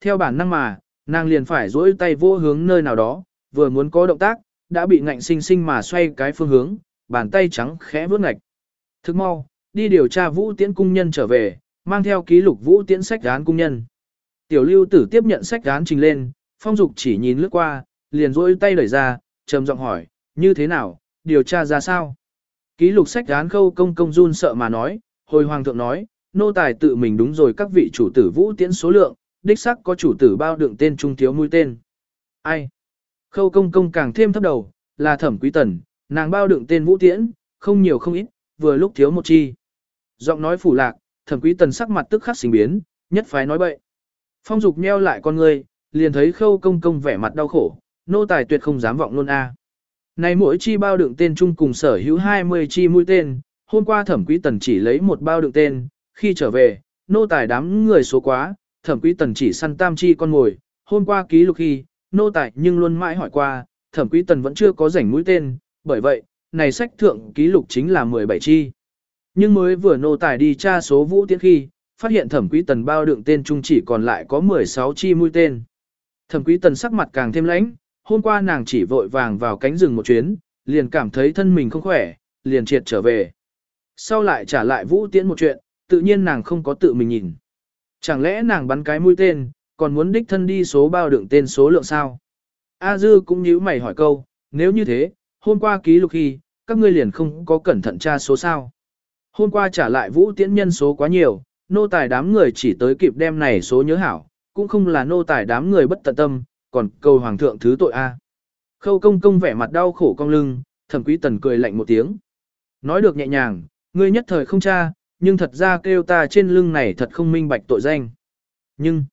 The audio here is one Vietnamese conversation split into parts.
theo bản năng mà, nàng liền phải duỗi tay vô hướng nơi nào đó, vừa muốn có động tác, đã bị ngạnh sinh sinh mà xoay cái phương hướng, bàn tay trắng khẽ vướt ngạch. Thức mau, đi điều tra vũ tiễn cung nhân trở về, mang theo ký lục vũ tiễn sách án cung nhân. Tiểu lưu tử tiếp nhận sách án trình lên, phong dục chỉ nhìn lướt qua, liền duỗi tay đẩy ra, trầm giọng hỏi, như thế nào, điều tra ra sao? Ký lục sách án khâu công công run sợ mà nói, hồi hoàng thượng nói, nô tài tự mình đúng rồi các vị chủ tử vũ tiễn số lượng, đích sắc có chủ tử bao đựng tên trung thiếu mũi tên. Ai? Khâu công công càng thêm thấp đầu, là thẩm quý tần, nàng bao đựng tên vũ tiễn, không nhiều không ít, vừa lúc thiếu một chi. Giọng nói phủ lạc, thẩm quý tần sắc mặt tức khắc sinh biến, nhất phái nói bậy. Phong dục nheo lại con người, liền thấy khâu công công vẻ mặt đau khổ, nô tài tuyệt không dám vọng luôn a. Này mỗi chi bao đựng tên chung cùng sở hữu 20 chi mũi tên, hôm qua thẩm quý tần chỉ lấy một bao đựng tên, khi trở về, nô tài đám người số quá, thẩm quý tần chỉ săn tam chi con ngồi, hôm qua ký lục khi, nô tài nhưng luôn mãi hỏi qua, thẩm quý tần vẫn chưa có rảnh mũi tên, bởi vậy, này sách thượng ký lục chính là 17 chi. Nhưng mới vừa nô tài đi tra số vũ tiễn khi, phát hiện thẩm quý tần bao đựng tên trung chỉ còn lại có 16 chi mũi tên. Thẩm quý tần sắc mặt càng thêm lãnh, hôm qua nàng chỉ vội vàng vào cánh rừng một chuyến, liền cảm thấy thân mình không khỏe, liền triệt trở về. Sau lại trả lại vũ tiễn một chuyện, tự nhiên nàng không có tự mình nhìn. Chẳng lẽ nàng bắn cái mũi tên, còn muốn đích thân đi số bao đựng tên số lượng sao? A Dư cũng nhíu mày hỏi câu, nếu như thế, hôm qua ký lục khi, các ngươi liền không có cẩn thận tra số sao? Hôm qua trả lại vũ tiễn nhân số quá nhiều, nô tài đám người chỉ tới kịp đem này số nhớ hảo, cũng không là nô tài đám người bất tận tâm, còn cầu hoàng thượng thứ tội a. Khâu công công vẻ mặt đau khổ cong lưng, thẩm quý tần cười lạnh một tiếng. Nói được nhẹ nhàng, ngươi nhất thời không tra, nhưng thật ra kêu ta trên lưng này thật không minh bạch tội danh. Nhưng,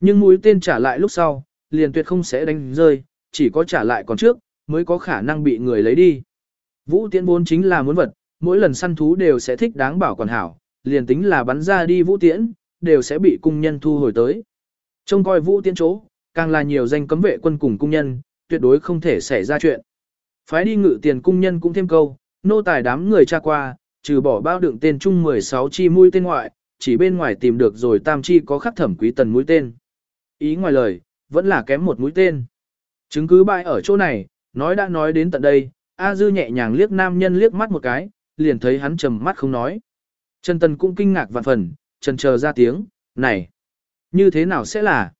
nhưng mũi tên trả lại lúc sau, liền tuyệt không sẽ đánh rơi, chỉ có trả lại còn trước, mới có khả năng bị người lấy đi. Vũ tiễn vốn chính là muốn vật, mỗi lần săn thú đều sẽ thích đáng bảo còn hảo, liền tính là bắn ra đi vũ tiễn, đều sẽ bị cung nhân thu hồi tới. Trông coi vũ tiễn chỗ, càng là nhiều danh cấm vệ quân cùng cung nhân, tuyệt đối không thể xảy ra chuyện. Phái đi ngự tiền cung nhân cũng thêm câu, nô tài đám người tra qua, trừ bỏ bao đựng tên chung 16 chi mũi tên ngoại, chỉ bên ngoài tìm được rồi tam chi có khắc thẩm quý tần mũi tên. Ý ngoài lời, vẫn là kém một mũi tên. Chứng cứ bại ở chỗ này, nói đã nói đến tận đây, A Dư nhẹ nhàng liếc nam nhân liếc mắt một cái, liền thấy hắn trầm mắt không nói. Trần Tần cũng kinh ngạc vạn phần, trần chờ ra tiếng, này, như thế nào sẽ là?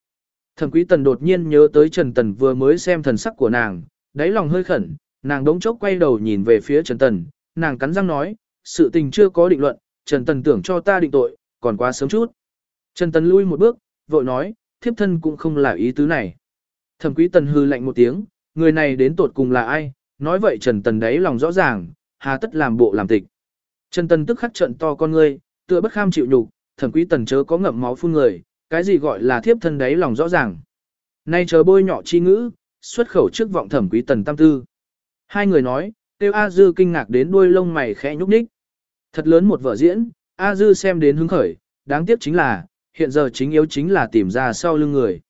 Thẩm Quý Tần đột nhiên nhớ tới Trần Tần vừa mới xem thần sắc của nàng, đáy lòng hơi khẩn, nàng đống chốc quay đầu nhìn về phía Trần Tần, nàng cắn răng nói, sự tình chưa có định luận, Trần Tần tưởng cho ta định tội, còn quá sớm chút. Trần Tần lui một bước, vội nói, thiếp thân cũng không là ý tứ này. Thẩm Quý Tần hư lạnh một tiếng, người này đến tột cùng là ai, nói vậy Trần Tần đáy lòng rõ ràng, hà tất làm bộ làm tịch. Trần Tần tức khắc trận to con ngươi, tựa bất kham chịu nhục, Thẩm Quý Tần chớ có ngậm máu phun người, cái gì gọi là thiếp thân đáy lòng rõ ràng. Nay chờ bôi nhỏ chi ngữ, xuất khẩu trước vọng Thẩm Quý Tần tam tư. Hai người nói, tiêu A Dư kinh ngạc đến đuôi lông mày khẽ nhúc nhích. Thật lớn một vở diễn, A Dư xem đến hứng khởi, đáng tiếc chính là, hiện giờ chính yếu chính là tìm ra sau lưng người.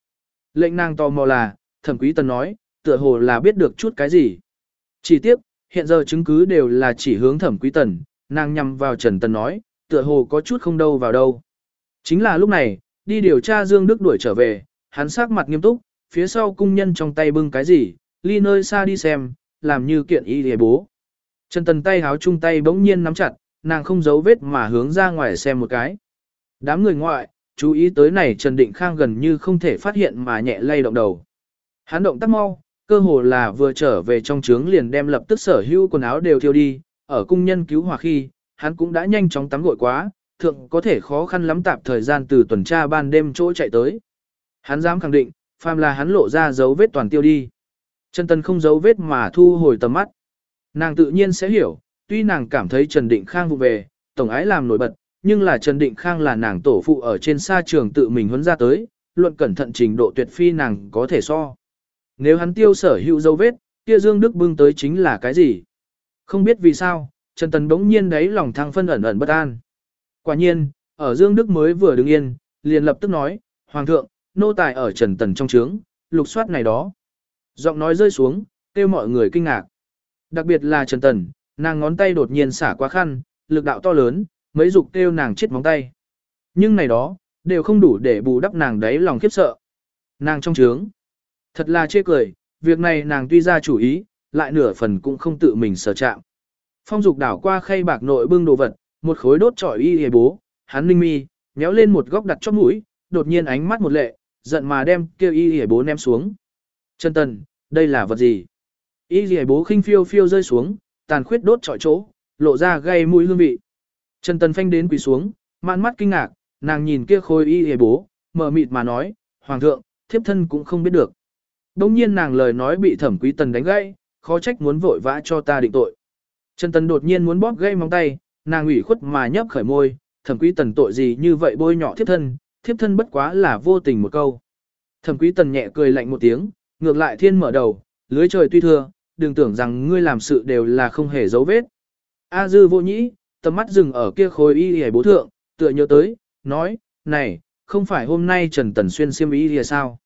Lệnh nàng tò mò là, thẩm quý tần nói, tựa hồ là biết được chút cái gì. Chỉ tiếp, hiện giờ chứng cứ đều là chỉ hướng thẩm quý tần, nàng nhằm vào Trần Tần nói, tựa hồ có chút không đâu vào đâu. Chính là lúc này, đi điều tra Dương Đức đuổi trở về, hắn sắc mặt nghiêm túc, phía sau cung nhân trong tay bưng cái gì, ly nơi xa đi xem, làm như kiện y hề bố. Trần Tần tay háo chung tay bỗng nhiên nắm chặt, nàng không giấu vết mà hướng ra ngoài xem một cái. Đám người ngoại, chú ý tới này Trần Định Khang gần như không thể phát hiện mà nhẹ lay động đầu. Hắn động tác mau, cơ hồ là vừa trở về trong trướng liền đem lập tức sở hữu quần áo đều thiêu đi, ở cung nhân cứu hỏa khi, hắn cũng đã nhanh chóng tắm gội quá, thượng có thể khó khăn lắm tạp thời gian từ tuần tra ban đêm chỗ chạy tới. Hắn dám khẳng định, phàm là hắn lộ ra dấu vết toàn tiêu đi. Trần Tân không dấu vết mà thu hồi tầm mắt. Nàng tự nhiên sẽ hiểu, tuy nàng cảm thấy Trần Định Khang vụ về, tổng ái làm nổi bật, nhưng là Trần Định Khang là nàng tổ phụ ở trên xa trường tự mình huấn ra tới, luận cẩn thận trình độ tuyệt phi nàng có thể so. Nếu hắn tiêu sở hữu dấu vết, kia Dương Đức bưng tới chính là cái gì? Không biết vì sao, Trần Tần đống nhiên đấy lòng thăng phân ẩn ẩn bất an. Quả nhiên, ở Dương Đức mới vừa đứng yên, liền lập tức nói, Hoàng thượng, nô tài ở Trần Tần trong trướng, lục soát này đó. Giọng nói rơi xuống, kêu mọi người kinh ngạc. Đặc biệt là Trần Tần, nàng ngón tay đột nhiên xả quá khăn, lực đạo to lớn, mấy dục kêu nàng chết móng tay. Nhưng này đó, đều không đủ để bù đắp nàng đấy lòng khiếp sợ. nàng trong trướng. Thật là chê cười, việc này nàng tuy ra chủ ý, lại nửa phần cũng không tự mình sở chạm. Phong dục đảo qua khay bạc nội bưng đồ vật, một khối đốt trọi y hề bố, hắn ninh mi, nhéo lên một góc đặt chóp mũi, đột nhiên ánh mắt một lệ, giận mà đem kêu y hề bố ném xuống. Chân tần, đây là vật gì? Y hề bố khinh phiêu phiêu rơi xuống, tàn khuyết đốt trọi chỗ, lộ ra gây mũi hương vị. Trần tần phanh đến quỳ xuống, mạn mắt kinh ngạc, nàng nhìn kia khôi y hề bố, mở mịt mà nói, Hoàng thượng, thiếp thân cũng không biết được. Đông nhiên nàng lời nói bị thẩm quý tần đánh gãy, khó trách muốn vội vã cho ta định tội. Trần Tần đột nhiên muốn bóp gây móng tay, nàng ủy khuất mà nhấp khởi môi, thẩm quý tần tội gì như vậy bôi nhỏ thiếp thân, thiếp thân bất quá là vô tình một câu. Thẩm quý tần nhẹ cười lạnh một tiếng, ngược lại thiên mở đầu, lưới trời tuy thưa, đừng tưởng rằng ngươi làm sự đều là không hề dấu vết. A dư vô nhĩ, tầm mắt dừng ở kia khối y hề bố thượng, tựa nhớ tới, nói, này, không phải hôm nay Trần Tần xuyên xiêm y hề sao?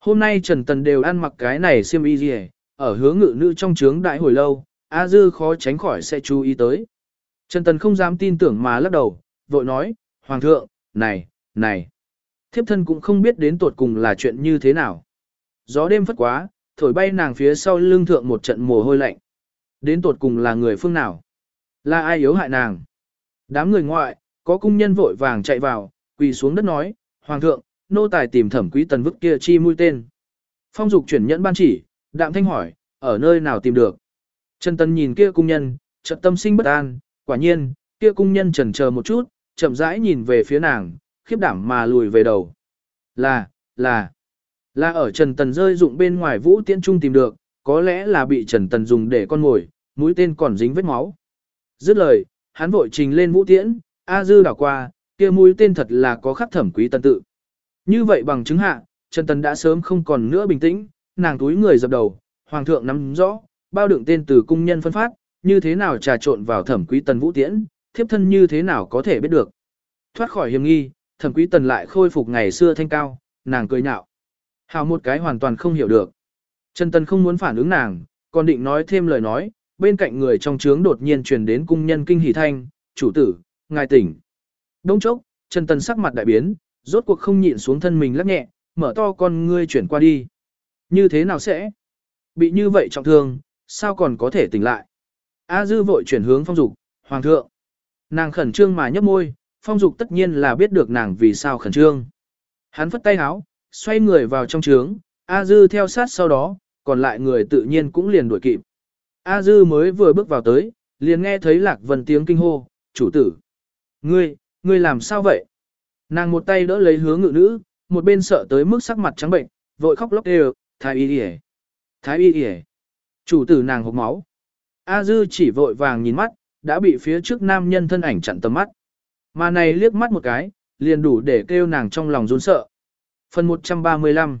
Hôm nay Trần Tần đều ăn mặc cái này xiêm y hề, ở hướng ngự nữ trong trướng đại hồi lâu, A Dư khó tránh khỏi sẽ chú ý tới. Trần Tần không dám tin tưởng mà lắc đầu, vội nói, Hoàng thượng, này, này. Thiếp thân cũng không biết đến tột cùng là chuyện như thế nào. Gió đêm phất quá, thổi bay nàng phía sau lưng thượng một trận mồ hôi lạnh. Đến tột cùng là người phương nào? Là ai yếu hại nàng? Đám người ngoại, có cung nhân vội vàng chạy vào, quỳ xuống đất nói, Hoàng thượng, nô tài tìm thẩm quý tần vức kia chi mũi tên. Phong dục chuyển nhẫn ban chỉ, đạm thanh hỏi, ở nơi nào tìm được. Trần Tân nhìn kia cung nhân, trận tâm sinh bất an, quả nhiên, kia cung nhân chần chờ một chút, chậm rãi nhìn về phía nàng, khiếp đảm mà lùi về đầu. Là, là, là ở Trần Tần rơi dụng bên ngoài vũ tiễn trung tìm được, có lẽ là bị Trần Tần dùng để con ngồi mũi tên còn dính vết máu. Dứt lời, hắn vội trình lên vũ tiễn, A dư đảo qua, kia mũi tên thật là có khắc thẩm quý tần tự. Như vậy bằng chứng hạ, Trần Tần đã sớm không còn nữa bình tĩnh, nàng túi người dập đầu, hoàng thượng nắm rõ, bao đựng tên từ cung nhân phân phát, như thế nào trà trộn vào thẩm quý tần vũ tiễn, thiếp thân như thế nào có thể biết được. Thoát khỏi hiểm nghi, thẩm quý tần lại khôi phục ngày xưa thanh cao, nàng cười nhạo. Hào một cái hoàn toàn không hiểu được. Trần Tần không muốn phản ứng nàng, còn định nói thêm lời nói, bên cạnh người trong trướng đột nhiên truyền đến cung nhân kinh hỉ thanh, chủ tử, ngài tỉnh. Đông chốc, Trần Tần sắc mặt đại biến, rốt cuộc không nhịn xuống thân mình lắc nhẹ, mở to con ngươi chuyển qua đi. Như thế nào sẽ? Bị như vậy trọng thương, sao còn có thể tỉnh lại? A dư vội chuyển hướng phong dục, hoàng thượng. Nàng khẩn trương mà nhấp môi, phong dục tất nhiên là biết được nàng vì sao khẩn trương. Hắn phất tay áo, xoay người vào trong trướng, A dư theo sát sau đó, còn lại người tự nhiên cũng liền đuổi kịp. A dư mới vừa bước vào tới, liền nghe thấy lạc vân tiếng kinh hô, chủ tử. Ngươi, ngươi làm sao vậy? Nàng một tay đỡ lấy hứa ngự nữ, một bên sợ tới mức sắc mặt trắng bệnh, vội khóc lóc đều, thái y đi Thái y đi Chủ tử nàng hộp máu. A dư chỉ vội vàng nhìn mắt, đã bị phía trước nam nhân thân ảnh chặn tầm mắt. Mà này liếc mắt một cái, liền đủ để kêu nàng trong lòng run sợ. Phần 135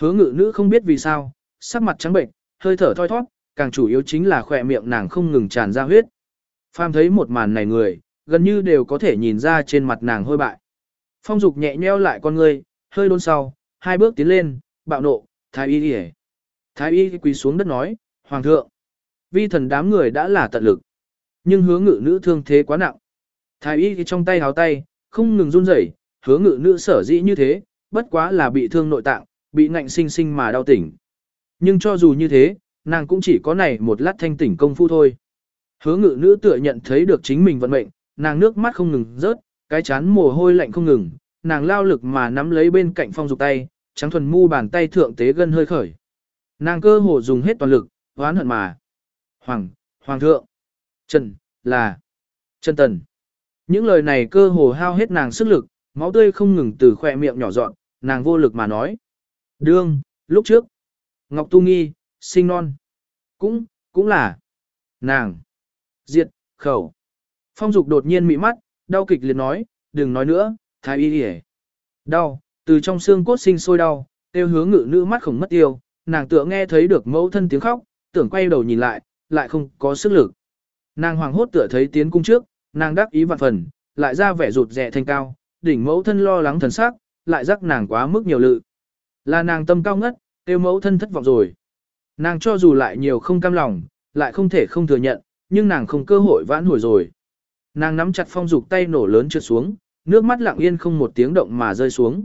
Hứa ngự nữ không biết vì sao, sắc mặt trắng bệnh, hơi thở thoi thoát, càng chủ yếu chính là khỏe miệng nàng không ngừng tràn ra huyết. Phàm thấy một màn này người, gần như đều có thể nhìn ra trên mặt nàng hôi bại. Phong dục nhẹ nheo lại con ngươi, hơi đôn sau, hai bước tiến lên, bạo nộ, thái y đi Thái y quỳ xuống đất nói, Hoàng thượng, vi thần đám người đã là tận lực. Nhưng hứa ngự nữ thương thế quá nặng. Thái y trong tay háo tay, không ngừng run rẩy, hứa ngự nữ sở dĩ như thế, bất quá là bị thương nội tạng, bị ngạnh sinh sinh mà đau tỉnh. Nhưng cho dù như thế, nàng cũng chỉ có này một lát thanh tỉnh công phu thôi. Hứa ngự nữ tựa nhận thấy được chính mình vận mệnh, nàng nước mắt không ngừng rớt, cái chán mồ hôi lạnh không ngừng, nàng lao lực mà nắm lấy bên cạnh phong dục tay, trắng thuần mu bàn tay thượng tế gân hơi khởi. Nàng cơ hồ dùng hết toàn lực, hoán hận mà. Hoàng, Hoàng thượng, Trần, là, Trần Tần. Những lời này cơ hồ hao hết nàng sức lực, máu tươi không ngừng từ khỏe miệng nhỏ dọn, nàng vô lực mà nói. Đương, lúc trước, Ngọc Tu Nghi, sinh non. Cũng, cũng là, nàng, diệt, khẩu. Phong dục đột nhiên mị mắt, đau kịch liệt nói, đừng nói nữa, thái y đi Đau, từ trong xương cốt sinh sôi đau, tiêu hướng ngự nữ mắt khổng mất tiêu, nàng tựa nghe thấy được mẫu thân tiếng khóc, tưởng quay đầu nhìn lại, lại không có sức lực. Nàng hoàng hốt tựa thấy tiến cung trước, nàng đắc ý vạn phần, lại ra vẻ rụt rẻ thanh cao, đỉnh mẫu thân lo lắng thần sắc, lại rắc nàng quá mức nhiều lự. Là nàng tâm cao ngất, tiêu mẫu thân thất vọng rồi. Nàng cho dù lại nhiều không cam lòng, lại không thể không thừa nhận, nhưng nàng không cơ hội vãn hồi rồi. Nàng nắm chặt phong dục tay nổ lớn trượt xuống, nước mắt lặng yên không một tiếng động mà rơi xuống.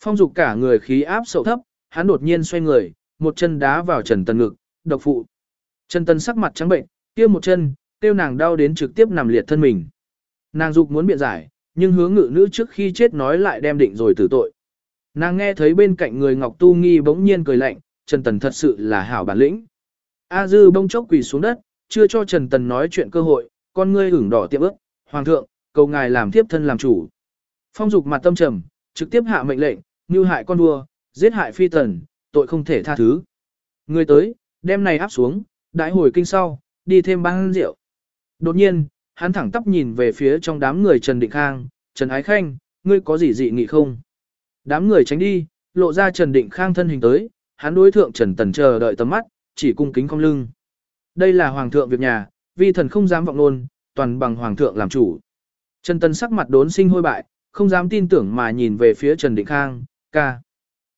Phong dục cả người khí áp sậu thấp, hắn đột nhiên xoay người, một chân đá vào Trần Tần ngực, độc phụ. Trần Tần sắc mặt trắng bệnh, kia một chân, tiêu nàng đau đến trực tiếp nằm liệt thân mình. Nàng dục muốn biện giải, nhưng hướng ngự nữ trước khi chết nói lại đem định rồi tử tội. Nàng nghe thấy bên cạnh người Ngọc Tu Nghi bỗng nhiên cười lạnh, Trần Tần thật sự là hảo bản lĩnh. A Dư bông chốc quỳ xuống đất, chưa cho Trần Tần nói chuyện cơ hội, con ngươi ửng đỏ tiệm ước, Hoàng thượng, cầu ngài làm tiếp thân làm chủ. Phong dục mặt tâm trầm, trực tiếp hạ mệnh lệnh, như hại con vua, giết hại phi tần, tội không thể tha thứ. Người tới, đem này áp xuống, đại hồi kinh sau, đi thêm băng rượu. Đột nhiên, hắn thẳng tắp nhìn về phía trong đám người Trần Định Khang, Trần Ái Khanh, ngươi có gì dị nghị không? Đám người tránh đi, lộ ra Trần Định Khang thân hình tới, hắn đối thượng Trần Tần chờ đợi tầm mắt, chỉ cung kính không lưng. Đây là hoàng thượng việc nhà, vi thần không dám vọng luôn, toàn bằng hoàng thượng làm chủ. Trần Tần sắc mặt đốn sinh hôi bại, không dám tin tưởng mà nhìn về phía Trần Định Khang, ca.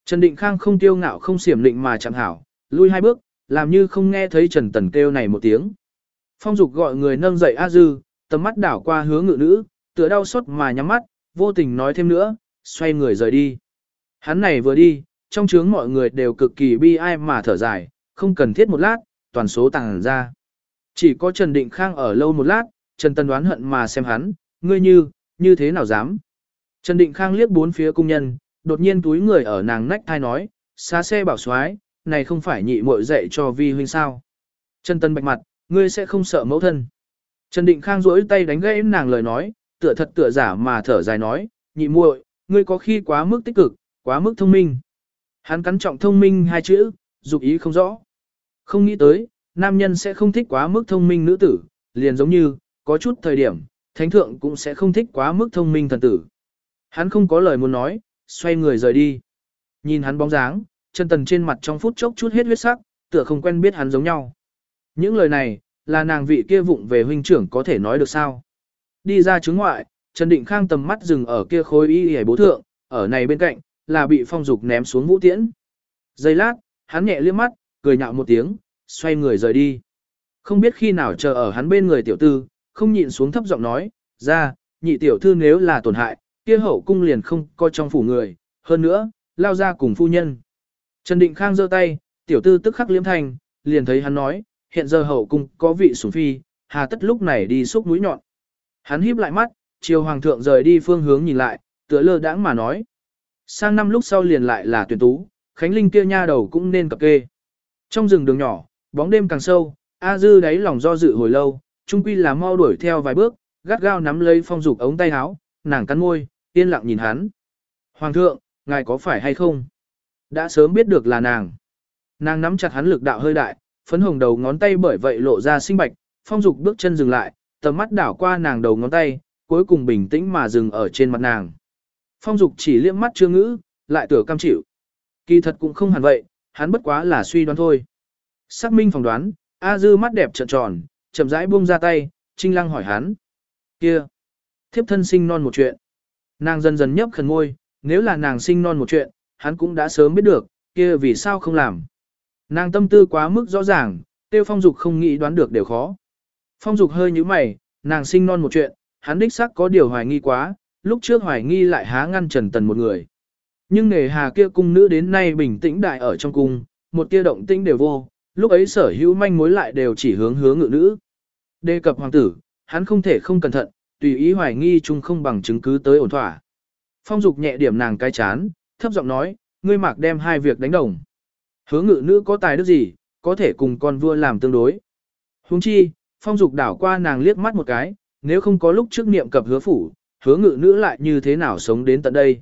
Trần Định Khang không tiêu ngạo không xiểm định mà chẳng hảo, lui hai bước, làm như không nghe thấy Trần Tần kêu này một tiếng. Phong Dục gọi người nâng dậy A Dư, tầm mắt đảo qua hứa ngự nữ, tựa đau xót mà nhắm mắt, vô tình nói thêm nữa, xoay người rời đi. Hắn này vừa đi, trong chướng mọi người đều cực kỳ bi ai mà thở dài, không cần thiết một lát, toàn số tàng ra. Chỉ có Trần Định Khang ở lâu một lát, Trần Tân đoán hận mà xem hắn, ngươi như, như thế nào dám. Trần Định Khang liếc bốn phía cung nhân, đột nhiên túi người ở nàng nách thai nói, xa xe bảo xoái, này không phải nhị muội dạy cho vi huynh sao. Trần Tân bạch mặt, ngươi sẽ không sợ mẫu thân. Trần Định Khang rỗi tay đánh gãy nàng lời nói, tựa thật tựa giả mà thở dài nói, nhị muội, ngươi có khi quá mức tích cực, quá mức thông minh. Hắn cắn trọng thông minh hai chữ, dục ý không rõ. Không nghĩ tới, nam nhân sẽ không thích quá mức thông minh nữ tử, liền giống như, có chút thời điểm, thánh thượng cũng sẽ không thích quá mức thông minh thần tử. Hắn không có lời muốn nói, xoay người rời đi. Nhìn hắn bóng dáng, chân tần trên mặt trong phút chốc chút hết huyết sắc, tựa không quen biết hắn giống nhau. Những lời này, là nàng vị kia vụng về huynh trưởng có thể nói được sao. Đi ra chứng ngoại, Trần Định Khang tầm mắt dừng ở kia khối y hề bố thượng, ở này bên cạnh, là bị phong dục ném xuống vũ tiễn. Giây lát, hắn nhẹ liếc mắt, cười nhạo một tiếng, xoay người rời đi. Không biết khi nào chờ ở hắn bên người tiểu tư, không nhịn xuống thấp giọng nói, ra, nhị tiểu thư nếu là tổn hại, kia hậu cung liền không coi trong phủ người, hơn nữa, lao ra cùng phu nhân. Trần Định Khang giơ tay, tiểu tư tức khắc liếm thành, liền thấy hắn nói, hiện giờ hậu cung có vị sủng phi, hà tất lúc này đi xúc mũi nhọn. Hắn híp lại mắt, chiều hoàng thượng rời đi phương hướng nhìn lại, tựa lơ đãng mà nói. Sang năm lúc sau liền lại là tuyển tú, Khánh Linh kia nha đầu cũng nên cập kê. Trong rừng đường nhỏ, bóng đêm càng sâu, A Dư đáy lòng do dự hồi lâu, trung quy là mau đuổi theo vài bước, gắt gao nắm lấy phong dục ống tay áo, nàng cắn môi, yên lặng nhìn hắn. Hoàng thượng, ngài có phải hay không? Đã sớm biết được là nàng. Nàng nắm chặt hắn lực đạo hơi đại, phấn hồng đầu ngón tay bởi vậy lộ ra sinh bạch, phong dục bước chân dừng lại, tầm mắt đảo qua nàng đầu ngón tay, cuối cùng bình tĩnh mà dừng ở trên mặt nàng. Phong dục chỉ liếc mắt chưa ngữ, lại tựa cam chịu. Kỳ thật cũng không hẳn vậy, hắn bất quá là suy đoán thôi. Xác minh phỏng đoán, A Dư mắt đẹp trợn tròn, chậm rãi buông ra tay, Trinh Lăng hỏi hắn. Kia, thiếp thân sinh non một chuyện. Nàng dần dần nhấp khẩn ngôi, nếu là nàng sinh non một chuyện, hắn cũng đã sớm biết được, kia vì sao không làm. Nàng tâm tư quá mức rõ ràng, tiêu phong dục không nghĩ đoán được đều khó. Phong dục hơi như mày, nàng sinh non một chuyện, hắn đích xác có điều hoài nghi quá, lúc trước hoài nghi lại há ngăn trần tần một người. Nhưng nề hà kia cung nữ đến nay bình tĩnh đại ở trong cung, một tia động tĩnh đều vô, lúc ấy sở hữu manh mối lại đều chỉ hướng hướng ngự nữ. Đề cập hoàng tử, hắn không thể không cẩn thận, tùy ý hoài nghi chung không bằng chứng cứ tới ổn thỏa. Phong dục nhẹ điểm nàng cái chán, thấp giọng nói, ngươi mạc đem hai việc đánh đồng. Hứa ngự nữ có tài đức gì, có thể cùng con vua làm tương đối. Huống chi, phong dục đảo qua nàng liếc mắt một cái, nếu không có lúc trước niệm cập hứa phủ, hứa ngự nữ lại như thế nào sống đến tận đây.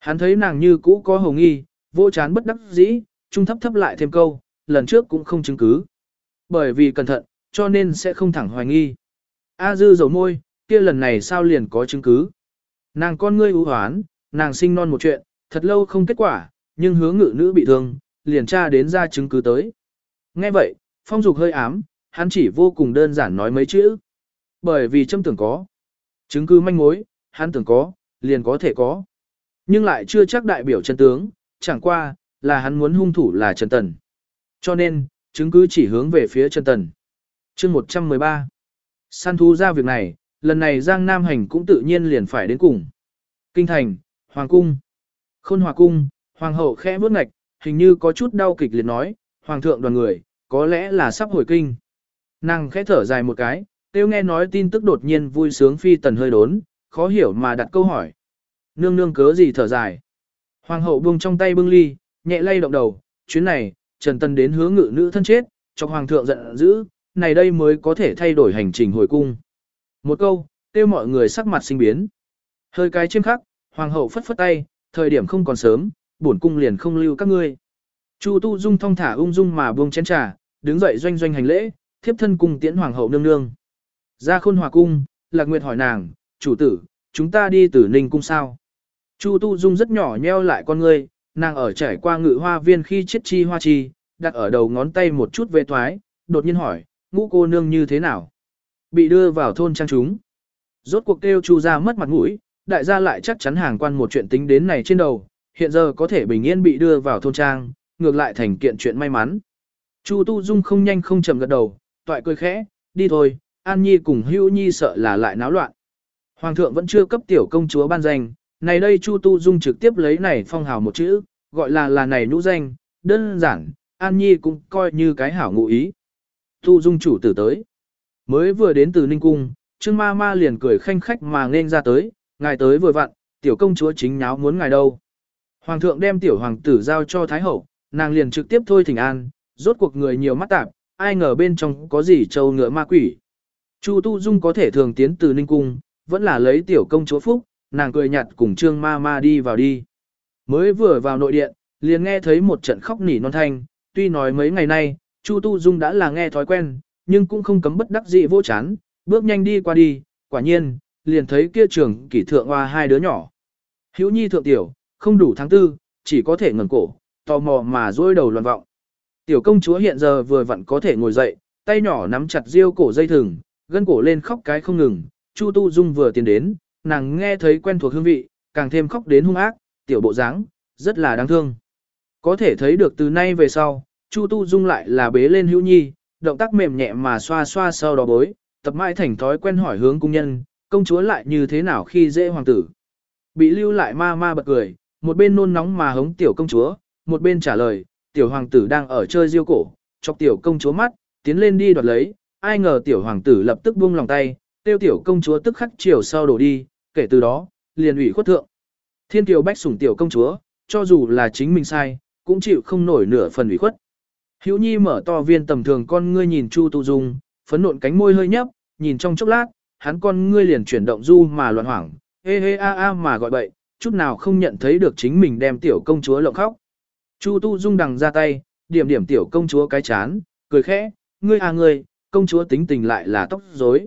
Hắn thấy nàng như cũ có hồng nghi, vô chán bất đắc dĩ, trung thấp thấp lại thêm câu, lần trước cũng không chứng cứ. Bởi vì cẩn thận, cho nên sẽ không thẳng hoài nghi. A dư dầu môi, kia lần này sao liền có chứng cứ. Nàng con ngươi ưu hoán, nàng sinh non một chuyện, thật lâu không kết quả, nhưng hứa ngự nữ bị thương, liền tra đến ra chứng cứ tới. Nghe vậy, phong dục hơi ám, hắn chỉ vô cùng đơn giản nói mấy chữ. Bởi vì châm tưởng có. Chứng cứ manh mối, hắn tưởng có, liền có thể có. Nhưng lại chưa chắc đại biểu chân tướng, chẳng qua, là hắn muốn hung thủ là Trần Tần. Cho nên, chứng cứ chỉ hướng về phía Trần Tần. chương 113. Săn thú ra việc này, lần này Giang Nam Hành cũng tự nhiên liền phải đến cùng. Kinh thành, Hoàng Cung. Khôn hòa cung, hoàng hậu khẽ bước ngạch, hình như có chút đau kịch liệt nói, hoàng thượng đoàn người, có lẽ là sắp hồi kinh. Nàng khẽ thở dài một cái, tiêu nghe nói tin tức đột nhiên vui sướng phi tần hơi đốn, khó hiểu mà đặt câu hỏi. Nương nương cớ gì thở dài. Hoàng hậu buông trong tay bưng ly, nhẹ lay động đầu, chuyến này, Trần Tân đến hướng ngự nữ thân chết, cho hoàng thượng giận dữ, này đây mới có thể thay đổi hành trình hồi cung. Một câu, tiêu mọi người sắc mặt sinh biến. Hơi cái chiêm khắc, hoàng hậu phất phất tay, thời điểm không còn sớm, bổn cung liền không lưu các ngươi. Chu Tu Dung thong thả ung dung mà buông chén trà, đứng dậy doanh doanh hành lễ, thiếp thân cung tiễn hoàng hậu nương nương. Ra khôn hòa cung, Lạc Nguyệt hỏi nàng, chủ tử, chúng ta đi từ Ninh cung sao? Chu Tu Dung rất nhỏ nheo lại con ngươi, nàng ở trải qua ngự hoa viên khi chết chi hoa chi, đặt ở đầu ngón tay một chút về thoái, đột nhiên hỏi, ngũ cô nương như thế nào? Bị đưa vào thôn trang chúng. Rốt cuộc kêu Chu ra mất mặt mũi, đại gia lại chắc chắn hàng quan một chuyện tính đến này trên đầu, hiện giờ có thể bình yên bị đưa vào thôn trang, ngược lại thành kiện chuyện may mắn. Chu Tu Dung không nhanh không chậm gật đầu, toại cười khẽ, đi thôi, An Nhi cùng Hữu Nhi sợ là lại náo loạn. Hoàng thượng vẫn chưa cấp tiểu công chúa ban danh, này đây Chu Tu Dung trực tiếp lấy này phong hào một chữ, gọi là là này nhũ danh, đơn giản, An Nhi cũng coi như cái hảo ngụ ý. Tu Dung chủ tử tới. Mới vừa đến từ Ninh Cung, Trương Ma Ma liền cười khanh khách mà nên ra tới, ngài tới vừa vặn, tiểu công chúa chính nháo muốn ngài đâu. Hoàng thượng đem tiểu hoàng tử giao cho Thái Hậu, nàng liền trực tiếp thôi thỉnh an, rốt cuộc người nhiều mắt tạp, ai ngờ bên trong có gì trâu ngựa ma quỷ. Chu Tu Dung có thể thường tiến từ Ninh Cung, vẫn là lấy tiểu công chúa Phúc, nàng cười nhạt cùng Trương Ma Ma đi vào đi. Mới vừa vào nội điện, liền nghe thấy một trận khóc nỉ non thanh, tuy nói mấy ngày nay, Chu Tu Dung đã là nghe thói quen, nhưng cũng không cấm bất đắc dĩ vô chán, bước nhanh đi qua đi, quả nhiên, liền thấy kia trưởng kỷ thượng hoa hai đứa nhỏ. Hữu nhi thượng tiểu, không đủ tháng tư, chỉ có thể ngẩng cổ, tò mò mà dôi đầu loạn vọng. Tiểu công chúa hiện giờ vừa vặn có thể ngồi dậy, tay nhỏ nắm chặt riêu cổ dây thừng, gân cổ lên khóc cái không ngừng, Chu Tu Dung vừa tiến đến, nàng nghe thấy quen thuộc hương vị, càng thêm khóc đến hung ác, tiểu bộ dáng, rất là đáng thương. Có thể thấy được từ nay về sau, Chu Tu Dung lại là bế lên hữu nhi, động tác mềm nhẹ mà xoa xoa sau đó bối, tập mãi thành thói quen hỏi hướng cung nhân, công chúa lại như thế nào khi dễ hoàng tử. Bị lưu lại ma ma bật cười, một bên nôn nóng mà hống tiểu công chúa, một bên trả lời, tiểu hoàng tử đang ở chơi diêu cổ, chọc tiểu công chúa mắt, tiến lên đi đoạt lấy, ai ngờ tiểu hoàng tử lập tức buông lòng tay, tiêu tiểu công chúa tức khắc chiều sau đổ đi, kể từ đó, liền ủy khuất thượng. Thiên kiều bách sủng tiểu công chúa, cho dù là chính mình sai, cũng chịu không nổi nửa phần ủy khuất. Hữu Nhi mở to viên tầm thường con ngươi nhìn Chu Tu Dung, phấn nộn cánh môi hơi nhấp, nhìn trong chốc lát, hắn con ngươi liền chuyển động du mà loạn hoảng, hê hê a a mà gọi bậy, chút nào không nhận thấy được chính mình đem tiểu công chúa lộng khóc. Chu Tu Dung đằng ra tay, điểm điểm tiểu công chúa cái chán, cười khẽ, ngươi à ngươi, công chúa tính tình lại là tóc rối.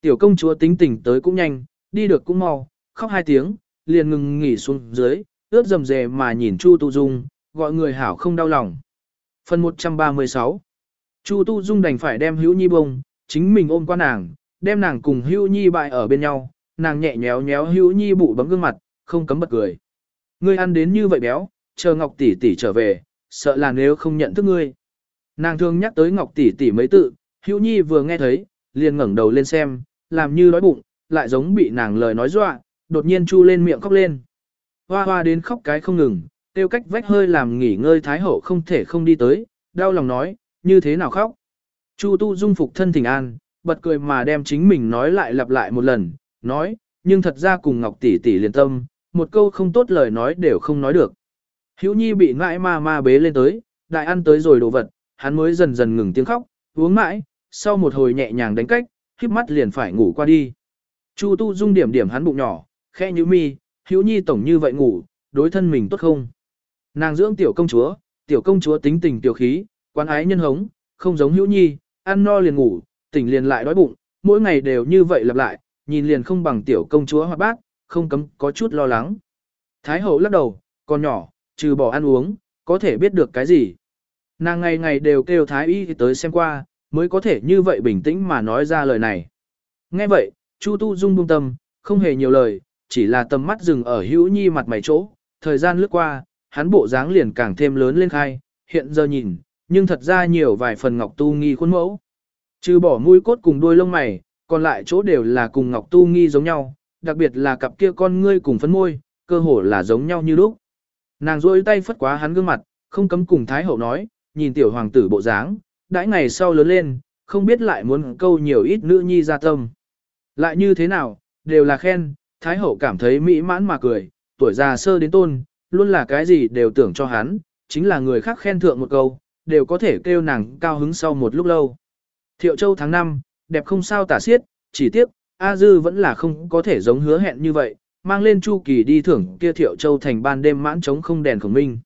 Tiểu công chúa tính tình tới cũng nhanh, đi được cũng mau, khóc hai tiếng, liền ngừng nghỉ xuống dưới, ướt dầm dề mà nhìn Chu Tu Dung, gọi người hảo không đau lòng. Phần 136 Chu Tu Dung đành phải đem Hữu Nhi bông, chính mình ôm qua nàng, đem nàng cùng Hữu Nhi bại ở bên nhau, nàng nhẹ nhéo nhéo Hữu Nhi bụ bấm gương mặt, không cấm bật cười. Ngươi ăn đến như vậy béo, chờ Ngọc tỷ tỷ trở về, sợ là nếu không nhận thức ngươi. Nàng thường nhắc tới Ngọc tỷ tỷ mấy tự, Hữu Nhi vừa nghe thấy, liền ngẩng đầu lên xem, làm như đói bụng, lại giống bị nàng lời nói dọa, đột nhiên chu lên miệng khóc lên. Hoa hoa đến khóc cái không ngừng, tiêu cách vách hơi làm nghỉ ngơi thái hậu không thể không đi tới, đau lòng nói, như thế nào khóc. Chu tu dung phục thân thỉnh an, bật cười mà đem chính mình nói lại lặp lại một lần, nói, nhưng thật ra cùng Ngọc tỷ tỷ liền tâm, một câu không tốt lời nói đều không nói được. Hữu Nhi bị mãi ma ma bế lên tới, đại ăn tới rồi đồ vật, hắn mới dần dần ngừng tiếng khóc, uống mãi, sau một hồi nhẹ nhàng đánh cách, khiếp mắt liền phải ngủ qua đi. Chu Tu Dung điểm điểm hắn bụng nhỏ, khẽ như mi, Hữu Nhi tổng như vậy ngủ, đối thân mình tốt không? Nàng dưỡng tiểu công chúa, tiểu công chúa tính tình tiểu khí, quan ái nhân hống, không giống Hữu Nhi, ăn no liền ngủ, tỉnh liền lại đói bụng, mỗi ngày đều như vậy lặp lại, nhìn liền không bằng tiểu công chúa hoặc bác, không cấm có chút lo lắng. Thái hậu lắc đầu, con nhỏ, trừ bỏ ăn uống, có thể biết được cái gì. Nàng ngày ngày đều kêu Thái y tới xem qua, mới có thể như vậy bình tĩnh mà nói ra lời này. Nghe vậy, Chu Tu Dung buông tâm, không hề nhiều lời, chỉ là tầm mắt dừng ở hữu nhi mặt mày chỗ, thời gian lướt qua, hắn bộ dáng liền càng thêm lớn lên khai, hiện giờ nhìn, nhưng thật ra nhiều vài phần Ngọc Tu Nghi khuôn mẫu. Trừ bỏ mũi cốt cùng đuôi lông mày, còn lại chỗ đều là cùng Ngọc Tu Nghi giống nhau, đặc biệt là cặp kia con ngươi cùng phấn môi, cơ hồ là giống nhau như lúc. Nàng rôi tay phất quá hắn gương mặt, không cấm cùng Thái Hậu nói, nhìn tiểu hoàng tử bộ dáng, đãi ngày sau lớn lên, không biết lại muốn câu nhiều ít nữ nhi ra tâm. Lại như thế nào, đều là khen, Thái Hậu cảm thấy mỹ mãn mà cười, tuổi già sơ đến tôn, luôn là cái gì đều tưởng cho hắn, chính là người khác khen thượng một câu, đều có thể kêu nàng cao hứng sau một lúc lâu. Thiệu Châu tháng 5, đẹp không sao tả xiết, chỉ tiếc, A Dư vẫn là không có thể giống hứa hẹn như vậy, mang lên Chu Kỳ đi thưởng kia Thiệu Châu thành ban đêm mãn trống không đèn khổng minh.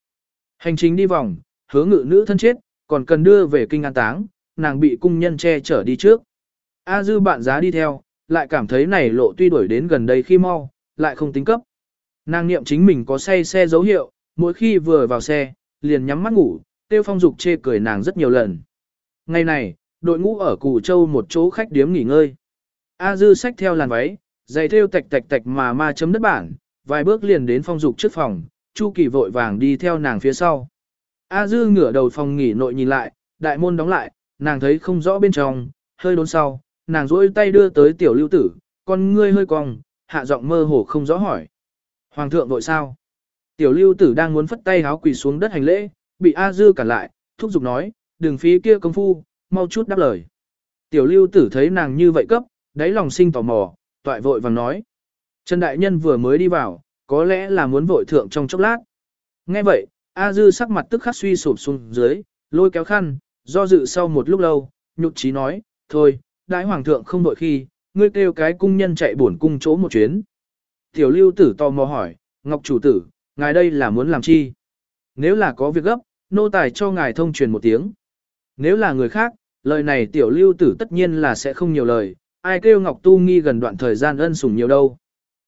Hành trình đi vòng, hứa ngự nữ thân chết, còn cần đưa về kinh an táng, nàng bị cung nhân che chở đi trước. A Dư bạn giá đi theo, lại cảm thấy này lộ tuy đuổi đến gần đây khi mau, lại không tính cấp. Nàng niệm chính mình có say xe dấu hiệu, mỗi khi vừa vào xe, liền nhắm mắt ngủ, tiêu phong dục chê cười nàng rất nhiều lần. Ngày này, đội ngũ ở Cù Châu một chỗ khách điếm nghỉ ngơi. A dư sách theo làn váy, giày theo tạch tạch tạch mà ma chấm đất bản, vài bước liền đến phong dục trước phòng, Chu Kỳ vội vàng đi theo nàng phía sau. A dư ngửa đầu phòng nghỉ nội nhìn lại, đại môn đóng lại, nàng thấy không rõ bên trong, hơi đốn sau, nàng duỗi tay đưa tới tiểu lưu tử, con ngươi hơi cong, hạ giọng mơ hồ không rõ hỏi. Hoàng thượng vội sao? Tiểu lưu tử đang muốn phất tay háo quỳ xuống đất hành lễ, bị A dư cản lại, thúc giục nói, đừng phí kia công phu, mau chút đáp lời. Tiểu lưu tử thấy nàng như vậy cấp, đáy lòng sinh tò mò, toại vội vàng nói. Trần Đại Nhân vừa mới đi vào, có lẽ là muốn vội thượng trong chốc lát. Nghe vậy, A Dư sắc mặt tức khắc suy sụp xuống dưới, lôi kéo khăn, do dự sau một lúc lâu, nhục trí nói, thôi, đại hoàng thượng không vội khi, ngươi kêu cái cung nhân chạy bổn cung chỗ một chuyến. Tiểu lưu tử tò mò hỏi, Ngọc chủ tử, ngài đây là muốn làm chi? Nếu là có việc gấp, nô tài cho ngài thông truyền một tiếng. Nếu là người khác, lời này tiểu lưu tử tất nhiên là sẽ không nhiều lời, ai kêu Ngọc Tu nghi gần đoạn thời gian ân sủng nhiều đâu.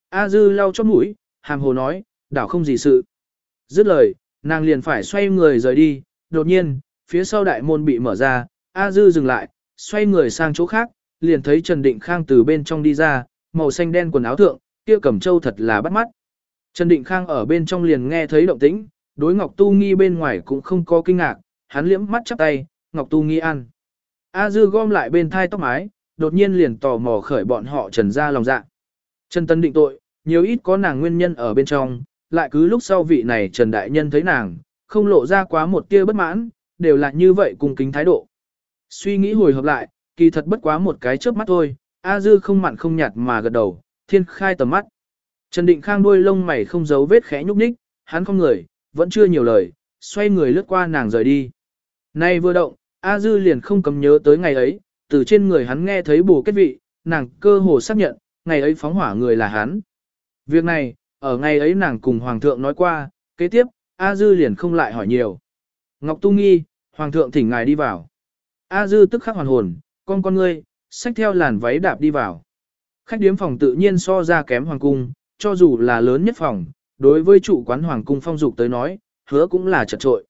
A dư lau chót mũi, hàm hồ nói, đảo không gì sự. Dứt lời, nàng liền phải xoay người rời đi, đột nhiên, phía sau đại môn bị mở ra, A dư dừng lại, xoay người sang chỗ khác, liền thấy Trần Định Khang từ bên trong đi ra, màu xanh đen quần áo thượng, kia cầm châu thật là bắt mắt. Trần Định Khang ở bên trong liền nghe thấy động tĩnh, đối Ngọc Tu Nghi bên ngoài cũng không có kinh ngạc, hắn liễm mắt chắp tay, Ngọc Tu Nghi ăn. A Dư gom lại bên thai tóc mái, đột nhiên liền tò mò khởi bọn họ trần ra lòng dạ. Trần Tân định tội, nhiều ít có nàng nguyên nhân ở bên trong, lại cứ lúc sau vị này Trần Đại Nhân thấy nàng, không lộ ra quá một tia bất mãn, đều là như vậy cùng kính thái độ. Suy nghĩ hồi hợp lại, kỳ thật bất quá một cái chớp mắt thôi, A Dư không mặn không nhạt mà gật đầu, thiên khai tầm mắt. Trần Định Khang đuôi lông mày không giấu vết khẽ nhúc nhích, hắn không người, vẫn chưa nhiều lời, xoay người lướt qua nàng rời đi. Nay vừa động, A Dư liền không cầm nhớ tới ngày ấy, từ trên người hắn nghe thấy bù kết vị, nàng cơ hồ xác nhận, ngày ấy phóng hỏa người là hắn. Việc này, ở ngày ấy nàng cùng Hoàng thượng nói qua, kế tiếp, A Dư liền không lại hỏi nhiều. Ngọc Tu Nghi, Hoàng thượng thỉnh ngài đi vào. A Dư tức khắc hoàn hồn, con con ngươi, xách theo làn váy đạp đi vào. Khách điếm phòng tự nhiên so ra kém Hoàng cung, cho dù là lớn nhất phòng, đối với chủ quán Hoàng cung phong dục tới nói, hứa cũng là chật trội.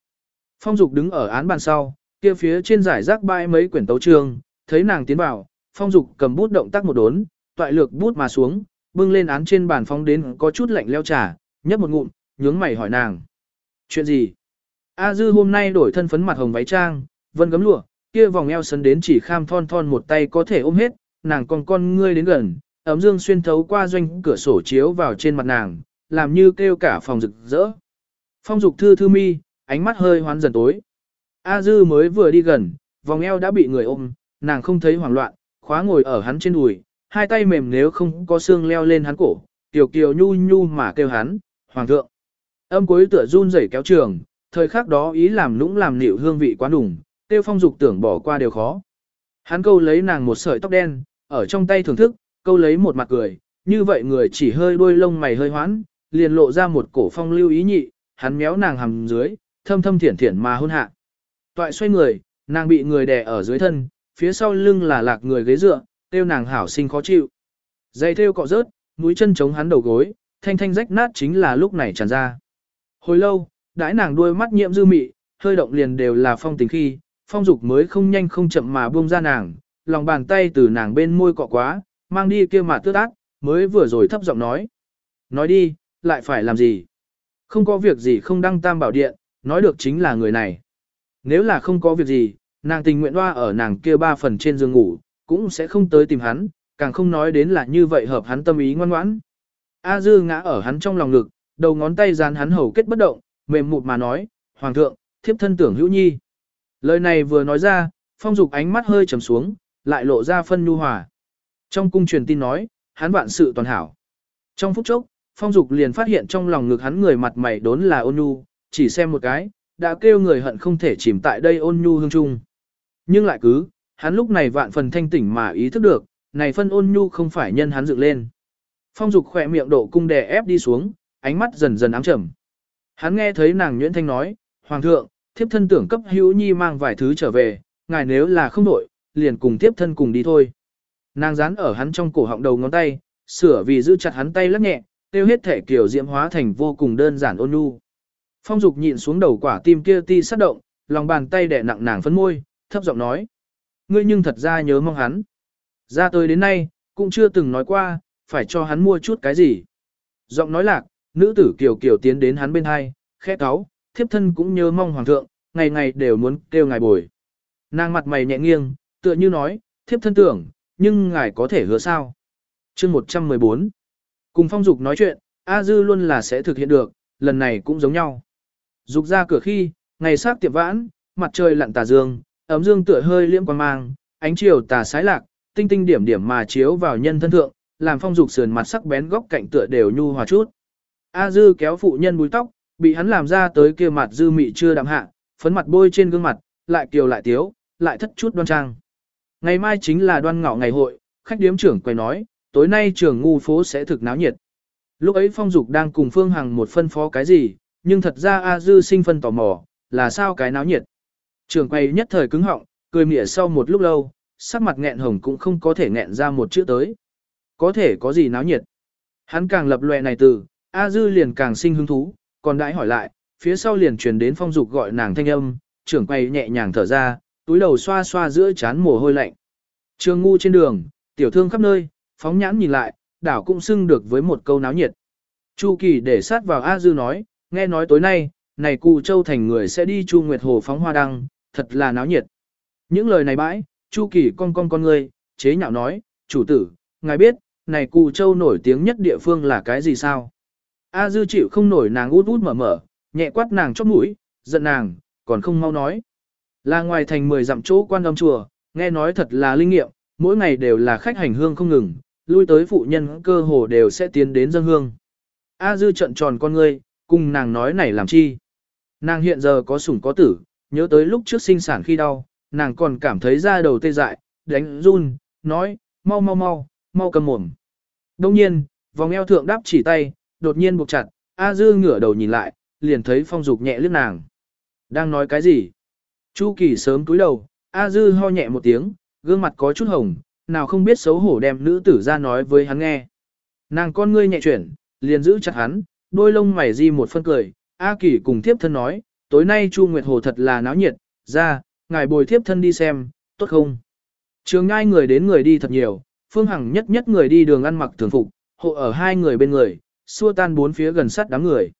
Phong dục đứng ở án bàn sau, kia phía trên giải rác bãi mấy quyển tấu trường, thấy nàng tiến vào, phong dục cầm bút động tác một đốn, toại lược bút mà xuống, bưng lên án trên bàn phóng đến có chút lạnh leo trà, nhấp một ngụm, nhướng mày hỏi nàng. Chuyện gì? A dư hôm nay đổi thân phấn mặt hồng váy trang, vân gấm lụa, kia vòng eo sấn đến chỉ kham thon thon một tay có thể ôm hết, nàng còn con ngươi đến gần, ấm dương xuyên thấu qua doanh cửa sổ chiếu vào trên mặt nàng, làm như kêu cả phòng rực rỡ. Phong dục thư thư mi, ánh mắt hơi hoán dần tối. A dư mới vừa đi gần, vòng eo đã bị người ôm, nàng không thấy hoảng loạn, khóa ngồi ở hắn trên đùi, hai tay mềm nếu không có xương leo lên hắn cổ, tiểu kiều nhu nhu mà kêu hắn, hoàng thượng. Âm cuối tựa run rẩy kéo trường, thời khắc đó ý làm nũng làm nịu hương vị quá đủng, tiêu phong dục tưởng bỏ qua đều khó. Hắn câu lấy nàng một sợi tóc đen, ở trong tay thưởng thức, câu lấy một mặt cười, như vậy người chỉ hơi đuôi lông mày hơi hoãn, liền lộ ra một cổ phong lưu ý nhị, hắn méo nàng hầm dưới, thâm thâm thiển thiển mà hôn hạ. Toại xoay người, nàng bị người đè ở dưới thân, phía sau lưng là lạc người ghế dựa, tiêu nàng hảo sinh khó chịu. Dây thêu cọ rớt, mũi chân chống hắn đầu gối, thanh thanh rách nát chính là lúc này tràn ra. Hồi lâu, đãi nàng đuôi mắt nhiễm dư mị, hơi động liền đều là phong tình khi, phong dục mới không nhanh không chậm mà buông ra nàng, lòng bàn tay từ nàng bên môi cọ quá, mang đi kia mà tước ác, mới vừa rồi thấp giọng nói. Nói đi, lại phải làm gì? Không có việc gì không đăng tam bảo điện, nói được chính là người này. Nếu là không có việc gì, nàng tình nguyện hoa ở nàng kia ba phần trên giường ngủ, cũng sẽ không tới tìm hắn, càng không nói đến là như vậy hợp hắn tâm ý ngoan ngoãn. A dư ngã ở hắn trong lòng ngực, đầu ngón tay dán hắn hầu kết bất động, mềm mụt mà nói, Hoàng thượng, thiếp thân tưởng hữu nhi. Lời này vừa nói ra, phong dục ánh mắt hơi trầm xuống, lại lộ ra phân nhu hòa. Trong cung truyền tin nói, hắn vạn sự toàn hảo. Trong phút chốc, phong dục liền phát hiện trong lòng ngực hắn người mặt mày đốn là ôn nhu, chỉ xem một cái, đã kêu người hận không thể chìm tại đây ôn nhu hương trung. Nhưng lại cứ, hắn lúc này vạn phần thanh tỉnh mà ý thức được, này phân ôn nhu không phải nhân hắn dựng lên. Phong dục khỏe miệng độ cung đè ép đi xuống, ánh mắt dần dần ám trầm. Hắn nghe thấy nàng nhuyễn thanh nói, Hoàng thượng, thiếp thân tưởng cấp hữu nhi mang vài thứ trở về, ngài nếu là không đổi, liền cùng thiếp thân cùng đi thôi. Nàng dán ở hắn trong cổ họng đầu ngón tay, sửa vì giữ chặt hắn tay lắc nhẹ, tiêu hết thể kiểu diễm hóa thành vô cùng đơn giản ôn nhu. Phong dục nhịn xuống đầu quả tim kia ti sát động, lòng bàn tay đè nặng nàng phấn môi, thấp giọng nói. Ngươi nhưng thật ra nhớ mong hắn. Ra tới đến nay, cũng chưa từng nói qua, phải cho hắn mua chút cái gì. Giọng nói lạc, nữ tử kiều kiều tiến đến hắn bên hai, khẽ cáo, thiếp thân cũng nhớ mong hoàng thượng, ngày ngày đều muốn kêu ngài bồi. Nàng mặt mày nhẹ nghiêng, tựa như nói, thiếp thân tưởng, nhưng ngài có thể hứa sao. chương 114 Cùng phong dục nói chuyện, A Dư luôn là sẽ thực hiện được, lần này cũng giống nhau. Dục ra cửa khi, ngày sát tiệm vãn, mặt trời lặn tà dương, ấm dương tựa hơi liễm quan mang, ánh chiều tà sái lạc, tinh tinh điểm điểm mà chiếu vào nhân thân thượng, làm phong dục sườn mặt sắc bén góc cạnh tựa đều nhu hòa chút. A dư kéo phụ nhân búi tóc, bị hắn làm ra tới kia mặt dư mị chưa đạm hạ, phấn mặt bôi trên gương mặt, lại kiều lại tiếu, lại thất chút đoan trang. Ngày mai chính là đoan ngọ ngày hội, khách điếm trưởng quay nói, tối nay trường ngu phố sẽ thực náo nhiệt. Lúc ấy phong dục đang cùng Phương Hằng một phân phó cái gì, nhưng thật ra A dư sinh phân tò mò, là sao cái náo nhiệt. Trường quay nhất thời cứng họng, cười mỉa sau một lúc lâu, sắc mặt nghẹn hồng cũng không có thể nghẹn ra một chữ tới. Có thể có gì náo nhiệt. Hắn càng lập loè này từ, A Dư liền càng sinh hứng thú, còn đãi hỏi lại, phía sau liền truyền đến phong dục gọi nàng thanh âm, trưởng quay nhẹ nhàng thở ra, túi đầu xoa xoa giữa chán mồ hôi lạnh. Trường ngu trên đường, tiểu thương khắp nơi, phóng nhãn nhìn lại, đảo cũng xưng được với một câu náo nhiệt. Chu Kỳ để sát vào A Dư nói, nghe nói tối nay, này cụ châu thành người sẽ đi Chu Nguyệt Hồ phóng hoa đăng, thật là náo nhiệt. Những lời này bãi, Chu Kỳ con con con người, chế nhạo nói, chủ tử, ngài biết, này cụ châu nổi tiếng nhất địa phương là cái gì sao? A dư chịu không nổi nàng út út mở mở, nhẹ quát nàng chóp mũi, giận nàng, còn không mau nói. Là ngoài thành mười dặm chỗ quan âm chùa, nghe nói thật là linh nghiệm, mỗi ngày đều là khách hành hương không ngừng, lui tới phụ nhân cơ hồ đều sẽ tiến đến dân hương. A dư trận tròn con ngươi, cùng nàng nói này làm chi. Nàng hiện giờ có sủng có tử, nhớ tới lúc trước sinh sản khi đau, nàng còn cảm thấy da đầu tê dại, đánh run, nói, mau mau mau, mau cầm mồm. Đông nhiên, vòng eo thượng đáp chỉ tay, đột nhiên buộc chặt, A Dư ngửa đầu nhìn lại, liền thấy phong dục nhẹ lướt nàng. Đang nói cái gì? Chu Kỳ sớm túi đầu, A Dư ho nhẹ một tiếng, gương mặt có chút hồng, nào không biết xấu hổ đem nữ tử ra nói với hắn nghe. Nàng con ngươi nhẹ chuyển, liền giữ chặt hắn, đôi lông mày di một phân cười, A Kỳ cùng thiếp thân nói, tối nay Chu Nguyệt Hồ thật là náo nhiệt, ra, ngài bồi thiếp thân đi xem, tốt không? Trường ngai người đến người đi thật nhiều, Phương Hằng nhất nhất người đi đường ăn mặc thường phục, hộ ở hai người bên người, xua tan bốn phía gần sát đám người.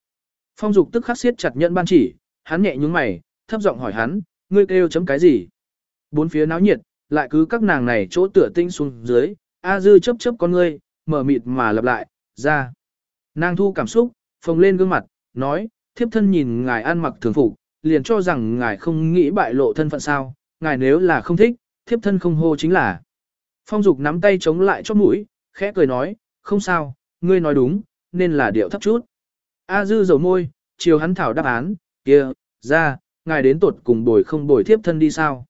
Phong Dục tức khắc siết chặt nhận ban chỉ, hắn nhẹ nhướng mày, thấp giọng hỏi hắn, ngươi kêu chấm cái gì? Bốn phía náo nhiệt, lại cứ các nàng này chỗ tựa tinh xuống dưới, A Dư chấp chấp con ngươi, mở mịt mà lặp lại, ra. Nàng thu cảm xúc, phồng lên gương mặt, nói, thiếp thân nhìn ngài ăn mặc thường phục, liền cho rằng ngài không nghĩ bại lộ thân phận sao, ngài nếu là không thích, thiếp thân không hô chính là. Phong Dục nắm tay chống lại cho mũi, khẽ cười nói, không sao, ngươi nói đúng, nên là điệu thấp chút. A dư dầu môi, chiều hắn thảo đáp án, kia, ra, ngài đến tột cùng bồi không bồi thiếp thân đi sao.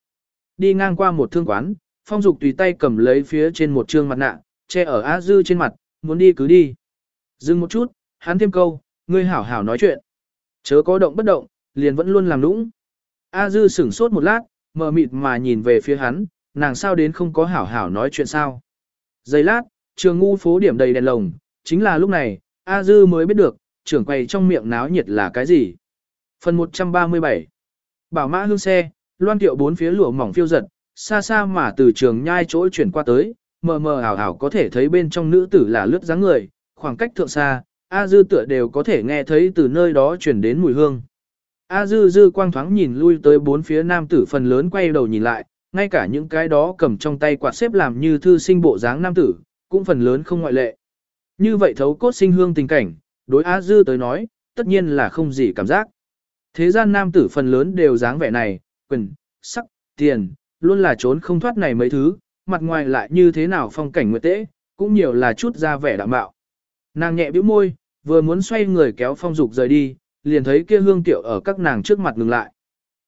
Đi ngang qua một thương quán, phong dục tùy tay cầm lấy phía trên một trương mặt nạ, che ở A dư trên mặt, muốn đi cứ đi. Dừng một chút, hắn thêm câu, ngươi hảo hảo nói chuyện. Chớ có động bất động, liền vẫn luôn làm lũng. A dư sửng sốt một lát, mờ mịt mà nhìn về phía hắn, nàng sao đến không có hảo hảo nói chuyện sao. Giây lát, trường ngu phố điểm đầy đèn lồng, chính là lúc này, A Dư mới biết được, trưởng quầy trong miệng náo nhiệt là cái gì. Phần 137 Bảo mã hương xe, loan tiệu bốn phía lụa mỏng phiêu giật, xa xa mà từ trường nhai chỗ chuyển qua tới, mờ mờ ảo ảo có thể thấy bên trong nữ tử là lướt dáng người, khoảng cách thượng xa, A Dư tựa đều có thể nghe thấy từ nơi đó chuyển đến mùi hương. A Dư Dư quang thoáng nhìn lui tới bốn phía nam tử phần lớn quay đầu nhìn lại, ngay cả những cái đó cầm trong tay quạt xếp làm như thư sinh bộ dáng nam tử, cũng phần lớn không ngoại lệ. Như vậy thấu cốt sinh hương tình cảnh, đối A Dư tới nói, tất nhiên là không gì cảm giác. Thế gian nam tử phần lớn đều dáng vẻ này, quần, sắc, tiền, luôn là trốn không thoát này mấy thứ, mặt ngoài lại như thế nào phong cảnh nguyệt tế, cũng nhiều là chút ra vẻ đạm bạo. Nàng nhẹ bĩu môi, vừa muốn xoay người kéo phong dục rời đi, liền thấy kia hương tiểu ở các nàng trước mặt ngừng lại.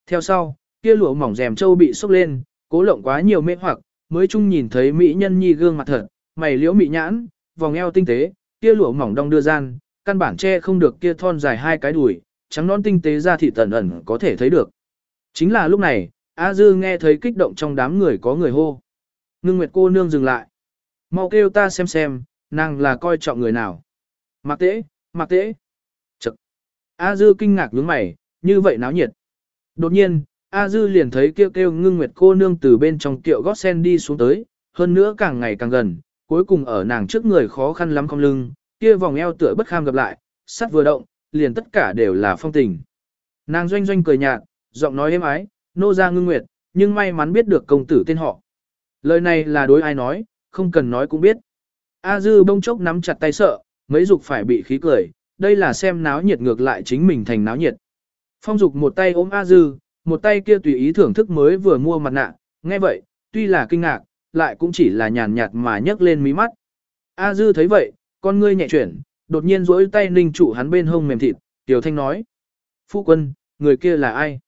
Theo sau, kia lụa mỏng rèm châu bị sốc lên, cố lộng quá nhiều mê hoặc, mới chung nhìn thấy mỹ nhân nhi gương mặt thật, mày liễu mị nhãn, vòng eo tinh tế, kia lụa mỏng đong đưa gian, căn bản che không được kia thon dài hai cái đùi, trắng non tinh tế ra thị tẩn ẩn có thể thấy được. Chính là lúc này, A Dư nghe thấy kích động trong đám người có người hô. Ngưng Nguyệt cô nương dừng lại. Mau kêu ta xem xem, nàng là coi trọng người nào. Mạc Tế, Mạc Tế. Chật. A Dư kinh ngạc nhướng mày, như vậy náo nhiệt. Đột nhiên, A Dư liền thấy kêu kêu ngưng nguyệt cô nương từ bên trong kiệu gót sen đi xuống tới, hơn nữa càng ngày càng gần, cuối cùng ở nàng trước người khó khăn lắm không lưng, kia vòng eo tựa bất kham gặp lại, sắt vừa động, liền tất cả đều là phong tình. Nàng doanh doanh cười nhạt, giọng nói êm ái, nô ra ngưng nguyệt, nhưng may mắn biết được công tử tên họ. Lời này là đối ai nói, không cần nói cũng biết. A dư bông chốc nắm chặt tay sợ, mấy dục phải bị khí cười, đây là xem náo nhiệt ngược lại chính mình thành náo nhiệt. Phong dục một tay ôm A dư, một tay kia tùy ý thưởng thức mới vừa mua mặt nạ, nghe vậy, tuy là kinh ngạc, lại cũng chỉ là nhàn nhạt mà nhấc lên mí mắt. A dư thấy vậy, con ngươi nhẹ chuyển, đột nhiên duỗi tay ninh trụ hắn bên hông mềm thịt, Tiểu Thanh nói. Phu quân, người kia là ai?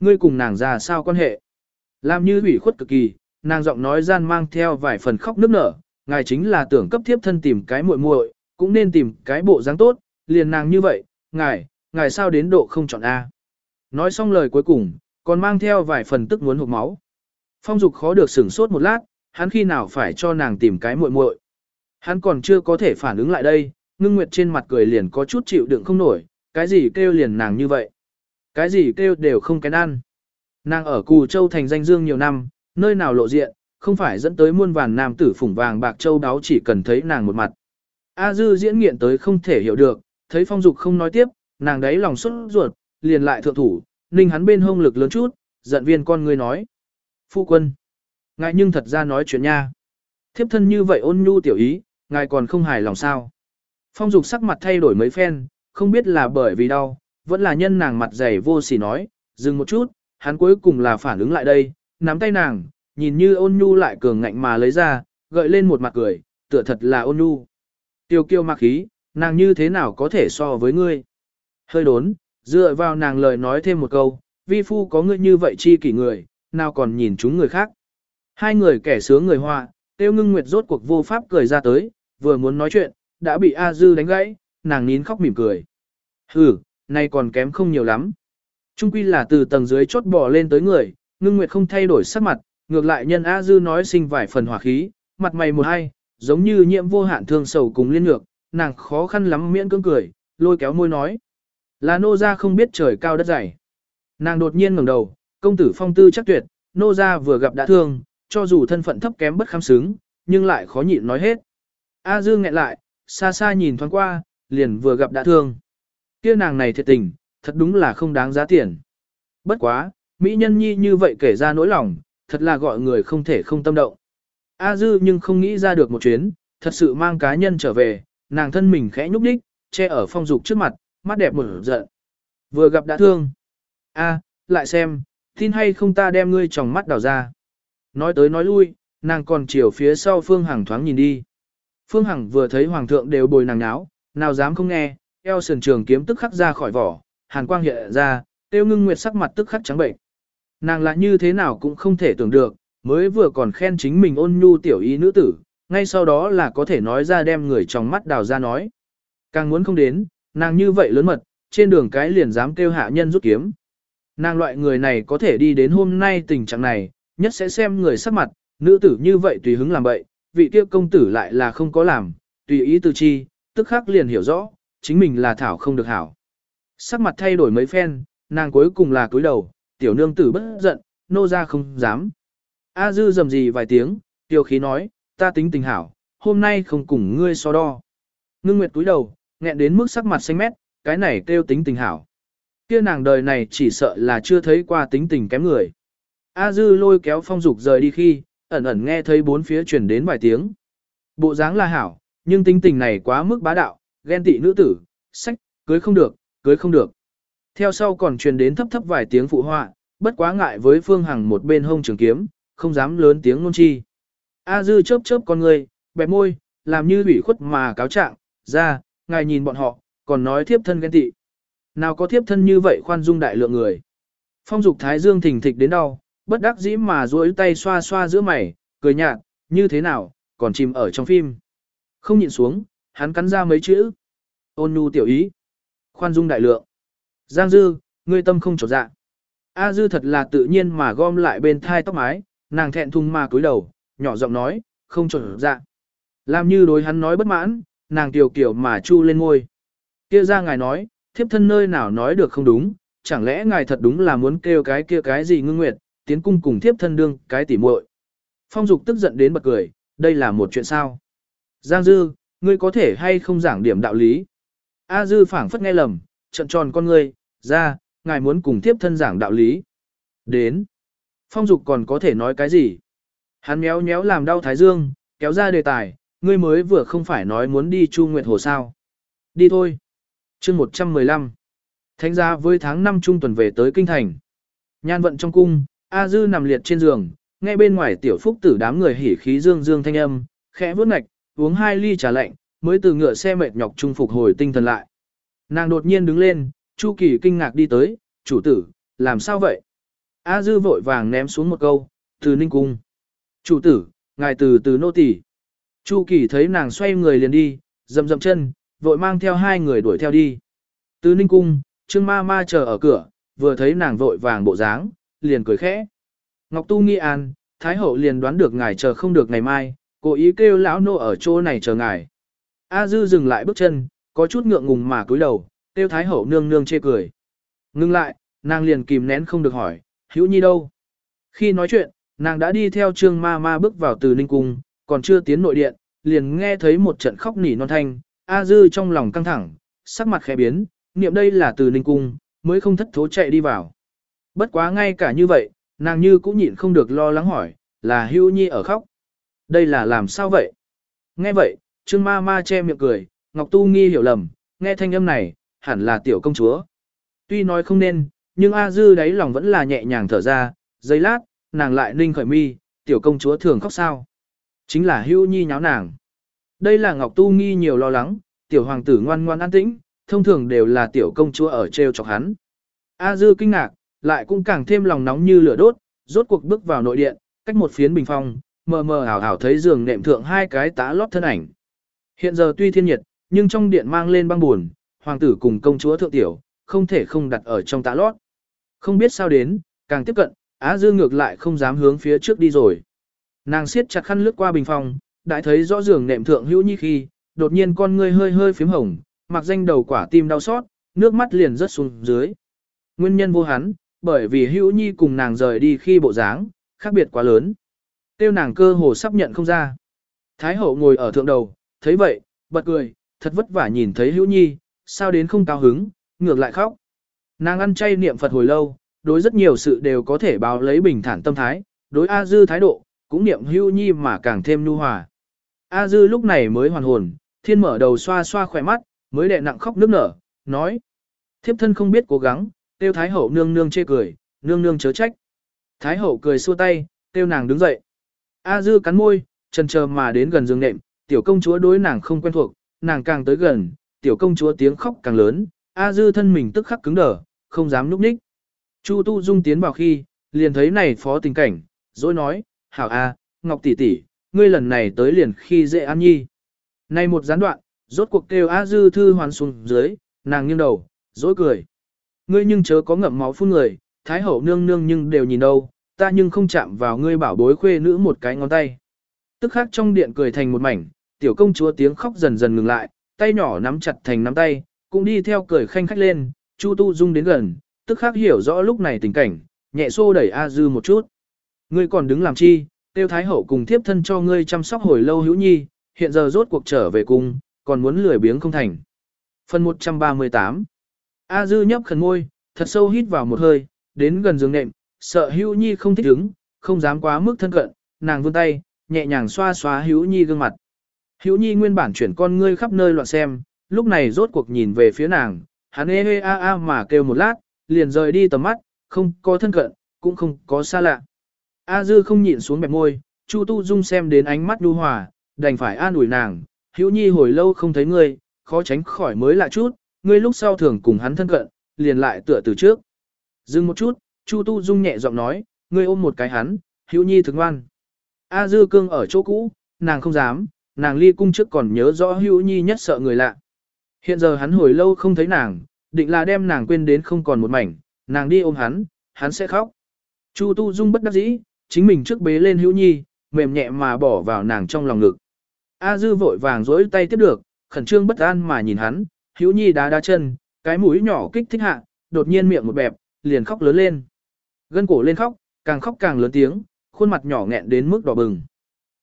Ngươi cùng nàng ra sao quan hệ? Làm như ủy khuất cực kỳ, nàng giọng nói gian mang theo vài phần khóc nức nở, ngài chính là tưởng cấp thiếp thân tìm cái muội muội, cũng nên tìm cái bộ dáng tốt, liền nàng như vậy, ngài, ngài sao đến độ không chọn A. Nói xong lời cuối cùng, còn mang theo vài phần tức muốn hụt máu. Phong dục khó được sửng sốt một lát, hắn khi nào phải cho nàng tìm cái muội muội. Hắn còn chưa có thể phản ứng lại đây, ngưng nguyệt trên mặt cười liền có chút chịu đựng không nổi, cái gì kêu liền nàng như vậy. Cái gì kêu đều không kén ăn. Nàng ở Cù Châu thành danh dương nhiều năm, nơi nào lộ diện, không phải dẫn tới muôn vàn nam tử phủng vàng bạc châu đáo chỉ cần thấy nàng một mặt. A dư diễn nghiện tới không thể hiểu được, thấy phong dục không nói tiếp, nàng đấy lòng xuất ruột, liền lại thượng thủ, ninh hắn bên hông lực lớn chút, giận viên con người nói. Phu quân, ngài nhưng thật ra nói chuyện nha. Thiếp thân như vậy ôn nhu tiểu ý, ngài còn không hài lòng sao. Phong dục sắc mặt thay đổi mấy phen, không biết là bởi vì đau, vẫn là nhân nàng mặt dày vô sỉ nói, dừng một chút, hắn cuối cùng là phản ứng lại đây, nắm tay nàng, nhìn như ôn nhu lại cường ngạnh mà lấy ra, gợi lên một mặt cười, tựa thật là ôn nhu. Tiêu kiêu mặc khí, nàng như thế nào có thể so với ngươi? Hơi đốn, dựa vào nàng lời nói thêm một câu, vi phu có ngươi như vậy chi kỷ người, nào còn nhìn chúng người khác. Hai người kẻ sướng người hoa, tiêu ngưng nguyệt rốt cuộc vô pháp cười ra tới, vừa muốn nói chuyện, đã bị A Dư đánh gãy, nàng nín khóc mỉm cười. Hừ, nay còn kém không nhiều lắm. Trung quy là từ tầng dưới chốt bò lên tới người, ngưng nguyệt không thay đổi sắc mặt, ngược lại nhân A Dư nói sinh vài phần hỏa khí, mặt mày một hai, giống như nhiễm vô hạn thương sầu cùng liên ngược, nàng khó khăn lắm miễn cưỡng cười, lôi kéo môi nói. Là nô gia không biết trời cao đất dày. Nàng đột nhiên ngẩng đầu, công tử phong tư chắc tuyệt, nô gia vừa gặp đã thương, cho dù thân phận thấp kém bất khám xứng, nhưng lại khó nhịn nói hết. A Dương nghẹn lại, xa xa nhìn thoáng qua, liền vừa gặp đã thương. Kia nàng này thiệt tình, thật đúng là không đáng giá tiền. Bất quá, Mỹ nhân nhi như vậy kể ra nỗi lòng, thật là gọi người không thể không tâm động. A Dư nhưng không nghĩ ra được một chuyến, thật sự mang cá nhân trở về, nàng thân mình khẽ nhúc đích, che ở phong dục trước mặt, mắt đẹp mở giận. Vừa gặp đã thương. A, lại xem, tin hay không ta đem ngươi tròng mắt đào ra. Nói tới nói lui, nàng còn chiều phía sau Phương Hằng thoáng nhìn đi. Phương Hằng vừa thấy Hoàng thượng đều bồi nàng náo, nào dám không nghe, eo sườn trường kiếm tức khắc ra khỏi vỏ, hàn quang hiện ra, tiêu ngưng nguyệt sắc mặt tức khắc trắng bệnh. Nàng lại như thế nào cũng không thể tưởng được, mới vừa còn khen chính mình ôn nhu tiểu ý nữ tử, ngay sau đó là có thể nói ra đem người trong mắt đào ra nói. Càng muốn không đến, nàng như vậy lớn mật, trên đường cái liền dám kêu hạ nhân rút kiếm. Nàng loại người này có thể đi đến hôm nay tình trạng này, nhất sẽ xem người sắc mặt, nữ tử như vậy tùy hứng làm bậy, vị kia công tử lại là không có làm, tùy ý từ chi, tức khắc liền hiểu rõ, chính mình là thảo không được hảo. Sắc mặt thay đổi mấy phen, nàng cuối cùng là cúi đầu, tiểu nương tử bất giận, nô ra không dám. A dư dầm gì vài tiếng, tiêu khí nói, ta tính tình hảo, hôm nay không cùng ngươi so đo. Ngưng nguyệt cúi đầu, nghẹn đến mức sắc mặt xanh mét, cái này kêu tính tình hảo. Kia nàng đời này chỉ sợ là chưa thấy qua tính tình kém người. A dư lôi kéo phong dục rời đi khi, ẩn ẩn nghe thấy bốn phía truyền đến vài tiếng. Bộ dáng là hảo, nhưng tính tình này quá mức bá đạo, ghen tị nữ tử, sách, cưới không được, cưới không được. Theo sau còn truyền đến thấp thấp vài tiếng phụ họa, bất quá ngại với Phương Hằng một bên hông trường kiếm, không dám lớn tiếng ngôn chi. A dư chớp chớp con người, bẹp môi, làm như ủy khuất mà cáo trạng, ra, ngài nhìn bọn họ, còn nói thiếp thân ghen tị. Nào có thiếp thân như vậy khoan dung đại lượng người. Phong dục thái dương thỉnh thịch đến đau, bất đắc dĩ mà duỗi tay xoa xoa giữa mày, cười nhạt, như thế nào, còn chìm ở trong phim. Không nhìn xuống, hắn cắn ra mấy chữ. Ôn nhu tiểu ý. Khoan dung đại lượng. Giang dư, ngươi tâm không trột dạ. A dư thật là tự nhiên mà gom lại bên thai tóc mái, nàng thẹn thùng mà cúi đầu, nhỏ giọng nói, không trở dạ. Làm như đối hắn nói bất mãn, nàng tiểu kiểu mà chu lên ngôi Kia ra ngài nói, thiếp thân nơi nào nói được không đúng, chẳng lẽ ngài thật đúng là muốn kêu cái kia cái gì ngưng nguyệt, tiến cung cùng thiếp thân đương cái tỉ muội. Phong dục tức giận đến bật cười, đây là một chuyện sao. Giang Dư, ngươi có thể hay không giảng điểm đạo lý. A Dư phảng phất nghe lầm, trận tròn con ngươi, ra, ngài muốn cùng thiếp thân giảng đạo lý. Đến. Phong dục còn có thể nói cái gì? Hắn méo méo làm đau thái dương, kéo ra đề tài, ngươi mới vừa không phải nói muốn đi Chu Nguyệt Hồ sao. Đi thôi. chương 115. Thánh giá với tháng 5 trung tuần về tới Kinh Thành. Nhan vận trong cung, A Dư nằm liệt trên giường, nghe bên ngoài tiểu phúc tử đám người hỉ khí dương dương thanh âm, khẽ vuốt ngạch, uống hai ly trà lạnh, mới từ ngựa xe mệt nhọc trung phục hồi tinh thần lại. Nàng đột nhiên đứng lên, Chu Kỳ kinh ngạc đi tới, chủ tử, làm sao vậy? A Dư vội vàng ném xuống một câu, từ ninh cung. Chủ tử, ngài từ từ nô tỳ. Chu Kỳ thấy nàng xoay người liền đi, dầm dầm chân, vội mang theo hai người đuổi theo đi. Từ ninh cung, Trương ma ma chờ ở cửa, vừa thấy nàng vội vàng bộ dáng, liền cười khẽ. Ngọc Tu nghi an, Thái hậu liền đoán được ngài chờ không được ngày mai, cố ý kêu lão nô ở chỗ này chờ ngài. A dư dừng lại bước chân, có chút ngượng ngùng mà cúi đầu, kêu Thái hậu nương nương chê cười. Ngưng lại, nàng liền kìm nén không được hỏi, hữu nhi đâu? Khi nói chuyện, nàng đã đi theo trương ma ma bước vào từ ninh cung, còn chưa tiến nội điện, liền nghe thấy một trận khóc nỉ non thanh, A dư trong lòng căng thẳng, sắc mặt khẽ biến, niệm đây là từ ninh cung, mới không thất thố chạy đi vào. Bất quá ngay cả như vậy, nàng như cũng nhịn không được lo lắng hỏi, là hưu nhi ở khóc. Đây là làm sao vậy? Nghe vậy, Trương ma ma che miệng cười, Ngọc Tu nghi hiểu lầm, nghe thanh âm này, hẳn là tiểu công chúa. Tuy nói không nên, nhưng A Dư đáy lòng vẫn là nhẹ nhàng thở ra, giây lát, nàng lại ninh khởi mi, tiểu công chúa thường khóc sao. Chính là hưu nhi nháo nàng. Đây là Ngọc Tu nghi nhiều lo lắng, tiểu hoàng tử ngoan ngoan an tĩnh, thông thường đều là tiểu công chúa ở treo chọc hắn. A dư kinh ngạc, lại cũng càng thêm lòng nóng như lửa đốt, rốt cuộc bước vào nội điện, cách một phiến bình phong, mờ mờ ảo ảo thấy giường nệm thượng hai cái tá lót thân ảnh. Hiện giờ tuy thiên nhiệt, nhưng trong điện mang lên băng buồn, hoàng tử cùng công chúa thượng tiểu, không thể không đặt ở trong tá lót. Không biết sao đến, càng tiếp cận, Á Dư ngược lại không dám hướng phía trước đi rồi. Nàng siết chặt khăn lướt qua bình phòng, đã thấy rõ giường nệm thượng hữu nhi khi, đột nhiên con ngươi hơi hơi phím hồng, mặc danh đầu quả tim đau xót, nước mắt liền rớt xuống dưới. Nguyên nhân vô hắn, bởi vì hữu nhi cùng nàng rời đi khi bộ dáng, khác biệt quá lớn. Tiêu nàng cơ hồ sắp nhận không ra. Thái hậu ngồi ở thượng đầu, thấy vậy, bật cười, thật vất vả nhìn thấy hữu nhi, sao đến không cao hứng, ngược lại khóc. Nàng ăn chay niệm Phật hồi lâu, đối rất nhiều sự đều có thể báo lấy bình thản tâm thái, đối A Dư thái độ, cũng niệm hưu nhi mà càng thêm nhu hòa. A Dư lúc này mới hoàn hồn, thiên mở đầu xoa xoa khỏe mắt, mới đệ nặng khóc nước nở, nói. Thiếp thân không biết cố gắng, tiêu Thái Hậu nương nương chê cười, nương nương chớ trách. Thái Hậu cười xua tay, tiêu nàng đứng dậy. A dư cắn môi, chần chờ mà đến gần giường nệm, tiểu công chúa đối nàng không quen thuộc, nàng càng tới gần, tiểu công chúa tiếng khóc càng lớn, A dư thân mình tức khắc cứng đờ, không dám núp ních. Chu Tu Dung tiến vào khi, liền thấy này phó tình cảnh, rồi nói, hảo A, Ngọc tỷ tỷ, ngươi lần này tới liền khi dễ an nhi. Này một gián đoạn, rốt cuộc kêu A Dư thư hoàn xuống dưới, nàng nghiêng đầu, dối cười. Ngươi nhưng chớ có ngậm máu phun người, thái hậu nương nương nhưng đều nhìn đâu, ta nhưng không chạm vào ngươi bảo bối khuê nữ một cái ngón tay. Tức khắc trong điện cười thành một mảnh, tiểu công chúa tiếng khóc dần dần ngừng lại, tay nhỏ nắm chặt thành nắm tay, cũng đi theo cười khanh khách lên, Chu Tu Dung đến gần, tức khắc hiểu rõ lúc này tình cảnh, nhẹ xô đẩy A Dư một chút. Ngươi còn đứng làm chi, tiêu thái hậu cùng thiếp thân cho ngươi chăm sóc hồi lâu hữu nhi, hiện giờ rốt cuộc trở về cung, còn muốn lười biếng không thành. Phần 138 A Dư nhấp khẩn môi, thật sâu hít vào một hơi, đến gần giường nệm, sợ Hữu Nhi không thích ứng, không dám quá mức thân cận, nàng vươn tay, nhẹ nhàng xoa xoa Hữu Nhi gương mặt. Hữu Nhi nguyên bản chuyển con ngươi khắp nơi loạn xem, lúc này rốt cuộc nhìn về phía nàng, hắn ê ê a a mà kêu một lát, liền rời đi tầm mắt, không có thân cận, cũng không có xa lạ. A Dư không nhịn xuống bẹp môi, Chu Tu Dung xem đến ánh mắt nhu hòa, đành phải an ủi nàng, hữu nhi hồi lâu không thấy ngươi, khó tránh khỏi mới lạ chút, ngươi lúc sau thường cùng hắn thân cận, liền lại tựa từ trước. Dừng một chút, Chu Tu Dung nhẹ giọng nói, ngươi ôm một cái hắn, hữu nhi thức ngoan. A Dư cương ở chỗ cũ, nàng không dám, nàng ly cung trước còn nhớ rõ hữu nhi nhất sợ người lạ. Hiện giờ hắn hồi lâu không thấy nàng, định là đem nàng quên đến không còn một mảnh, nàng đi ôm hắn, hắn sẽ khóc. Chu Tu Dung bất đắc dĩ, chính mình trước bế lên hữu nhi, mềm nhẹ mà bỏ vào nàng trong lòng ngực. A Dư vội vàng dối tay tiếp được, khẩn trương bất an mà nhìn hắn, hữu nhi đá đá chân, cái mũi nhỏ kích thích hạ, đột nhiên miệng một bẹp, liền khóc lớn lên. Gân cổ lên khóc, càng khóc càng lớn tiếng, khuôn mặt nhỏ nghẹn đến mức đỏ bừng.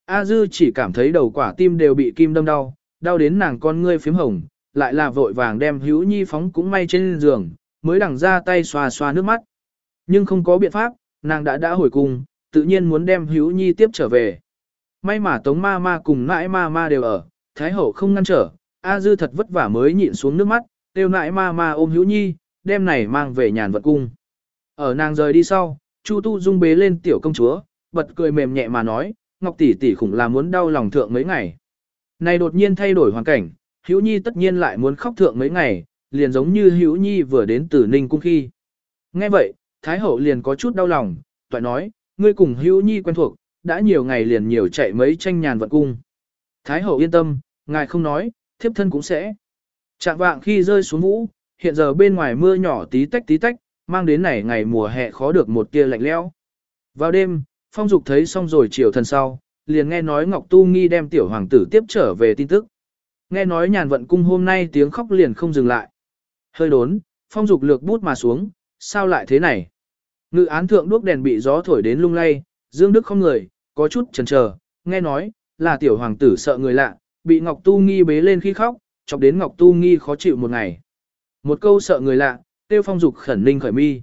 A Dư chỉ cảm thấy đầu quả tim đều bị kim đâm đau, đau đến nàng con ngươi phím hồng, lại là vội vàng đem hữu nhi phóng cũng may trên giường, mới đằng ra tay xoa xoa nước mắt. Nhưng không có biện pháp, nàng đã đã hồi cung, tự nhiên muốn đem hữu nhi tiếp trở về. May mà tống ma ma cùng nãi ma ma đều ở, thái hậu không ngăn trở, A Dư thật vất vả mới nhịn xuống nước mắt, đều nãi ma ma ôm hữu nhi, đem này mang về nhàn vật cung. Ở nàng rời đi sau, Chu Tu Dung bế lên tiểu công chúa, bật cười mềm nhẹ mà nói, Ngọc tỷ tỷ khủng là muốn đau lòng thượng mấy ngày. Này đột nhiên thay đổi hoàn cảnh, Hữu Nhi tất nhiên lại muốn khóc thượng mấy ngày, liền giống như Hữu Nhi vừa đến từ Ninh cung khi. Nghe vậy, Thái hậu liền có chút đau lòng, toại nói, ngươi cùng Hữu Nhi quen thuộc, đã nhiều ngày liền nhiều chạy mấy tranh nhàn vận cung. Thái hậu yên tâm, ngài không nói, thiếp thân cũng sẽ. Trạng vạng khi rơi xuống vũ, hiện giờ bên ngoài mưa nhỏ tí tách tí tách, mang đến này ngày mùa hè khó được một tia lạnh lẽo. Vào đêm, Phong Dục thấy xong rồi chiều thần sau, liền nghe nói Ngọc Tu Nghi đem tiểu hoàng tử tiếp trở về tin tức. Nghe nói nhàn vận cung hôm nay tiếng khóc liền không dừng lại. Hơi đốn, Phong Dục lược bút mà xuống, sao lại thế này? Ngự án thượng đuốc đèn bị gió thổi đến lung lay, Dương Đức không người, có chút chần chờ, nghe nói, là tiểu hoàng tử sợ người lạ, bị Ngọc Tu Nghi bế lên khi khóc, chọc đến Ngọc Tu Nghi khó chịu một ngày. Một câu sợ người lạ, tiêu phong dục khẩn ninh khởi mi.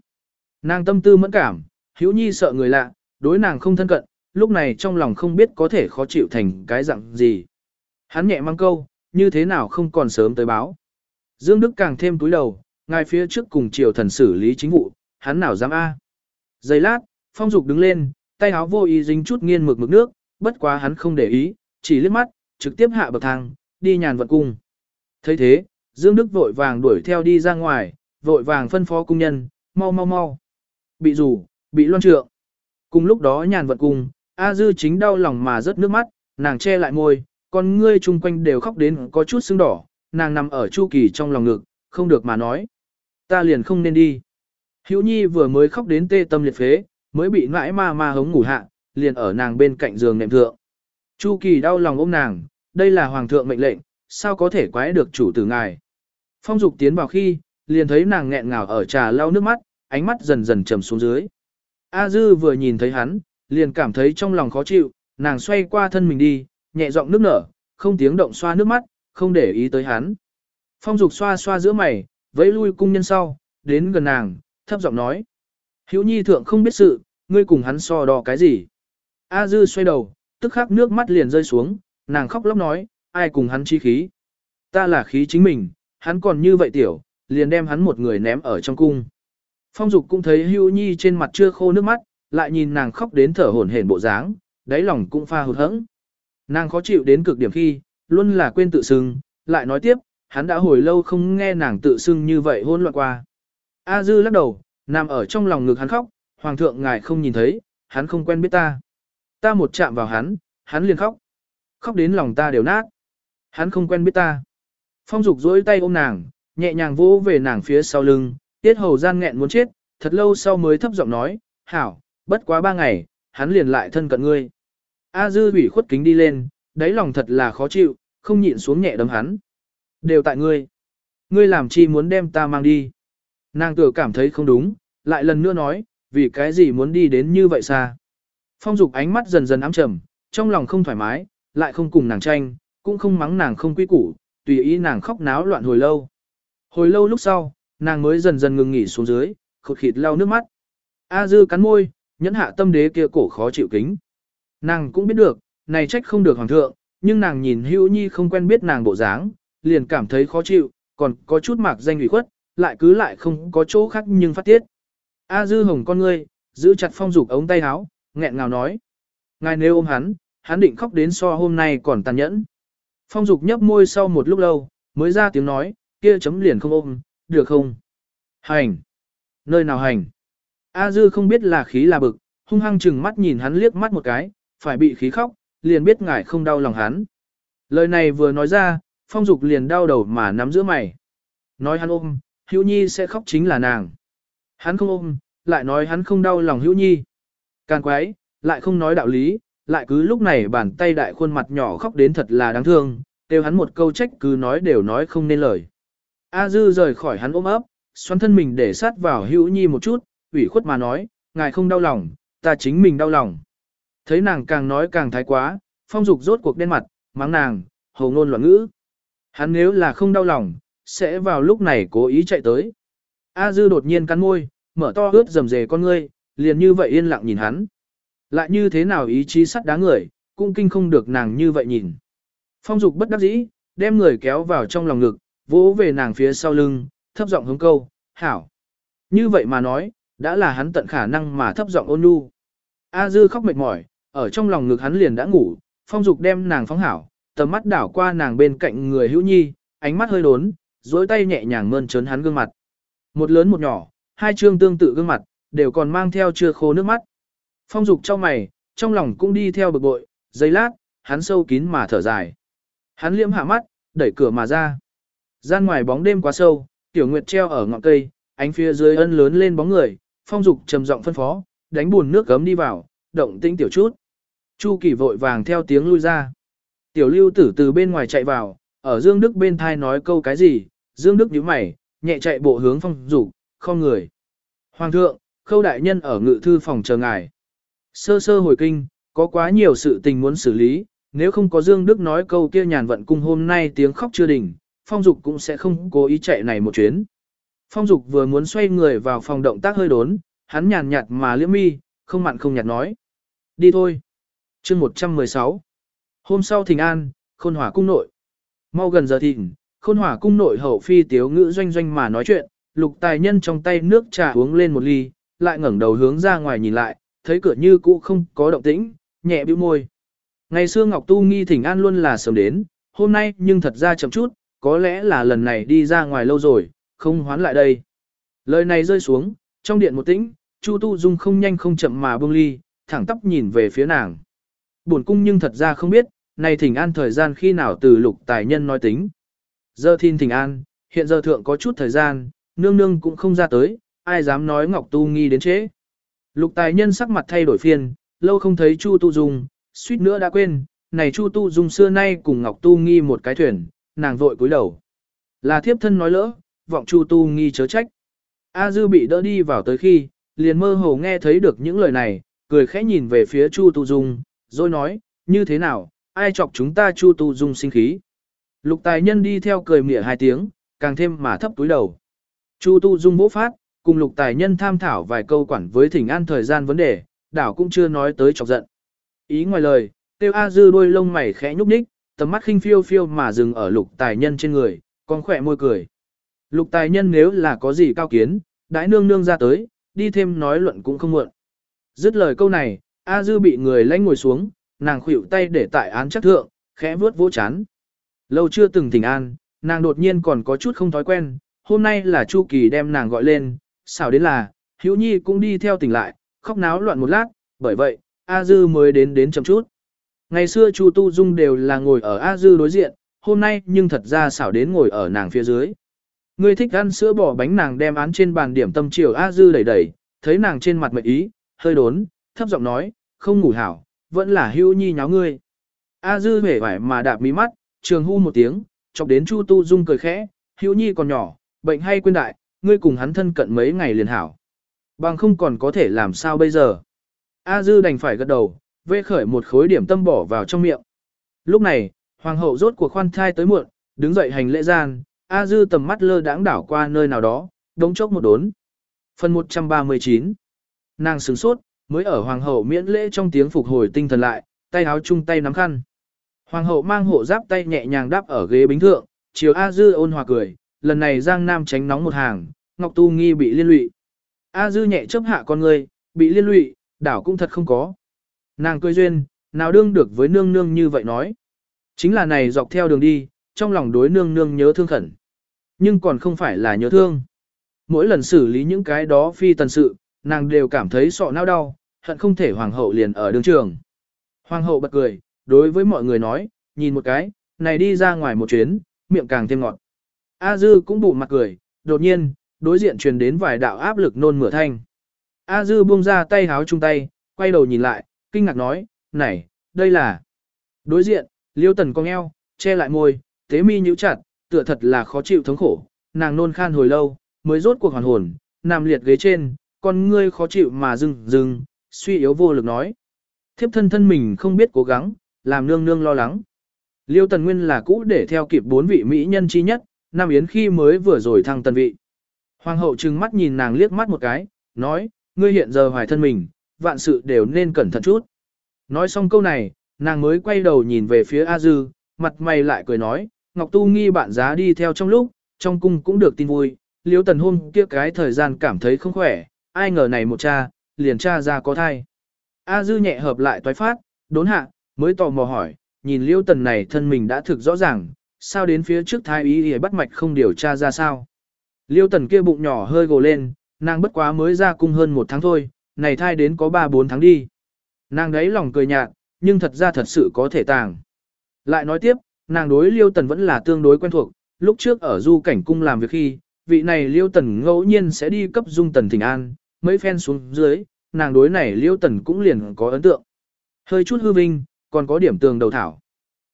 Nàng tâm tư mẫn cảm, hữu nhi sợ người lạ, đối nàng không thân cận, lúc này trong lòng không biết có thể khó chịu thành cái dạng gì. Hắn nhẹ mang câu, như thế nào không còn sớm tới báo. Dương Đức càng thêm túi đầu, ngài phía trước cùng triều thần xử lý chính vụ, hắn nào dám a? Giây lát, phong dục đứng lên, tay áo vô ý dính chút nghiên mực mực nước, bất quá hắn không để ý, chỉ liếc mắt, trực tiếp hạ bậc thang, đi nhàn vận cung. thấy thế, Dương Đức vội vàng đuổi theo đi ra ngoài, vội vàng phân phó cung nhân, mau mau mau. Bị rủ, bị loan trượng. Cùng lúc đó nhàn vận cung, A Dư chính đau lòng mà rớt nước mắt, nàng che lại môi, con ngươi chung quanh đều khóc đến có chút sưng đỏ, nàng nằm ở chu kỳ trong lòng ngực, không được mà nói. Ta liền không nên đi. Hữu Nhi vừa mới khóc đến tê tâm liệt phế, mới bị mãi ma ma hống ngủ hạ, liền ở nàng bên cạnh giường nệm thượng. Chu kỳ đau lòng ôm nàng, đây là hoàng thượng mệnh lệnh, sao có thể quái được chủ tử ngài. Phong dục tiến vào khi, liền thấy nàng nghẹn ngào ở trà lau nước mắt, ánh mắt dần dần trầm xuống dưới. A dư vừa nhìn thấy hắn, liền cảm thấy trong lòng khó chịu, nàng xoay qua thân mình đi, nhẹ giọng nước nở, không tiếng động xoa nước mắt, không để ý tới hắn. Phong dục xoa xoa giữa mày, vẫy lui cung nhân sau, đến gần nàng, thấp giọng nói. Hữu nhi thượng không biết sự, ngươi cùng hắn so đo cái gì. A dư xoay đầu, tức khắc nước mắt liền rơi xuống, nàng khóc lóc nói, ai cùng hắn chi khí. Ta là khí chính mình, hắn còn như vậy tiểu, liền đem hắn một người ném ở trong cung. Phong Dục cũng thấy Hưu Nhi trên mặt chưa khô nước mắt, lại nhìn nàng khóc đến thở hổn hển bộ dáng, đáy lòng cũng pha hụt hẫng. Nàng khó chịu đến cực điểm khi, luôn là quên tự xưng, lại nói tiếp, hắn đã hồi lâu không nghe nàng tự xưng như vậy hôn loạn qua. A Dư lắc đầu, nằm ở trong lòng ngực hắn khóc, hoàng thượng ngài không nhìn thấy, hắn không quen biết ta. Ta một chạm vào hắn, hắn liền khóc. Khóc đến lòng ta đều nát. Hắn không quen biết ta. Phong Dục dối tay ôm nàng, nhẹ nhàng vỗ về nàng phía sau lưng, tiết hầu gian nghẹn muốn chết, thật lâu sau mới thấp giọng nói, hảo, bất quá ba ngày, hắn liền lại thân cận ngươi. A dư ủy khuất kính đi lên, đáy lòng thật là khó chịu, không nhịn xuống nhẹ đấm hắn. Đều tại ngươi. Ngươi làm chi muốn đem ta mang đi. Nàng tự cảm thấy không đúng, lại lần nữa nói, vì cái gì muốn đi đến như vậy xa. Phong dục ánh mắt dần dần ám trầm, trong lòng không thoải mái, lại không cùng nàng tranh, cũng không mắng nàng không quý củ, tùy ý nàng khóc náo loạn hồi lâu. Hồi lâu lúc sau, nàng mới dần dần ngừng nghỉ xuống dưới, khụt khịt lau nước mắt. A dư cắn môi, nhẫn hạ tâm đế kia cổ khó chịu kính. Nàng cũng biết được, này trách không được hoàng thượng, nhưng nàng nhìn hữu nhi không quen biết nàng bộ dáng, liền cảm thấy khó chịu, còn có chút mạc danh ủy khuất, lại cứ lại không có chỗ khác nhưng phát tiết. A dư hồng con ngươi, giữ chặt phong dục ống tay áo, nghẹn ngào nói. Ngài nếu ôm hắn, hắn định khóc đến so hôm nay còn tàn nhẫn. Phong dục nhấp môi sau một lúc lâu, mới ra tiếng nói, kia chấm liền không ôm, được không? Hành! Nơi nào hành? A dư không biết là khí là bực, hung hăng chừng mắt nhìn hắn liếc mắt một cái, phải bị khí khóc, liền biết ngài không đau lòng hắn. Lời này vừa nói ra, phong dục liền đau đầu mà nắm giữa mày. Nói hắn ôm, hữu nhi sẽ khóc chính là nàng. Hắn không ôm, lại nói hắn không đau lòng hữu nhi. Càng quái, lại không nói đạo lý, lại cứ lúc này bàn tay đại khuôn mặt nhỏ khóc đến thật là đáng thương, kêu hắn một câu trách cứ nói đều nói không nên lời. A dư rời khỏi hắn ôm ấp, xoắn thân mình để sát vào hữu nhi một chút, ủy khuất mà nói, ngài không đau lòng, ta chính mình đau lòng. Thấy nàng càng nói càng thái quá, phong dục rốt cuộc đen mặt, mắng nàng, hồ ngôn loạn ngữ. Hắn nếu là không đau lòng, sẽ vào lúc này cố ý chạy tới. A dư đột nhiên cắn môi, mở to ướt rầm rề con ngươi, liền như vậy yên lặng nhìn hắn. Lại như thế nào ý chí sắt đá người, cũng kinh không được nàng như vậy nhìn. Phong dục bất đắc dĩ, đem người kéo vào trong lòng ngực, vỗ về nàng phía sau lưng, thấp giọng hướng câu, hảo. Như vậy mà nói, đã là hắn tận khả năng mà thấp giọng ôn nhu. A dư khóc mệt mỏi, ở trong lòng ngực hắn liền đã ngủ, phong dục đem nàng phóng hảo, tầm mắt đảo qua nàng bên cạnh người hữu nhi, ánh mắt hơi đốn, dối tay nhẹ nhàng mơn trớn hắn gương mặt. Một lớn một nhỏ, hai chương tương tự gương mặt, đều còn mang theo chưa khô nước mắt. Phong dục trong mày, trong lòng cũng đi theo bực bội, giây lát, hắn sâu kín mà thở dài. Hắn liễm hạ mắt, đẩy cửa mà ra. Gian ngoài bóng đêm quá sâu, tiểu nguyệt treo ở ngọn cây, ánh phía dưới ân lớn lên bóng người, phong dục trầm giọng phân phó, đánh buồn nước gấm đi vào, động tĩnh tiểu chút. Chu kỳ vội vàng theo tiếng lui ra. Tiểu lưu tử từ bên ngoài chạy vào, ở Dương Đức bên thai nói câu cái gì, Dương Đức nhíu mày, nhẹ chạy bộ hướng phong dục, không người. Hoàng thượng, khâu đại nhân ở ngự thư phòng chờ ngài. Sơ sơ hồi kinh, có quá nhiều sự tình muốn xử lý, nếu không có Dương Đức nói câu kia nhàn vận cung hôm nay tiếng khóc chưa đỉnh, phong dục cũng sẽ không cố ý chạy này một chuyến. Phong dục vừa muốn xoay người vào phòng động tác hơi đốn, hắn nhàn nhạt mà liễm mi, không mặn không nhạt nói. Đi thôi. chương 116. Hôm sau thỉnh an, khôn hỏa cung nội. Mau gần giờ thịnh, khôn hỏa cung nội hậu phi tiếu ngữ doanh doanh mà nói chuyện, lục tài nhân trong tay nước trà uống lên một ly, lại ngẩng đầu hướng ra ngoài nhìn lại, thấy cửa như cũ không có động tĩnh, nhẹ bĩu môi. Ngày xưa Ngọc Tu nghi thỉnh an luôn là sớm đến, hôm nay nhưng thật ra chậm chút, có lẽ là lần này đi ra ngoài lâu rồi, không hoán lại đây. Lời này rơi xuống, trong điện một tĩnh, Chu Tu Dung không nhanh không chậm mà buông ly, thẳng tắp nhìn về phía nàng. Buồn cung nhưng thật ra không biết, này thỉnh an thời gian khi nào từ lục tài nhân nói tính. Giờ thiên thỉnh an, hiện giờ thượng có chút thời gian, nương nương cũng không ra tới, ai dám nói Ngọc Tu nghi đến chế. Lục tài nhân sắc mặt thay đổi phiền, lâu không thấy Chu Tu Dung, suýt nữa đã quên, này Chu Tu Dung xưa nay cùng Ngọc Tu nghi một cái thuyền, nàng vội cúi đầu. Là thiếp thân nói lỡ, vọng Chu Tu nghi chớ trách. A Dư bị đỡ đi vào tới khi, liền mơ hồ nghe thấy được những lời này, cười khẽ nhìn về phía Chu Tu Dung, rồi nói, như thế nào, ai chọc chúng ta Chu Tu Dung sinh khí. Lục tài nhân đi theo cười mỉa hai tiếng, càng thêm mà thấp túi đầu. Chu Tu Dung bố phát, cùng lục tài nhân tham thảo vài câu quản với thỉnh an thời gian vấn đề, đảo cũng chưa nói tới chọc giận. Ý ngoài lời, tiêu A Dư đôi lông mày khẽ nhúc nhích, tầm mắt khinh phiêu phiêu mà dừng ở lục tài nhân trên người, con khỏe môi cười. Lục tài nhân nếu là có gì cao kiến, đãi nương nương ra tới, đi thêm nói luận cũng không muộn. Dứt lời câu này, A Dư bị người lãnh ngồi xuống, nàng khuỵu tay để tại án chắc thượng, khẽ vướt vỗ chán. Lâu chưa từng thỉnh an, nàng đột nhiên còn có chút không thói quen, hôm nay là Chu Kỳ đem nàng gọi lên, xảo đến là, Hữu Nhi cũng đi theo tỉnh lại, khóc náo loạn một lát, bởi vậy, A Dư mới đến đến chậm chút. Ngày xưa Chu Tu Dung đều là ngồi ở A Dư đối diện, hôm nay nhưng thật ra xảo đến ngồi ở nàng phía dưới. Ngươi thích ăn sữa bò bánh nàng đem án trên bàn điểm tâm chiều A Dư đẩy đẩy, thấy nàng trên mặt mệt ý, hơi đốn, thấp giọng nói, không ngủ hảo, vẫn là hưu nhi nháo ngươi. A Dư hề vải mà đạp mí mắt, trường hu một tiếng, chọc đến Chu Tu Dung cười khẽ, hưu nhi còn nhỏ, bệnh hay quên đại, ngươi cùng hắn thân cận mấy ngày liền hảo. Bằng không còn có thể làm sao bây giờ. A Dư đành phải gật đầu, vê khởi một khối điểm tâm bỏ vào trong miệng. Lúc này, hoàng hậu rốt cuộc khoan thai tới muộn, đứng dậy hành lễ gian, A Dư tầm mắt lơ đãng đảo qua nơi nào đó, đống chốc một đốn. Phần 139 Nàng sửng sốt, mới ở hoàng hậu miễn lễ trong tiếng phục hồi tinh thần lại, tay áo chung tay nắm khăn. Hoàng hậu mang hộ giáp tay nhẹ nhàng đáp ở ghế bính thượng, chiều A Dư ôn hòa cười, lần này Giang Nam tránh nóng một hàng, Ngọc Tu Nghi bị liên lụy. A Dư nhẹ chấp hạ con người, bị liên lụy, đảo cũng thật không có. Nàng cười duyên, nào đương được với nương nương như vậy nói. Chính là này dọc theo đường đi, trong lòng đối nương nương nhớ thương khẩn. Nhưng còn không phải là nhớ thương. Mỗi lần xử lý những cái đó phi tần sự, nàng đều cảm thấy sọ não đau, hận không thể hoàng hậu liền ở đường trường. Hoàng hậu bật cười, đối với mọi người nói, nhìn một cái, này đi ra ngoài một chuyến, miệng càng thêm ngọt. A Dư cũng bụ mặt cười, đột nhiên, đối diện truyền đến vài đạo áp lực nôn mửa thanh. A Dư buông ra tay háo chung tay, quay đầu nhìn lại, kinh ngạc nói, này, đây là... Đối diện, liêu tần cong eo, che lại môi, tế mi nhíu chặt, tựa thật là khó chịu thống khổ, nàng nôn khan hồi lâu, mới rốt cuộc hoàn hồn, nằm liệt ghế trên, con ngươi khó chịu mà dừng dừng, suy yếu vô lực nói. Thiếp thân thân mình không biết cố gắng, làm nương nương lo lắng. Liêu Tần Nguyên là cũ để theo kịp bốn vị mỹ nhân chi nhất, Nam Yến khi mới vừa rồi thăng tần vị. Hoàng hậu trừng mắt nhìn nàng liếc mắt một cái, nói, ngươi hiện giờ hoài thân mình, vạn sự đều nên cẩn thận chút. Nói xong câu này, nàng mới quay đầu nhìn về phía A Dư, mặt mày lại cười nói, Ngọc Tu nghi bạn giá đi theo trong lúc, trong cung cũng được tin vui, Liêu Tần hôm kia cái thời gian cảm thấy không khỏe, ai ngờ này một cha, liền cha ra có thai. A Dư nhẹ hợp lại toái phát, đốn hạ, mới tò mò hỏi, nhìn Liêu Tần này thân mình đã thực rõ ràng, sao đến phía trước thái ý thì bắt mạch không điều tra ra sao. Liêu Tần kia bụng nhỏ hơi gồ lên, nàng bất quá mới ra cung hơn một tháng thôi, này thai đến có 3-4 tháng đi. Nàng đấy lòng cười nhạt, nhưng thật ra thật sự có thể tàng. Lại nói tiếp, nàng đối Liêu Tần vẫn là tương đối quen thuộc, lúc trước ở du cảnh cung làm việc khi, vị này Liêu Tần ngẫu nhiên sẽ đi cấp dung tần thỉnh an, mấy phen xuống dưới, nàng đối này Liêu Tần cũng liền có ấn tượng. Hơi chút hư vinh, còn có điểm tường đầu thảo.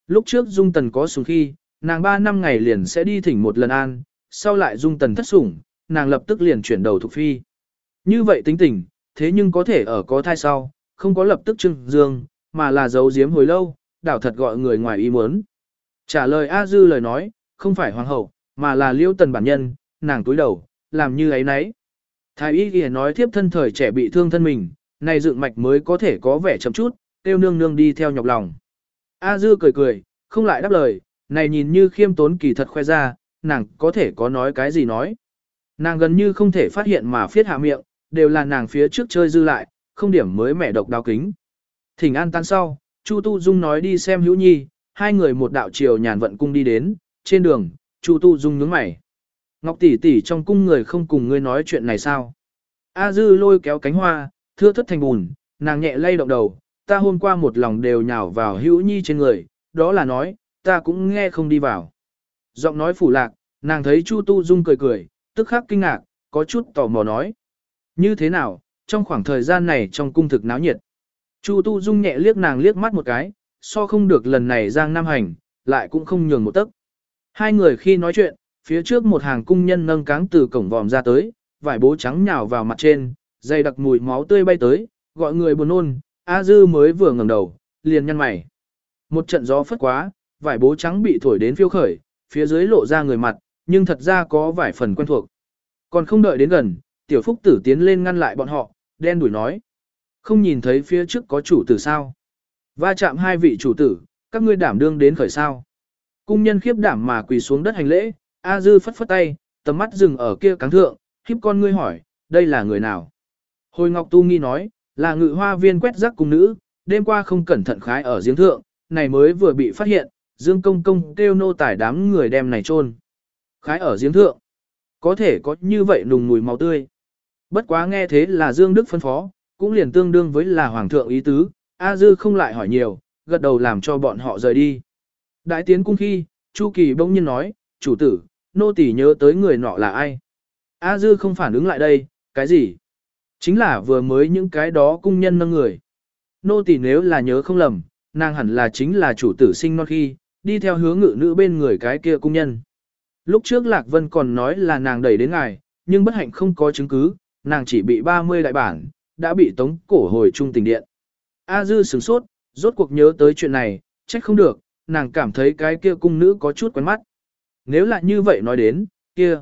Lúc trước dung tần có sùng khi, nàng 3 năm ngày liền sẽ đi thỉnh một lần an, sau lại dung tần thất sủng, nàng lập tức liền chuyển đầu thuộc phi. Như vậy tính tình, thế nhưng có thể ở có thai sau, không có lập tức trưng dương, mà là giấu giếm hồi lâu, đảo thật gọi người ngoài ý muốn. Trả lời A Dư lời nói, không phải hoàng hậu, mà là liêu tần bản nhân, nàng túi đầu, làm như ấy nấy. Thái y ghi nói thiếp thân thời trẻ bị thương thân mình, này dựng mạch mới có thể có vẻ chậm chút, tiêu nương nương đi theo nhọc lòng. A Dư cười cười, không lại đáp lời, này nhìn như khiêm tốn kỳ thật khoe ra, nàng có thể có nói cái gì nói. Nàng gần như không thể phát hiện mà phiết hạ miệng, đều là nàng phía trước chơi dư lại, không điểm mới mẻ độc đáo kính. Thỉnh an tan sau, Chu Tu Dung nói đi xem Hữu Nhi, hai người một đạo chiều nhàn vận cung đi đến, trên đường, Chu Tu Dung nhướng mày. Ngọc tỷ tỷ trong cung người không cùng ngươi nói chuyện này sao? A Dư lôi kéo cánh hoa, thưa thất thành bùn, nàng nhẹ lay động đầu, ta hôm qua một lòng đều nhào vào Hữu Nhi trên người, đó là nói, ta cũng nghe không đi vào. Giọng nói phủ lạc, nàng thấy Chu Tu Dung cười cười, tức khắc kinh ngạc, có chút tò mò nói. Như thế nào, trong khoảng thời gian này trong cung thực náo nhiệt. Chu Tu Dung nhẹ liếc nàng liếc mắt một cái, so không được lần này Giang Nam hành, lại cũng không nhường một tấc. Hai người khi nói chuyện, phía trước một hàng cung nhân nâng cáng từ cổng vòm ra tới, vải bố trắng nhào vào mặt trên, dày đặc mùi máu tươi bay tới, gọi người buồn nôn, A Dư mới vừa ngẩng đầu, liền nhăn mày. Một trận gió phất quá, vải bố trắng bị thổi đến phiêu khởi, phía dưới lộ ra người mặt, nhưng thật ra có vài phần quen thuộc. Còn không đợi đến gần, tiểu phúc tử tiến lên ngăn lại bọn họ, đen đuổi nói. Không nhìn thấy phía trước có chủ tử sao. Va chạm hai vị chủ tử, các ngươi đảm đương đến khởi sao. Cung nhân khiếp đảm mà quỳ xuống đất hành lễ, A Dư phất phất tay, tầm mắt dừng ở kia cáng thượng, khiếp con ngươi hỏi, đây là người nào? Hồi Ngọc Tu Nghi nói, là ngự hoa viên quét rác cung nữ, đêm qua không cẩn thận khái ở giếng thượng, này mới vừa bị phát hiện, Dương Công Công kêu nô tải đám người đem này chôn Khái ở giếng thượng, có thể có như vậy nùng mùi máu tươi. Bất quá nghe thế là Dương Đức phân phó, cũng liền tương đương với là Hoàng thượng ý tứ, A Dư không lại hỏi nhiều, gật đầu làm cho bọn họ rời đi. Đại tiến cung khi, Chu Kỳ bỗng nhiên nói, chủ tử, nô tỳ nhớ tới người nọ là ai. A Dư không phản ứng lại đây, cái gì? Chính là vừa mới những cái đó cung nhân nâng người. Nô tỳ nếu là nhớ không lầm, nàng hẳn là chính là chủ tử sinh non khi, đi theo hướng ngự nữ bên người cái kia cung nhân. Lúc trước Lạc Vân còn nói là nàng đẩy đến ngài, nhưng bất hạnh không có chứng cứ, nàng chỉ bị 30 đại bản, đã bị tống cổ hồi trung tình điện. A Dư sửng sốt, rốt cuộc nhớ tới chuyện này, trách không được, nàng cảm thấy cái kia cung nữ có chút quen mắt. Nếu là như vậy nói đến, kia,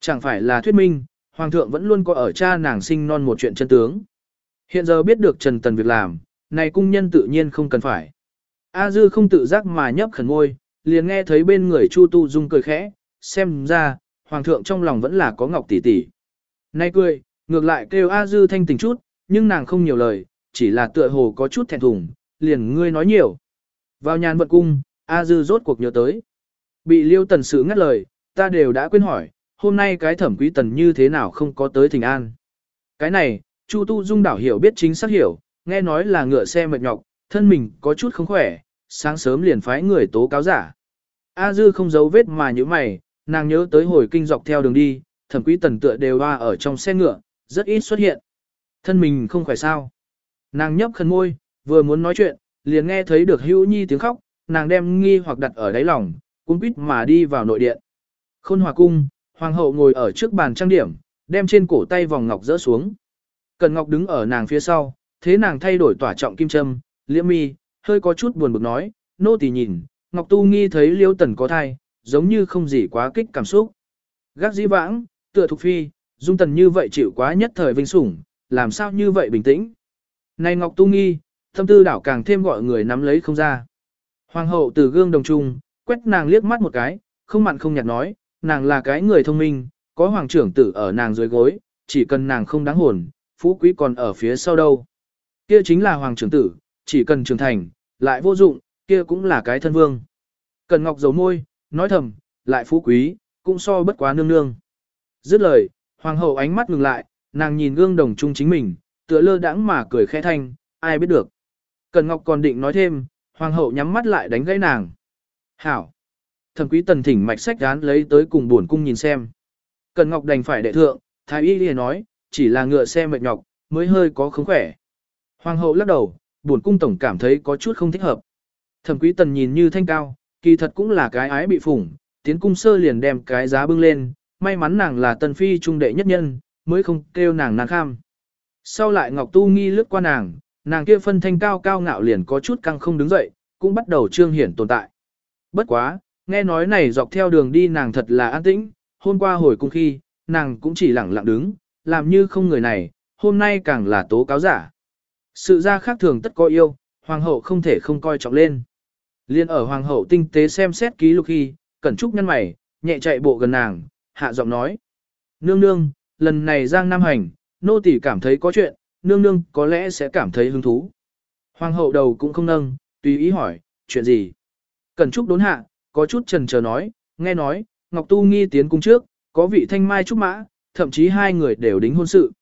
chẳng phải là thuyết minh, Hoàng thượng vẫn luôn có ở cha nàng sinh non một chuyện chân tướng. Hiện giờ biết được Trần Tần việc làm, này cung nhân tự nhiên không cần phải. A Dư không tự giác mà nhấp khẩn ngôi, liền nghe thấy bên người Chu Tu Dung cười khẽ, xem ra, hoàng thượng trong lòng vẫn là có ngọc tỷ tỷ. Nay cười, ngược lại kêu A Dư thanh tình chút, nhưng nàng không nhiều lời, chỉ là tựa hồ có chút thẹn thùng, liền ngươi nói nhiều. Vào nhàn vận cung, A Dư rốt cuộc nhớ tới. Bị liêu tần sử ngắt lời, ta đều đã quên hỏi, hôm nay cái thẩm quý tần như thế nào không có tới thỉnh an. Cái này, Chu Tu Dung đảo hiểu biết chính xác hiểu, nghe nói là ngựa xe mệt nhọc, thân mình có chút không khỏe, sáng sớm liền phái người tố cáo giả. A Dư không giấu vết mà như mày, nàng nhớ tới hồi kinh dọc theo đường đi, thẩm quý tần tựa đều hoa ở trong xe ngựa, rất ít xuất hiện. Thân mình không khỏe sao. Nàng nhấp khẩn môi, vừa muốn nói chuyện, liền nghe thấy được hữu nhi tiếng khóc, nàng đem nghi hoặc đặt ở đáy lòng, cũng quýt mà đi vào nội điện. Khôn hòa cung, hoàng hậu ngồi ở trước bàn trang điểm, đem trên cổ tay vòng ngọc rỡ xuống. Cần ngọc đứng ở nàng phía sau, thế nàng thay đổi tỏa trọng kim châm, liễm mi, hơi có chút buồn bực nói, nô tỳ nhìn, ngọc tu nghi thấy liêu tần có thai, giống như không gì quá kích cảm xúc. Gác dĩ vãng, tựa thục phi, dung tần như vậy chịu quá nhất thời vinh sủng, làm sao như vậy bình tĩnh. Này ngọc tu nghi, tâm tư đảo càng thêm gọi người nắm lấy không ra. Hoàng hậu từ gương đồng trung, quét nàng liếc mắt một cái, không mặn không nhạt nói, nàng là cái người thông minh, có hoàng trưởng tử ở nàng dưới gối, chỉ cần nàng không đáng hồn, phú quý còn ở phía sau đâu. Kia chính là hoàng trưởng tử, chỉ cần trưởng thành, lại vô dụng, kia cũng là cái thân vương. Cần ngọc giấu môi, nói thầm, lại phú quý, cũng so bất quá nương nương. Dứt lời, hoàng hậu ánh mắt ngừng lại, nàng nhìn gương đồng trung chính mình, tựa lơ đãng mà cười khẽ thanh, ai biết được. Cần ngọc còn định nói thêm, hoàng hậu nhắm mắt lại đánh gãy nàng. Hảo. Thẩm quý tần thỉnh mạch sách gán lấy tới cùng buồn cung nhìn xem. Cần ngọc đành phải đệ thượng, thái y liền nói, chỉ là ngựa xe mệt nhọc, mới hơi có không khỏe. Hoàng hậu lắc đầu, buồn cung tổng cảm thấy có chút không thích hợp. Thẩm quý tần nhìn như thanh cao, kỳ thật cũng là cái ái bị phủng, tiến cung sơ liền đem cái giá bưng lên, may mắn nàng là tần phi trung đệ nhất nhân, mới không kêu nàng nàng kham. Sau lại Ngọc Tu nghi lướt qua nàng, nàng kia phân thanh cao cao ngạo liền có chút căng không đứng dậy, cũng bắt đầu trương hiển tồn tại. Bất quá, nghe nói này dọc theo đường đi nàng thật là an tĩnh, hôm qua hồi cung khi, nàng cũng chỉ lặng lặng đứng, làm như không người này, hôm nay càng là tố cáo giả. Sự ra khác thường tất có yêu, hoàng hậu không thể không coi trọng lên. Liên ở hoàng hậu tinh tế xem xét ký lục khi, cẩn trúc nhân mày, nhẹ chạy bộ gần nàng, hạ giọng nói. Nương nương, lần này Giang Nam hành, nô tỳ cảm thấy có chuyện, nương nương có lẽ sẽ cảm thấy hứng thú. Hoàng hậu đầu cũng không nâng, tùy ý hỏi, chuyện gì? Cẩn trúc đốn hạ, có chút trần chờ nói, nghe nói, Ngọc Tu nghi tiến cung trước, có vị thanh mai trúc mã, thậm chí hai người đều đính hôn sự.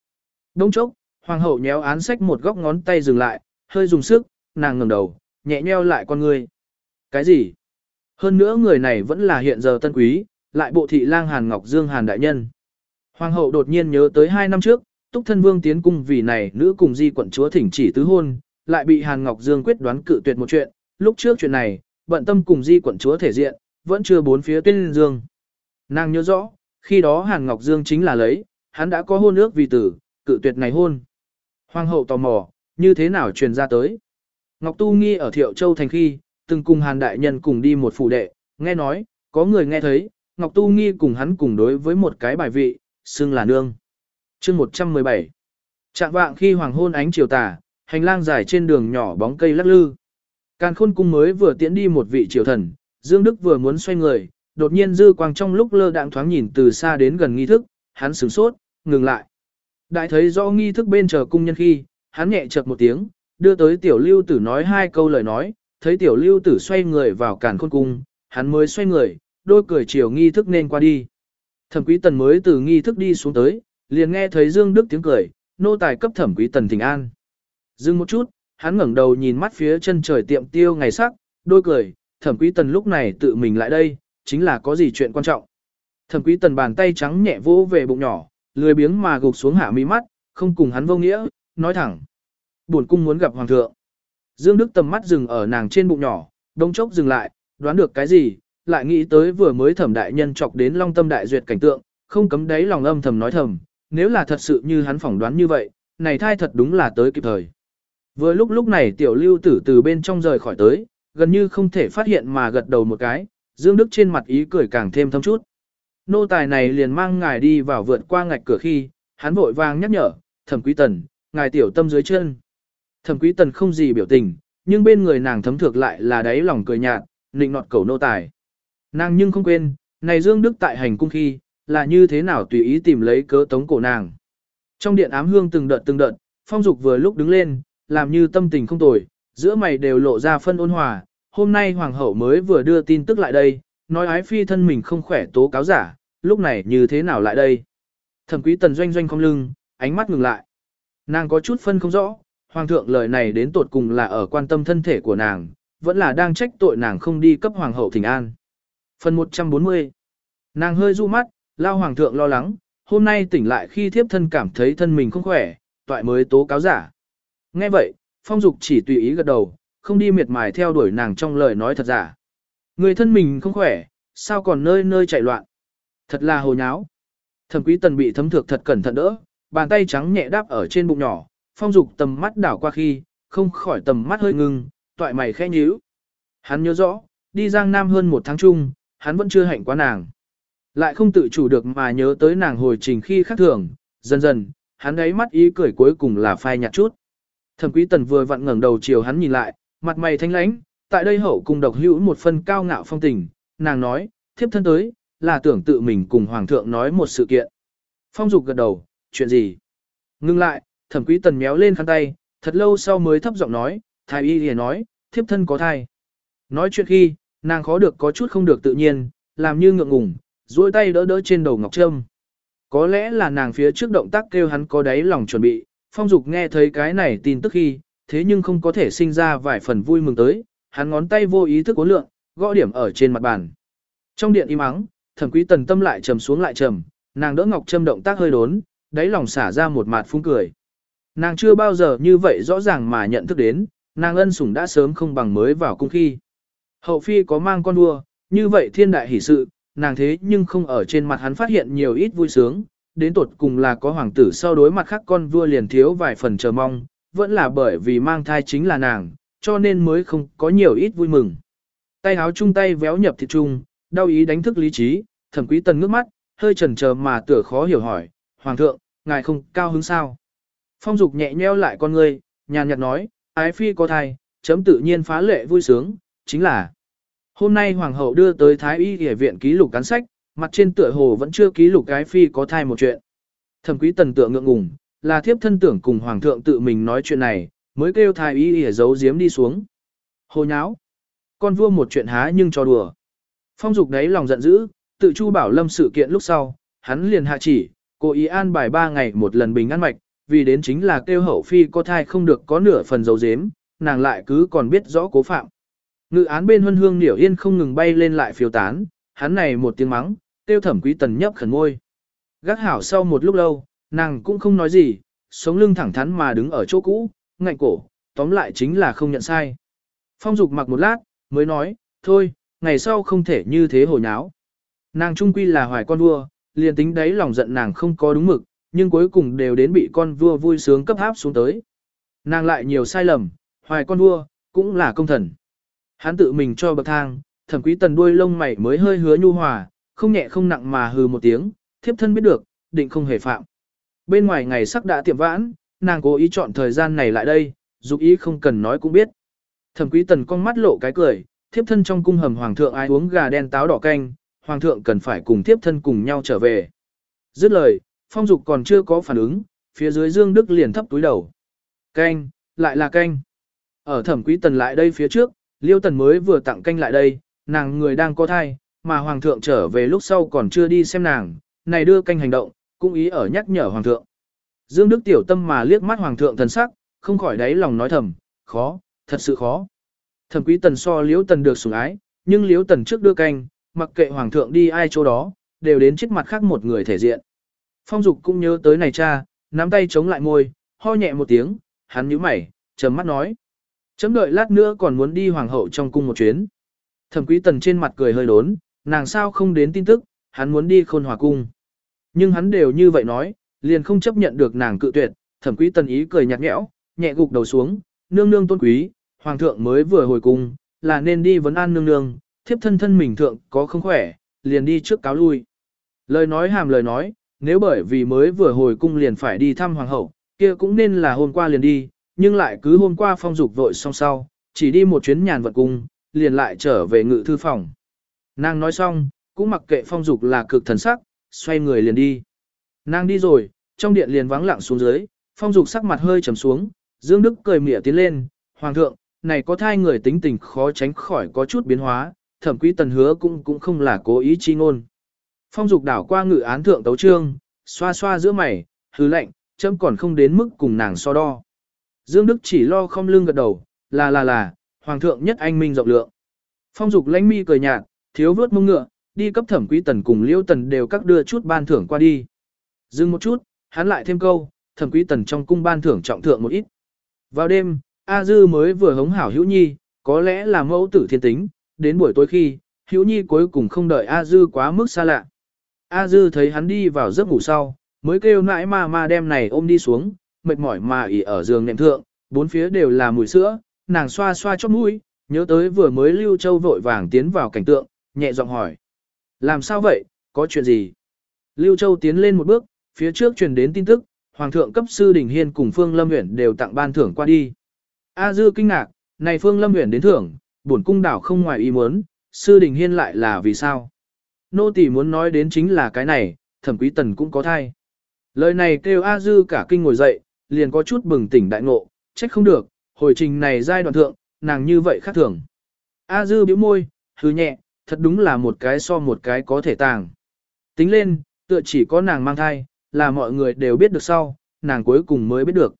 Đông chốc, hoàng hậu nhéo án sách một góc ngón tay dừng lại, hơi dùng sức, nàng ngẩng đầu, nhẹ nheo lại con người. Cái gì? Hơn nữa người này vẫn là hiện giờ tân quý, lại bộ thị lang Hàn Ngọc Dương Hàn Đại Nhân. Hoàng hậu đột nhiên nhớ tới hai năm trước, Túc Thân Vương tiến cung vì này nữ cùng di quận chúa thỉnh chỉ tứ hôn, lại bị Hàn Ngọc Dương quyết đoán cự tuyệt một chuyện, lúc trước chuyện này, bận tâm cùng di quận chúa thể diện, vẫn chưa bốn phía tuyên dương. Nàng nhớ rõ, khi đó Hàn Ngọc Dương chính là lấy, hắn đã có hôn ước vì tử, cự tuyệt này hôn. Hoàng hậu tò mò, như thế nào truyền ra tới. Ngọc Tu Nghi ở Thiệu Châu thành khi, từng cùng Hàn Đại Nhân cùng đi một phủ đệ, nghe nói, có người nghe thấy, Ngọc Tu Nghi cùng hắn cùng đối với một cái bài vị, xưng là nương chương 117 Trạng vạng khi hoàng hôn ánh chiều tà, hành lang dài trên đường nhỏ bóng cây lắc lư. Càn khôn cung mới vừa tiễn đi một vị triều thần, Dương Đức vừa muốn xoay người, đột nhiên dư quang trong lúc lơ đạng thoáng nhìn từ xa đến gần nghi thức, hắn sửng sốt, ngừng lại. Đại thấy rõ nghi thức bên chờ cung nhân khi, hắn nhẹ chợt một tiếng, đưa tới tiểu lưu tử nói hai câu lời nói, thấy tiểu lưu tử xoay người vào càn khôn cung, hắn mới xoay người, đôi cười chiều nghi thức nên qua đi. Thẩm quý tần mới từ nghi thức đi xuống tới, liền nghe thấy Dương Đức tiếng cười, nô tài cấp thẩm quý tần thỉnh an. Dừng một chút, hắn ngẩng đầu nhìn mắt phía chân trời tiệm tiêu ngày sắc, đôi cười, thẩm quý tần lúc này tự mình lại đây, chính là có gì chuyện quan trọng. Thẩm quý tần bàn tay trắng nhẹ vỗ về bụng nhỏ, lười biếng mà gục xuống hạ mi mắt, không cùng hắn vô nghĩa, nói thẳng. Buồn cung muốn gặp hoàng thượng. Dương Đức tầm mắt dừng ở nàng trên bụng nhỏ, đông chốc dừng lại, đoán được cái gì, lại nghĩ tới vừa mới thẩm đại nhân chọc đến long tâm đại duyệt cảnh tượng, không cấm đáy lòng âm thầm nói thầm, nếu là thật sự như hắn phỏng đoán như vậy, này thai thật đúng là tới kịp thời. Vừa lúc lúc này tiểu lưu tử từ bên trong rời khỏi tới, gần như không thể phát hiện mà gật đầu một cái, Dương Đức trên mặt ý cười càng thêm thâm chút. Nô tài này liền mang ngài đi vào vượt qua ngạch cửa khi, hắn vội vàng nhắc nhở, thẩm quý tần, ngài tiểu tâm dưới chân. Thẩm quý tần không gì biểu tình, nhưng bên người nàng thấm thược lại là đáy lòng cười nhạt, nịnh nọt cầu nô tài. Nàng nhưng không quên, này Dương Đức tại hành cung khi, là như thế nào tùy ý tìm lấy cớ tống cổ nàng. Trong điện ám hương từng đợt từng đợt, phong dục vừa lúc đứng lên, làm như tâm tình không tồi, giữa mày đều lộ ra phân ôn hòa, hôm nay hoàng hậu mới vừa đưa tin tức lại đây, nói ái phi thân mình không khỏe tố cáo giả, lúc này như thế nào lại đây. Thẩm quý tần doanh doanh không lưng, ánh mắt ngừng lại. Nàng có chút phân không rõ, hoàng thượng lời này đến tột cùng là ở quan tâm thân thể của nàng, vẫn là đang trách tội nàng không đi cấp hoàng hậu thỉnh an. Phần 140 Nàng hơi du mắt, lao hoàng thượng lo lắng, hôm nay tỉnh lại khi thiếp thân cảm thấy thân mình không khỏe, toại mới tố cáo giả. Nghe vậy, phong dục chỉ tùy ý gật đầu, không đi miệt mài theo đuổi nàng trong lời nói thật giả. Người thân mình không khỏe, sao còn nơi nơi chạy loạn. Thật là hồ nháo. Thẩm quý tần bị thấm thược thật cẩn thận đỡ, bàn tay trắng nhẹ đáp ở trên bụng nhỏ, phong dục tầm mắt đảo qua khi, không khỏi tầm mắt hơi ngưng, toại mày khẽ nhíu. Hắn nhớ rõ, đi Giang Nam hơn một tháng chung, hắn vẫn chưa hạnh quá nàng. Lại không tự chủ được mà nhớ tới nàng hồi trình khi khác thường, dần dần, hắn ấy mắt ý cười cuối cùng là phai nhạt chút. Thẩm quý tần vừa vặn ngẩng đầu chiều hắn nhìn lại, mặt mày thanh lãnh, tại đây hậu cùng độc hữu một phân cao ngạo phong tình, nàng nói, thiếp thân tới, là tưởng tự mình cùng hoàng thượng nói một sự kiện. Phong dục gật đầu, chuyện gì? Ngưng lại, thẩm quý tần méo lên khăn tay, thật lâu sau mới thấp giọng nói, thái y liền nói, thiếp thân có thai. Nói chuyện khi, nàng khó được có chút không được tự nhiên, làm như ngượng ngùng, duỗi tay đỡ đỡ trên đầu ngọc trâm. Có lẽ là nàng phía trước động tác kêu hắn có đáy lòng chuẩn bị, phong dục nghe thấy cái này tin tức khi, thế nhưng không có thể sinh ra vài phần vui mừng tới, hắn ngón tay vô ý thức cố lượng, gõ điểm ở trên mặt bàn. Trong điện im ắng, thẩm quý tần tâm lại trầm xuống lại trầm, nàng đỡ ngọc trâm động tác hơi đốn, đáy lòng xả ra một mặt phung cười. Nàng chưa bao giờ như vậy rõ ràng mà nhận thức đến, nàng ân sủng đã sớm không bằng mới vào cung khi. Hậu phi có mang con đua, như vậy thiên đại hỷ sự, nàng thế nhưng không ở trên mặt hắn phát hiện nhiều ít vui sướng, đến tột cùng là có hoàng tử sau đối mặt khác con vua liền thiếu vài phần chờ mong, vẫn là bởi vì mang thai chính là nàng, cho nên mới không có nhiều ít vui mừng. Tay áo chung tay véo nhập thịt trung, đau ý đánh thức lý trí, thẩm quý tần ngước mắt, hơi chần chờ mà tựa khó hiểu hỏi, Hoàng thượng, ngài không cao hứng sao? Phong dục nhẹ nheo lại con ngươi, nhàn nhạt nói, ái phi có thai, chấm tự nhiên phá lệ vui sướng, chính là Hôm nay Hoàng hậu đưa tới Thái y y viện ký lục cán sách, mặt trên tựa hồ vẫn chưa ký lục cái phi có thai một chuyện. Thẩm quý tần tựa ngượng ngùng, là thiếp thân tưởng cùng Hoàng thượng tự mình nói chuyện này, mới kêu Thái y y giấu giếm đi xuống. Hồ nháo! Con vua một chuyện há nhưng cho đùa. Phong dục đấy lòng giận dữ, tự chu bảo lâm sự kiện lúc sau, hắn liền hạ chỉ, cố ý an bài ba ngày một lần bình ăn mạch, vì đến chính là kêu hậu phi có thai không được có nửa phần dấu dếm, nàng lại cứ còn biết rõ cố phạm. Ngự án bên huân hương niểu yên không ngừng bay lên lại phiêu tán, hắn này một tiếng mắng, tiêu thẩm quý tần nhấp khẩn môi. Gác hảo sau một lúc lâu, nàng cũng không nói gì, sống lưng thẳng thắn mà đứng ở chỗ cũ, ngạnh cổ, tóm lại chính là không nhận sai. Phong dục mặc một lát, mới nói, thôi, ngày sau không thể như thế hồi nháo. Nàng trung quy là hoài con vua, liền tính đấy lòng giận nàng không có đúng mực, nhưng cuối cùng đều đến bị con vua vui sướng cấp áp xuống tới. Nàng lại nhiều sai lầm, hoài con vua, cũng là công thần. Hắn tự mình cho bậc thang, thẩm quý tần đuôi lông mày mới hơi hứa nhu hòa, không nhẹ không nặng mà hừ một tiếng, thiếp thân biết được, định không hề phạm. Bên ngoài ngày sắc đã tiệm vãn, nàng cố ý chọn thời gian này lại đây, dục ý không cần nói cũng biết. Thẩm quý tần con mắt lộ cái cười, thiếp thân trong cung hầm hoàng thượng ai uống gà đen táo đỏ canh, hoàng thượng cần phải cùng thiếp thân cùng nhau trở về. Dứt lời, phong dục còn chưa có phản ứng, phía dưới Dương Đức liền thấp túi đầu. Canh, lại là canh. Ở thẩm quý tần lại đây phía trước, liêu tần mới vừa tặng canh lại đây, nàng người đang có thai, mà hoàng thượng trở về lúc sau còn chưa đi xem nàng, này đưa canh hành động, cũng ý ở nhắc nhở hoàng thượng. Dương Đức tiểu tâm mà liếc mắt hoàng thượng thần sắc, không khỏi đáy lòng nói thầm, khó, thật sự khó. Thẩm quý tần so liễu tần được sủng ái, nhưng liễu tần trước đưa canh, mặc kệ hoàng thượng đi ai chỗ đó, đều đến trước mặt khác một người thể diện. Phong dục cũng nhớ tới này cha, nắm tay chống lại môi, ho nhẹ một tiếng, hắn nhíu mày, trầm mắt nói. Chấm đợi lát nữa còn muốn đi hoàng hậu trong cung một chuyến. Thẩm quý tần trên mặt cười hơi đốn, nàng sao không đến tin tức, hắn muốn đi khôn hòa cung. Nhưng hắn đều như vậy nói, liền không chấp nhận được nàng cự tuyệt, thẩm quý tần ý cười nhạt nhẽo, nhẹ gục đầu xuống, nương nương tôn quý, hoàng thượng mới vừa hồi cung, là nên đi vấn an nương nương, thiếp thân thân mình thượng có không khỏe, liền đi trước cáo lui. Lời nói hàm lời nói, nếu bởi vì mới vừa hồi cung liền phải đi thăm hoàng hậu, kia cũng nên là hôm qua liền đi, nhưng lại cứ hôm qua phong dục vội xong sau, chỉ đi một chuyến nhàn vật cung, liền lại trở về ngự thư phòng. Nàng nói xong, cũng mặc kệ phong dục là cực thần sắc, xoay người liền đi. Nàng đi rồi, trong điện liền vắng lặng xuống dưới, phong dục sắc mặt hơi trầm xuống, Dương Đức cười mỉa tiến lên, Hoàng thượng, này có thai người tính tình khó tránh khỏi có chút biến hóa, thẩm quý tần hứa cũng cũng không là cố ý chi ngôn. Phong dục đảo qua ngự án thượng tấu trương, xoa xoa giữa mày, hứ lệnh, chấm còn không đến mức cùng nàng so đo. Dương Đức chỉ lo không lưng gật đầu, là là là, Hoàng thượng nhất anh minh rộng lượng. Phong dục lãnh mi cười nhạt, thiếu vớt mông ngựa, đi cấp thẩm quý tần cùng liêu tần đều các đưa chút ban thưởng qua đi. Dừng một chút, hắn lại thêm câu, thẩm quý tần trong cung ban thưởng trọng thượng một ít. Vào đêm, A Dư mới vừa hống hảo Hữu Nhi, có lẽ là mẫu tử thiên tính, đến buổi tối khi, Hữu Nhi cuối cùng không đợi A Dư quá mức xa lạ. A Dư thấy hắn đi vào giấc ngủ sau, mới kêu nãi ma ma đem này ôm đi xuống, mệt mỏi mà ỉ ở giường nệm thượng, bốn phía đều là mùi sữa, nàng xoa xoa chóp mũi, nhớ tới vừa mới Lưu Châu vội vàng tiến vào cảnh tượng, nhẹ giọng hỏi. Làm sao vậy, có chuyện gì? Lưu Châu tiến lên một bước, phía trước truyền đến tin tức, Hoàng thượng cấp sư Đình Hiên cùng Phương Lâm Uyển đều tặng ban thưởng qua đi. A Dư kinh ngạc, này Phương Lâm Uyển đến thưởng, bổn cung đảo không ngoài ý muốn, sư Đình Hiên lại là vì sao? Nô tỳ muốn nói đến chính là cái này, thẩm quý tần cũng có thai. Lời này kêu A Dư cả kinh ngồi dậy, liền có chút bừng tỉnh đại ngộ, trách không được, hồi trình này giai đoạn thượng, nàng như vậy khác thường. A Dư bĩu môi, hứ nhẹ, thật đúng là một cái so một cái có thể tàng. Tính lên, tựa chỉ có nàng mang thai, là mọi người đều biết được sau, nàng cuối cùng mới biết được.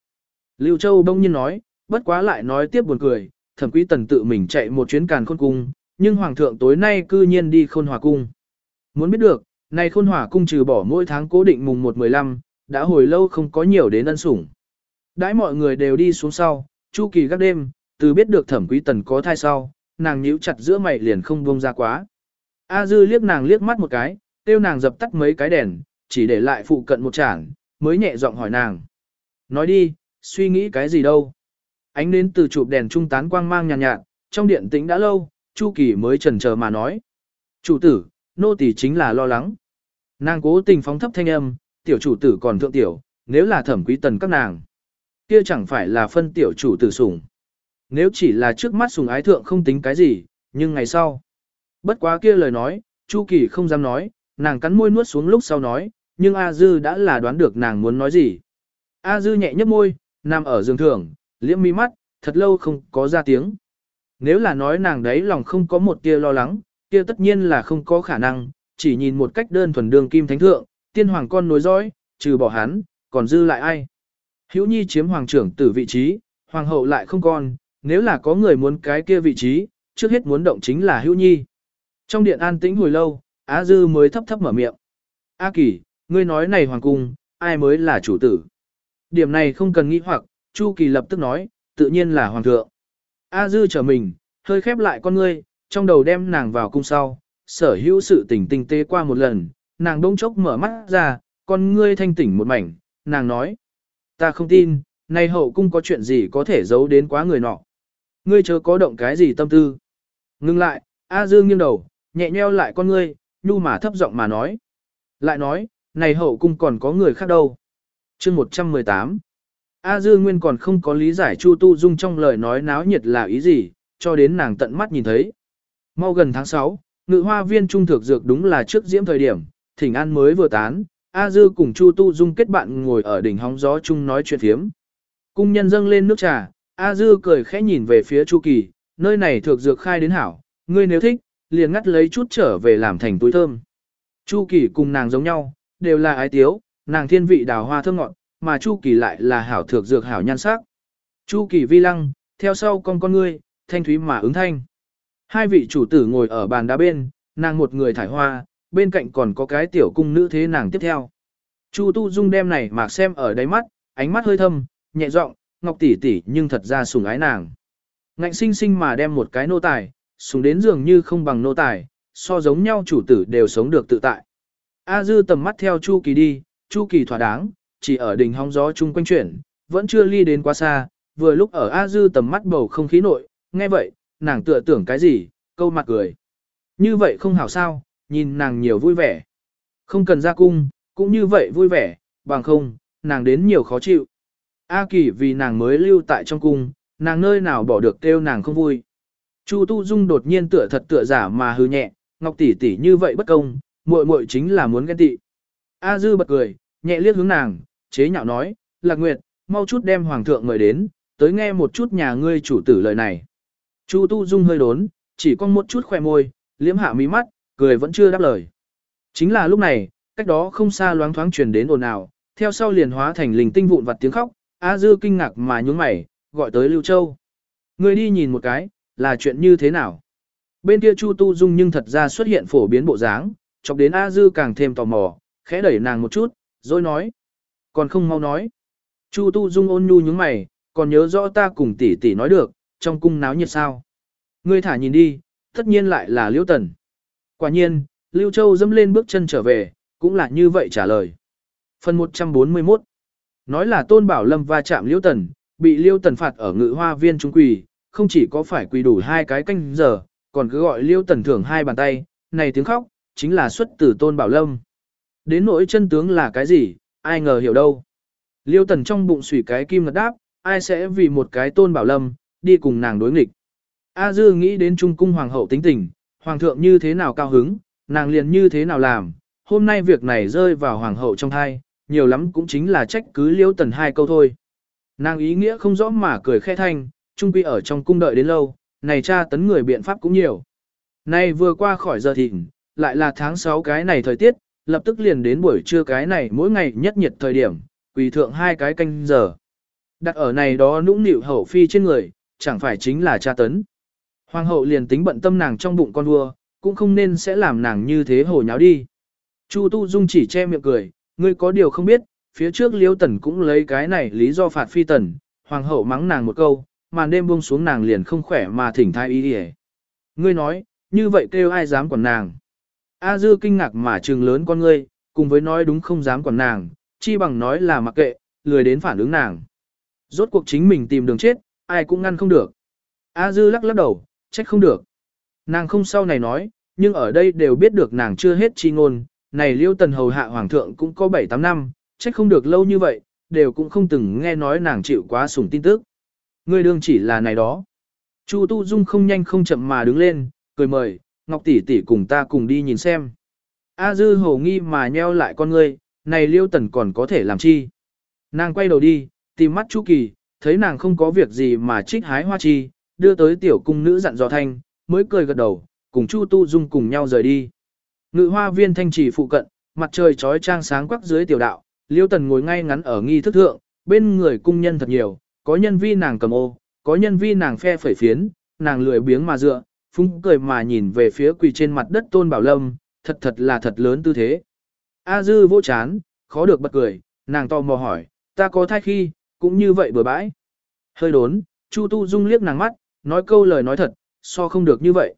Lưu Châu đông nhiên nói, bất quá lại nói tiếp buồn cười, thẩm quý tần tự mình chạy một chuyến càn khôn cung, nhưng hoàng thượng tối nay cư nhiên đi khôn hòa cung. Muốn biết được, này khôn hòa cung trừ bỏ mỗi tháng cố định mùng 1-15, đã hồi lâu không có nhiều đến ân sủng. Đãi mọi người đều đi xuống sau, chu kỳ gác đêm, từ biết được thẩm quý tần có thai sau, nàng nhíu chặt giữa mày liền không buông ra quá. A dư liếc nàng liếc mắt một cái, tiêu nàng dập tắt mấy cái đèn, chỉ để lại phụ cận một chản, mới nhẹ giọng hỏi nàng. Nói đi, suy nghĩ cái gì đâu. Ánh đến từ chụp đèn trung tán quang mang nhàn nhạt, nhạt, trong điện tĩnh đã lâu, Chu Kỳ mới chần chờ mà nói. Chủ tử, nô tỳ chính là lo lắng. Nàng cố tình phóng thấp thanh âm, tiểu chủ tử còn thượng tiểu, nếu là thẩm quý tần các nàng. Kia chẳng phải là phân tiểu chủ tử sủng. Nếu chỉ là trước mắt sủng ái thượng không tính cái gì, nhưng ngày sau. Bất quá kia lời nói, Chu Kỳ không dám nói, nàng cắn môi nuốt xuống lúc sau nói, nhưng A Dư đã là đoán được nàng muốn nói gì. A Dư nhẹ nhấp môi, nằm ở giường thưởng, liễm mi mắt, thật lâu không có ra tiếng. Nếu là nói nàng đấy lòng không có một tia lo lắng, kia tất nhiên là không có khả năng, chỉ nhìn một cách đơn thuần đường kim thánh thượng, tiên hoàng con nối dõi, trừ bỏ hắn, còn dư lại ai. Hữu Nhi chiếm hoàng trưởng tử vị trí, hoàng hậu lại không con, nếu là có người muốn cái kia vị trí, trước hết muốn động chính là Hữu Nhi. Trong điện an tĩnh hồi lâu, Á Dư mới thấp thấp mở miệng. A Kỳ, ngươi nói này hoàng cung, ai mới là chủ tử? Điểm này không cần nghĩ hoặc, Chu Kỳ lập tức nói, tự nhiên là hoàng thượng. A Dư trở mình, hơi khép lại con ngươi, trong đầu đem nàng vào cung sau, sở hữu sự tỉnh tinh tế qua một lần, nàng đông chốc mở mắt ra, con ngươi thanh tỉnh một mảnh, nàng nói. Ta không tin, nay hậu cung có chuyện gì có thể giấu đến quá người nọ. Ngươi chớ có động cái gì tâm tư. Ngưng lại, A Dương nghiêng đầu, nhẹ nheo lại con ngươi, nhu mà thấp giọng mà nói. Lại nói, này hậu cung còn có người khác đâu. chương 118 A dương Nguyên còn không có lý giải Chu Tu Dung trong lời nói náo nhiệt là ý gì, cho đến nàng tận mắt nhìn thấy. Mau gần tháng 6, ngự hoa viên trung thực dược đúng là trước diễm thời điểm, thỉnh an mới vừa tán, A Dư cùng Chu Tu Dung kết bạn ngồi ở đỉnh hóng gió chung nói chuyện phiếm. Cung nhân dâng lên nước trà, A Dư cười khẽ nhìn về phía Chu Kỳ, nơi này thực dược khai đến hảo, ngươi nếu thích, liền ngắt lấy chút trở về làm thành túi thơm. Chu Kỳ cùng nàng giống nhau, đều là ái tiếu, nàng thiên vị đào hoa thơm ngọt, mà Chu Kỳ lại là hảo thược dược hảo nhan sắc. Chu Kỳ vi lăng, theo sau con con ngươi, thanh thúy mà ứng thanh. Hai vị chủ tử ngồi ở bàn đá bên, nàng một người thải hoa, bên cạnh còn có cái tiểu cung nữ thế nàng tiếp theo. Chu Tu Dung đem này mà xem ở đáy mắt, ánh mắt hơi thâm, nhẹ giọng, ngọc tỷ tỷ nhưng thật ra sùng ái nàng. Ngạnh sinh sinh mà đem một cái nô tài, sùng đến dường như không bằng nô tài, so giống nhau chủ tử đều sống được tự tại. A Dư tầm mắt theo Chu Kỳ đi, Chu Kỳ thỏa đáng, chỉ ở đỉnh hóng gió chung quanh chuyển, vẫn chưa ly đến quá xa, vừa lúc ở A Dư tầm mắt bầu không khí nội, nghe vậy, nàng tựa tưởng cái gì, câu mặt cười. Như vậy không hảo sao, nhìn nàng nhiều vui vẻ. Không cần ra cung, cũng như vậy vui vẻ, bằng không, nàng đến nhiều khó chịu. A Kỳ vì nàng mới lưu tại trong cung, nàng nơi nào bỏ được kêu nàng không vui. Chu Tu Dung đột nhiên tựa thật tựa giả mà hư nhẹ, Ngọc tỷ tỷ như vậy bất công, muội muội chính là muốn ghen tị. A Dư bật cười, nhẹ liếc hướng nàng, chế nhạo nói, Lạc Nguyệt, mau chút đem Hoàng thượng mời đến, tới nghe một chút nhà ngươi chủ tử lời này. Chu Tu Dung hơi đốn, chỉ có một chút khoe môi, liếm hạ mí mắt, cười vẫn chưa đáp lời. Chính là lúc này, cách đó không xa loáng thoáng truyền đến ồn ào, theo sau liền hóa thành linh tinh vụn vặt tiếng khóc, A Dư kinh ngạc mà nhướng mày, gọi tới Lưu Châu. Người đi nhìn một cái, là chuyện như thế nào? Bên kia Chu Tu Dung nhưng thật ra xuất hiện phổ biến bộ dáng, chọc đến A Dư càng thêm tò mò, khẽ đẩy nàng một chút, rồi nói. Còn không mau nói. Chu Tu Dung ôn nhu nhướng mày, còn nhớ rõ ta cùng tỷ tỷ nói được, trong cung náo nhiệt sao. Ngươi thả nhìn đi, tất nhiên lại là Liễu Tần. Quả nhiên, Lưu Châu dâm lên bước chân trở về, cũng là như vậy trả lời. Phần 141 Nói là Tôn Bảo Lâm va chạm Liễu Tần, bị Liễu Tần phạt ở ngự hoa viên trung quỳ, không chỉ có phải quỳ đủ hai cái canh giờ, còn cứ gọi Liễu Tần thưởng hai bàn tay, này tiếng khóc, chính là xuất từ Tôn Bảo Lâm. Đến nỗi chân tướng là cái gì, ai ngờ hiểu đâu. Liêu tần trong bụng sủy cái kim ngật đáp, ai sẽ vì một cái tôn bảo lâm, đi cùng nàng đối nghịch. A dư nghĩ đến trung cung hoàng hậu tính tình, hoàng thượng như thế nào cao hứng, nàng liền như thế nào làm, hôm nay việc này rơi vào hoàng hậu trong thai, nhiều lắm cũng chính là trách cứ liêu tần hai câu thôi. Nàng ý nghĩa không rõ mà cười khẽ thanh, trung quy ở trong cung đợi đến lâu, này cha tấn người biện pháp cũng nhiều. Này vừa qua khỏi giờ thịnh, lại là tháng 6 cái này thời tiết, lập tức liền đến buổi trưa cái này mỗi ngày nhất nhiệt thời điểm, quỳ thượng hai cái canh giờ. Đặt ở này đó nũng nịu hậu phi trên người, chẳng phải chính là cha tấn. Hoàng hậu liền tính bận tâm nàng trong bụng con vua, cũng không nên sẽ làm nàng như thế hồ nháo đi. Chu Tu Dung chỉ che miệng cười, ngươi có điều không biết, phía trước Liêu Tần cũng lấy cái này lý do phạt phi tần, hoàng hậu mắng nàng một câu, màn đêm buông xuống nàng liền không khỏe mà thỉnh thai ý đi Ngươi nói, như vậy kêu ai dám quản nàng. A dư kinh ngạc mà trừng lớn con ngươi, cùng với nói đúng không dám quản nàng, chi bằng nói là mặc kệ, lười đến phản ứng nàng. Rốt cuộc chính mình tìm đường chết, ai cũng ngăn không được. A dư lắc lắc đầu, trách không được. Nàng không sau này nói, nhưng ở đây đều biết được nàng chưa hết chi ngôn, này liêu tần hầu hạ hoàng thượng cũng có 7-8 năm, trách không được lâu như vậy, đều cũng không từng nghe nói nàng chịu quá sủng tin tức. Ngươi đương chỉ là này đó. Chu Tu Dung không nhanh không chậm mà đứng lên, cười mời, Ngọc tỷ tỷ cùng ta cùng đi nhìn xem. A dư hồ nghi mà nheo lại con ngươi, này liêu tần còn có thể làm chi. Nàng quay đầu đi, tìm mắt Chu Kỳ, thấy nàng không có việc gì mà trích hái hoa chi, đưa tới tiểu cung nữ dặn dò thanh, mới cười gật đầu, cùng Chu Tu Dung cùng nhau rời đi. Ngự hoa viên thanh trì phụ cận, mặt trời trói trang sáng quắc dưới tiểu đạo, liêu tần ngồi ngay ngắn ở nghi thức thượng, bên người cung nhân thật nhiều, có nhân vi nàng cầm ô, có nhân vi nàng phe phẩy phiến, nàng lười biếng mà dựa, phúng cười mà nhìn về phía quỳ trên mặt đất tôn bảo lâm, thật thật là thật lớn tư thế. A dư vô chán, khó được bật cười, nàng to mò hỏi, ta có thai khi, cũng như vậy bừa bãi. Hơi đốn, Chu Tu Dung liếc nàng mắt, nói câu lời nói thật, so không được như vậy.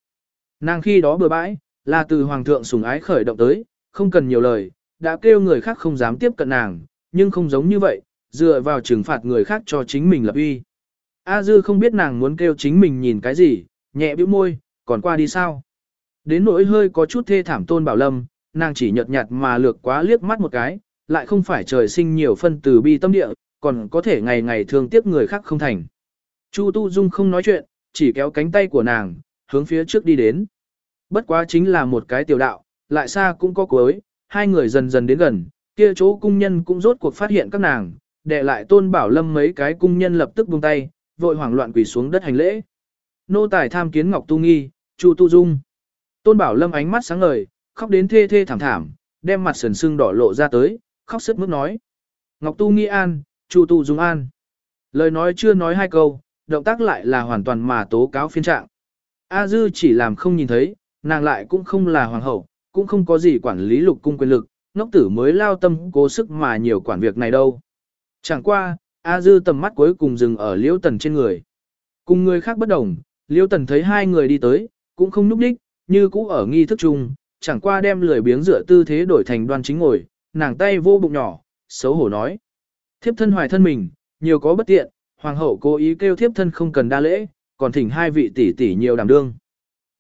Nàng khi đó bừa bãi, là từ hoàng thượng sủng ái khởi động tới, không cần nhiều lời, đã kêu người khác không dám tiếp cận nàng, nhưng không giống như vậy, dựa vào trừng phạt người khác cho chính mình lập uy. A Dư không biết nàng muốn kêu chính mình nhìn cái gì, nhẹ bĩu môi, còn qua đi sao? Đến nỗi hơi có chút thê thảm tôn bảo lâm, nàng chỉ nhợt nhạt mà lược quá liếc mắt một cái, lại không phải trời sinh nhiều phân từ bi tâm địa, còn có thể ngày ngày thương tiếc người khác không thành. Chu Tu Dung không nói chuyện, chỉ kéo cánh tay của nàng, hướng phía trước đi đến. Bất quá chính là một cái tiểu đạo, lại xa cũng có cuối, hai người dần dần đến gần, kia chỗ cung nhân cũng rốt cuộc phát hiện các nàng, để lại tôn bảo lâm mấy cái cung nhân lập tức buông tay, vội hoảng loạn quỳ xuống đất hành lễ. Nô tài tham kiến Ngọc Tu Nghi, Chu Tu Dung. Tôn Bảo Lâm ánh mắt sáng ngời, khóc đến thê thê thảm thảm, đem mặt sần sưng đỏ lộ ra tới, khóc sức mướt nói. Ngọc Tu Nghi an, Chu Tu Dung an. Lời nói chưa nói hai câu, động tác lại là hoàn toàn mà tố cáo phiên trạng. A Dư chỉ làm không nhìn thấy, nàng lại cũng không là hoàng hậu, cũng không có gì quản lý lục cung quyền lực, ngốc tử mới lao tâm cố sức mà nhiều quản việc này đâu. Chẳng qua, A Dư tầm mắt cuối cùng dừng ở liễu tần trên người. Cùng người khác bất đồng, liễu tần thấy hai người đi tới, cũng không núp đích, như cũ ở nghi thức chung, chẳng qua đem lười biếng dựa tư thế đổi thành đoan chính ngồi, nàng tay vô bụng nhỏ, xấu hổ nói. Thiếp thân hoài thân mình, nhiều có bất tiện, hoàng hậu cố ý kêu thiếp thân không cần đa lễ, còn thỉnh hai vị tỷ tỷ nhiều đảm đương.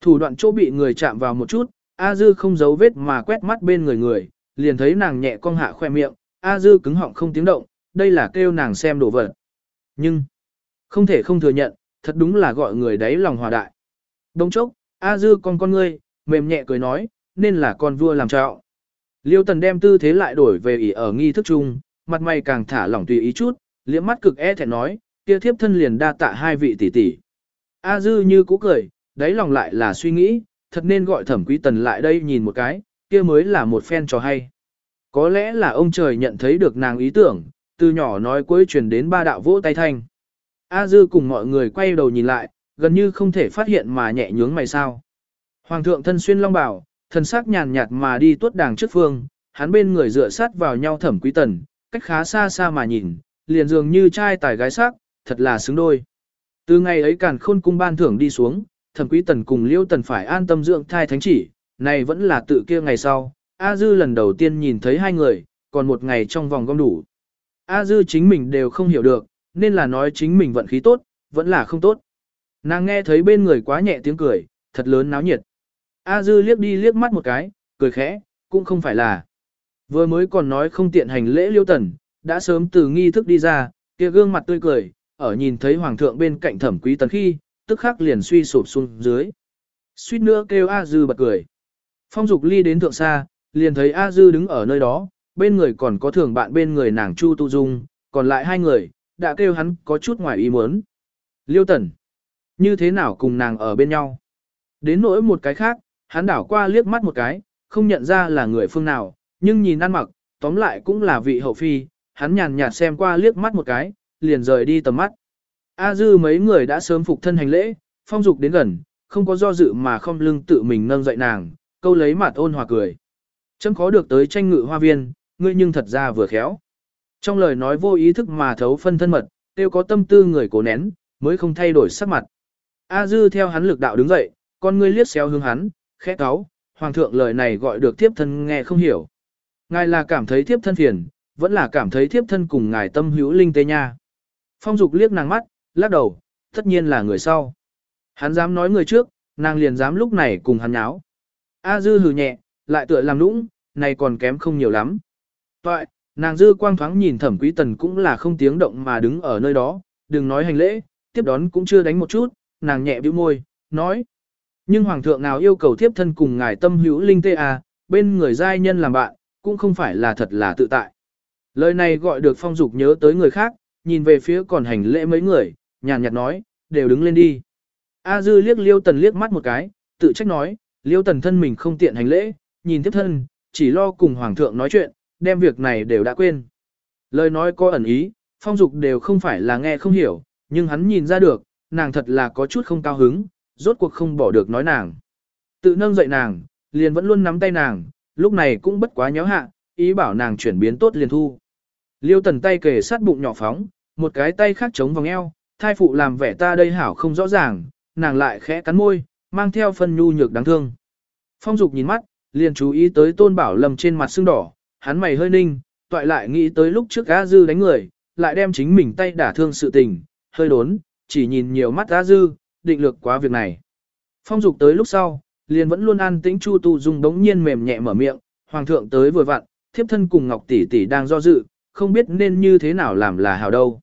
Thủ đoạn chỗ bị người chạm vào một chút, A Dư không giấu vết mà quét mắt bên người người, liền thấy nàng nhẹ cong hạ khoe miệng, A Dư cứng họng không tiếng động, đây là kêu nàng xem đồ vật. Nhưng, không thể không thừa nhận, thật đúng là gọi người đấy lòng hòa đại. Đông chốc, A Dư con con ngươi, mềm nhẹ cười nói, nên là con vua làm trạo. Liêu tần đem tư thế lại đổi về ỉ ở nghi thức chung, mặt mày càng thả lỏng tùy ý chút, liễm mắt cực e thẹn nói, kia thiếp thân liền đa tạ hai vị tỷ tỷ. A dư như cũ cười, đáy lòng lại là suy nghĩ, thật nên gọi thẩm quý tần lại đây nhìn một cái, kia mới là một phen trò hay. Có lẽ là ông trời nhận thấy được nàng ý tưởng, từ nhỏ nói cuối truyền đến ba đạo vỗ tay thanh. A dư cùng mọi người quay đầu nhìn lại, gần như không thể phát hiện mà nhẹ nhướng mày sao. Hoàng thượng thân xuyên long bảo, thần sắc nhàn nhạt mà đi tuốt đàng trước phương, hắn bên người dựa sát vào nhau thẩm quý tần, cách khá xa xa mà nhìn, liền dường như trai tài gái sắc, thật là xứng đôi. Từ ngày ấy càn khôn cung ban thưởng đi xuống, thẩm quý tần cùng liêu tần phải an tâm dưỡng thai thánh chỉ, này vẫn là tự kia ngày sau, A Dư lần đầu tiên nhìn thấy hai người, còn một ngày trong vòng gom đủ. A Dư chính mình đều không hiểu được, nên là nói chính mình vận khí tốt, vẫn là không tốt. Nàng nghe thấy bên người quá nhẹ tiếng cười, thật lớn náo nhiệt. A Dư liếc đi liếc mắt một cái, cười khẽ, cũng không phải là. Vừa mới còn nói không tiện hành lễ liêu tần, đã sớm từ nghi thức đi ra, kia gương mặt tươi cười, ở nhìn thấy hoàng thượng bên cạnh thẩm quý tần khi, tức khắc liền suy sụp xuống dưới. Suýt nữa kêu A Dư bật cười. Phong Dục ly đến thượng xa, liền thấy A Dư đứng ở nơi đó, bên người còn có thường bạn bên người nàng Chu Tu Dung, còn lại hai người, đã kêu hắn có chút ngoài ý muốn. Liêu Tần, như thế nào cùng nàng ở bên nhau? Đến nỗi một cái khác, hắn đảo qua liếc mắt một cái, không nhận ra là người phương nào, nhưng nhìn ăn mặc, tóm lại cũng là vị hậu phi, hắn nhàn nhạt xem qua liếc mắt một cái, liền rời đi tầm mắt. A dư mấy người đã sớm phục thân hành lễ, phong dục đến gần, không có do dự mà không lưng tự mình nâng dậy nàng, câu lấy mặt ôn hòa cười. Chấm khó được tới tranh ngự hoa viên, ngươi nhưng thật ra vừa khéo. Trong lời nói vô ý thức mà thấu phân thân mật, tiêu có tâm tư người cố nén, mới không thay đổi sắc mặt. A dư theo hắn lực đạo đứng dậy, con ngươi liếc xéo hướng hắn, khẽ cáo, hoàng thượng lời này gọi được thiếp thân nghe không hiểu. Ngài là cảm thấy thiếp thân phiền, vẫn là cảm thấy thiếp thân cùng ngài tâm hữu linh tê nha. Phong dục liếc nàng mắt, lắc đầu, tất nhiên là người sau. Hắn dám nói người trước, nàng liền dám lúc này cùng hắn nháo. A dư hừ nhẹ, lại tựa làm nũng, này còn kém không nhiều lắm. Toại, nàng dư quang thoáng nhìn thẩm quý tần cũng là không tiếng động mà đứng ở nơi đó, đừng nói hành lễ, tiếp đón cũng chưa đánh một chút, nàng nhẹ bĩu môi, nói. Nhưng hoàng thượng nào yêu cầu thiếp thân cùng ngài tâm hữu linh tê à, bên người giai nhân làm bạn, cũng không phải là thật là tự tại. Lời này gọi được phong dục nhớ tới người khác, nhìn về phía còn hành lễ mấy người, nhàn nhạt nói, đều đứng lên đi. A dư liếc liêu tần liếc mắt một cái, tự trách nói, liêu tần thân mình không tiện hành lễ, nhìn tiếp thân, chỉ lo cùng hoàng thượng nói chuyện, đem việc này đều đã quên. Lời nói có ẩn ý, phong dục đều không phải là nghe không hiểu, nhưng hắn nhìn ra được, nàng thật là có chút không cao hứng, rốt cuộc không bỏ được nói nàng. Tự nâng dậy nàng, liền vẫn luôn nắm tay nàng, lúc này cũng bất quá nhéo hạ, ý bảo nàng chuyển biến tốt liền thu. Liêu tần tay kề sát bụng nhỏ phóng, một cái tay khác chống vòng eo, thai phụ làm vẻ ta đây hảo không rõ ràng, nàng lại khẽ cắn môi, mang theo phân nhu nhược đáng thương. Phong dục nhìn mắt, liền chú ý tới tôn bảo lầm trên mặt sưng đỏ, hắn mày hơi ninh, toại lại nghĩ tới lúc trước A Dư đánh người, lại đem chính mình tay đả thương sự tình, hơi đốn, chỉ nhìn nhiều mắt A Dư, định lược quá việc này. Phong dục tới lúc sau, liền vẫn luôn an tĩnh Chu Tu Dung đống nhiên mềm nhẹ mở miệng, hoàng thượng tới vừa vặn, thiếp thân cùng Ngọc tỷ tỷ đang do dự, không biết nên như thế nào làm là hảo đâu.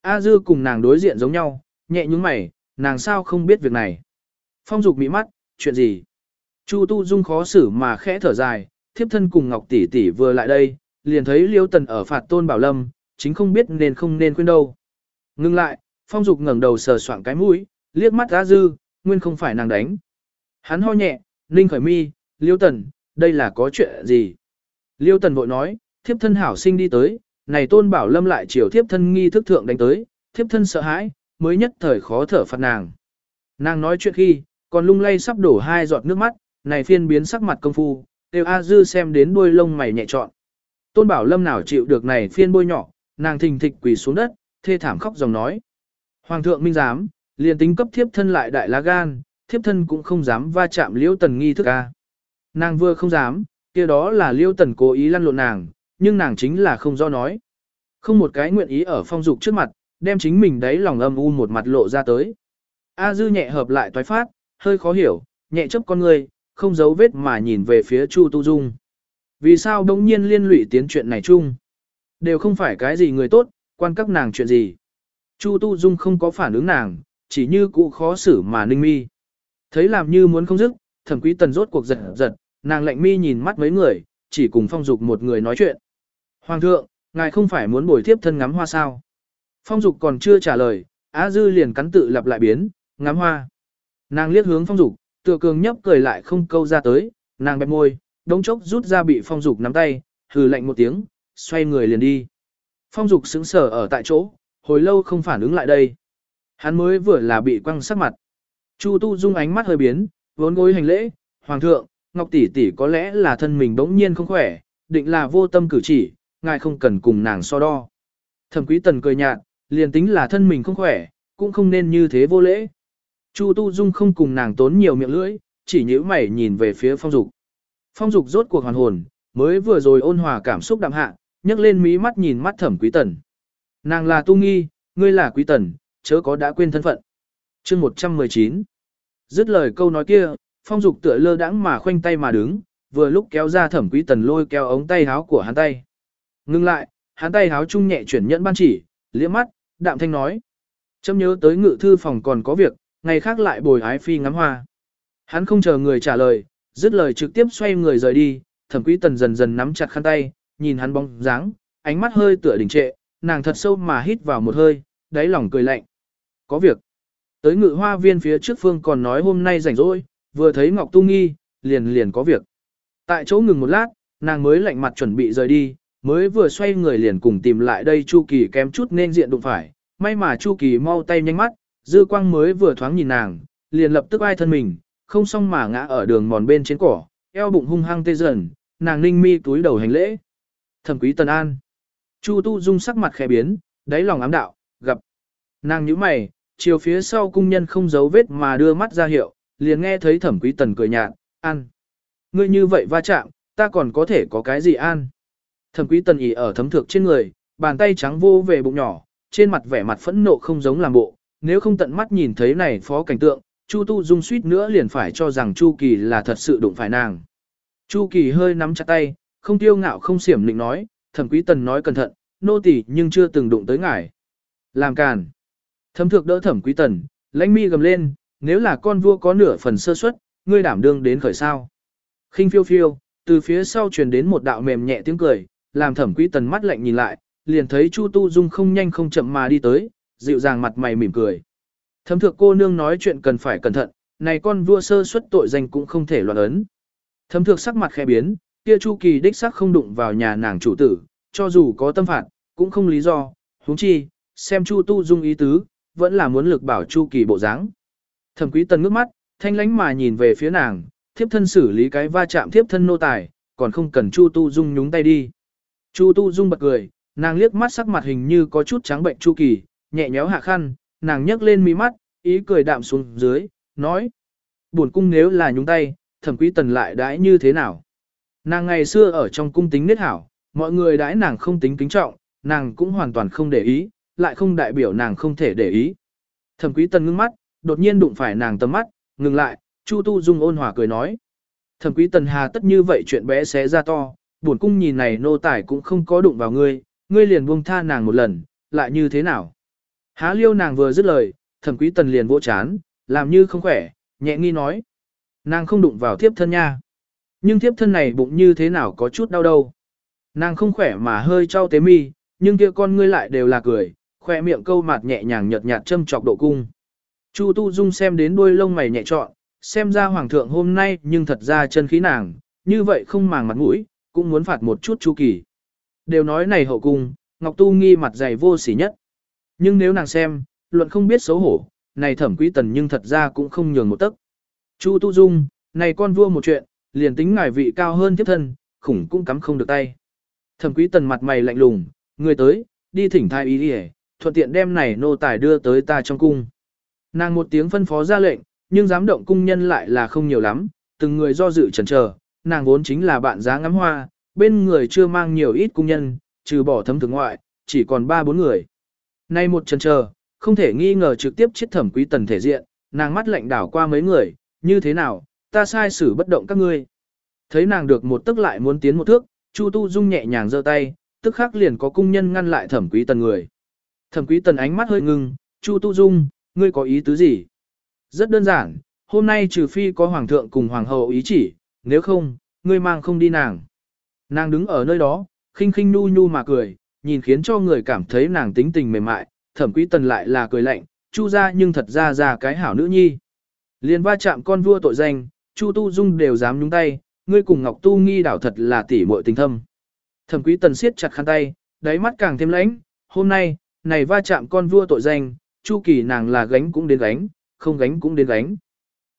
A Dư cùng nàng đối diện giống nhau, nhẹ nhúng mày, nàng sao không biết việc này. Phong dục mỹ mắt, chuyện gì? Chu Tu Dung khó xử mà khẽ thở dài, thiếp thân cùng Ngọc tỷ tỷ vừa lại đây, liền thấy Liêu Tần ở phạt Tôn Bảo Lâm, chính không biết nên không nên quên đâu. Ngưng lại, Phong Dục ngẩng đầu sờ soạng cái mũi, liếc mắt A Dư, nguyên không phải nàng đánh. Hắn ho nhẹ, ninh khởi mi, Liêu Tần, đây là có chuyện gì? Liêu Tần vội nói, thiếp thân hảo sinh đi tới, này Tôn Bảo Lâm lại chiều thiếp thân nghi thức thượng đánh tới, thiếp thân sợ hãi, mới nhất thời khó thở phạt nàng. Nàng nói chuyện khi, còn lung lay sắp đổ hai giọt nước mắt, này phiên biến sắc mặt công phu, đều A Dư xem đến đuôi lông mày nhẹ trọn. Tôn Bảo Lâm nào chịu được này phiên bôi nhỏ, nàng thình thịch quỳ xuống đất, thê thảm khóc dòng nói. Hoàng thượng minh giám, liền tính cấp thiếp thân lại đại lá gan, thiếp thân cũng không dám va chạm liễu tần nghi thức a. Nàng vừa không dám, kia đó là liễu tần cố ý lăn lộn nàng, nhưng nàng chính là không do nói. Không một cái nguyện ý ở phong dục trước mặt, đem chính mình đấy lòng âm u một mặt lộ ra tới. A dư nhẹ hợp lại toái phát, hơi khó hiểu, nhẹ chấp con người, không giấu vết mà nhìn về phía Chu Tu Dung. Vì sao đống nhiên liên lụy tiến chuyện này chung? Đều không phải cái gì người tốt, quan các nàng chuyện gì. Chu Tu Dung không có phản ứng nàng, chỉ như cũ khó xử mà ninh mi. Thấy làm như muốn không dứt, thẩm quý tần rốt cuộc giật giật, nàng lạnh mi nhìn mắt mấy người, chỉ cùng phong dục một người nói chuyện. Hoàng thượng, ngài không phải muốn bồi tiếp thân ngắm hoa sao? Phong dục còn chưa trả lời, Á Dư liền cắn tự lặp lại biến, ngắm hoa. Nàng liếc hướng phong dục, tựa cường nhấp cười lại không câu ra tới, nàng bẹp môi, đống chốc rút ra bị phong dục nắm tay, hừ lạnh một tiếng, xoay người liền đi. Phong dục sững sờ ở tại chỗ, hồi lâu không phản ứng lại đây. Hắn mới vừa là bị quăng sắc mặt. Chu Tu Dung ánh mắt hơi biến, vốn gối hành lễ, Hoàng thượng, Ngọc tỷ tỷ có lẽ là thân mình bỗng nhiên không khỏe, định là vô tâm cử chỉ, ngài không cần cùng nàng so đo. Thẩm Quý Tần cười nhạt, liền tính là thân mình không khỏe, cũng không nên như thế vô lễ. Chu Tu Dung không cùng nàng tốn nhiều miệng lưỡi, chỉ nhíu mày nhìn về phía Phong Dục. Phong Dục rốt cuộc hoàn hồn, mới vừa rồi ôn hòa cảm xúc đạm hạ, nhấc lên mí mắt nhìn mắt Thẩm Quý Tần. Nàng là Tu Nghi, ngươi là Quý Tần, chớ có đã quên thân phận. Chương 119. Dứt lời câu nói kia, Phong Dục tựa lơ đãng mà khoanh tay mà đứng, vừa lúc kéo ra Thẩm Quý Tần lôi kéo ống tay áo của hắn tay. Ngưng lại, hắn tay háo trung nhẹ chuyển nhẫn ban chỉ, liếc mắt, đạm thanh nói: "Chấm nhớ tới ngự thư phòng còn có việc, ngày khác lại bồi ái phi ngắm hoa." Hắn không chờ người trả lời, dứt lời trực tiếp xoay người rời đi, Thẩm Quý Tần dần dần nắm chặt khăn tay, nhìn hắn bóng dáng, ánh mắt hơi tựa đình trệ, nàng thật sâu mà hít vào một hơi, đáy lòng cười lạnh. Có việc. Tới ngự hoa viên phía trước phương còn nói hôm nay rảnh rỗi, vừa thấy Ngọc Tu Nghi, liền liền có việc. Tại chỗ ngừng một lát, nàng mới lạnh mặt chuẩn bị rời đi, mới vừa xoay người liền cùng tìm lại đây Chu Kỳ kém chút nên diện đụng phải, may mà Chu Kỳ mau tay nhanh mắt, dư quang mới vừa thoáng nhìn nàng, liền lập tức ai thân mình, không xong mà ngã ở đường mòn bên trên cỏ, eo bụng hung hăng tê dần, nàng ninh mi túi đầu hành lễ. Thẩm quý Tần An. Chu Tu Dung sắc mặt khẽ biến, đáy lòng ám đạo, gặp. Nàng nhíu mày, chiều phía sau cung nhân không giấu vết mà đưa mắt ra hiệu, liền nghe thấy Thẩm Quý Tần cười nhạt, "An, ngươi như vậy va chạm, ta còn có thể có cái gì an?" Thẩm Quý Tần ý ở thấm thược trên người, bàn tay trắng vô về bụng nhỏ, trên mặt vẻ mặt phẫn nộ không giống làm bộ, nếu không tận mắt nhìn thấy này phó cảnh tượng, Chu Tu Dung suýt nữa liền phải cho rằng Chu Kỳ là thật sự đụng phải nàng. Chu Kỳ hơi nắm chặt tay, không tiêu ngạo không xiểm định nói, Thẩm Quý Tần nói cẩn thận, nô tỳ nhưng chưa từng đụng tới ngài. Làm càn. Thấm Thược đỡ Thẩm Quý Tần, lãnh mi gầm lên, nếu là con vua có nửa phần sơ suất, ngươi đảm đương đến khởi sao. khinh phiêu phiêu, từ phía sau truyền đến một đạo mềm nhẹ tiếng cười, làm Thẩm Quý Tần mắt lạnh nhìn lại, liền thấy Chu Tu Dung không nhanh không chậm mà đi tới, dịu dàng mặt mày mỉm cười. Thẩm thượng cô nương nói chuyện cần phải cẩn thận, này con vua sơ suất tội danh cũng không thể loạn ấn. Thẩm thượng sắc mặt khẽ biến, kia Chu Kỳ đích xác không đụng vào nhà nàng chủ tử, cho dù có tâm phạt, cũng không lý do, huống chi, xem Chu Tu Dung ý tứ, vẫn là muốn lực bảo Chu Kỳ bộ dáng. Thẩm Quý Tần ngước mắt, thanh lánh mà nhìn về phía nàng, thiếp thân xử lý cái va chạm thiếp thân nô tài, còn không cần Chu Tu Dung nhúng tay đi. Chu Tu Dung bật cười, nàng liếc mắt sắc mặt hình như có chút trắng bệnh Chu Kỳ, nhẹ nhéo hạ khăn, nàng nhấc lên mí mắt, ý cười đạm xuống dưới, nói: "Buồn cung nếu là nhúng tay, Thẩm Quý Tần lại đãi như thế nào?" Nàng ngày xưa ở trong cung tính nết hảo, mọi người đãi nàng không tính kính trọng, nàng cũng hoàn toàn không để ý, lại không đại biểu nàng không thể để ý. Thẩm Quý Tần ngưng mắt, đột nhiên đụng phải nàng tầm mắt, ngừng lại, Chu Tu Dung ôn hòa cười nói. Thẩm Quý Tần hà tất như vậy chuyện bé xé ra to, bổn cung nhìn này nô tài cũng không có đụng vào ngươi, ngươi liền buông tha nàng một lần, lại như thế nào? Há liêu nàng vừa dứt lời, Thẩm Quý Tần liền vỗ chán, làm như không khỏe, nhẹ nghi nói. Nàng không đụng vào thiếp thân nha. Nhưng thiếp thân này bụng như thế nào có chút đau đâu. Nàng không khỏe mà hơi trao tế mi, nhưng kia con ngươi lại đều là cười, khỏe miệng câu mặt nhẹ nhàng nhợt nhạt châm chọc độ cung. Chu Tu Dung xem đến đuôi lông mày nhẹ trọn, xem ra hoàng thượng hôm nay nhưng thật ra chân khí nàng, như vậy không màng mặt mũi, cũng muốn phạt một chút chu kỳ. Đều nói này hậu cung, Ngọc Tu nghi mặt dày vô sỉ nhất. Nhưng nếu nàng xem, luận không biết xấu hổ, này thẩm quý tần nhưng thật ra cũng không nhường một tấc. Chu Tu Dung, này con vua một chuyện, liền tính ngài vị cao hơn tiếp thân, khủng cũng cắm không được tay. Thẩm quý tần mặt mày lạnh lùng, người tới, đi thỉnh thai ý đi thuận tiện đem này nô tài đưa tới ta trong cung. Nàng một tiếng phân phó ra lệnh, nhưng dám động cung nhân lại là không nhiều lắm, từng người do dự chần chờ, nàng vốn chính là bạn giá ngắm hoa, bên người chưa mang nhiều ít cung nhân, trừ bỏ thấm thường ngoại, chỉ còn ba bốn người. Nay một chân chờ, không thể nghi ngờ trực tiếp chết thẩm quý tần thể diện, nàng mắt lạnh đảo qua mấy người, như thế nào, ta sai xử bất động các ngươi. Thấy nàng được một tức lại muốn tiến một thước, Chu Tu Dung nhẹ nhàng giơ tay, tức khắc liền có cung nhân ngăn lại thẩm quý tần người. Thẩm quý tần ánh mắt hơi ngưng, Chu Tu Dung, ngươi có ý tứ gì? Rất đơn giản, hôm nay trừ phi có hoàng thượng cùng hoàng hậu ý chỉ, nếu không, ngươi mang không đi nàng. Nàng đứng ở nơi đó, khinh khinh nu nhu mà cười, nhìn khiến cho người cảm thấy nàng tính tình mềm mại, thẩm quý tần lại là cười lạnh, chu ra nhưng thật ra ra cái hảo nữ nhi. Liên va chạm con vua tội danh, chu tu dung đều dám nhúng tay, ngươi cùng ngọc tu nghi đảo thật là tỉ muội tình thâm. Thẩm quý tần siết chặt khăn tay, đáy mắt càng thêm lãnh, hôm nay, này va chạm con vua tội danh, chu kỳ nàng là gánh cũng đến gánh, không gánh cũng đến gánh.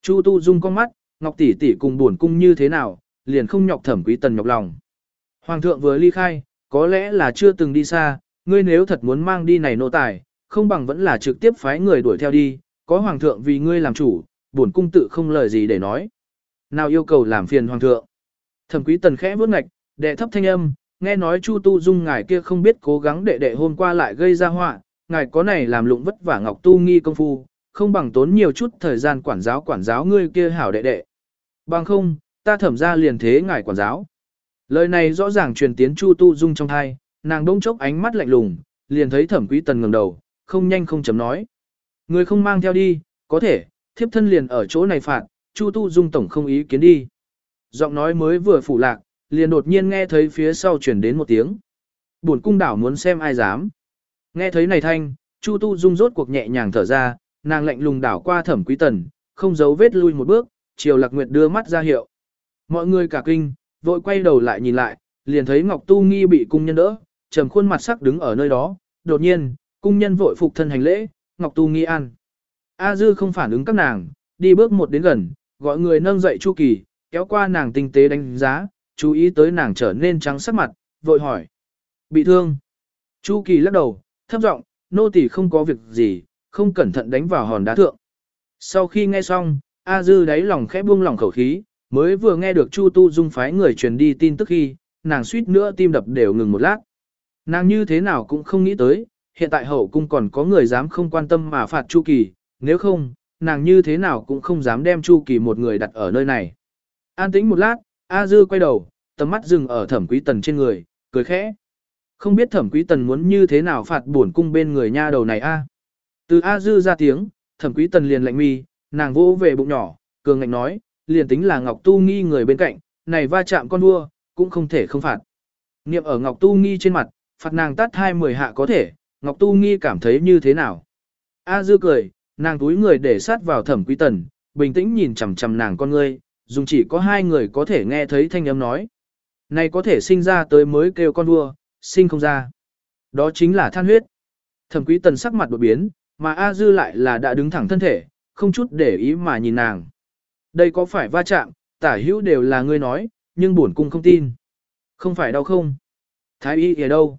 Chu tu dung con mắt, ngọc tỷ tỷ cùng buồn cung như thế nào, liền không nhọc thẩm quý tần nhọc lòng. Hoàng thượng vừa ly khai, có lẽ là chưa từng đi xa, ngươi nếu thật muốn mang đi này nô tài, không bằng vẫn là trực tiếp phái người đuổi theo đi, có hoàng thượng vì ngươi làm chủ, buồn cung tự không lời gì để nói. Nào yêu cầu làm phiền hoàng thượng. Thẩm quý tần khẽ bước ngạch, đệ thấp thanh âm, nghe nói Chu Tu Dung ngài kia không biết cố gắng đệ đệ hôm qua lại gây ra họa, ngài có này làm lụng vất vả ngọc tu nghi công phu, không bằng tốn nhiều chút thời gian quản giáo quản giáo ngươi kia hảo đệ đệ. Bằng không, ta thẩm ra liền thế ngài quản giáo. Lời này rõ ràng truyền tiến Chu Tu Dung trong thai, nàng đông chốc ánh mắt lạnh lùng, liền thấy thẩm quý tần ngẩng đầu, không nhanh không chấm nói. Người không mang theo đi, có thể, thiếp thân liền ở chỗ này phạt, Chu Tu Dung tổng không ý kiến đi. Giọng nói mới vừa phủ lạc, liền đột nhiên nghe thấy phía sau chuyển đến một tiếng. Buồn cung đảo muốn xem ai dám. Nghe thấy này thanh, Chu Tu Dung rốt cuộc nhẹ nhàng thở ra, nàng lạnh lùng đảo qua thẩm quý tần, không giấu vết lui một bước, Triều lạc nguyệt đưa mắt ra hiệu. Mọi người cả kinh, vội quay đầu lại nhìn lại, liền thấy Ngọc Tu Nghi bị cung nhân đỡ, trầm khuôn mặt sắc đứng ở nơi đó, đột nhiên, cung nhân vội phục thân hành lễ, Ngọc Tu Nghi an. A Dư không phản ứng các nàng, đi bước một đến gần, gọi người nâng dậy Chu Kỳ, kéo qua nàng tinh tế đánh giá, chú ý tới nàng trở nên trắng sắc mặt, vội hỏi. Bị thương. Chu Kỳ lắc đầu, thấp giọng, nô tỳ không có việc gì, không cẩn thận đánh vào hòn đá thượng. Sau khi nghe xong, A Dư đáy lòng khẽ buông lòng khẩu khí, mới vừa nghe được Chu Tu Dung phái người truyền đi tin tức khi, nàng suýt nữa tim đập đều ngừng một lát. Nàng như thế nào cũng không nghĩ tới, hiện tại hậu cung còn có người dám không quan tâm mà phạt Chu Kỳ, nếu không, nàng như thế nào cũng không dám đem Chu Kỳ một người đặt ở nơi này. An tĩnh một lát, A Dư quay đầu, tầm mắt dừng ở thẩm quý tần trên người, cười khẽ. Không biết thẩm quý tần muốn như thế nào phạt bổn cung bên người nha đầu này a? Từ A Dư ra tiếng, thẩm quý tần liền lạnh mi, nàng vỗ về bụng nhỏ, cường ngạnh nói, liền tính là Ngọc Tu Nghi người bên cạnh, này va chạm con vua, cũng không thể không phạt. Niệm ở Ngọc Tu Nghi trên mặt, phạt nàng tát hai mười hạ có thể, Ngọc Tu Nghi cảm thấy như thế nào? A Dư cười, nàng túi người để sát vào thẩm quý tần, bình tĩnh nhìn chằm chằm nàng con ngươi, dùng chỉ có hai người có thể nghe thấy thanh âm nói. Này có thể sinh ra tới mới kêu con vua, sinh không ra. Đó chính là than huyết. Thẩm quý tần sắc mặt đột biến, mà A Dư lại là đã đứng thẳng thân thể, không chút để ý mà nhìn nàng. Đây có phải va chạm, tả hữu đều là ngươi nói, nhưng bổn cung không tin. Không phải đâu không? Thái y ở đâu?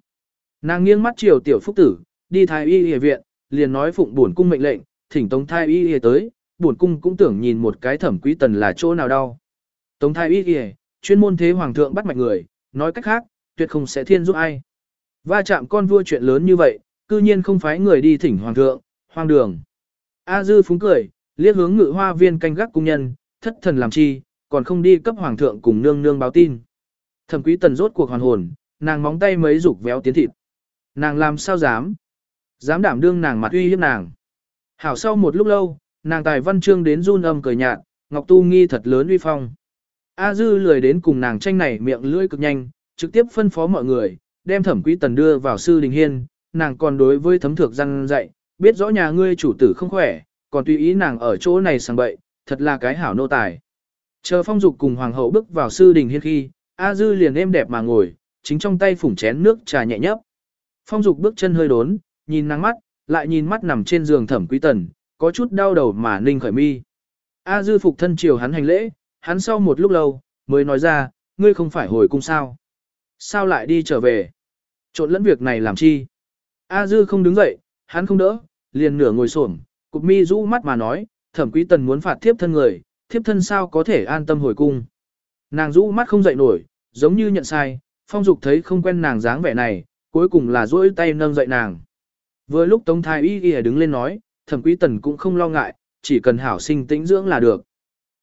Nàng nghiêng mắt chiều tiểu phúc tử, đi thái y y viện, liền nói phụng bổn cung mệnh lệnh, thỉnh tống thái y y tới, bổn cung cũng tưởng nhìn một cái thẩm quý tần là chỗ nào đau. Tống thái y y, chuyên môn thế hoàng thượng bắt mạch người, nói cách khác, tuyệt không sẽ thiên giúp ai. Va chạm con vua chuyện lớn như vậy, cư nhiên không phái người đi thỉnh hoàng thượng, hoang đường. A dư phúng cười, liếc hướng ngự hoa viên canh gác cung nhân, thất thần làm chi, còn không đi cấp hoàng thượng cùng nương nương báo tin. Thẩm quý tần rốt cuộc hoàn hồn, nàng móng tay mấy rục véo tiến thịt. Nàng làm sao dám? Dám đảm đương nàng mặt uy hiếp nàng. Hảo sau một lúc lâu, nàng tài văn chương đến run âm cười nhạt, Ngọc Tu nghi thật lớn uy phong. A Dư lười đến cùng nàng tranh này miệng lưỡi cực nhanh, trực tiếp phân phó mọi người, đem thẩm quý tần đưa vào sư đình hiên, nàng còn đối với thấm thược răng dạy, biết rõ nhà ngươi chủ tử không khỏe, còn tùy ý nàng ở chỗ này sang bậy, thật là cái hảo nô tài. Chờ phong dục cùng hoàng hậu bước vào sư đình hiên khi, A Dư liền êm đẹp mà ngồi, chính trong tay phủng chén nước trà nhẹ nhấp. Phong dục bước chân hơi đốn, nhìn nắng mắt, lại nhìn mắt nằm trên giường thẩm quý tần, có chút đau đầu mà ninh khởi mi. A Dư phục thân chiều hắn hành lễ, hắn sau một lúc lâu, mới nói ra, ngươi không phải hồi cung sao. Sao lại đi trở về? Trộn lẫn việc này làm chi? A Dư không đứng dậy, hắn không đỡ, liền nửa ngồi xổm, cục mi rũ mắt mà nói, thẩm quý tần muốn phạt thiếp thân người, thiếp thân sao có thể an tâm hồi cung. Nàng rũ mắt không dậy nổi, giống như nhận sai, phong dục thấy không quen nàng dáng vẻ này, cuối cùng là duỗi tay nâng dậy nàng. Vừa lúc Tống Thái Y Y đứng lên nói, thẩm quý tần cũng không lo ngại, chỉ cần hảo sinh tĩnh dưỡng là được.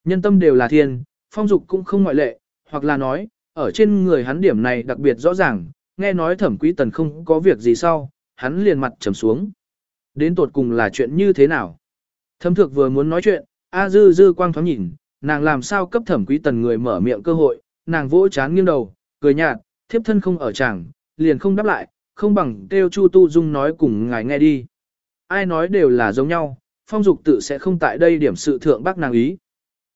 Nhân tâm đều là thiên, phong dục cũng không ngoại lệ, hoặc là nói, ở trên người hắn điểm này đặc biệt rõ ràng, nghe nói thẩm quý tần không có việc gì sau, hắn liền mặt trầm xuống. Đến tột cùng là chuyện như thế nào? Thâm thược vừa muốn nói chuyện, A dư dư quang thoáng nhìn, nàng làm sao cấp thẩm quý tần người mở miệng cơ hội, nàng vỗ chán nghiêng đầu, cười nhạt, thiếp thân không ở chẳng, liền không đáp lại, không bằng kêu Chu Tu Dung nói cùng ngài nghe đi. Ai nói đều là giống nhau, phong dục tự sẽ không tại đây điểm sự thượng bác nàng ý.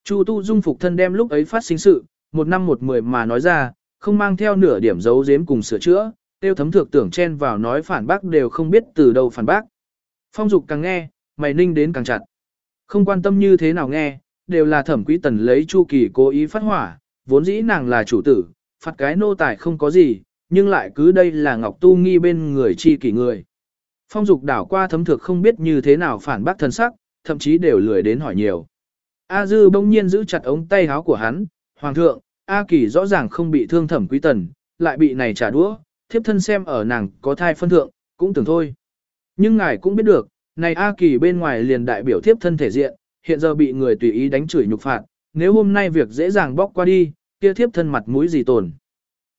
Chu Tu Dung phục thân đem lúc ấy phát sinh sự, một năm một mười mà nói ra, không mang theo nửa điểm giấu giếm cùng sửa chữa, tiêu thấm Thược tưởng chen vào nói phản bác đều không biết từ đâu phản bác. Phong dục càng nghe, mày ninh đến càng chặt. Không quan tâm như thế nào nghe, đều là thẩm quý tần lấy chu kỳ cố ý phát hỏa, vốn dĩ nàng là chủ tử, phạt cái nô tài không có gì, nhưng lại cứ đây là Ngọc Tu Nghi bên người chi kỷ người. Phong dục đảo qua thấm thực không biết như thế nào phản bác thần sắc, thậm chí đều lười đến hỏi nhiều. A Dư bỗng nhiên giữ chặt ống tay áo của hắn, Hoàng thượng, A Kỳ rõ ràng không bị thương thẩm quý tần, lại bị này trả đũa, thiếp thân xem ở nàng có thai phân thượng, cũng tưởng thôi. Nhưng ngài cũng biết được, này A Kỳ bên ngoài liền đại biểu thiếp thân thể diện, hiện giờ bị người tùy ý đánh chửi nhục phạt, nếu hôm nay việc dễ dàng bóc qua đi, kia thiếp thân mặt mũi gì tồn.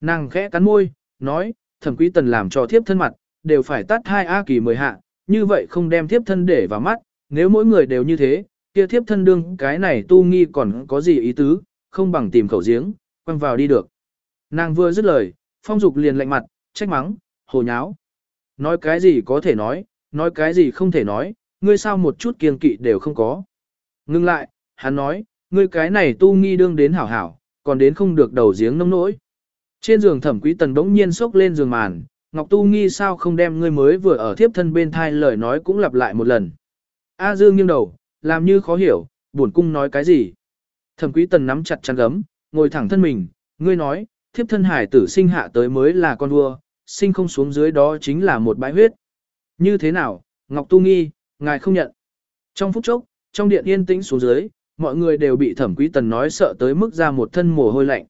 Nàng khẽ cắn môi, nói, thẩm quý tần làm cho thiếp thân mặt, đều phải tắt hai A kỳ mười hạ, như vậy không đem thiếp thân để vào mắt, nếu mỗi người đều như thế, kia thiếp thân đương cái này tu nghi còn có gì ý tứ, không bằng tìm khẩu giếng, quăng vào đi được. Nàng vừa dứt lời, phong dục liền lạnh mặt, trách mắng, hồ nháo. Nói cái gì có thể nói, nói cái gì không thể nói, ngươi sao một chút kiêng kỵ đều không có. Ngưng lại, hắn nói, ngươi cái này tu nghi đương đến hảo hảo, còn đến không được đầu giếng nông nỗi. Trên giường thẩm quý tần đống nhiên sốc lên giường màn, Ngọc Tu nghi sao không đem ngươi mới vừa ở thiếp thân bên thai lời nói cũng lặp lại một lần. A Dương nghiêng đầu, làm như khó hiểu, buồn cung nói cái gì. Thẩm quý tần nắm chặt chăn gấm, ngồi thẳng thân mình, ngươi nói, thiếp thân hải tử sinh hạ tới mới là con vua, sinh không xuống dưới đó chính là một bãi huyết. Như thế nào, Ngọc Tu nghi, ngài không nhận. Trong phút chốc, trong điện yên tĩnh xuống dưới, mọi người đều bị thẩm quý tần nói sợ tới mức ra một thân mồ hôi lạnh.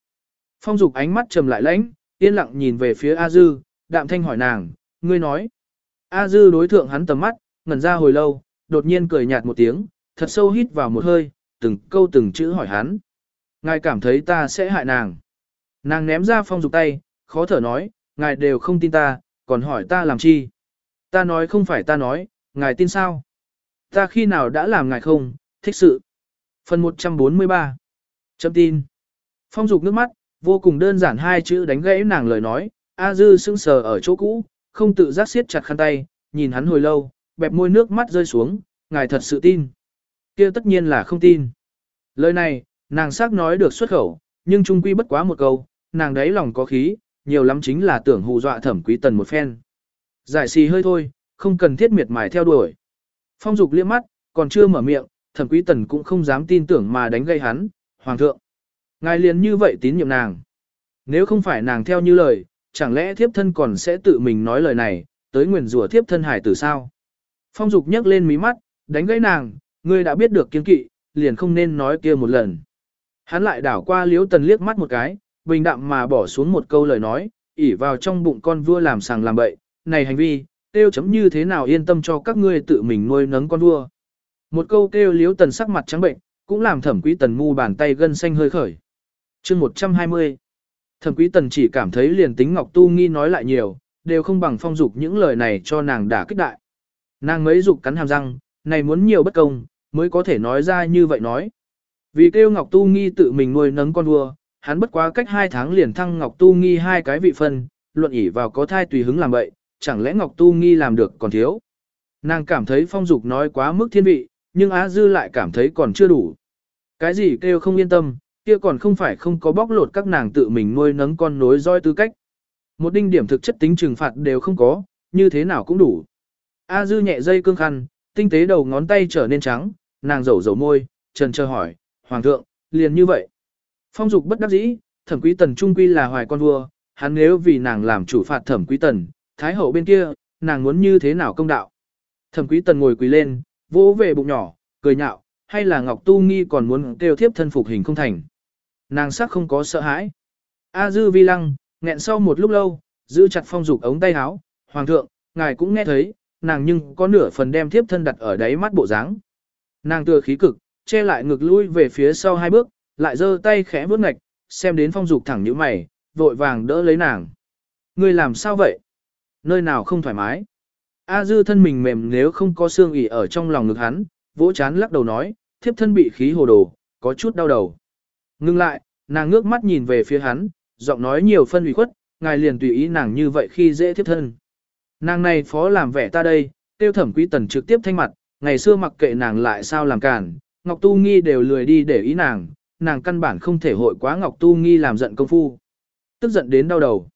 Phong dục ánh mắt trầm lại lãnh, yên lặng nhìn về phía A Dư, đạm thanh hỏi nàng, ngươi nói. A Dư đối thượng hắn tầm mắt, ngẩn ra hồi lâu, đột nhiên cười nhạt một tiếng, thật sâu hít vào một hơi, từng câu từng chữ hỏi hắn. Ngài cảm thấy ta sẽ hại nàng. Nàng ném ra phong dục tay, khó thở nói, ngài đều không tin ta, còn hỏi ta làm chi. Ta nói không phải ta nói, ngài tin sao? Ta khi nào đã làm ngài không, thích sự. Phần 143 Châm tin Phong dục nước mắt, vô cùng đơn giản hai chữ đánh gãy nàng lời nói, A Dư sững sờ ở chỗ cũ, không tự giác siết chặt khăn tay, nhìn hắn hồi lâu, bẹp môi nước mắt rơi xuống, ngài thật sự tin. kia tất nhiên là không tin. Lời này, nàng xác nói được xuất khẩu, nhưng trung quy bất quá một câu, nàng đấy lòng có khí, nhiều lắm chính là tưởng hù dọa thẩm quý tần một phen. Giải xì hơi thôi, không cần thiết miệt mài theo đuổi. Phong dục liếc mắt, còn chưa mở miệng, thẩm quý tần cũng không dám tin tưởng mà đánh gây hắn, hoàng thượng. Ngài liền như vậy tín nhiệm nàng. Nếu không phải nàng theo như lời, chẳng lẽ thiếp thân còn sẽ tự mình nói lời này, tới nguyền rủa thiếp thân hải tử sao? Phong dục nhấc lên mí mắt, đánh gãy nàng, ngươi đã biết được kiên kỵ, liền không nên nói kia một lần. Hắn lại đảo qua liếu tần liếc mắt một cái, bình đạm mà bỏ xuống một câu lời nói, ỉ vào trong bụng con vua làm sàng làm bậy, này hành vi, tiêu chấm như thế nào yên tâm cho các ngươi tự mình nuôi nấng con vua. Một câu kêu liếu tần sắc mặt trắng bệnh, cũng làm thẩm quý tần mu bàn tay gân xanh hơi khởi. chương 120 Thẩm quý tần chỉ cảm thấy liền tính Ngọc Tu Nghi nói lại nhiều, đều không bằng phong dục những lời này cho nàng đả kích đại. Nàng mấy dục cắn hàm răng, này muốn nhiều bất công, mới có thể nói ra như vậy nói. Vì kêu Ngọc Tu Nghi tự mình nuôi nấng con vua, hắn bất quá cách hai tháng liền thăng Ngọc Tu Nghi hai cái vị phân, luận ỉ vào có thai tùy hứng làm vậy, chẳng lẽ Ngọc Tu Nghi làm được còn thiếu. Nàng cảm thấy phong dục nói quá mức thiên vị, nhưng Á Dư lại cảm thấy còn chưa đủ. Cái gì kêu không yên tâm, kia còn không phải không có bóc lột các nàng tự mình nuôi nấng con nối roi tư cách. Một đinh điểm thực chất tính trừng phạt đều không có, như thế nào cũng đủ. A dư nhẹ dây cương khăn, tinh tế đầu ngón tay trở nên trắng, nàng rầu rầu môi, trần chờ hỏi, Hoàng thượng, liền như vậy. Phong dục bất đắc dĩ, thẩm quý tần trung quy là hoài con vua, hắn nếu vì nàng làm chủ phạt thẩm quý tần, thái hậu bên kia, nàng muốn như thế nào công đạo. Thẩm quý tần ngồi quỳ lên, vỗ về bụng nhỏ, cười nhạo, hay là Ngọc Tu Nghi còn muốn kêu thiếp thân phục hình không thành. Nàng sắc không có sợ hãi. A dư vi lăng, nghẹn sau một lúc lâu, giữ chặt phong dục ống tay áo, hoàng thượng, ngài cũng nghe thấy, nàng nhưng có nửa phần đem thiếp thân đặt ở đáy mắt bộ dáng. Nàng tựa khí cực, che lại ngực lui về phía sau hai bước, lại giơ tay khẽ bước ngạch, xem đến phong dục thẳng như mày, vội vàng đỡ lấy nàng. Ngươi làm sao vậy? Nơi nào không thoải mái? A dư thân mình mềm nếu không có xương ỉ ở trong lòng ngực hắn, vỗ chán lắc đầu nói, thiếp thân bị khí hồ đồ, có chút đau đầu. Ngưng lại, nàng ngước mắt nhìn về phía hắn, giọng nói nhiều phân ủy khuất, ngài liền tùy ý nàng như vậy khi dễ thiếp thân. Nàng này phó làm vẻ ta đây, tiêu thẩm quý tần trực tiếp thanh mặt, ngày xưa mặc kệ nàng lại sao làm cản, Ngọc Tu Nghi đều lười đi để ý nàng, nàng căn bản không thể hội quá Ngọc Tu Nghi làm giận công phu. Tức giận đến đau đầu.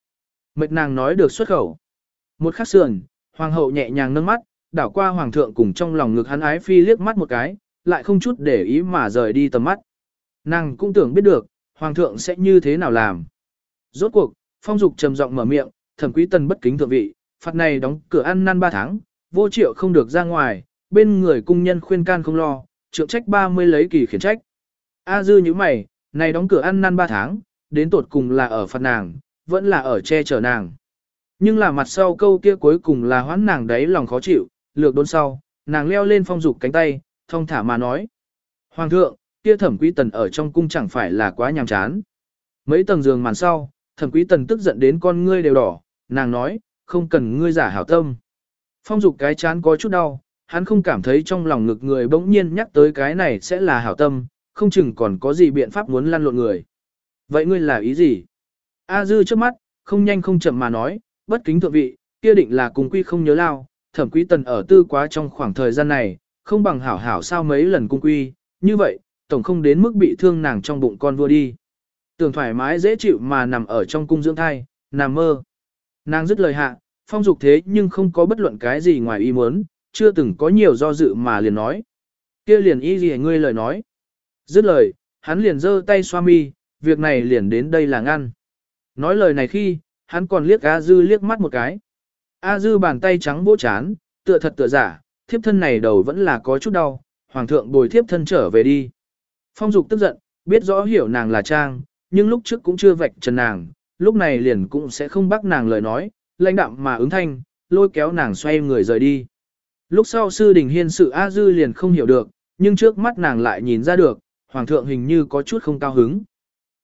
Mệt nàng nói được xuất khẩu. Một khắc sườn, hoàng hậu nhẹ nhàng nâng mắt, đảo qua hoàng thượng cùng trong lòng ngực hắn ái phi liếc mắt một cái, lại không chút để ý mà rời đi tầm mắt. Nàng cũng tưởng biết được, hoàng thượng sẽ như thế nào làm. Rốt cuộc, phong dục trầm giọng mở miệng, thẩm quý tần bất kính thượng vị, phạt này đóng cửa ăn năn 3 tháng, vô triệu không được ra ngoài, bên người cung nhân khuyên can không lo, trượng trách 30 lấy kỳ khiển trách. A dư như mày, này đóng cửa ăn năn 3 tháng, đến tột cùng là ở phạt nàng, vẫn là ở che chở nàng. Nhưng là mặt sau câu kia cuối cùng là hoãn nàng đấy lòng khó chịu, lược đốn sau, nàng leo lên phong dục cánh tay, thông thả mà nói. Hoàng thượng, kia thẩm quý tần ở trong cung chẳng phải là quá nhàm chán. Mấy tầng giường màn sau, thẩm quý tần tức giận đến con ngươi đều đỏ, nàng nói, không cần ngươi giả hảo tâm. Phong dục cái chán có chút đau, hắn không cảm thấy trong lòng ngực người bỗng nhiên nhắc tới cái này sẽ là hảo tâm, không chừng còn có gì biện pháp muốn lăn lộn người. Vậy ngươi là ý gì? A dư trước mắt, không nhanh không chậm mà nói, bất kính thượng vị, kia định là cùng quy không nhớ lao, thẩm quý tần ở tư quá trong khoảng thời gian này, không bằng hảo hảo sao mấy lần cung quy, như vậy, tổng không đến mức bị thương nàng trong bụng con vua đi. Tưởng thoải mái dễ chịu mà nằm ở trong cung dưỡng thai, nằm mơ. Nàng dứt lời hạ, phong dục thế nhưng không có bất luận cái gì ngoài ý muốn, chưa từng có nhiều do dự mà liền nói. kia liền ý gì ngươi lời nói. Dứt lời, hắn liền giơ tay xoa mi, việc này liền đến đây là ngăn. Nói lời này khi, hắn còn liếc A Dư liếc mắt một cái. A Dư bàn tay trắng vỗ chán, tựa thật tựa giả, thiếp thân này đầu vẫn là có chút đau, hoàng thượng bồi thiếp thân trở về đi. Phong dục tức giận, biết rõ hiểu nàng là trang, nhưng lúc trước cũng chưa vạch trần nàng, lúc này liền cũng sẽ không bắt nàng lời nói, lãnh đạm mà ứng thanh, lôi kéo nàng xoay người rời đi. Lúc sau sư đình hiên sự A Dư liền không hiểu được, nhưng trước mắt nàng lại nhìn ra được, hoàng thượng hình như có chút không cao hứng.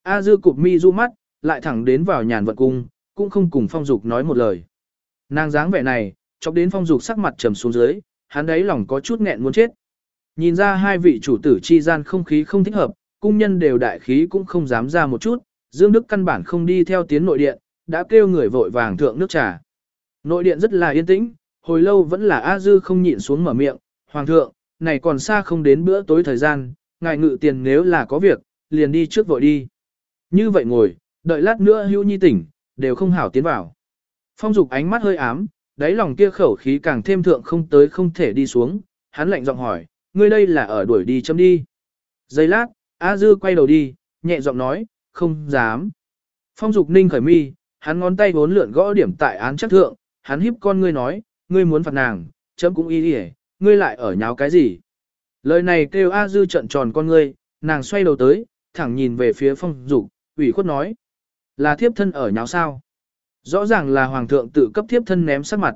A Dư cụp mi du mắt, lại thẳng đến vào nhàn vận cung, cũng không cùng phong dục nói một lời. Nàng dáng vẻ này, chọc đến phong dục sắc mặt trầm xuống dưới, hắn đấy lòng có chút nghẹn muốn chết. Nhìn ra hai vị chủ tử chi gian không khí không thích hợp, cung nhân đều đại khí cũng không dám ra một chút, Dương Đức căn bản không đi theo tiến nội điện, đã kêu người vội vàng thượng nước trà. Nội điện rất là yên tĩnh, hồi lâu vẫn là A Dư không nhịn xuống mở miệng, Hoàng thượng, này còn xa không đến bữa tối thời gian, ngài ngự tiền nếu là có việc, liền đi trước vội đi. Như vậy ngồi, đợi lát nữa hưu nhi tỉnh, đều không hảo tiến vào. Phong dục ánh mắt hơi ám, đáy lòng kia khẩu khí càng thêm thượng không tới không thể đi xuống, hắn lạnh giọng hỏi, ngươi đây là ở đuổi đi chấm đi. Giây lát, A Dư quay đầu đi, nhẹ giọng nói, không dám. Phong dục ninh khởi mi, hắn ngón tay vốn lượn gõ điểm tại án chắc thượng, hắn híp con ngươi nói, ngươi muốn phạt nàng, chấm cũng y đi ngươi lại ở nháo cái gì. Lời này kêu A Dư trận tròn con ngươi, nàng xoay đầu tới, thẳng nhìn về phía phong dục, ủy khuất nói. Là thiếp thân ở nháo sao? Rõ ràng là hoàng thượng tự cấp thiếp thân ném sắc mặt.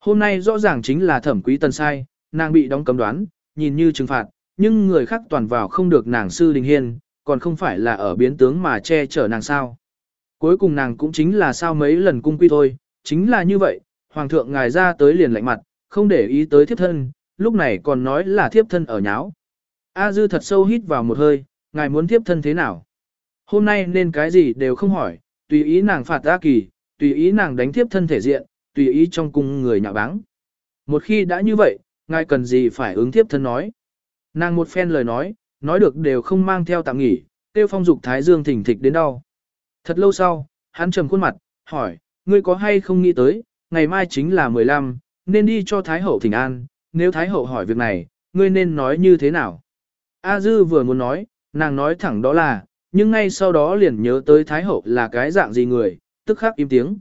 Hôm nay rõ ràng chính là thẩm quý tần sai, nàng bị đóng cấm đoán, nhìn như trừng phạt, nhưng người khác toàn vào không được nàng sư đình hiên, còn không phải là ở biến tướng mà che chở nàng sao. Cuối cùng nàng cũng chính là sao mấy lần cung quy thôi, chính là như vậy, hoàng thượng ngài ra tới liền lạnh mặt, không để ý tới thiếp thân, lúc này còn nói là thiếp thân ở nháo. A dư thật sâu hít vào một hơi, ngài muốn thiếp thân thế nào? Hôm nay nên cái gì đều không hỏi, tùy ý nàng phạt A kỳ, tùy ý nàng đánh thiếp thân thể diện, tùy ý trong cung người nhạo báng. Một khi đã như vậy, ngài cần gì phải ứng thiếp thân nói. Nàng một phen lời nói, nói được đều không mang theo tạm nghỉ, tiêu phong dục thái dương thỉnh thịch đến đau. Thật lâu sau, hắn trầm khuôn mặt, hỏi, ngươi có hay không nghĩ tới, ngày mai chính là 15, nên đi cho Thái Hậu thỉnh an, nếu Thái Hậu hỏi việc này, ngươi nên nói như thế nào? A Dư vừa muốn nói, nàng nói thẳng đó là, nhưng ngay sau đó liền nhớ tới Thái Hậu là cái dạng gì người, tức khắc im tiếng.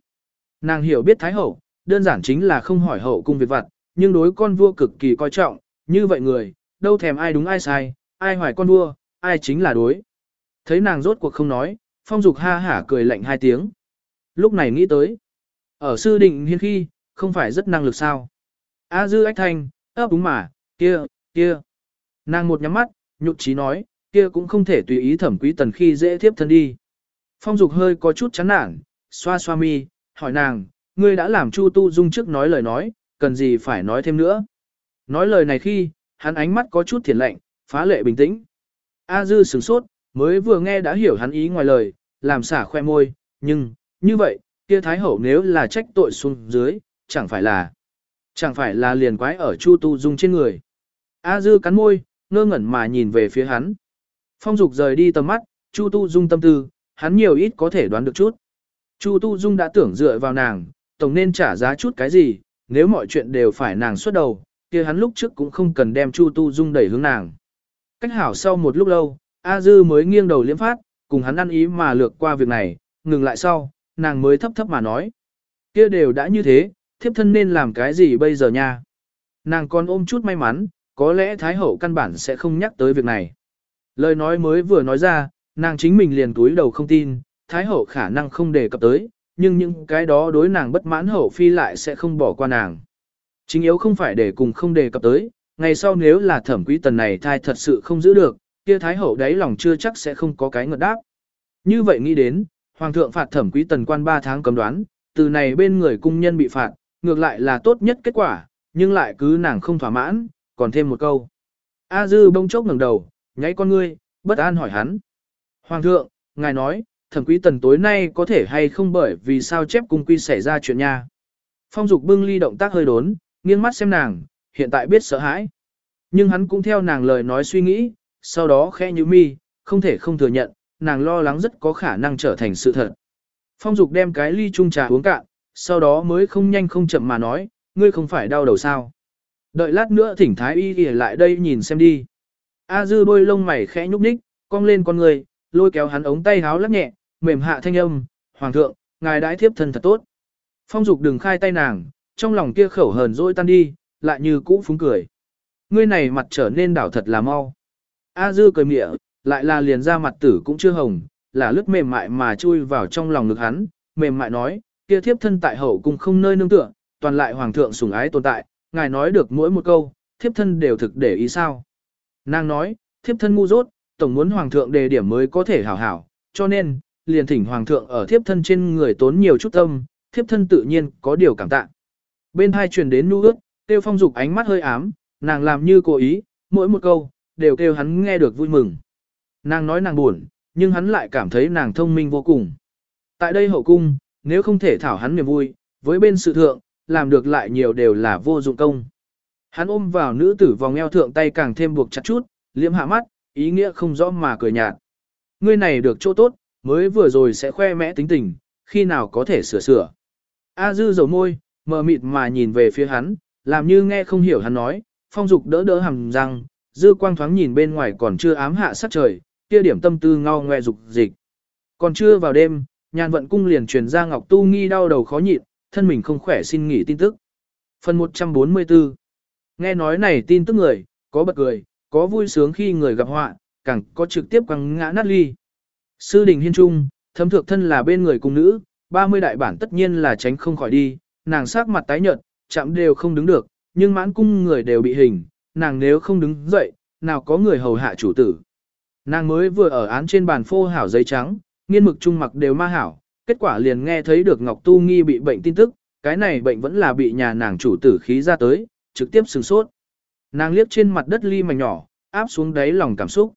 Nàng hiểu biết Thái Hậu, đơn giản chính là không hỏi hậu cung việc vặt, nhưng đối con vua cực kỳ coi trọng, như vậy người, đâu thèm ai đúng ai sai, ai hoài con vua, ai chính là đối. Thấy nàng rốt cuộc không nói, phong dục ha hả cười lạnh hai tiếng. Lúc này nghĩ tới, ở sư định hiên khi, không phải rất năng lực sao. A dư ách thanh, ấp úng mà, kia, kia. Nàng một nhắm mắt, nhụt chí nói, kia cũng không thể tùy ý thẩm quý tần khi dễ thiếp thân đi. Phong dục hơi có chút chán nản, xoa xoa mi, hỏi nàng, ngươi đã làm Chu Tu Dung trước nói lời nói, cần gì phải nói thêm nữa. Nói lời này khi, hắn ánh mắt có chút thiền lạnh, phá lệ bình tĩnh. A dư sửng sốt, mới vừa nghe đã hiểu hắn ý ngoài lời, làm xả khoe môi, nhưng, như vậy, kia Thái Hậu nếu là trách tội xuống dưới, chẳng phải là, chẳng phải là liền quái ở Chu Tu Dung trên người. A Dư cắn môi, ngơ ngẩn mà nhìn về phía hắn. Phong Dục rời đi tầm mắt, Chu Tu Dung tâm tư, hắn nhiều ít có thể đoán được chút. Chu Tu Dung đã tưởng dựa vào nàng, tổng nên trả giá chút cái gì, nếu mọi chuyện đều phải nàng xuất đầu, kia hắn lúc trước cũng không cần đem Chu Tu Dung đẩy hướng nàng. Cách hảo sau một lúc lâu, A Dư mới nghiêng đầu liếm phát, cùng hắn ăn ý mà lược qua việc này, ngừng lại sau, nàng mới thấp thấp mà nói. Kia đều đã như thế, thiếp thân nên làm cái gì bây giờ nha? Nàng còn ôm chút may mắn, có lẽ Thái Hậu căn bản sẽ không nhắc tới việc này. Lời nói mới vừa nói ra, nàng chính mình liền túi đầu không tin, Thái Hậu khả năng không đề cập tới, nhưng những cái đó đối nàng bất mãn Hậu Phi lại sẽ không bỏ qua nàng. Chính yếu không phải để cùng không đề cập tới, ngày sau nếu là thẩm quý tần này thai thật sự không giữ được, kia Thái Hậu đáy lòng chưa chắc sẽ không có cái ngợt đáp. Như vậy nghĩ đến, Hoàng thượng phạt thẩm quý tần quan 3 tháng cấm đoán, từ này bên người cung nhân bị phạt, ngược lại là tốt nhất kết quả, nhưng lại cứ nàng không thỏa mãn, còn thêm một câu. A dư bông chốc ngẩng đầu, nháy con ngươi, bất an hỏi hắn. Hoàng thượng, ngài nói, thẩm quý tần tối nay có thể hay không bởi vì sao chép cung quy xảy ra chuyện nha. Phong dục bưng ly động tác hơi đốn, nghiêng mắt xem nàng, hiện tại biết sợ hãi. Nhưng hắn cũng theo nàng lời nói suy nghĩ, sau đó khẽ như mi, không thể không thừa nhận, nàng lo lắng rất có khả năng trở thành sự thật. Phong dục đem cái ly chung trà uống cạn, sau đó mới không nhanh không chậm mà nói, ngươi không phải đau đầu sao. Đợi lát nữa thỉnh thái y ghi lại đây nhìn xem đi. A dư đôi lông mày khẽ nhúc nhích, cong lên con người, lôi kéo hắn ống tay háo lắc nhẹ, mềm hạ thanh âm, hoàng thượng, ngài đãi thiếp thân thật tốt. Phong dục đừng khai tay nàng, trong lòng kia khẩu hờn dỗi tan đi, lại như cũ phúng cười. Ngươi này mặt trở nên đảo thật là mau. A dư cười mịa, lại là liền ra mặt tử cũng chưa hồng, là lướt mềm mại mà chui vào trong lòng ngực hắn, mềm mại nói, kia thiếp thân tại hậu cung không nơi nương tựa, toàn lại hoàng thượng sủng ái tồn tại, ngài nói được mỗi một câu, thiếp thân đều thực để ý sao. Nàng nói, thiếp thân ngu dốt, tổng muốn hoàng thượng đề điểm mới có thể hảo hảo, cho nên, liền thỉnh hoàng thượng ở thiếp thân trên người tốn nhiều chút tâm, thiếp thân tự nhiên có điều cảm tạ. Bên hai truyền đến nu ước, tiêu phong dục ánh mắt hơi ám, nàng làm như cố ý, mỗi một câu, đều kêu hắn nghe được vui mừng. Nàng nói nàng buồn, nhưng hắn lại cảm thấy nàng thông minh vô cùng. Tại đây hậu cung, nếu không thể thảo hắn niềm vui, với bên sự thượng, làm được lại nhiều đều là vô dụng công. Hắn ôm vào nữ tử vòng eo thượng tay càng thêm buộc chặt chút, liếm hạ mắt, ý nghĩa không rõ mà cười nhạt. Ngươi này được chỗ tốt, mới vừa rồi sẽ khoe mẽ tính tình, khi nào có thể sửa sửa. A dư dầu môi, mờ mịt mà nhìn về phía hắn, làm như nghe không hiểu hắn nói, phong dục đỡ đỡ hầm răng, dư quang thoáng nhìn bên ngoài còn chưa ám hạ sát trời, kia điểm tâm tư ngao ngoe dục dịch. Còn chưa vào đêm, nhàn vận cung liền truyền ra Ngọc Tu Nghi đau đầu khó nhịn, thân mình không khỏe xin nghỉ tin tức. Phần 144 Nghe nói này tin tức người, có bật cười, có vui sướng khi người gặp họa, càng có trực tiếp quăng ngã nát ly. Sư đình hiên trung, thấm thượng thân là bên người cung nữ, 30 đại bản tất nhiên là tránh không khỏi đi, nàng sắc mặt tái nhợt, chạm đều không đứng được, nhưng mãn cung người đều bị hình, nàng nếu không đứng dậy, nào có người hầu hạ chủ tử. Nàng mới vừa ở án trên bàn phô hảo giấy trắng, nghiên mực trung mặc đều ma hảo, kết quả liền nghe thấy được Ngọc Tu Nghi bị bệnh tin tức, cái này bệnh vẫn là bị nhà nàng chủ tử khí ra tới, trực tiếp sừng sốt. Nàng liếc trên mặt đất ly mảnh nhỏ, áp xuống đáy lòng cảm xúc.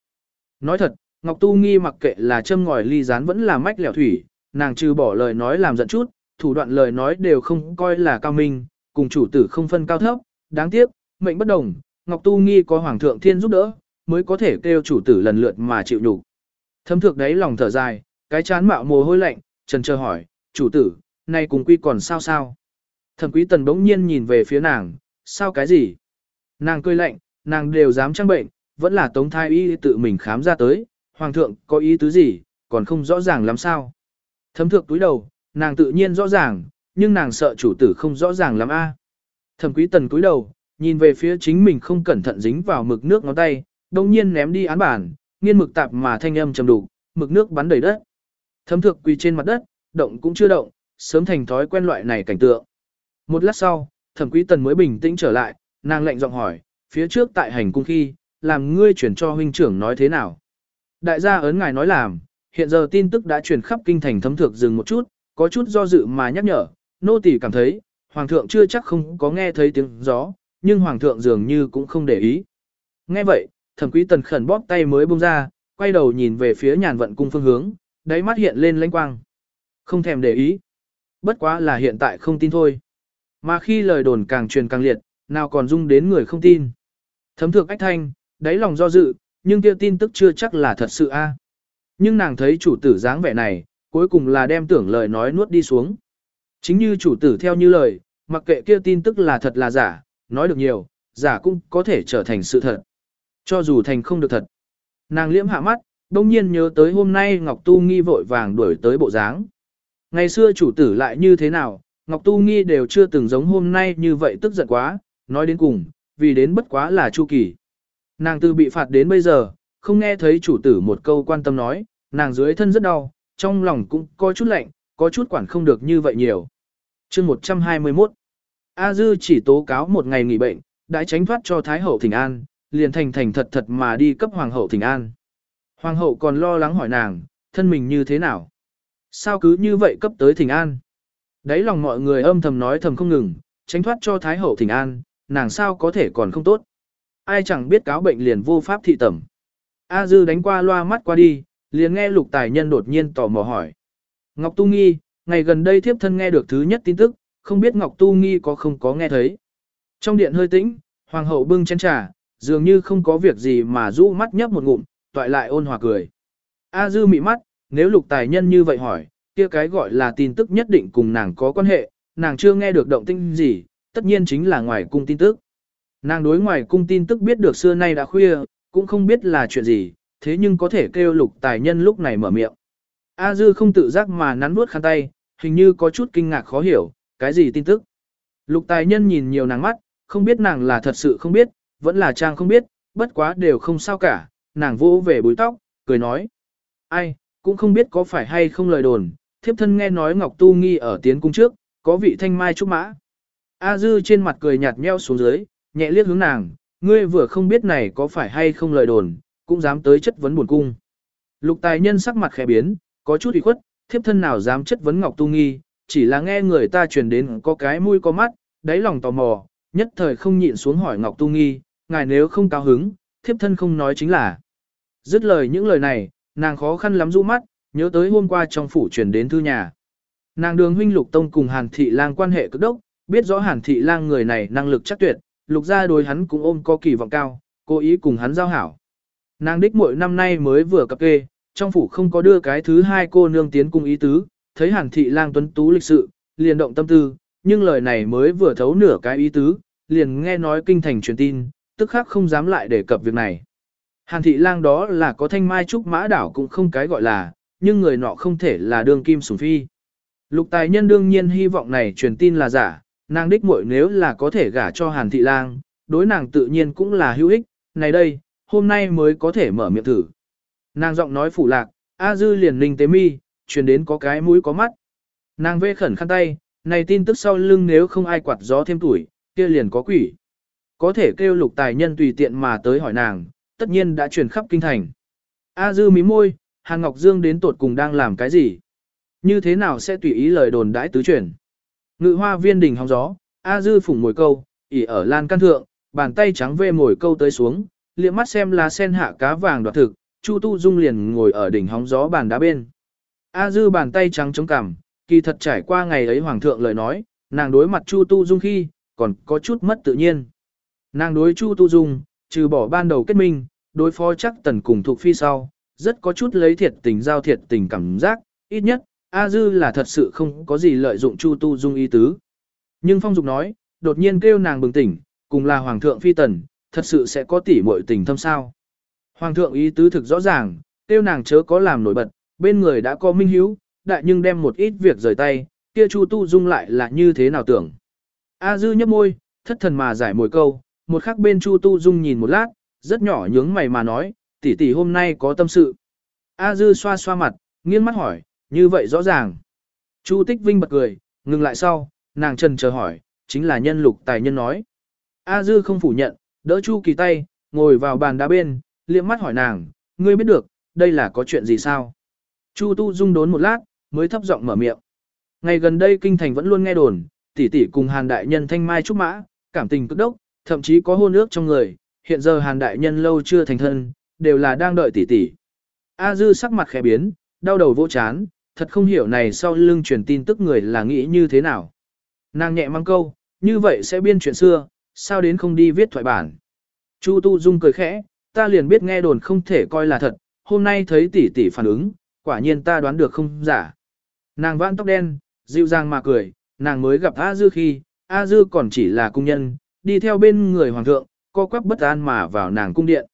Nói thật, Ngọc Tu Nghi mặc kệ là châm ngòi ly rán vẫn là mách lẻo thủy, nàng trừ bỏ lời nói làm giận chút, thủ đoạn lời nói đều không coi là cao minh, cùng chủ tử không phân cao thấp, đáng tiếc, mệnh bất đồng, Ngọc Tu Nghi có Hoàng thượng Thiên giúp đỡ, mới có thể kêu chủ tử lần lượt mà chịu nhục. Thâm thược đấy lòng thở dài, cái chán mạo mồ hôi lạnh, trần chờ hỏi, chủ tử, nay cùng quy còn sao sao? Thẩm quý tần bỗng nhiên nhìn về phía nàng, sao cái gì? Nàng cười lạnh, nàng đều dám trang bệnh, vẫn là tống thai y tự mình khám ra tới, hoàng thượng có ý tứ gì, còn không rõ ràng lắm sao? Thấm thượng túi đầu, nàng tự nhiên rõ ràng, nhưng nàng sợ chủ tử không rõ ràng lắm a. Thẩm quý tần túi đầu, nhìn về phía chính mình không cẩn thận dính vào mực nước ngón tay, đồng nhiên ném đi án bản, nghiên mực tạp mà thanh âm trầm đủ, mực nước bắn đầy đất. Thấm thược quỳ trên mặt đất, động cũng chưa động, sớm thành thói quen loại này cảnh tượng. Một lát sau, thẩm quý tần mới bình tĩnh trở lại, nàng lệnh giọng hỏi, phía trước tại hành cung khi, làm ngươi chuyển cho huynh trưởng nói thế nào. Đại gia ấn ngài nói làm, hiện giờ tin tức đã truyền khắp kinh thành thấm thược dừng một chút, có chút do dự mà nhắc nhở, nô tỳ cảm thấy, hoàng thượng chưa chắc không có nghe thấy tiếng gió, nhưng hoàng thượng dường như cũng không để ý. Nghe vậy, thẩm quý tần khẩn bóp tay mới buông ra, quay đầu nhìn về phía nhàn vận cung phương hướng, đáy mắt hiện lên lãnh quang. Không thèm để ý. Bất quá là hiện tại không tin thôi. Mà khi lời đồn càng truyền càng liệt, nào còn dung đến người không tin. Thấm thượng ách thanh, đáy lòng do dự, nhưng kia tin tức chưa chắc là thật sự a. Nhưng nàng thấy chủ tử dáng vẻ này, cuối cùng là đem tưởng lời nói nuốt đi xuống. Chính như chủ tử theo như lời, mặc kệ kia tin tức là thật là giả, nói được nhiều, giả cũng có thể trở thành sự thật. Cho dù thành không được thật. Nàng liễm hạ mắt, đông nhiên nhớ tới hôm nay Ngọc Tu Nghi vội vàng đuổi tới bộ dáng. Ngày xưa chủ tử lại như thế nào, Ngọc Tu Nghi đều chưa từng giống hôm nay như vậy tức giận quá, nói đến cùng, vì đến bất quá là Chu Kỳ. Nàng từ bị phạt đến bây giờ, không nghe thấy chủ tử một câu quan tâm nói, nàng dưới thân rất đau, trong lòng cũng có chút lạnh, có chút quản không được như vậy nhiều. chương 121 A Dư chỉ tố cáo một ngày nghỉ bệnh, đã tránh thoát cho Thái Hậu Thịnh An, liền thành thành thật thật mà đi cấp Hoàng Hậu Thịnh An. Hoàng Hậu còn lo lắng hỏi nàng, thân mình như thế nào? Sao cứ như vậy cấp tới Thịnh An? Đấy lòng mọi người âm thầm nói thầm không ngừng, tránh thoát cho Thái Hậu Thịnh An, nàng sao có thể còn không tốt. Ai chẳng biết cáo bệnh liền vô pháp thị tẩm. A Dư đánh qua loa mắt qua đi, liền nghe lục tài nhân đột nhiên tò mò hỏi. Ngọc Tu Nghi, ngày gần đây thiếp thân nghe được thứ nhất tin tức, không biết Ngọc Tu Nghi có không có nghe thấy. Trong điện hơi tĩnh, hoàng hậu bưng chén trà, dường như không có việc gì mà rũ mắt nhấp một ngụm, toại lại ôn hòa cười. A dư mị mắt, nếu lục tài nhân như vậy hỏi, kia cái gọi là tin tức nhất định cùng nàng có quan hệ, nàng chưa nghe được động tinh gì, tất nhiên chính là ngoài cung tin tức. Nàng đối ngoài cung tin tức biết được xưa nay đã khuya, cũng không biết là chuyện gì, thế nhưng có thể kêu lục tài nhân lúc này mở miệng. A dư không tự giác mà nắn nuốt khăn tay, hình như có chút kinh ngạc khó hiểu, cái gì tin tức. Lục tài nhân nhìn nhiều nàng mắt, không biết nàng là thật sự không biết, vẫn là trang không biết, bất quá đều không sao cả, nàng vỗ về búi tóc, cười nói. Ai, cũng không biết có phải hay không lời đồn, thiếp thân nghe nói Ngọc Tu Nghi ở tiến cung trước, có vị thanh mai trúc mã. A dư trên mặt cười nhạt nheo xuống dưới, nhẹ liếc hướng nàng, ngươi vừa không biết này có phải hay không lời đồn, cũng dám tới chất vấn buồn cung. Lục tài nhân sắc mặt khẽ biến, có chút ủy khuất, thiếp thân nào dám chất vấn Ngọc Tu Nghi, chỉ là nghe người ta truyền đến có cái mũi có mắt, đáy lòng tò mò, nhất thời không nhịn xuống hỏi Ngọc Tu Nghi, ngài nếu không cao hứng, thiếp thân không nói chính là. Dứt lời những lời này, nàng khó khăn lắm rũ mắt, nhớ tới hôm qua trong phủ truyền đến thư nhà. Nàng đường huynh lục tông cùng Hàn Thị Lang quan hệ cực đốc, biết rõ Hàn Thị Lang người này năng lực chắc tuyệt, lục gia đối hắn cũng ôm có kỳ vọng cao, cố ý cùng hắn giao hảo. Nàng đích mỗi năm nay mới vừa cập kê, trong phủ không có đưa cái thứ hai cô nương tiến cung ý tứ, thấy Hàn Thị Lang tuấn tú lịch sự, liền động tâm tư, nhưng lời này mới vừa thấu nửa cái ý tứ, liền nghe nói kinh thành truyền tin, tức khác không dám lại đề cập việc này. Hàn Thị Lang đó là có thanh mai trúc mã đảo cũng không cái gọi là, nhưng người nọ không thể là đương kim sủng phi. Lục tài nhân đương nhiên hy vọng này truyền tin là giả, nàng đích muội nếu là có thể gả cho Hàn Thị Lang, đối nàng tự nhiên cũng là hữu ích, này đây, hôm nay mới có thể mở miệng thử. Nàng giọng nói phủ lạc, A Dư liền Ninh tế mi, truyền đến có cái mũi có mắt. Nàng vê khẩn khăn tay, này tin tức sau lưng nếu không ai quạt gió thêm tuổi, kia liền có quỷ. Có thể kêu lục tài nhân tùy tiện mà tới hỏi nàng, tất nhiên đã truyền khắp kinh thành. A dư mí môi, Hàn Ngọc Dương đến tột cùng đang làm cái gì? Như thế nào sẽ tùy ý lời đồn đãi tứ truyền? Ngự hoa viên đỉnh hóng gió, A dư phủng mồi câu, ỉ ở lan căn thượng, bàn tay trắng vê mồi câu tới xuống, liếc mắt xem lá sen hạ cá vàng đoạt thực, Chu Tu Dung liền ngồi ở đỉnh hóng gió bàn đá bên. A dư bàn tay trắng chống cằm, kỳ thật trải qua ngày ấy hoàng thượng lời nói, nàng đối mặt Chu Tu Dung khi, còn có chút mất tự nhiên. Nàng đối Chu Tu Dung, trừ bỏ ban đầu kết minh, đối phó chắc tần cùng thuộc phi sau, rất có chút lấy thiệt tình giao thiệt tình cảm giác, ít nhất, A Dư là thật sự không có gì lợi dụng Chu Tu Dung ý tứ. Nhưng Phong Dục nói, đột nhiên kêu nàng bừng tỉnh, cùng là Hoàng thượng phi tần, thật sự sẽ có tỉ muội tình thâm sao. Hoàng thượng ý tứ thực rõ ràng, kêu nàng chớ có làm nổi bật, bên người đã có minh hiếu, đại nhưng đem một ít việc rời tay, kia Chu Tu Dung lại là như thế nào tưởng. A Dư nhấp môi, thất thần mà giải mồi câu, một khắc bên Chu Tu Dung nhìn một lát, rất nhỏ nhướng mày mà nói, tỷ tỷ hôm nay có tâm sự. A Dư xoa xoa mặt, nghiêng mắt hỏi, như vậy rõ ràng. Chu Tích Vinh bật cười, ngừng lại sau, nàng trần chờ hỏi, chính là nhân lục tài nhân nói. A Dư không phủ nhận, đỡ Chu Kỳ tay, ngồi vào bàn đá bên, liếc mắt hỏi nàng, ngươi biết được, đây là có chuyện gì sao? Chu Tu Dung đốn một lát, mới thấp giọng mở miệng. Ngày gần đây kinh thành vẫn luôn nghe đồn, tỷ tỷ cùng Hàn đại nhân thanh mai trúc mã, cảm tình cực đốc, thậm chí có hôn ước trong người, hiện giờ Hàn đại nhân lâu chưa thành thân, đều là đang đợi tỷ tỷ. A Dư sắc mặt khẽ biến, đau đầu vô chán, thật không hiểu này sau lưng truyền tin tức người là nghĩ như thế nào. Nàng nhẹ mang câu, như vậy sẽ biên chuyện xưa, sao đến không đi viết thoại bản. Chu Tu Dung cười khẽ, ta liền biết nghe đồn không thể coi là thật, hôm nay thấy tỷ tỷ phản ứng, quả nhiên ta đoán được không giả. Nàng vãn tóc đen, dịu dàng mà cười, nàng mới gặp A Dư khi, A Dư còn chỉ là cung nhân, đi theo bên người hoàng thượng, co quắp bất an mà vào nàng cung điện.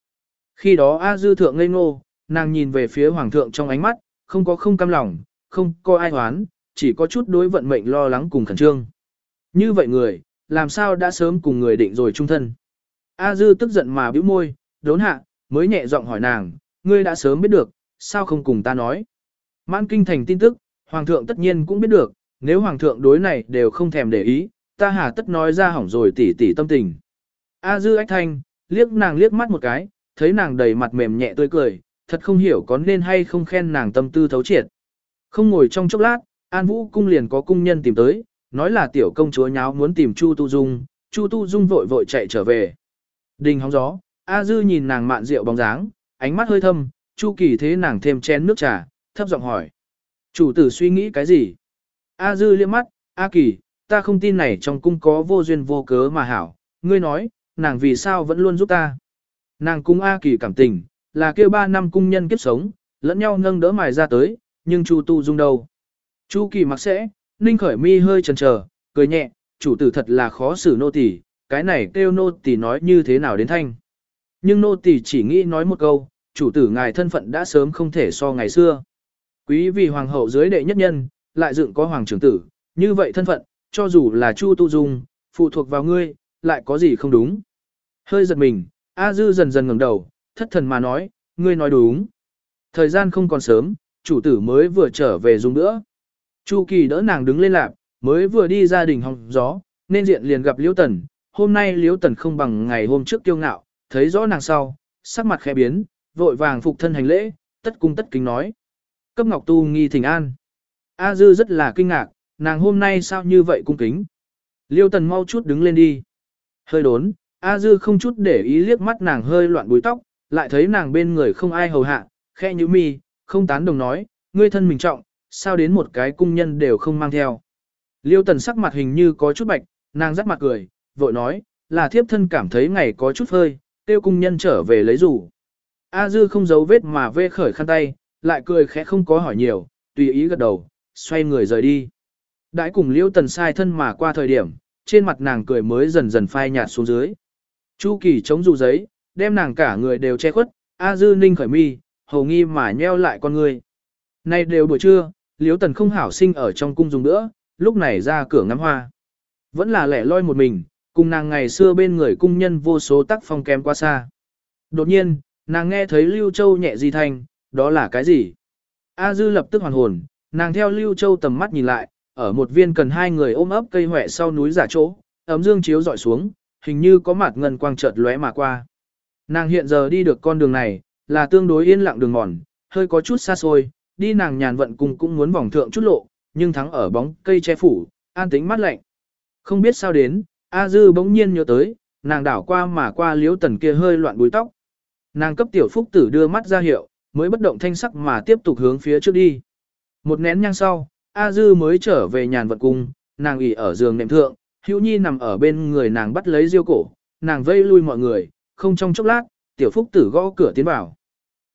Khi đó A Dư thượng ngây ngô, nàng nhìn về phía hoàng thượng trong ánh mắt, không có không cam lòng, không có ai hoán, chỉ có chút đối vận mệnh lo lắng cùng khẩn trương. Như vậy người, làm sao đã sớm cùng người định rồi trung thân. A Dư tức giận mà bĩu môi, đốn hạ, mới nhẹ giọng hỏi nàng, ngươi đã sớm biết được, sao không cùng ta nói. Mãn kinh thành tin tức, hoàng thượng tất nhiên cũng biết được, nếu hoàng thượng đối này đều không thèm để ý, ta hà tất nói ra hỏng rồi tỉ tỉ tâm tình. A Dư ách thanh, liếc nàng liếc mắt một cái, thấy nàng đầy mặt mềm nhẹ tươi cười, thật không hiểu có nên hay không khen nàng tâm tư thấu triệt. Không ngồi trong chốc lát, An Vũ cung liền có cung nhân tìm tới, nói là tiểu công chúa nháo muốn tìm Chu Tu Dung, Chu Tu Dung vội vội chạy trở về. Đình hóng gió, A Dư nhìn nàng mạn rượu bóng dáng, ánh mắt hơi thâm, Chu Kỳ thế nàng thêm chén nước trà, thấp giọng hỏi. Chủ tử suy nghĩ cái gì? A Dư liếc mắt, A Kỳ, ta không tin này trong cung có vô duyên vô cớ mà hảo, ngươi nói, nàng vì sao vẫn luôn giúp ta. Nàng cung A Kỳ cảm tình, là kêu ba năm cung nhân kiếp sống, lẫn nhau nâng đỡ mài ra tới, nhưng Chu Tu Dung đâu. Chu Kỳ mặc sẽ, Ninh khởi mi hơi chần chờ, cười nhẹ, chủ tử thật là khó xử nô tỳ, cái này kêu nô tỳ nói như thế nào đến thanh. Nhưng nô tỳ chỉ nghĩ nói một câu, chủ tử ngài thân phận đã sớm không thể so ngày xưa. Quý vì hoàng hậu dưới đệ nhất nhân, lại dựng có hoàng trưởng tử, như vậy thân phận, cho dù là Chu Tu Dung, phụ thuộc vào ngươi, lại có gì không đúng. Hơi giật mình, A Dư dần dần ngẩng đầu, thất thần mà nói, ngươi nói đúng. Thời gian không còn sớm, chủ tử mới vừa trở về dùng nữa. Chu Kỳ đỡ nàng đứng lên lạp, mới vừa đi ra đình hòng gió, nên diện liền gặp Liễu Tần. Hôm nay Liễu Tần không bằng ngày hôm trước kiêu ngạo, thấy rõ nàng sau, sắc mặt khẽ biến, vội vàng phục thân hành lễ, tất cung tất kính nói. Cấp Ngọc Tu nghi thỉnh an. A Dư rất là kinh ngạc, nàng hôm nay sao như vậy cung kính. Liêu Tần mau chút đứng lên đi. Hơi đốn, A Dư không chút để ý liếc mắt nàng hơi loạn búi tóc, lại thấy nàng bên người không ai hầu hạ, khe như mi, không tán đồng nói, ngươi thân mình trọng, sao đến một cái cung nhân đều không mang theo. Liêu tần sắc mặt hình như có chút bạch, nàng rắc mặt cười, vội nói, là thiếp thân cảm thấy ngày có chút hơi, tiêu cung nhân trở về lấy rủ. A dư không giấu vết mà vê khởi khăn tay, lại cười khẽ không có hỏi nhiều, tùy ý gật đầu, xoay người rời đi. Đãi cùng liễu tần sai thân mà qua thời điểm, trên mặt nàng cười mới dần dần phai nhạt xuống dưới. Chu kỳ chống dù giấy, đem nàng cả người đều che khuất, A dư ninh khởi mi, hầu nghi mà nheo lại con người. Nay đều buổi trưa, Liễu Tần không hảo sinh ở trong cung dùng nữa, lúc này ra cửa ngắm hoa. Vẫn là lẻ loi một mình, cùng nàng ngày xưa bên người cung nhân vô số tác phong kém qua xa. Đột nhiên, nàng nghe thấy Lưu Châu nhẹ di thanh, đó là cái gì? A Dư lập tức hoàn hồn, nàng theo Lưu Châu tầm mắt nhìn lại, ở một viên cần hai người ôm ấp cây huệ sau núi giả chỗ, ấm dương chiếu dọi xuống, hình như có mặt ngân quang chợt lóe mà qua. Nàng hiện giờ đi được con đường này, là tương đối yên lặng đường mòn, hơi có chút xa xôi, đi nàng nhàn vận cùng cũng muốn vòng thượng chút lộ, nhưng thắng ở bóng cây che phủ, an tính mát lạnh. Không biết sao đến, A Dư bỗng nhiên nhớ tới, nàng đảo qua mà qua liếu tần kia hơi loạn búi tóc. Nàng cấp tiểu phúc tử đưa mắt ra hiệu, mới bất động thanh sắc mà tiếp tục hướng phía trước đi. Một nén nhang sau, A Dư mới trở về nhàn vận cung, nàng ỉ ở giường nệm thượng, hữu nhi nằm ở bên người nàng bắt lấy diêu cổ, nàng vây lui mọi người, không trong chốc lát, tiểu phúc tử gõ cửa tiến vào.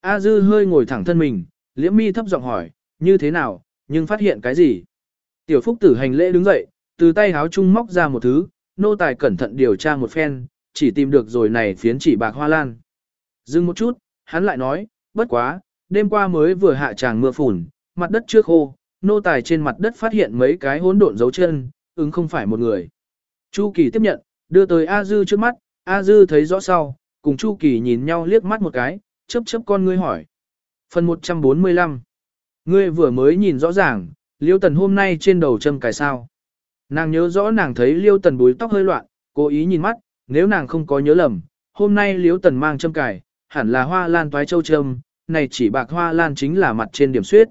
A Dư hơi ngồi thẳng thân mình, liễm mi thấp giọng hỏi, như thế nào, nhưng phát hiện cái gì? Tiểu phúc tử hành lễ đứng dậy, từ tay háo chung móc ra một thứ, nô tài cẩn thận điều tra một phen, chỉ tìm được rồi này phiến chỉ bạc hoa lan. Dừng một chút, hắn lại nói, bất quá, đêm qua mới vừa hạ tràng mưa phùn, mặt đất chưa khô, nô tài trên mặt đất phát hiện mấy cái hỗn độn dấu chân, ứng không phải một người. Chu Kỳ tiếp nhận, đưa tới A Dư trước mắt, A Dư thấy rõ sau, cùng Chu Kỳ nhìn nhau liếc mắt một cái, chớp chớp con ngươi hỏi. Phần 145 Ngươi vừa mới nhìn rõ ràng, Liêu Tần hôm nay trên đầu châm cài sao. Nàng nhớ rõ nàng thấy Liêu Tần búi tóc hơi loạn, cố ý nhìn mắt, nếu nàng không có nhớ lầm, hôm nay Liêu Tần mang châm cài, hẳn là hoa lan toái châu châm, này chỉ bạc hoa lan chính là mặt trên điểm suyết.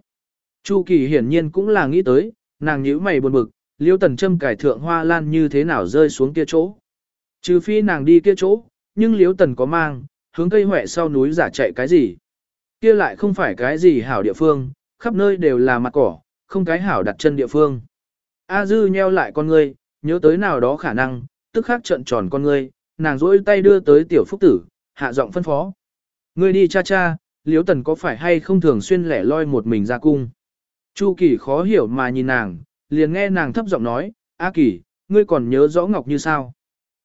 Chu Kỳ hiển nhiên cũng là nghĩ tới, nàng nhíu mày buồn bực, Liêu Tần Trâm cải thượng hoa lan như thế nào rơi xuống kia chỗ. Trừ phi nàng đi kia chỗ, nhưng Liêu Tần có mang, hướng cây huệ sau núi giả chạy cái gì. Kia lại không phải cái gì hảo địa phương, khắp nơi đều là mặt cỏ, không cái hảo đặt chân địa phương. A dư nheo lại con ngươi, nhớ tới nào đó khả năng, tức khắc trợn tròn con ngươi, nàng rỗi tay đưa tới tiểu phúc tử, hạ giọng phân phó. Ngươi đi cha cha, Liêu tần có phải hay không thường xuyên lẻ loi một mình ra cung. Chu kỳ khó hiểu mà nhìn nàng, liền nghe nàng thấp giọng nói, A kỳ, ngươi còn nhớ rõ ngọc như sao.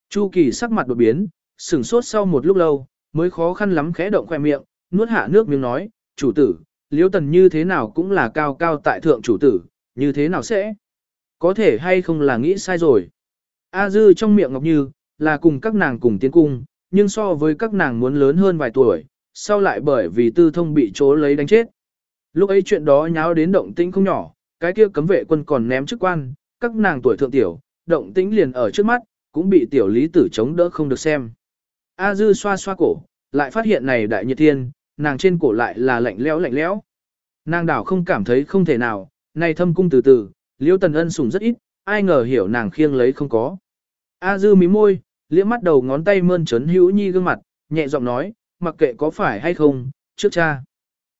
Chu kỳ sắc mặt đột biến, sửng sốt sau một lúc lâu, mới khó khăn lắm khẽ động khoe miệng, nuốt hạ nước miếng nói, chủ tử, Liễu tần như thế nào cũng là cao cao tại thượng chủ tử, như thế nào sẽ? Có thể hay không là nghĩ sai rồi. A dư trong miệng ngọc như, là cùng các nàng cùng tiến cung, nhưng so với các nàng muốn lớn hơn vài tuổi, sau lại bởi vì tư thông bị chỗ lấy đánh chết. Lúc ấy chuyện đó nháo đến động tĩnh không nhỏ, cái kia cấm vệ quân còn ném chức quan, các nàng tuổi thượng tiểu, động tĩnh liền ở trước mắt, cũng bị tiểu lý tử chống đỡ không được xem. A dư xoa xoa cổ, lại phát hiện này đại nhiệt thiên, nàng trên cổ lại là lạnh lẽo lạnh lẽo. Nàng đảo không cảm thấy không thể nào, này thâm cung từ từ, liễu tần ân sủng rất ít, ai ngờ hiểu nàng khiêng lấy không có. A dư mí môi, liễm mắt đầu ngón tay mơn trấn hữu nhi gương mặt, nhẹ giọng nói, mặc kệ có phải hay không, trước cha.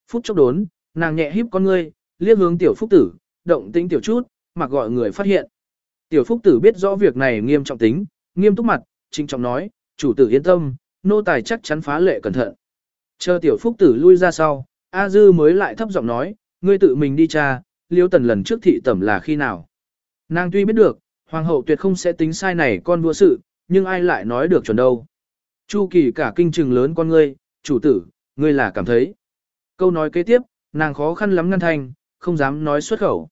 Phút chốc đốn, nàng nhẹ híp con ngươi, liếc hướng tiểu phúc tử, động tính tiểu chút, mặc gọi người phát hiện. Tiểu phúc tử biết rõ việc này nghiêm trọng tính, nghiêm túc mặt, trinh trọng nói, chủ tử yên tâm, nô tài chắc chắn phá lệ cẩn thận. Chờ tiểu phúc tử lui ra sau, A Dư mới lại thấp giọng nói, ngươi tự mình đi cha, liêu tần lần trước thị tẩm là khi nào. Nàng tuy biết được, hoàng hậu tuyệt không sẽ tính sai này con vua sự, nhưng ai lại nói được chuẩn đâu. Chu kỳ cả kinh trừng lớn con ngươi, chủ tử, ngươi là cảm thấy. Câu nói kế tiếp, nàng khó khăn lắm ngăn thanh, không dám nói xuất khẩu.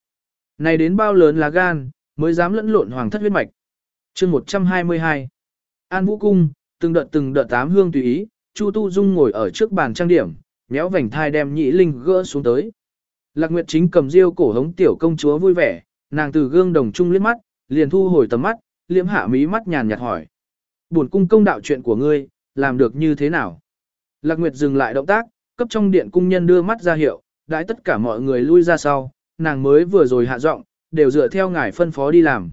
Này đến bao lớn là gan, mới dám lẫn lộn hoàng thất huyết mạch. chương 122 An Vũ Cung, từng đợt từng đợt tám hương tùy ý, Chu Tu Dung ngồi ở trước bàn trang điểm, méo vành thai đem nhị linh gỡ xuống tới. Lạc Nguyệt chính cầm riêu cổ hống tiểu công chúa vui vẻ, nàng từ gương đồng trung liếc mắt, liền thu hồi tầm mắt, liễm hạ mí mắt nhàn nhạt hỏi. Buồn cung công đạo chuyện của ngươi, làm được như thế nào? Lạc Nguyệt dừng lại động tác, cấp trong điện cung nhân đưa mắt ra hiệu, đãi tất cả mọi người lui ra sau, nàng mới vừa rồi hạ giọng, đều dựa theo ngài phân phó đi làm.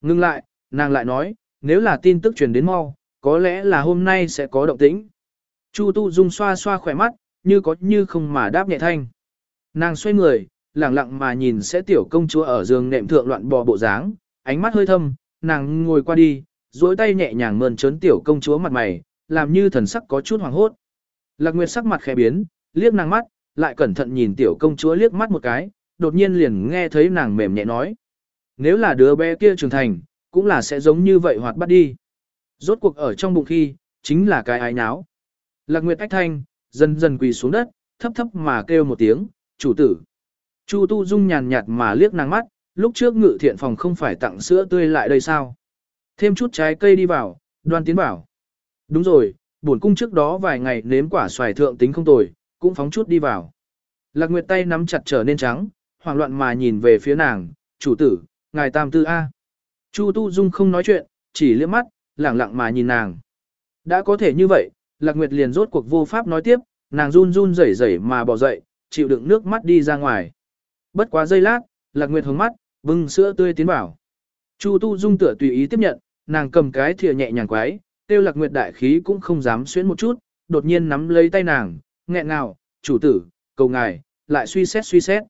Ngưng lại, nàng lại nói, nếu là tin tức truyền đến mau, có lẽ là hôm nay sẽ có động tĩnh. Chu Tu Dung xoa xoa khỏe mắt, như có như không mà đáp nhẹ thanh. Nàng xoay người, lặng lặng mà nhìn sẽ tiểu công chúa ở giường nệm thượng loạn bò bộ dáng, ánh mắt hơi thâm, nàng ngồi qua đi, duỗi tay nhẹ nhàng mơn trớn tiểu công chúa mặt mày, làm như thần sắc có chút hoàng hốt. Lạc Nguyệt sắc mặt khẽ biến, liếc nàng mắt, lại cẩn thận nhìn tiểu công chúa liếc mắt một cái, đột nhiên liền nghe thấy nàng mềm nhẹ nói. Nếu là đứa bé kia trưởng thành, cũng là sẽ giống như vậy hoạt bắt đi. Rốt cuộc ở trong bụng khi, chính là cái ái náo. Lạc Nguyệt ách thanh, dần dần quỳ xuống đất, thấp thấp mà kêu một tiếng, chủ tử. Chu Tu Dung nhàn nhạt mà liếc nàng mắt, lúc trước ngự thiện phòng không phải tặng sữa tươi lại đây sao. Thêm chút trái cây đi vào, đoan tiến bảo. Đúng rồi, bổn cung trước đó vài ngày nếm quả xoài thượng tính không tồi, cũng phóng chút đi vào. Lạc Nguyệt tay nắm chặt trở nên trắng, hoảng loạn mà nhìn về phía nàng, chủ tử, ngài tam tư A. Chu Tu Dung không nói chuyện, chỉ liếc mắt, lẳng lặng mà nhìn nàng. Đã có thể như vậy, Lạc Nguyệt liền rốt cuộc vô pháp nói tiếp, nàng run run rẩy rẩy mà bỏ dậy, chịu đựng nước mắt đi ra ngoài. Bất quá giây lát, Lạc Nguyệt hướng mắt, bưng sữa tươi tiến vào. Chu Tu Dung tựa tùy ý tiếp nhận, nàng cầm cái thìa nhẹ nhàng quái, tiêu Lạc Nguyệt đại khí cũng không dám xuyến một chút, đột nhiên nắm lấy tay nàng, nghẹn nào, chủ tử, cầu ngài, lại suy xét suy xét.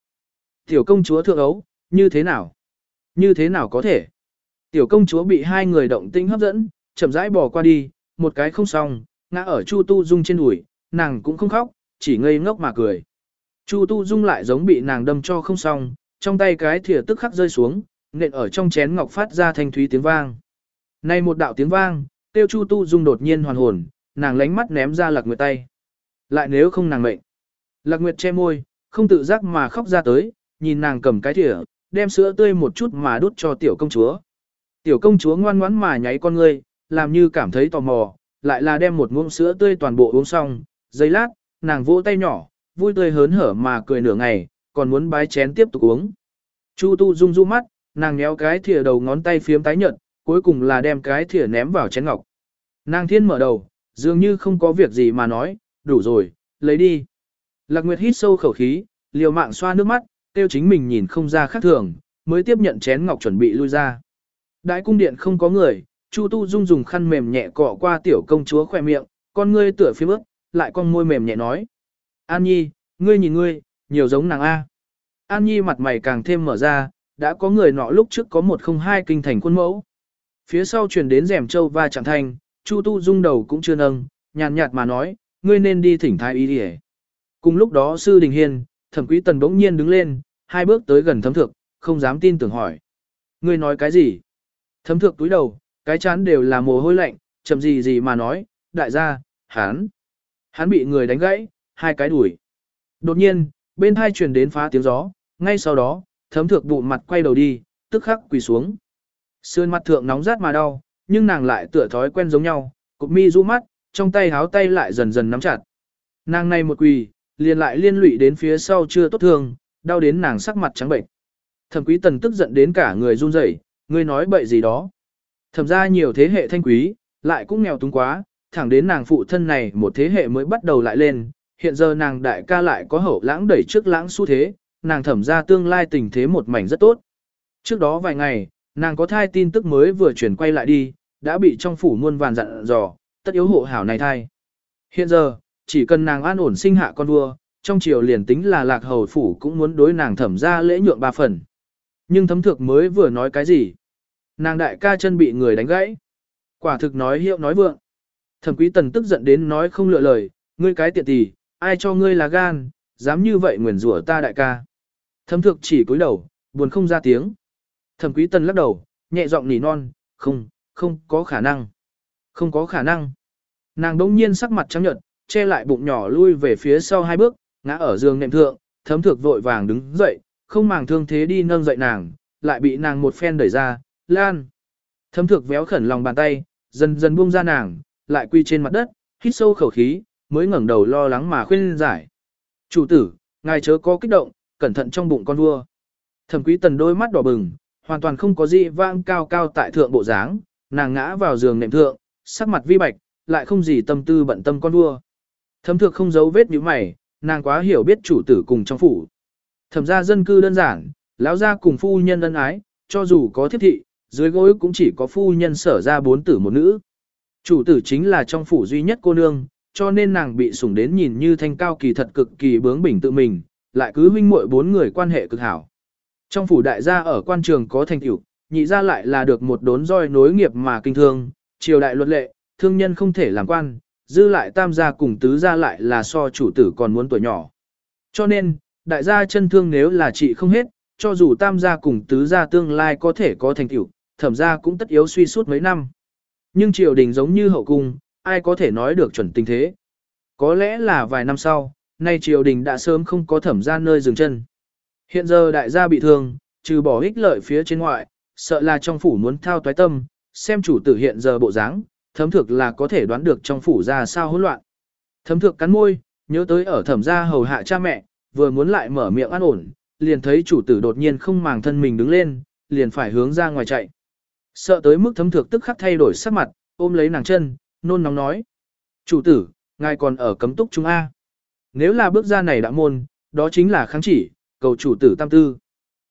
Tiểu công chúa thượng ấu, như thế nào? Như thế nào có thể? Tiểu công chúa bị hai người động tinh hấp dẫn, chậm rãi bỏ qua đi, một cái không xong, ngã ở Chu Tu Dung trên đùi, nàng cũng không khóc, chỉ ngây ngốc mà cười. Chu Tu Dung lại giống bị nàng đâm cho không xong, trong tay cái thìa tức khắc rơi xuống, nện ở trong chén ngọc phát ra thanh thúy tiếng vang. Này một đạo tiếng vang, tiêu Chu Tu Dung đột nhiên hoàn hồn, nàng lánh mắt ném ra Lạc Nguyệt tay. Lại nếu không nàng mệnh. Lạc Nguyệt che môi, không tự giác mà khóc ra tới, nhìn nàng cầm cái thìa, đem sữa tươi một chút mà đút cho tiểu công chúa. Tiểu công chúa ngoan ngoãn mà nháy con ngươi, làm như cảm thấy tò mò, lại là đem một muỗng sữa tươi toàn bộ uống xong, giây lát, nàng vỗ tay nhỏ, vui tươi hớn hở mà cười nửa ngày, còn muốn bái chén tiếp tục uống. Chu tu rung du mắt, nàng nhéo cái thìa đầu ngón tay phiếm tái nhợt, cuối cùng là đem cái thìa ném vào chén ngọc. Nàng thiên mở đầu, dường như không có việc gì mà nói, đủ rồi, lấy đi. Lạc Nguyệt hít sâu khẩu khí, liều mạng xoa nước mắt, tiêu chính mình nhìn không ra khác thường, mới tiếp nhận chén ngọc chuẩn bị lui ra. Đại cung điện không có người, Chu Tu Dung dùng khăn mềm nhẹ cọ qua tiểu công chúa khỏe miệng, con ngươi tựa phía bước, lại con môi mềm nhẹ nói. An Nhi, ngươi nhìn ngươi, nhiều giống nàng A. An Nhi mặt mày càng thêm mở ra, đã có người nọ lúc trước có một không hai kinh thành khuôn mẫu. Phía sau truyền đến rèm châu va chạm thanh, Chu Tu Dung đầu cũng chưa nâng, nhàn nhạt mà nói, ngươi nên đi thỉnh thái y đi Cùng lúc đó sư đình hiên, thẩm quý tần bỗng nhiên đứng lên, hai bước tới gần thấm thượng, không dám tin tưởng hỏi. Ngươi nói cái gì? Thấm thượng túi đầu, cái chán đều là mồ hôi lạnh, chậm gì gì mà nói, đại gia, hán. Hắn bị người đánh gãy, hai cái đuổi. Đột nhiên, bên hai truyền đến phá tiếng gió, ngay sau đó, thấm thượng bụng mặt quay đầu đi, tức khắc quỳ xuống. Sườn mặt thượng nóng rát mà đau, nhưng nàng lại tựa thói quen giống nhau, cục mi du mắt, trong tay háo tay lại dần dần nắm chặt. Nàng này một quỳ, liền lại liên lụy đến phía sau chưa tốt thương, đau đến nàng sắc mặt trắng bệnh. Thẩm quý tần tức giận đến cả người run rẩy, ngươi nói bậy gì đó. Thẩm ra nhiều thế hệ thanh quý, lại cũng nghèo túng quá, thẳng đến nàng phụ thân này một thế hệ mới bắt đầu lại lên, hiện giờ nàng đại ca lại có hậu lãng đẩy trước lãng xu thế, nàng thẩm ra tương lai tình thế một mảnh rất tốt. Trước đó vài ngày, nàng có thai tin tức mới vừa chuyển quay lại đi, đã bị trong phủ muôn vàn dặn dò, tất yếu hộ hảo này thai. Hiện giờ, chỉ cần nàng an ổn sinh hạ con vua, trong triều liền tính là lạc hầu phủ cũng muốn đối nàng thẩm ra lễ nhượng ba phần. Nhưng thấm thược mới vừa nói cái gì? Nàng đại ca chân bị người đánh gãy. Quả thực nói hiệu nói vượng. Thẩm quý tần tức giận đến nói không lựa lời, ngươi cái tiện tỷ, ai cho ngươi là gan, dám như vậy nguyền rủa ta đại ca. Thẩm thược chỉ cúi đầu, buồn không ra tiếng. Thẩm quý tần lắc đầu, nhẹ giọng nỉ non, không, không có khả năng. Không có khả năng. Nàng đống nhiên sắc mặt trắng nhợt, che lại bụng nhỏ lui về phía sau hai bước, ngã ở giường nệm thượng, thấm thược vội vàng đứng dậy, không màng thương thế đi nâng dậy nàng, lại bị nàng một phen đẩy ra, lan. Thấm thược véo khẩn lòng bàn tay, dần dần buông ra nàng, lại quy trên mặt đất, hít sâu khẩu khí, mới ngẩng đầu lo lắng mà khuyên giải. Chủ tử, ngài chớ có kích động, cẩn thận trong bụng con vua. Thẩm quý tần đôi mắt đỏ bừng, hoàn toàn không có gì vang cao cao tại thượng bộ dáng, nàng ngã vào giường nệm thượng, sắc mặt vi bạch, lại không gì tâm tư bận tâm con vua. Thẩm thược không giấu vết như mày, nàng quá hiểu biết chủ tử cùng trong phủ. Thẩm ra dân cư đơn giản, lão gia cùng phu nhân ân ái, cho dù có thiết thị, dưới gối cũng chỉ có phu nhân sở ra bốn tử một nữ. Chủ tử chính là trong phủ duy nhất cô nương, cho nên nàng bị sủng đến nhìn như thanh cao kỳ thật cực kỳ bướng bỉnh tự mình, lại cứ huynh muội bốn người quan hệ cực hảo. Trong phủ đại gia ở quan trường có thành tựu, nhị gia lại là được một đốn roi nối nghiệp mà kinh thương, triều đại luật lệ, thương nhân không thể làm quan, dư lại tam gia cùng tứ gia lại là so chủ tử còn muốn tuổi nhỏ. Cho nên, đại gia chân thương nếu là trị không hết, cho dù tam gia cùng tứ gia tương lai có thể có thành tựu, thẩm gia cũng tất yếu suy suốt mấy năm. Nhưng triều đình giống như hậu cung, ai có thể nói được chuẩn tình thế. Có lẽ là vài năm sau, nay triều đình đã sớm không có thẩm gia nơi dừng chân. Hiện giờ đại gia bị thương, trừ bỏ ích lợi phía trên ngoại, sợ là trong phủ muốn thao toái tâm, xem chủ tử hiện giờ bộ dáng, thấm thực là có thể đoán được trong phủ ra sao hỗn loạn. Thấm thực cắn môi, nhớ tới ở thẩm gia hầu hạ cha mẹ, vừa muốn lại mở miệng an ổn, liền thấy chủ tử đột nhiên không màng thân mình đứng lên, liền phải hướng ra ngoài chạy. Sợ tới mức thấm thực tức khắc thay đổi sắc mặt, ôm lấy nàng chân, nôn nóng nói. Chủ tử, ngài còn ở cấm túc chúng A. Nếu là bước ra này đã môn, đó chính là kháng chỉ, cầu chủ tử tam tư.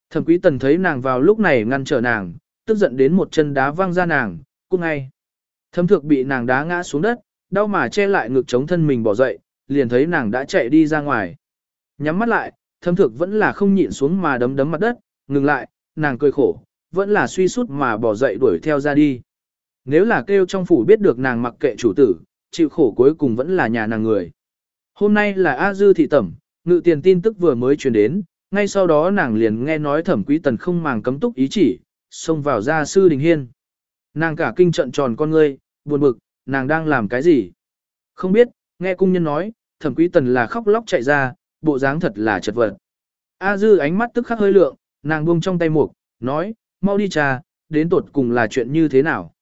Thẩm quý tần thấy nàng vào lúc này ngăn trở nàng, tức giận đến một chân đá văng ra nàng, cung ngay. Thâm Thược bị nàng đá ngã xuống đất, đau mà che lại ngực chống thân mình bỏ dậy, liền thấy nàng đã chạy đi ra ngoài. Nhắm mắt lại, Thâm Thược vẫn là không nhịn xuống mà đấm đấm mặt đất, ngừng lại, nàng cười khổ, vẫn là suy sút mà bỏ dậy đuổi theo ra đi. Nếu là kêu trong phủ biết được nàng mặc kệ chủ tử, chịu khổ cuối cùng vẫn là nhà nàng người. Hôm nay là A Dư thị tẩm, ngự tiền tin tức vừa mới truyền đến, ngay sau đó nàng liền nghe nói thẩm quý tần không màng cấm túc ý chỉ, xông vào gia sư đình hiên. Nàng cả kinh trận tròn con ngươi, buồn bực, nàng đang làm cái gì? Không biết, nghe cung nhân nói, thẩm quý tần là khóc lóc chạy ra, bộ dáng thật là chật vật. A dư ánh mắt tức khắc hơi lượng, nàng buông trong tay mục, nói, mau đi trà, đến tột cùng là chuyện như thế nào.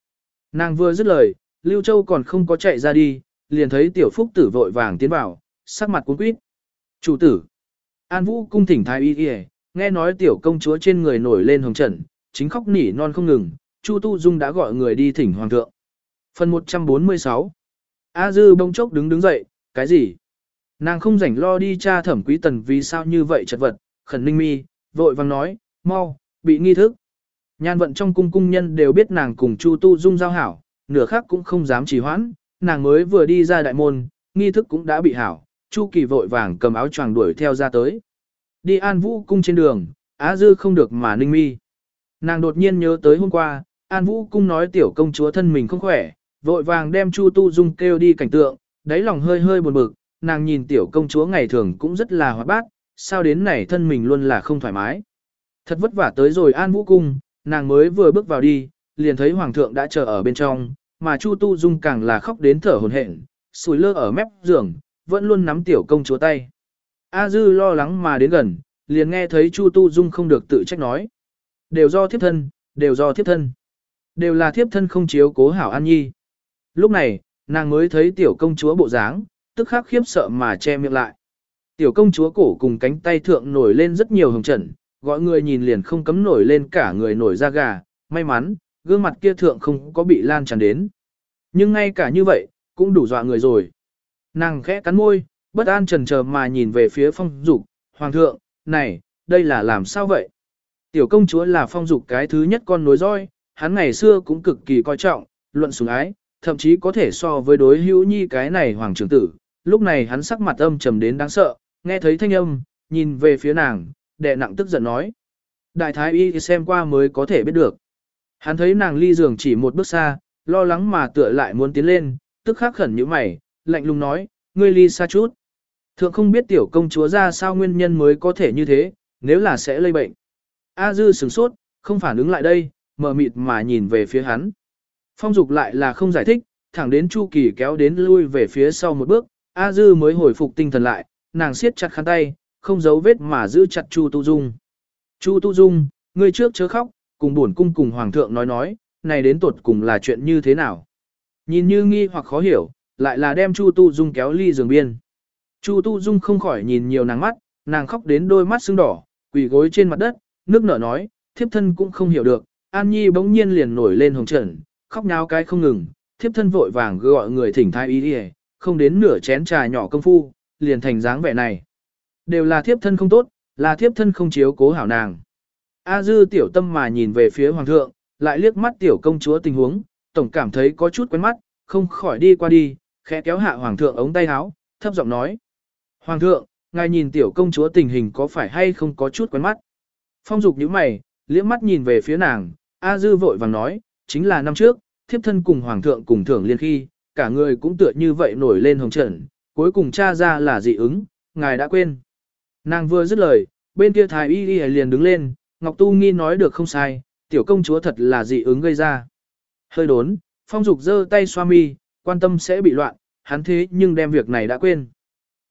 Nàng vừa dứt lời, Lưu Châu còn không có chạy ra đi, liền thấy tiểu phúc tử vội vàng tiến vào, sắc mặt cuốn quýt. Chủ tử, An Vũ cung thỉnh thái y y, nghe nói tiểu công chúa trên người nổi lên hồng trần, chính khóc nỉ non không ngừng, Chu Tu Dung đã gọi người đi thỉnh hoàng thượng. Phần 146 A Dư bông chốc đứng đứng dậy, cái gì? Nàng không rảnh lo đi tra thẩm quý tần vì sao như vậy chật vật, khẩn ninh mi, vội vàng nói, mau, bị nghi thức. Nhan vận trong cung cung nhân đều biết nàng cùng Chu Tu Dung giao hảo, nửa khác cũng không dám trì hoãn, nàng mới vừa đi ra đại môn, nghi thức cũng đã bị hảo, Chu Kỳ vội vàng cầm áo choàng đuổi theo ra tới. Đi An Vũ cung trên đường, Á Dư không được mà ninh mi. Nàng đột nhiên nhớ tới hôm qua, An Vũ cung nói tiểu công chúa thân mình không khỏe, vội vàng đem Chu Tu Dung kêu đi cảnh tượng, đáy lòng hơi hơi buồn bực, nàng nhìn tiểu công chúa ngày thường cũng rất là hoạt bát, sao đến này thân mình luôn là không thoải mái. Thật vất vả tới rồi An Vũ cung, nàng mới vừa bước vào đi, liền thấy hoàng thượng đã chờ ở bên trong, mà Chu Tu Dung càng là khóc đến thở hổn hển, sùi lơ ở mép giường, vẫn luôn nắm tiểu công chúa tay. A Dư lo lắng mà đến gần, liền nghe thấy Chu Tu Dung không được tự trách nói. Đều do thiếp thân, đều do thiếp thân. Đều là thiếp thân không chiếu cố hảo an nhi. Lúc này, nàng mới thấy tiểu công chúa bộ dáng, tức khắc khiếp sợ mà che miệng lại. Tiểu công chúa cổ cùng cánh tay thượng nổi lên rất nhiều hồng trần, gọi người nhìn liền không cấm nổi lên cả người nổi da gà, may mắn, gương mặt kia thượng không có bị lan tràn đến. Nhưng ngay cả như vậy, cũng đủ dọa người rồi. Nàng khẽ cắn môi, bất an trần chờ mà nhìn về phía phong dục, hoàng thượng, này, đây là làm sao vậy? Tiểu công chúa là phong dục cái thứ nhất con nối roi, hắn ngày xưa cũng cực kỳ coi trọng, luận sủng ái, thậm chí có thể so với đối hữu nhi cái này hoàng trưởng tử. Lúc này hắn sắc mặt âm trầm đến đáng sợ, nghe thấy thanh âm, nhìn về phía nàng, đệ nặng tức giận nói. Đại thái y xem qua mới có thể biết được. Hắn thấy nàng ly giường chỉ một bước xa, lo lắng mà tựa lại muốn tiến lên, tức khắc khẩn như mày, lạnh lùng nói, ngươi ly xa chút. Thượng không biết tiểu công chúa ra sao nguyên nhân mới có thể như thế, nếu là sẽ lây bệnh. A dư sửng sốt, không phản ứng lại đây, mờ mịt mà nhìn về phía hắn. Phong dục lại là không giải thích, thẳng đến Chu Kỳ kéo đến lui về phía sau một bước, A dư mới hồi phục tinh thần lại, nàng siết chặt khăn tay, không giấu vết mà giữ chặt Chu Tu Dung. Chu Tu Dung, ngươi trước chớ khóc, cùng buồn cung cùng hoàng thượng nói nói, này đến tuột cùng là chuyện như thế nào. Nhìn như nghi hoặc khó hiểu, lại là đem Chu Tu Dung kéo ly giường biên. Chu Tu Dung không khỏi nhìn nhiều nàng mắt, nàng khóc đến đôi mắt sưng đỏ, quỳ gối trên mặt đất, nước nở nói, thiếp thân cũng không hiểu được, An Nhi bỗng nhiên liền nổi lên hồng trần, khóc nháo cái không ngừng, thiếp thân vội vàng gọi người thỉnh thái y đi không đến nửa chén trà nhỏ công phu, liền thành dáng vẻ này. Đều là thiếp thân không tốt, là thiếp thân không chiếu cố hảo nàng. A dư tiểu tâm mà nhìn về phía hoàng thượng, lại liếc mắt tiểu công chúa tình huống, tổng cảm thấy có chút quen mắt, không khỏi đi qua đi, khẽ kéo hạ hoàng thượng ống tay áo, thấp giọng nói. Hoàng thượng, ngài nhìn tiểu công chúa tình hình có phải hay không có chút quen mắt. Phong dục nhíu mày, liếc mắt nhìn về phía nàng, A dư vội vàng nói, chính là năm trước, thiếp thân cùng hoàng thượng cùng thưởng liên khi, cả người cũng tựa như vậy nổi lên hồng trận, cuối cùng tra ra là dị ứng, ngài đã quên. Nàng vừa dứt lời, bên kia thái y y liền đứng lên, Ngọc Tu Nghi nói được không sai, tiểu công chúa thật là dị ứng gây ra. Hơi đốn, phong dục giơ tay xoa mi, quan tâm sẽ bị loạn, hắn thế nhưng đem việc này đã quên.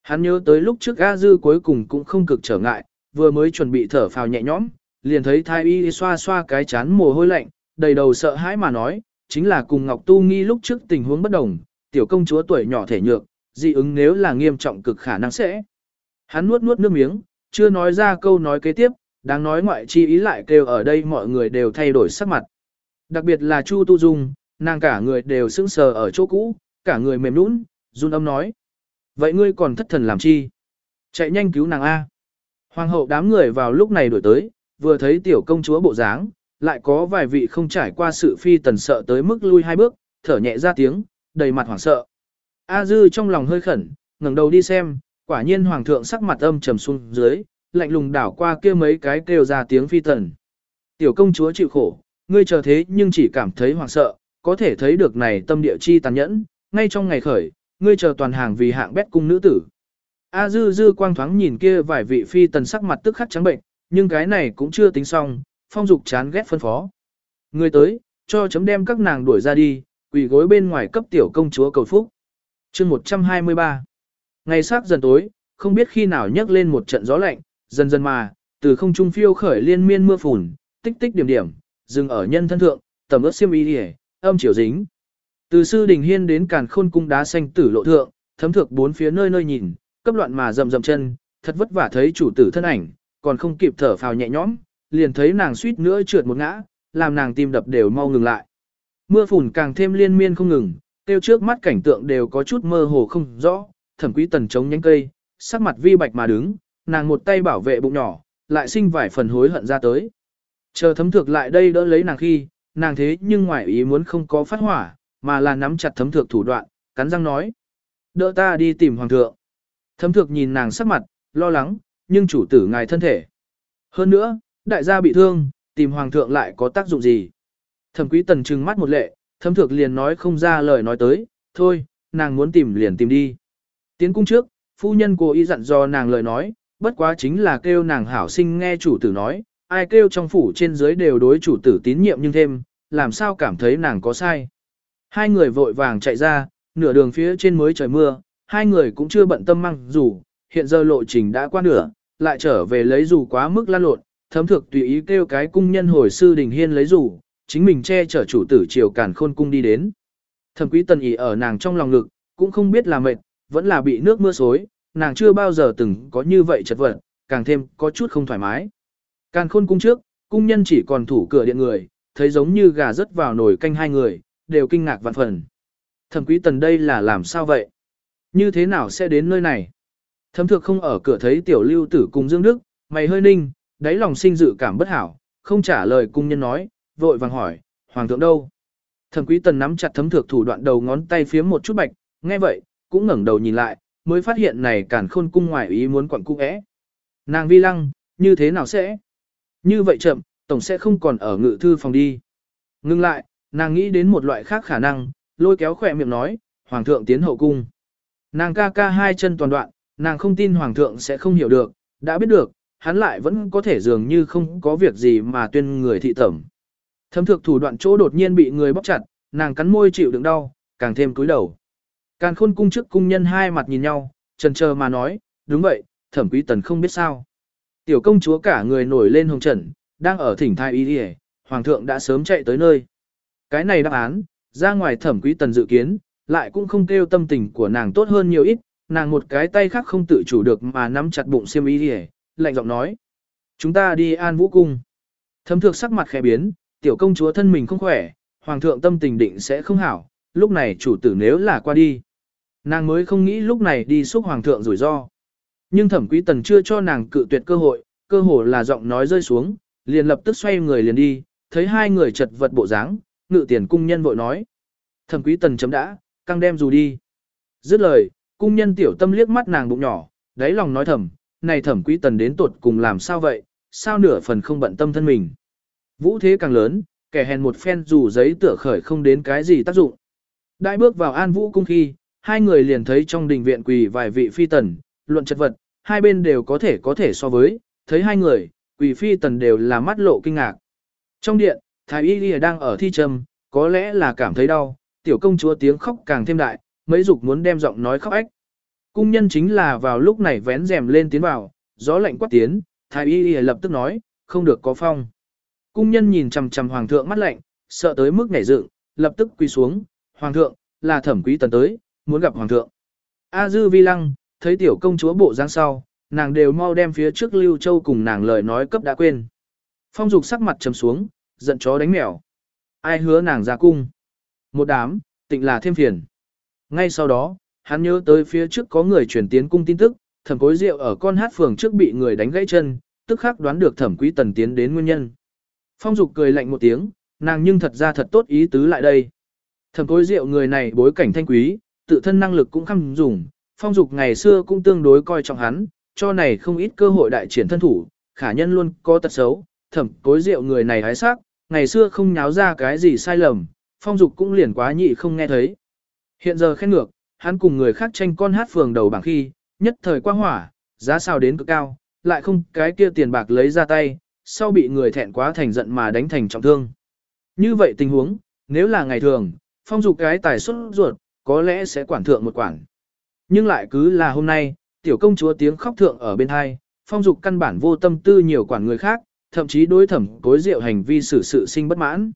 Hắn nhớ tới lúc trước A Dư cuối cùng cũng không cực trở ngại, vừa mới chuẩn bị thở phào nhẹ nhõm, liền thấy thái y xoa xoa cái chán mồ hôi lạnh, đầy đầu sợ hãi mà nói, chính là cùng Ngọc Tu Nghi lúc trước tình huống bất đồng, tiểu công chúa tuổi nhỏ thể nhược, dị ứng nếu là nghiêm trọng cực khả năng sẽ. Hắn nuốt nuốt nước miếng, chưa nói ra câu nói kế tiếp, đáng nói ngoại chi ý lại kêu ở đây mọi người đều thay đổi sắc mặt. Đặc biệt là Chu Tu Dung, nàng cả người đều sững sờ ở chỗ cũ, cả người mềm nũng, run âm nói. Vậy ngươi còn thất thần làm chi? Chạy nhanh cứu nàng A. Hoàng hậu đám người vào lúc này đổi tới, vừa thấy tiểu công chúa bộ dáng, lại có vài vị không trải qua sự phi tần sợ tới mức lui hai bước, thở nhẹ ra tiếng, đầy mặt hoảng sợ. A dư trong lòng hơi khẩn, ngẩng đầu đi xem, quả nhiên hoàng thượng sắc mặt âm trầm xuống dưới, lạnh lùng đảo qua kia mấy cái kêu ra tiếng phi tần. Tiểu công chúa chịu khổ, ngươi chờ thế nhưng chỉ cảm thấy hoảng sợ, có thể thấy được này tâm địa chi tàn nhẫn, ngay trong ngày khởi, ngươi chờ toàn hàng vì hạng bét cung nữ tử. A dư dư quang thoáng nhìn kia vài vị phi tần sắc mặt tức khắc trắng bệnh, nhưng cái này cũng chưa tính xong, phong dục chán ghét phân phó. người tới, cho chấm đem các nàng đuổi ra đi, quỳ gối bên ngoài cấp tiểu công chúa cầu phúc. chương 123 Ngày sắc dần tối, không biết khi nào nhấc lên một trận gió lạnh, dần dần mà, từ không trung phiêu khởi liên miên mưa phùn, tích tích điểm điểm, dừng ở nhân thân thượng, tầm ướt xiêm y đi âm chiều dính. Từ sư đình hiên đến càn khôn cung đá xanh tử lộ thượng, thấm thược bốn phía nơi nơi nhìn, cấp loạn mà rầm rầm chân, thật vất vả thấy chủ tử thân ảnh, còn không kịp thở phào nhẹ nhõm, liền thấy nàng suýt nữa trượt một ngã, làm nàng tim đập đều mau ngừng lại. Mưa phùn càng thêm liên miên không ngừng, tiêu trước mắt cảnh tượng đều có chút mơ hồ không rõ, thẩm quý tần chống nhánh cây, sắc mặt vi bạch mà đứng, nàng một tay bảo vệ bụng nhỏ, lại sinh vài phần hối hận ra tới. Chờ thấm thược lại đây đỡ lấy nàng khi, nàng thế nhưng ngoài ý muốn không có phát hỏa, mà là nắm chặt thấm thược thủ đoạn, cắn răng nói. Đỡ ta đi tìm hoàng thượng. Thấm thược nhìn nàng sắc mặt, lo lắng, nhưng chủ tử ngài thân thể. Hơn nữa, đại gia bị thương, tìm hoàng thượng lại có tác dụng gì. Thẩm quý tần trừng mắt một lệ, thâm thược liền nói không ra lời nói tới, thôi, nàng muốn tìm liền tìm đi. Tiến cung trước, phu nhân cố ý dặn do nàng lời nói, bất quá chính là kêu nàng hảo sinh nghe chủ tử nói, ai kêu trong phủ trên dưới đều đối chủ tử tín nhiệm nhưng thêm, làm sao cảm thấy nàng có sai. Hai người vội vàng chạy ra, nửa đường phía trên mới trời mưa, hai người cũng chưa bận tâm măng dù, hiện giờ lộ trình đã qua nửa, lại trở về lấy dù quá mức lan lộn, thấm thực tùy ý kêu cái cung nhân hồi sư đình hiên lấy rủ, chính mình che chở chủ tử triều cản khôn cung đi đến. Thẩm quý tần ý ở nàng trong lòng ngực, cũng không biết là mệt, vẫn là bị nước mưa xối, nàng chưa bao giờ từng có như vậy chật vật, càng thêm có chút không thoải mái. Càn khôn cung trước, cung nhân chỉ còn thủ cửa điện người, thấy giống như gà rớt vào nồi canh hai người, đều kinh ngạc vạn phần. Thẩm quý tần đây là làm sao vậy? Như thế nào sẽ đến nơi này? Thẩm thược không ở cửa thấy tiểu lưu tử cùng Dương Đức, mày hơi ninh, đáy lòng sinh dự cảm bất hảo, không trả lời cung nhân nói, vội vàng hỏi, hoàng thượng đâu? Thẩm quý tần nắm chặt thấm thược thủ đoạn đầu ngón tay phía một chút bạch, nghe vậy, cũng ngẩng đầu nhìn lại, mới phát hiện này cản khôn cung ngoài ý muốn quặn cung ẽ. Nàng vi lăng, như thế nào sẽ? Như vậy chậm, tổng sẽ không còn ở ngự thư phòng đi. Ngưng lại, nàng nghĩ đến một loại khác khả năng, lôi kéo khỏe miệng nói, hoàng thượng tiến hậu cung. Nàng ca ca hai chân toàn đoạn, nàng không tin hoàng thượng sẽ không hiểu được, đã biết được, hắn lại vẫn có thể dường như không có việc gì mà tuyên người thị tẩm. Thâm thực thủ đoạn chỗ đột nhiên bị người bóc chặt, nàng cắn môi chịu đựng đau, càng thêm cúi đầu. Càn khôn cung trước cung nhân hai mặt nhìn nhau, trần chờ mà nói, đúng vậy, thẩm quý tần không biết sao. Tiểu công chúa cả người nổi lên hồng trần, đang ở thỉnh thai y đi hoàng thượng đã sớm chạy tới nơi. Cái này đáp án, ra ngoài thẩm quý tần dự kiến, lại cũng không kêu tâm tình của nàng tốt hơn nhiều ít, nàng một cái tay khác không tự chủ được mà nắm chặt bụng xiêm y đi lạnh giọng nói. Chúng ta đi an vũ cung. Thấm thược sắc mặt khẽ biến, tiểu công chúa thân mình không khỏe, hoàng thượng tâm tình định sẽ không hảo, lúc này chủ tử nếu là qua đi. Nàng mới không nghĩ lúc này đi xúc hoàng thượng rủi ro. Nhưng thẩm quý tần chưa cho nàng cự tuyệt cơ hội, cơ hội là giọng nói rơi xuống, liền lập tức xoay người liền đi, thấy hai người chật vật bộ dáng, ngự tiền cung nhân vội nói. Thẩm quý tần chấm đã, căng đem dù đi. Dứt lời, cung nhân tiểu tâm liếc mắt nàng bụng nhỏ, đáy lòng nói thầm, này thẩm quý tần đến tuột cùng làm sao vậy, sao nửa phần không bận tâm thân mình. Vũ thế càng lớn, kẻ hèn một phen dù giấy tựa khởi không đến cái gì tác dụng. Đại bước vào an vũ cung khi, hai người liền thấy trong đình viện quỳ vài vị phi tần, luận chất vật, hai bên đều có thể có thể so với, thấy hai người, quỳ phi tần đều là mắt lộ kinh ngạc. Trong điện, thái y lìa đang ở thi trầm, có lẽ là cảm thấy đau, tiểu công chúa tiếng khóc càng thêm đại, mấy dục muốn đem giọng nói khóc ách. Cung nhân chính là vào lúc này vén rèm lên tiến vào, gió lạnh quát tiến, thái y y lập tức nói, không được có phong. Cung nhân nhìn chằm chằm hoàng thượng mắt lạnh, sợ tới mức nhảy dựng, lập tức quỳ xuống, hoàng thượng, là thẩm quý tần tới, muốn gặp hoàng thượng. A dư vi lăng, thấy tiểu công chúa bộ dáng sau, nàng đều mau đem phía trước Lưu Châu cùng nàng lời nói cấp đã quên. Phong dục sắc mặt trầm xuống, giận chó đánh mèo. Ai hứa nàng ra cung? Một đám, tịnh là thêm phiền. Ngay sau đó, hắn nhớ tới phía trước có người chuyển tiến cung tin tức, thẩm cối rượu ở con hát phường trước bị người đánh gãy chân, tức khắc đoán được thẩm quý tần tiến đến nguyên nhân. Phong dục cười lạnh một tiếng, nàng nhưng thật ra thật tốt ý tứ lại đây. Thẩm cối rượu người này bối cảnh thanh quý, tự thân năng lực cũng khăm dùng, phong dục ngày xưa cũng tương đối coi trọng hắn, cho này không ít cơ hội đại triển thân thủ, khả nhân luôn có tật xấu, thẩm cối rượu người này hái sắc, ngày xưa không nháo ra cái gì sai lầm, phong dục cũng liền quá nhị không nghe thấy. Hiện giờ khen ngược, hắn cùng người khác tranh con hát phường đầu bảng khi, nhất thời qua hỏa, giá sao đến cực cao, lại không cái kia tiền bạc lấy ra tay, sau bị người thẹn quá thành giận mà đánh thành trọng thương. Như vậy tình huống, nếu là ngày thường, phong dục cái tài xuất ruột, có lẽ sẽ quản thượng một quản. Nhưng lại cứ là hôm nay, tiểu công chúa tiếng khóc thượng ở bên hai, phong dục căn bản vô tâm tư nhiều quản người khác, thậm chí đối thẩm cối rượu hành vi xử sự sinh bất mãn.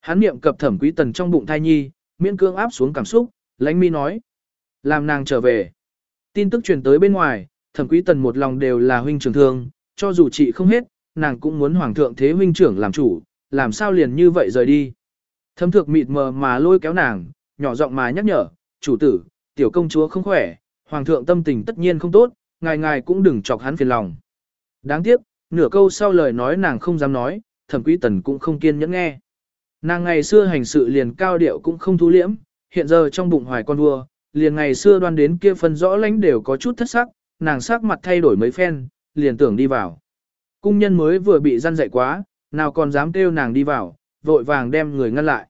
Hắn niệm cập thẩm quý tần trong bụng thai nhi, miễn cương áp xuống cảm xúc, lánh mi nói. Làm nàng trở về. Tin tức truyền tới bên ngoài, thẩm quý tần một lòng đều là huynh trưởng thương, cho dù chị không hết, nàng cũng muốn hoàng thượng thế huynh trưởng làm chủ, làm sao liền như vậy rời đi. Thẩm thược mịt mờ mà lôi kéo nàng, nhỏ giọng mà nhắc nhở, chủ tử, tiểu công chúa không khỏe, hoàng thượng tâm tình tất nhiên không tốt, ngài ngài cũng đừng chọc hắn phiền lòng. Đáng tiếc, nửa câu sau lời nói nàng không dám nói, thẩm quý tần cũng không kiên nhẫn nghe. Nàng ngày xưa hành sự liền cao điệu cũng không thu liễm, hiện giờ trong bụng hoài con vua, liền ngày xưa đoan đến kia phân rõ lãnh đều có chút thất sắc, nàng sắc mặt thay đổi mấy phen, liền tưởng đi vào. Cung nhân mới vừa bị gian dạy quá, nào còn dám kêu nàng đi vào, vội vàng đem người ngăn lại.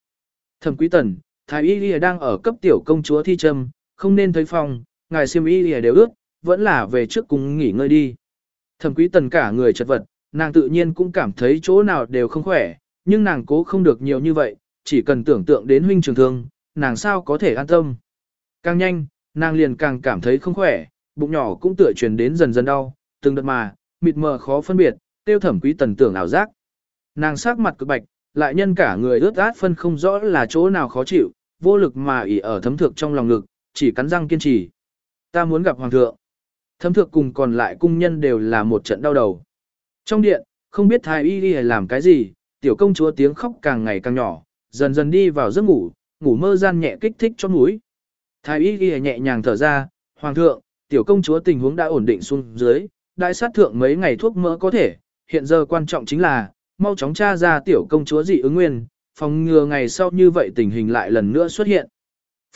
Thẩm quý tần, thái y lìa đang ở cấp tiểu công chúa thi trâm, không nên thấy phòng, ngài siêm y lìa đều ước, vẫn là về trước cùng nghỉ ngơi đi. Thẩm quý tần cả người chật vật, nàng tự nhiên cũng cảm thấy chỗ nào đều không khỏe, nhưng nàng cố không được nhiều như vậy, chỉ cần tưởng tượng đến huynh trường thương, nàng sao có thể an tâm. Càng nhanh, nàng liền càng cảm thấy không khỏe, bụng nhỏ cũng tựa truyền đến dần dần đau, từng đợt mà, mịt mờ khó phân biệt, tiêu thẩm quý tần tưởng ảo giác. Nàng sắc mặt cực bạch, lại nhân cả người ướt át phân không rõ là chỗ nào khó chịu, vô lực mà ỉ ở thấm thượng trong lòng ngực, chỉ cắn răng kiên trì. Ta muốn gặp hoàng thượng. Thấm thượng cùng còn lại cung nhân đều là một trận đau đầu. Trong điện, không biết thái y đi làm cái gì, tiểu công chúa tiếng khóc càng ngày càng nhỏ, dần dần đi vào giấc ngủ, ngủ mơ gian nhẹ kích thích cho mũi. Thái y ghi nhẹ nhàng thở ra, hoàng thượng, tiểu công chúa tình huống đã ổn định xuống dưới, đại sát thượng mấy ngày thuốc mỡ có thể, hiện giờ quan trọng chính là, mau chóng tra ra tiểu công chúa dị ứng nguyên, phòng ngừa ngày sau như vậy tình hình lại lần nữa xuất hiện.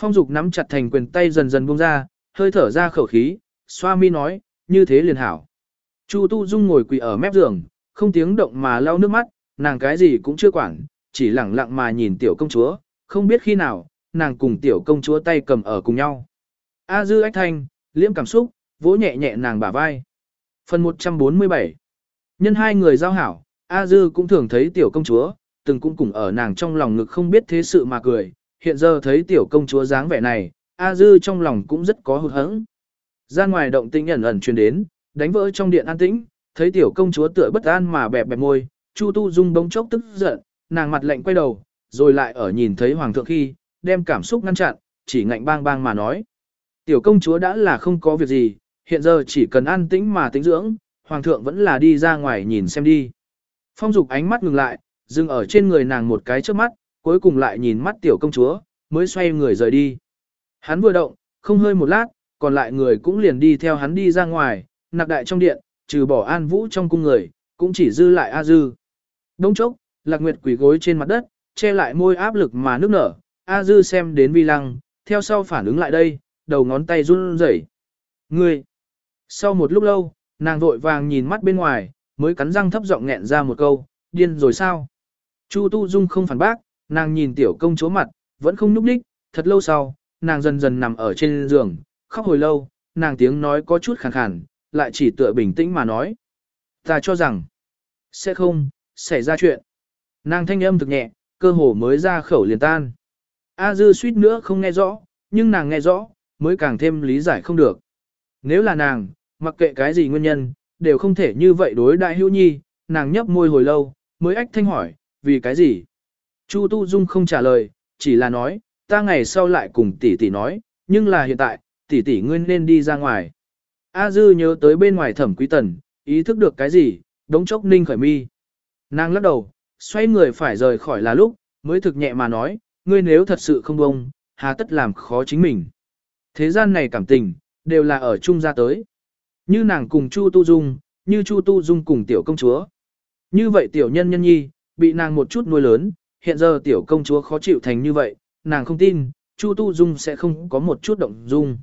Phong dục nắm chặt thành quyền tay dần dần buông ra, hơi thở ra khẩu khí, xoa mi nói, như thế liền hảo. Chu Tu Dung ngồi quỳ ở mép giường, không tiếng động mà lau nước mắt, nàng cái gì cũng chưa quản, chỉ lặng lặng mà nhìn tiểu công chúa, không biết khi nào, nàng cùng tiểu công chúa tay cầm ở cùng nhau. A dư ách thanh, liễm cảm xúc, vỗ nhẹ nhẹ nàng bả vai. Phần 147 Nhân hai người giao hảo, A dư cũng thường thấy tiểu công chúa, từng cũng cùng ở nàng trong lòng ngực không biết thế sự mà cười. Hiện giờ thấy tiểu công chúa dáng vẻ này, A dư trong lòng cũng rất có hụt hẫng. Ra ngoài động tinh ẩn ẩn truyền đến, đánh vỡ trong điện an tĩnh, thấy tiểu công chúa tựa bất an mà bẹp bẹp môi, Chu Tu Dung bỗng chốc tức giận, nàng mặt lạnh quay đầu, rồi lại ở nhìn thấy hoàng thượng khi, đem cảm xúc ngăn chặn, chỉ ngạnh bang bang mà nói. Tiểu công chúa đã là không có việc gì, hiện giờ chỉ cần an tĩnh mà tĩnh dưỡng, hoàng thượng vẫn là đi ra ngoài nhìn xem đi. Phong dục ánh mắt ngừng lại, dừng ở trên người nàng một cái trước mắt, cuối cùng lại nhìn mắt tiểu công chúa, mới xoay người rời đi. Hắn vừa động, không hơi một lát, còn lại người cũng liền đi theo hắn đi ra ngoài, nặc đại trong điện, trừ bỏ an vũ trong cung người, cũng chỉ dư lại A Dư. Đông chốc, Lạc Nguyệt quỳ gối trên mặt đất, che lại môi áp lực mà nước nở, A Dư xem đến vi lăng, theo sau phản ứng lại đây, đầu ngón tay run rẩy. Ngươi! Sau một lúc lâu, nàng vội vàng nhìn mắt bên ngoài, mới cắn răng thấp giọng nghẹn ra một câu, điên rồi sao? Chu Tu Dung không phản bác, nàng nhìn tiểu công chúa mặt, vẫn không nhúc nhích, thật lâu sau, nàng dần dần nằm ở trên giường, khóc hồi lâu, nàng tiếng nói có chút khàn khàn, lại chỉ tựa bình tĩnh mà nói. Ta cho rằng, sẽ không, xảy ra chuyện. Nàng thanh âm thực nhẹ, cơ hồ mới ra khẩu liền tan. A dư suýt nữa không nghe rõ, nhưng nàng nghe rõ, mới càng thêm lý giải không được. Nếu là nàng, mặc kệ cái gì nguyên nhân, đều không thể như vậy đối đại hữu nhi, nàng nhấp môi hồi lâu, mới ách thanh hỏi, vì cái gì? Chu Tu Dung không trả lời, chỉ là nói, ta ngày sau lại cùng tỷ tỷ nói, nhưng là hiện tại, tỷ tỷ ngươi nên đi ra ngoài. A Dư nhớ tới bên ngoài thẩm quý tần, ý thức được cái gì, đống chốc ninh khởi mi. Nàng lắc đầu, xoay người phải rời khỏi là lúc, mới thực nhẹ mà nói, ngươi nếu thật sự không bông, hà tất làm khó chính mình. Thế gian này cảm tình, đều là ở chung ra tới. Như nàng cùng Chu Tu Dung, như Chu Tu Dung cùng tiểu công chúa. Như vậy tiểu nhân nhân nhi, bị nàng một chút nuôi lớn, hiện giờ tiểu công chúa khó chịu thành như vậy, nàng không tin, Chu Tu Dung sẽ không có một chút động dung.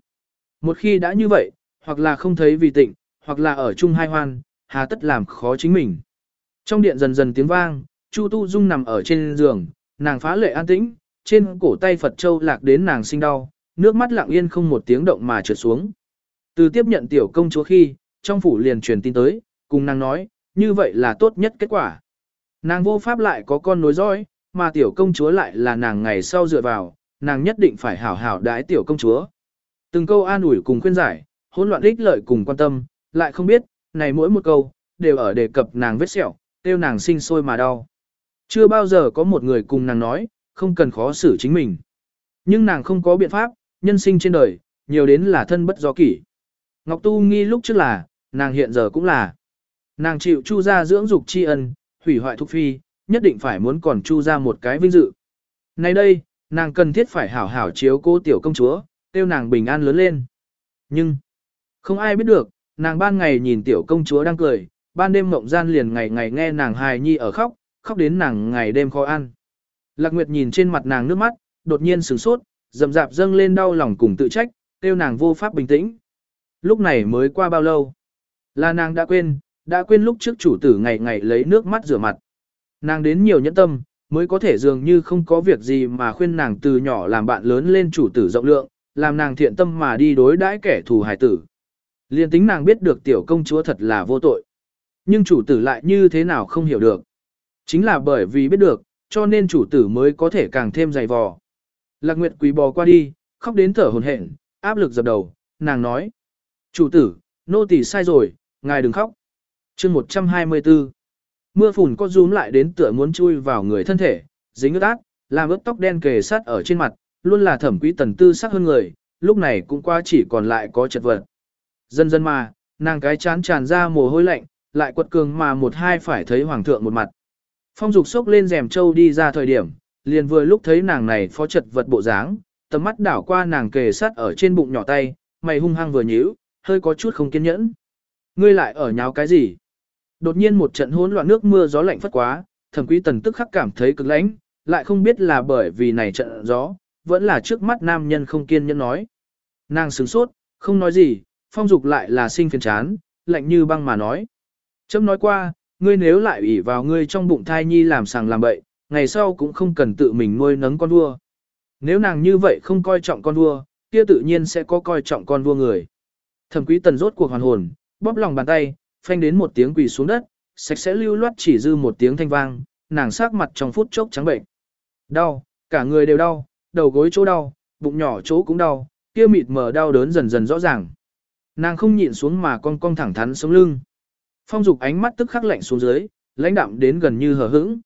Một khi đã như vậy, hoặc là không thấy vì tịnh, hoặc là ở chung hai hoan, hà tất làm khó chính mình. Trong điện dần dần tiếng vang, Chu Tu Dung nằm ở trên giường, nàng phá lệ an tĩnh, trên cổ tay Phật Châu lạc đến nàng sinh đau, nước mắt lặng yên không một tiếng động mà trượt xuống. Từ tiếp nhận tiểu công chúa khi, trong phủ liền truyền tin tới, cùng nàng nói, như vậy là tốt nhất kết quả. Nàng vô pháp lại có con nối dõi, mà tiểu công chúa lại là nàng ngày sau dựa vào, nàng nhất định phải hảo hảo đái tiểu công chúa. Từng câu an ủi cùng khuyên giải, hỗn loạn ích lợi cùng quan tâm, lại không biết, này mỗi một câu, đều ở đề cập nàng vết sẹo, tiêu nàng sinh sôi mà đau. Chưa bao giờ có một người cùng nàng nói, không cần khó xử chính mình. Nhưng nàng không có biện pháp, nhân sinh trên đời, nhiều đến là thân bất do kỷ. Ngọc Tu nghi lúc trước là, nàng hiện giờ cũng là. Nàng chịu chu ra dưỡng dục tri ân, hủy hoại thúc phi, nhất định phải muốn còn chu ra một cái vinh dự. Nay đây, nàng cần thiết phải hảo hảo chiếu cô tiểu công chúa, tiêu nàng bình an lớn lên. Nhưng, không ai biết được, nàng ban ngày nhìn tiểu công chúa đang cười, ban đêm mộng gian liền ngày ngày nghe nàng hài nhi ở khóc, khóc đến nàng ngày đêm khó ăn. Lạc Nguyệt nhìn trên mặt nàng nước mắt, đột nhiên sửng sốt, dầm dạp dâng lên đau lòng cùng tự trách, tiêu nàng vô pháp bình tĩnh. Lúc này mới qua bao lâu? Là nàng đã quên, đã quên lúc trước chủ tử ngày ngày lấy nước mắt rửa mặt. Nàng đến nhiều nhẫn tâm, mới có thể dường như không có việc gì mà khuyên nàng từ nhỏ làm bạn lớn lên chủ tử rộng lượng, làm nàng thiện tâm mà đi đối đãi kẻ thù hải tử. Liên tính nàng biết được tiểu công chúa thật là vô tội. Nhưng chủ tử lại như thế nào không hiểu được. Chính là bởi vì biết được, cho nên chủ tử mới có thể càng thêm dày vò. Lạc Nguyệt quỳ bò qua đi, khóc đến thở hồn hển, áp lực dập đầu, nàng nói. Chủ tử, nô tỳ sai rồi, ngài đừng khóc. chương 124 Mưa phùn có rúm lại đến tựa muốn chui vào người thân thể, dính ướt át, làm ướt tóc đen kề sát ở trên mặt, luôn là thẩm quý tần tư sắc hơn người, lúc này cũng qua chỉ còn lại có chật vật. Dần dần mà, nàng cái chán tràn ra mồ hôi lạnh, lại quật cường mà một hai phải thấy hoàng thượng một mặt. Phong dục sốc lên rèm châu đi ra thời điểm, liền vừa lúc thấy nàng này phó chật vật bộ dáng, tầm mắt đảo qua nàng kề sát ở trên bụng nhỏ tay, mày hung hăng vừa nhíu, hơi có chút không kiên nhẫn. Ngươi lại ở nháo cái gì? Đột nhiên một trận hỗn loạn nước mưa gió lạnh phất quá, thẩm quý tần tức khắc cảm thấy cực lãnh, lại không biết là bởi vì này trận gió, vẫn là trước mắt nam nhân không kiên nhẫn nói. Nàng sửng sốt, không nói gì, phong dục lại là sinh phiền chán, lạnh như băng mà nói. Chấm nói qua, ngươi nếu lại ủy vào ngươi trong bụng thai nhi làm sàng làm bậy, ngày sau cũng không cần tự mình nuôi nấng con vua. Nếu nàng như vậy không coi trọng con vua, kia tự nhiên sẽ có coi trọng con vua người. Thẩm quý tần rốt cuộc hoàn hồn, bóp lòng bàn tay, phanh đến một tiếng quỳ xuống đất, sạch sẽ lưu loát chỉ dư một tiếng thanh vang, nàng sát mặt trong phút chốc trắng bệnh. Đau, cả người đều đau, đầu gối chỗ đau, bụng nhỏ chỗ cũng đau, kia mịt mờ đau đớn dần dần rõ ràng. Nàng không nhịn xuống mà con cong thẳng thắn sống lưng. Phong dục ánh mắt tức khắc lạnh xuống dưới, lãnh đạm đến gần như hờ hững.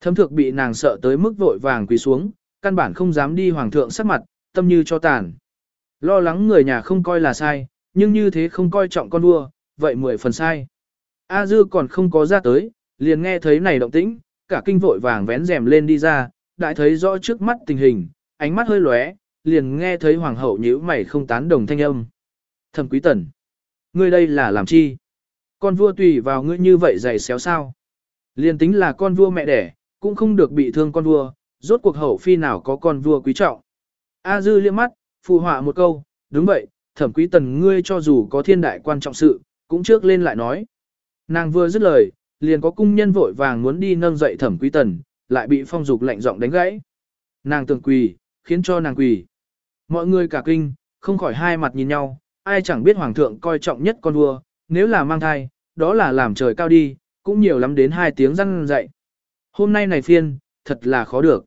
Thấm thược bị nàng sợ tới mức vội vàng quỳ xuống, căn bản không dám đi hoàng thượng sắc mặt, tâm như cho tàn. Lo lắng người nhà không coi là sai, nhưng như thế không coi trọng con vua, vậy mười phần sai. A dư còn không có ra tới, liền nghe thấy này động tĩnh, cả kinh vội vàng vén rèm lên đi ra, đại thấy rõ trước mắt tình hình, ánh mắt hơi lóe, liền nghe thấy hoàng hậu nhíu mày không tán đồng thanh âm. Thẩm quý tần, ngươi đây là làm chi? Con vua tùy vào ngươi như vậy dày xéo sao? Liền tính là con vua mẹ đẻ, cũng không được bị thương con vua, rốt cuộc hậu phi nào có con vua quý trọng. A dư liếc mắt, phù họa một câu, đúng vậy, thẩm quý tần ngươi cho dù có thiên đại quan trọng sự, cũng trước lên lại nói. Nàng vừa dứt lời, liền có cung nhân vội vàng muốn đi nâng dậy thẩm quý tần, lại bị phong dục lạnh giọng đánh gãy. Nàng tưởng quỳ, khiến cho nàng quỳ. Mọi người cả kinh, không khỏi hai mặt nhìn nhau, ai chẳng biết hoàng thượng coi trọng nhất con vua, nếu là mang thai, đó là làm trời cao đi, cũng nhiều lắm đến hai tiếng răng dậy. Hôm nay này phiên, thật là khó được.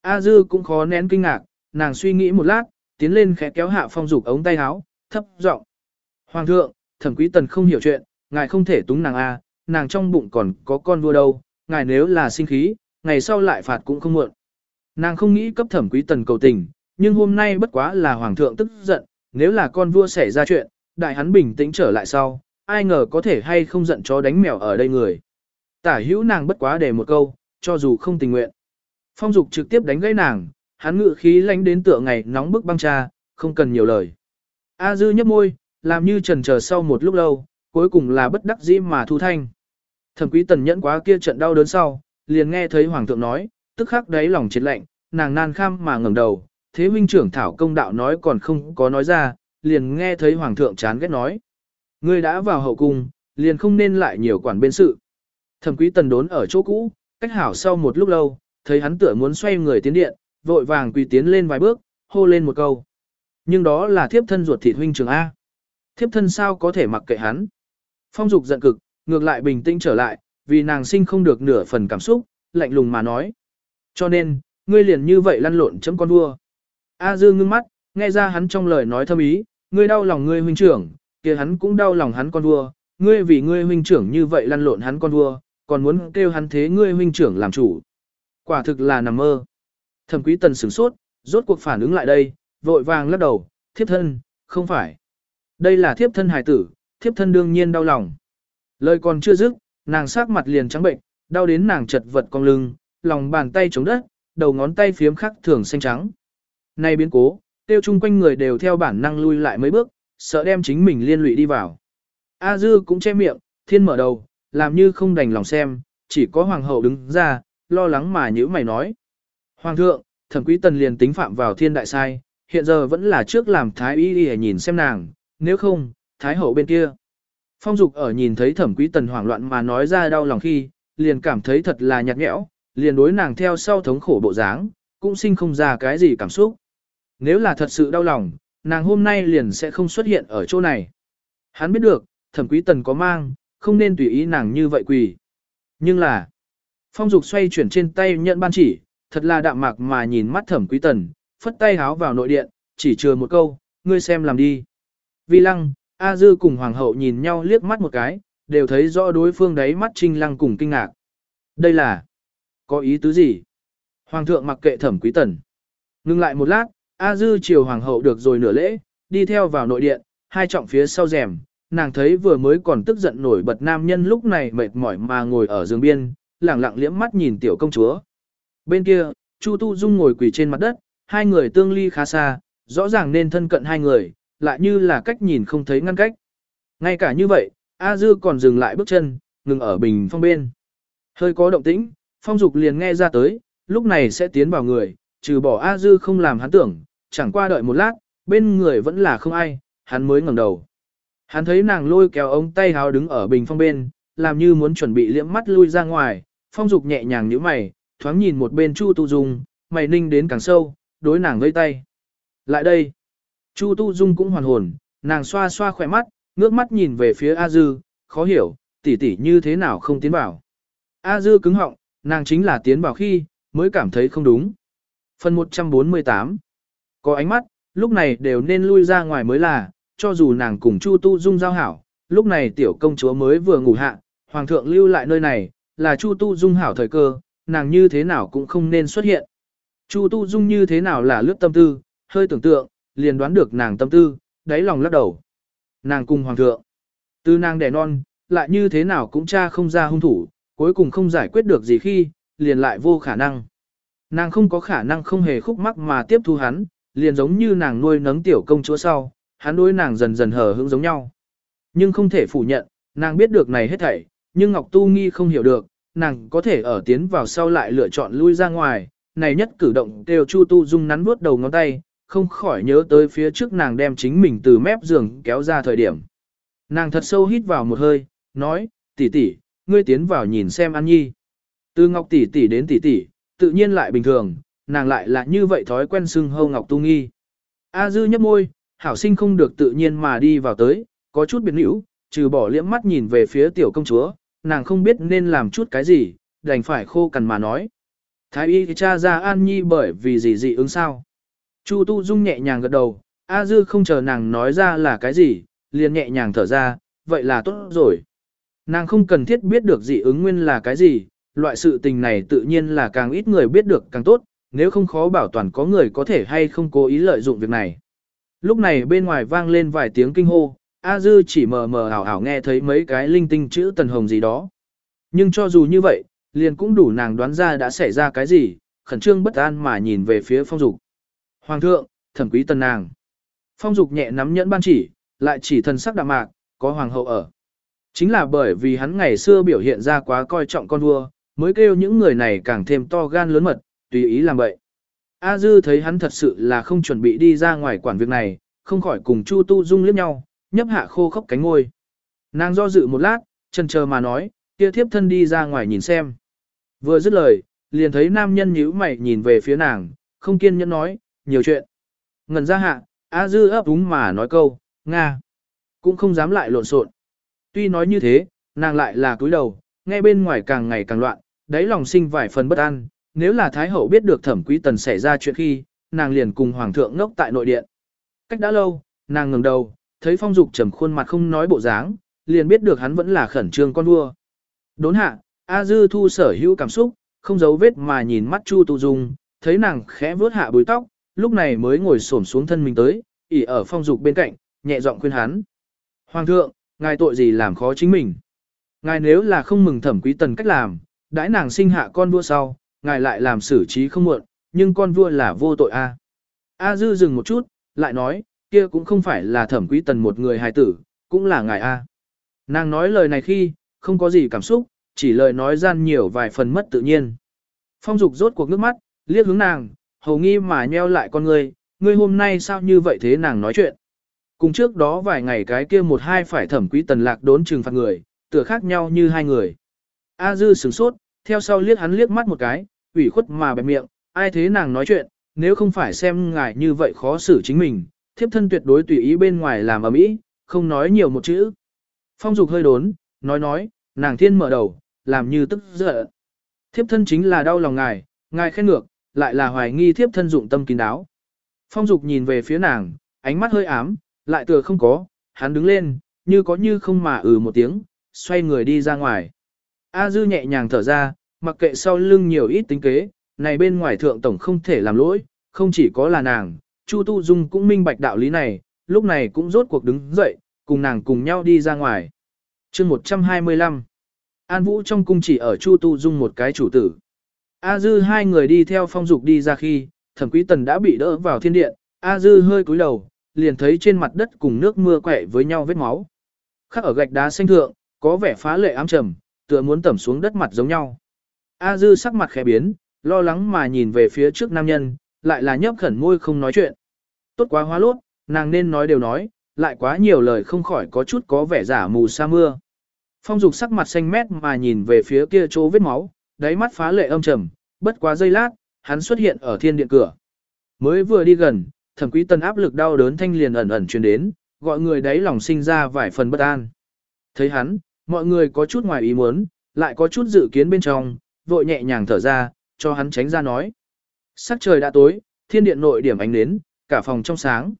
A dư cũng khó nén kinh ngạc, nàng suy nghĩ một lát, tiến lên khẽ kéo hạ phong dục ống tay áo, thấp giọng. Hoàng thượng, thẩm quý tần không hiểu chuyện, ngài không thể túng nàng A, nàng trong bụng còn có con vua đâu, ngài nếu là sinh khí, ngày sau lại phạt cũng không muộn. Nàng không nghĩ cấp thẩm quý tần cầu tình, nhưng hôm nay bất quá là hoàng thượng tức giận, nếu là con vua xảy ra chuyện, đại hắn bình tĩnh trở lại sau, ai ngờ có thể hay không giận chó đánh mèo ở đây người. Tả hữu nàng bất quá để một câu, cho dù không tình nguyện. Phong dục trực tiếp đánh gãy nàng, hắn ngự khí lánh đến tựa ngày nóng bức băng cha, không cần nhiều lời. A dư nhấp môi, làm như trần chờ sau một lúc lâu, cuối cùng là bất đắc dĩ mà thu thanh. Thẩm quý tần nhẫn quá kia trận đau đớn sau, liền nghe thấy hoàng thượng nói, tức khắc đáy lòng chết lạnh, nàng nan kham mà ngẩng đầu, thế huynh trưởng thảo công đạo nói còn không có nói ra, liền nghe thấy hoàng thượng chán ghét nói. Ngươi đã vào hậu cung, liền không nên lại nhiều quản bên sự. Thẩm quý tần đốn ở chỗ cũ, cách hảo sau một lúc lâu, thấy hắn tựa muốn xoay người tiến điện, vội vàng quỳ tiến lên vài bước, hô lên một câu. Nhưng đó là thiếp thân ruột thịt huynh trưởng A. Thiếp thân sao có thể mặc kệ hắn. Phong dục giận cực, ngược lại bình tĩnh trở lại, vì nàng sinh không được nửa phần cảm xúc, lạnh lùng mà nói. Cho nên, ngươi liền như vậy lăn lộn chấm con vua. A dư ngưng mắt, nghe ra hắn trong lời nói thâm ý, ngươi đau lòng ngươi huynh trưởng, kia hắn cũng đau lòng hắn con vua, ngươi vì ngươi huynh trưởng như vậy lăn lộn hắn con vua, còn muốn kêu hắn thế ngươi huynh trưởng làm chủ. Quả thực là nằm mơ. Thẩm quý tần sửng sốt, rốt cuộc phản ứng lại đây, vội vàng lắc đầu, thiếp thân, không phải. Đây là thiếp thân hài tử, thiếp thân đương nhiên đau lòng. Lời còn chưa dứt, nàng sắc mặt liền trắng bệnh, đau đến nàng chật vật cong lưng, lòng bàn tay chống đất, đầu ngón tay phiếm khắc thường xanh trắng. nay biến cố, tiêu chung quanh người đều theo bản năng lui lại mấy bước, sợ đem chính mình liên lụy đi vào. A dư cũng che miệng, thiên mở đầu, làm như không đành lòng xem, chỉ có hoàng hậu đứng ra, lo lắng mà nhữ mày nói. Hoàng thượng, thẩm quý tần liền tính phạm vào thiên đại sai, hiện giờ vẫn là trước làm thái y đi nhìn xem nàng, nếu không, thái hậu bên kia. Phong Dục ở nhìn thấy Thẩm Quý Tần hoảng loạn mà nói ra đau lòng khi, liền cảm thấy thật là nhạt nhẽo, liền đối nàng theo sau thống khổ bộ dáng, cũng sinh không ra cái gì cảm xúc. Nếu là thật sự đau lòng, nàng hôm nay liền sẽ không xuất hiện ở chỗ này. Hắn biết được, Thẩm Quý Tần có mang, không nên tùy ý nàng như vậy quỳ. Nhưng là, Phong Dục xoay chuyển trên tay nhận ban chỉ, thật là đạm mạc mà nhìn mắt Thẩm Quý Tần, phất tay háo vào nội điện, chỉ chừa một câu, ngươi xem làm đi. Vi Lăng, A Dư cùng Hoàng hậu nhìn nhau liếc mắt một cái, đều thấy rõ đối phương đấy mắt Trinh Lăng cùng kinh ngạc. Đây là, có ý tứ gì? Hoàng thượng mặc kệ thẩm quý tần. Ngưng lại một lát, A Dư chiều Hoàng hậu được rồi nửa lễ, đi theo vào nội điện, hai trọng phía sau rèm, nàng thấy vừa mới còn tức giận nổi bật nam nhân lúc này mệt mỏi mà ngồi ở giường biên, lẳng lặng liễm mắt nhìn tiểu công chúa. Bên kia, Chu Tu Dung ngồi quỳ trên mặt đất, hai người tương ly khá xa, rõ ràng nên thân cận hai người, lại như là cách nhìn không thấy ngăn cách. Ngay cả như vậy, A Dư còn dừng lại bước chân, ngừng ở bình phong bên. Hơi có động tĩnh, phong dục liền nghe ra tới, lúc này sẽ tiến vào người, trừ bỏ A Dư không làm hắn tưởng, chẳng qua đợi một lát, bên người vẫn là không ai, hắn mới ngẩng đầu. Hắn thấy nàng lôi kéo ống tay háo đứng ở bình phong bên, làm như muốn chuẩn bị liễm mắt lui ra ngoài, phong dục nhẹ nhàng nhíu mày, thoáng nhìn một bên Chu Tu Dung, mày ninh đến càng sâu, đối nàng vây tay. Lại đây. Chu Tu Dung cũng hoàn hồn, nàng xoa xoa khỏe mắt, ngước mắt nhìn về phía A Dư, khó hiểu, tỷ tỷ như thế nào không tiến vào. A Dư cứng họng, nàng chính là tiến vào khi, mới cảm thấy không đúng. Phần 148 có ánh mắt, lúc này đều nên lui ra ngoài mới là, cho dù nàng cùng Chu Tu Dung giao hảo, lúc này tiểu công chúa mới vừa ngủ hạ, hoàng thượng lưu lại nơi này, là Chu Tu Dung hảo thời cơ, nàng như thế nào cũng không nên xuất hiện. Chu Tu Dung như thế nào là lướt tâm tư, hơi tưởng tượng, liền đoán được nàng tâm tư, đáy lòng lắc đầu. Nàng cùng hoàng thượng, từ nàng đẻ non, lại như thế nào cũng cha không ra hung thủ, cuối cùng không giải quyết được gì khi, liền lại vô khả năng. Nàng không có khả năng không hề khúc mắc mà tiếp thu hắn, liền giống như nàng nuôi nấng tiểu công chúa sau, hắn đối nàng dần dần hờ hững giống nhau. Nhưng không thể phủ nhận, nàng biết được này hết thảy, nhưng Ngọc Tu Nghi không hiểu được, nàng có thể ở tiến vào sau lại lựa chọn lui ra ngoài, này nhất cử động đều Chu Tu Dung nắn vuốt đầu ngón tay, không khỏi nhớ tới phía trước nàng đem chính mình từ mép giường kéo ra thời điểm. Nàng thật sâu hít vào một hơi, nói, tỷ tỷ, ngươi tiến vào nhìn xem An Nhi. Từ Ngọc tỷ tỷ đến tỷ tỷ, tự nhiên lại bình thường, nàng lại là như vậy thói quen xưng hâu Ngọc Tu Nghi. A Dư nhấp môi, hảo sinh không được tự nhiên mà đi vào tới, có chút biệt nữ, trừ bỏ liễm mắt nhìn về phía tiểu công chúa, nàng không biết nên làm chút cái gì, đành phải khô cằn mà nói. Thái y cha ra An Nhi bởi vì gì dị ứng sao. Chu Tu Dung nhẹ nhàng gật đầu, A Dư không chờ nàng nói ra là cái gì, liền nhẹ nhàng thở ra, vậy là tốt rồi. Nàng không cần thiết biết được dị ứng nguyên là cái gì, loại sự tình này tự nhiên là càng ít người biết được càng tốt, nếu không khó bảo toàn có người có thể hay không cố ý lợi dụng việc này. Lúc này bên ngoài vang lên vài tiếng kinh hô, A Dư chỉ mờ mờ ảo ảo nghe thấy mấy cái linh tinh chữ tần hồng gì đó. Nhưng cho dù như vậy, liền cũng đủ nàng đoán ra đã xảy ra cái gì, khẩn trương bất an mà nhìn về phía phong dục. Hoàng thượng, thẩm quý tần nàng. Phong dục nhẹ nắm nhẫn ban chỉ, lại chỉ thần sắc đạm mạc, có hoàng hậu ở. Chính là bởi vì hắn ngày xưa biểu hiện ra quá coi trọng con vua, mới kêu những người này càng thêm to gan lớn mật, tùy ý làm vậy. A Dư thấy hắn thật sự là không chuẩn bị đi ra ngoài quản việc này, không khỏi cùng Chu Tu Dung liếc nhau, nhấp hạ khô khốc cánh ngôi. Nàng do dự một lát, chần chờ mà nói, kia thiếp thân đi ra ngoài nhìn xem. Vừa dứt lời, liền thấy nam nhân nhíu mày nhìn về phía nàng, không kiên nhẫn nói, nhiều chuyện. Ngần ra hạ, A Dư ấp úng mà nói câu, Nga. Cũng không dám lại lộn xộn. Tuy nói như thế, nàng lại là cúi đầu, nghe bên ngoài càng ngày càng loạn, đáy lòng sinh vài phần bất an. Nếu là Thái Hậu biết được thẩm quý tần xảy ra chuyện khi, nàng liền cùng Hoàng thượng ngốc tại nội điện. Cách đã lâu, nàng ngừng đầu, thấy phong dục trầm khuôn mặt không nói bộ dáng, liền biết được hắn vẫn là khẩn trương con vua. Đốn hạ, A Dư thu sở hữu cảm xúc, không giấu vết mà nhìn mắt Chu Tu Dung, thấy nàng khẽ vướt hạ búi tóc, lúc này mới ngồi xổm xuống thân mình tới, ỉ ở phong dục bên cạnh, nhẹ giọng khuyên hắn. Hoàng thượng, ngài tội gì làm khó chính mình? Ngài nếu là không mừng thẩm quý tần cách làm, đãi nàng sinh hạ con vua sau, ngài lại làm xử trí không muộn, nhưng con vua là vô tội a. A dư dừng một chút, lại nói, kia cũng không phải là thẩm quý tần một người hài tử, cũng là ngài a. Nàng nói lời này khi, không có gì cảm xúc, chỉ lời nói gian nhiều vài phần mất tự nhiên. Phong dục rốt cuộc nước mắt, liếc hướng nàng, hầu nghi mà nheo lại con ngươi, ngươi hôm nay sao như vậy thế nàng nói chuyện. Cùng trước đó vài ngày cái kia một hai phải thẩm quý tần lạc đốn trừng phạt người, tựa khác nhau như hai người. A dư sửng sốt, theo sau liếc hắn liếc mắt một cái, ủy khuất mà bẹp miệng, ai thế nàng nói chuyện, nếu không phải xem ngài như vậy khó xử chính mình, thiếp thân tuyệt đối tùy ý bên ngoài làm ở mỹ, không nói nhiều một chữ. Phong dục hơi đốn, nói nói, nàng thiên mở đầu, làm như tức giận. Thiếp thân chính là đau lòng ngài, ngài khen ngược, lại là hoài nghi thiếp thân dụng tâm kín đáo. Phong dục nhìn về phía nàng, ánh mắt hơi ám, lại tựa không có, hắn đứng lên, như có như không mà ừ một tiếng, xoay người đi ra ngoài. A dư nhẹ nhàng thở ra, mặc kệ sau lưng nhiều ít tính kế, này bên ngoài thượng tổng không thể làm lỗi, không chỉ có là nàng, Chu Tu Dung cũng minh bạch đạo lý này, lúc này cũng rốt cuộc đứng dậy, cùng nàng cùng nhau đi ra ngoài. chương 125 An Vũ trong cung chỉ ở Chu Tu Dung một cái chủ tử. A Dư hai người đi theo phong dục đi ra khi, thẩm quý tần đã bị đỡ vào thiên điện, A Dư hơi cúi đầu, liền thấy trên mặt đất cùng nước mưa quẹ với nhau vết máu. Khắc ở gạch đá xanh thượng, có vẻ phá lệ ám trầm, tựa muốn tẩm xuống đất mặt giống nhau. A Dư sắc mặt khẽ biến, lo lắng mà nhìn về phía trước nam nhân, lại là nhấp khẩn môi không nói chuyện. Tốt quá hóa lốt, nàng nên nói đều nói, lại quá nhiều lời không khỏi có chút có vẻ giả mù sa mưa. Phong dục sắc mặt xanh mét mà nhìn về phía kia chỗ vết máu, đáy mắt phá lệ âm trầm, bất quá giây lát, hắn xuất hiện ở thiên điện cửa. Mới vừa đi gần, thẩm quý tân áp lực đau đớn thanh liền ẩn ẩn truyền đến, gọi người đấy lòng sinh ra vài phần bất an. Thấy hắn, mọi người có chút ngoài ý muốn, lại có chút dự kiến bên trong, vội nhẹ nhàng thở ra, cho hắn tránh ra nói. Sắc trời đã tối, thiên điện nội điểm ánh nến, cả phòng trong sáng.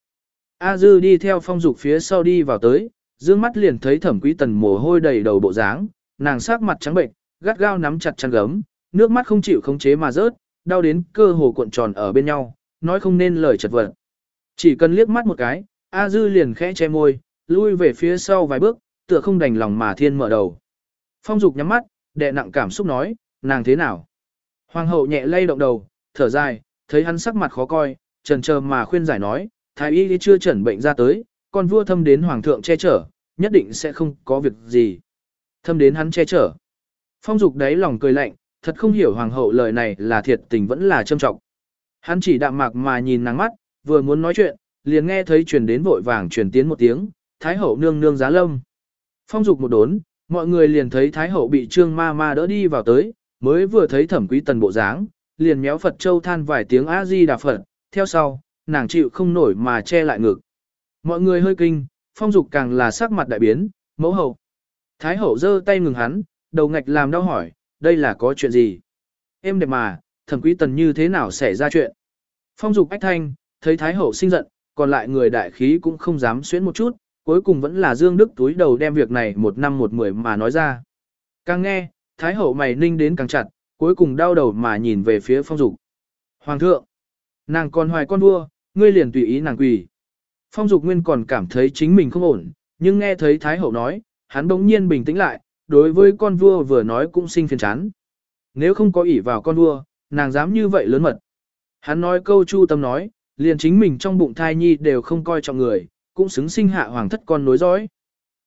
A Dư đi theo phong dục phía sau đi vào tới, dương mắt liền thấy thẩm quý tần mồ hôi đầy đầu bộ dáng, nàng sắc mặt trắng bệnh, gắt gao nắm chặt chăn gấm, nước mắt không chịu khống chế mà rớt, đau đến cơ hồ cuộn tròn ở bên nhau, nói không nên lời chật vật. Chỉ cần liếc mắt một cái, A Dư liền khẽ che môi, lui về phía sau vài bước, tựa không đành lòng mà thiên mở đầu. Phong dục nhắm mắt, đệ nặng cảm xúc nói, nàng thế nào? Hoàng hậu nhẹ lay động đầu, thở dài, thấy hắn sắc mặt khó coi, trần chờ mà khuyên giải nói, thái y chưa chẩn bệnh ra tới, con vua thâm đến hoàng thượng che chở, nhất định sẽ không có việc gì. Thâm đến hắn che chở. Phong dục đáy lòng cười lạnh, thật không hiểu hoàng hậu lời này là thiệt tình vẫn là trâm trọng. Hắn chỉ đạm mạc mà nhìn nàng mắt, vừa muốn nói chuyện, liền nghe thấy truyền đến vội vàng truyền tiến một tiếng, thái hậu nương nương giá lâm. Phong dục một đốn, mọi người liền thấy thái hậu bị trương ma ma đỡ đi vào tới, mới vừa thấy thẩm quý tần bộ dáng, liền méo Phật Châu than vài tiếng A-di đà Phật, theo sau, nàng chịu không nổi mà che lại ngực. Mọi người hơi kinh, phong dục càng là sắc mặt đại biến, mẫu hậu. Thái hậu giơ tay ngừng hắn, đầu ngạch làm đau hỏi, đây là có chuyện gì? Em đẹp mà, thẩm quý tần như thế nào xảy ra chuyện? Phong dục ách thanh, thấy Thái hậu sinh giận, còn lại người đại khí cũng không dám xuyến một chút, cuối cùng vẫn là Dương Đức túi đầu đem việc này một năm một mười mà nói ra. Càng nghe, Thái hậu mày ninh đến càng chặt, cuối cùng đau đầu mà nhìn về phía phong dục. Hoàng thượng, nàng còn hoài con vua, ngươi liền tùy ý nàng quỳ. Phong dục nguyên còn cảm thấy chính mình không ổn, nhưng nghe thấy Thái hậu nói, hắn bỗng nhiên bình tĩnh lại, đối với con vua vừa nói cũng sinh phiền chán. Nếu không có ỷ vào con vua, nàng dám như vậy lớn mật. Hắn nói câu chu tâm nói, liền chính mình trong bụng thai nhi đều không coi trọng người, cũng xứng sinh hạ hoàng thất con nối dõi.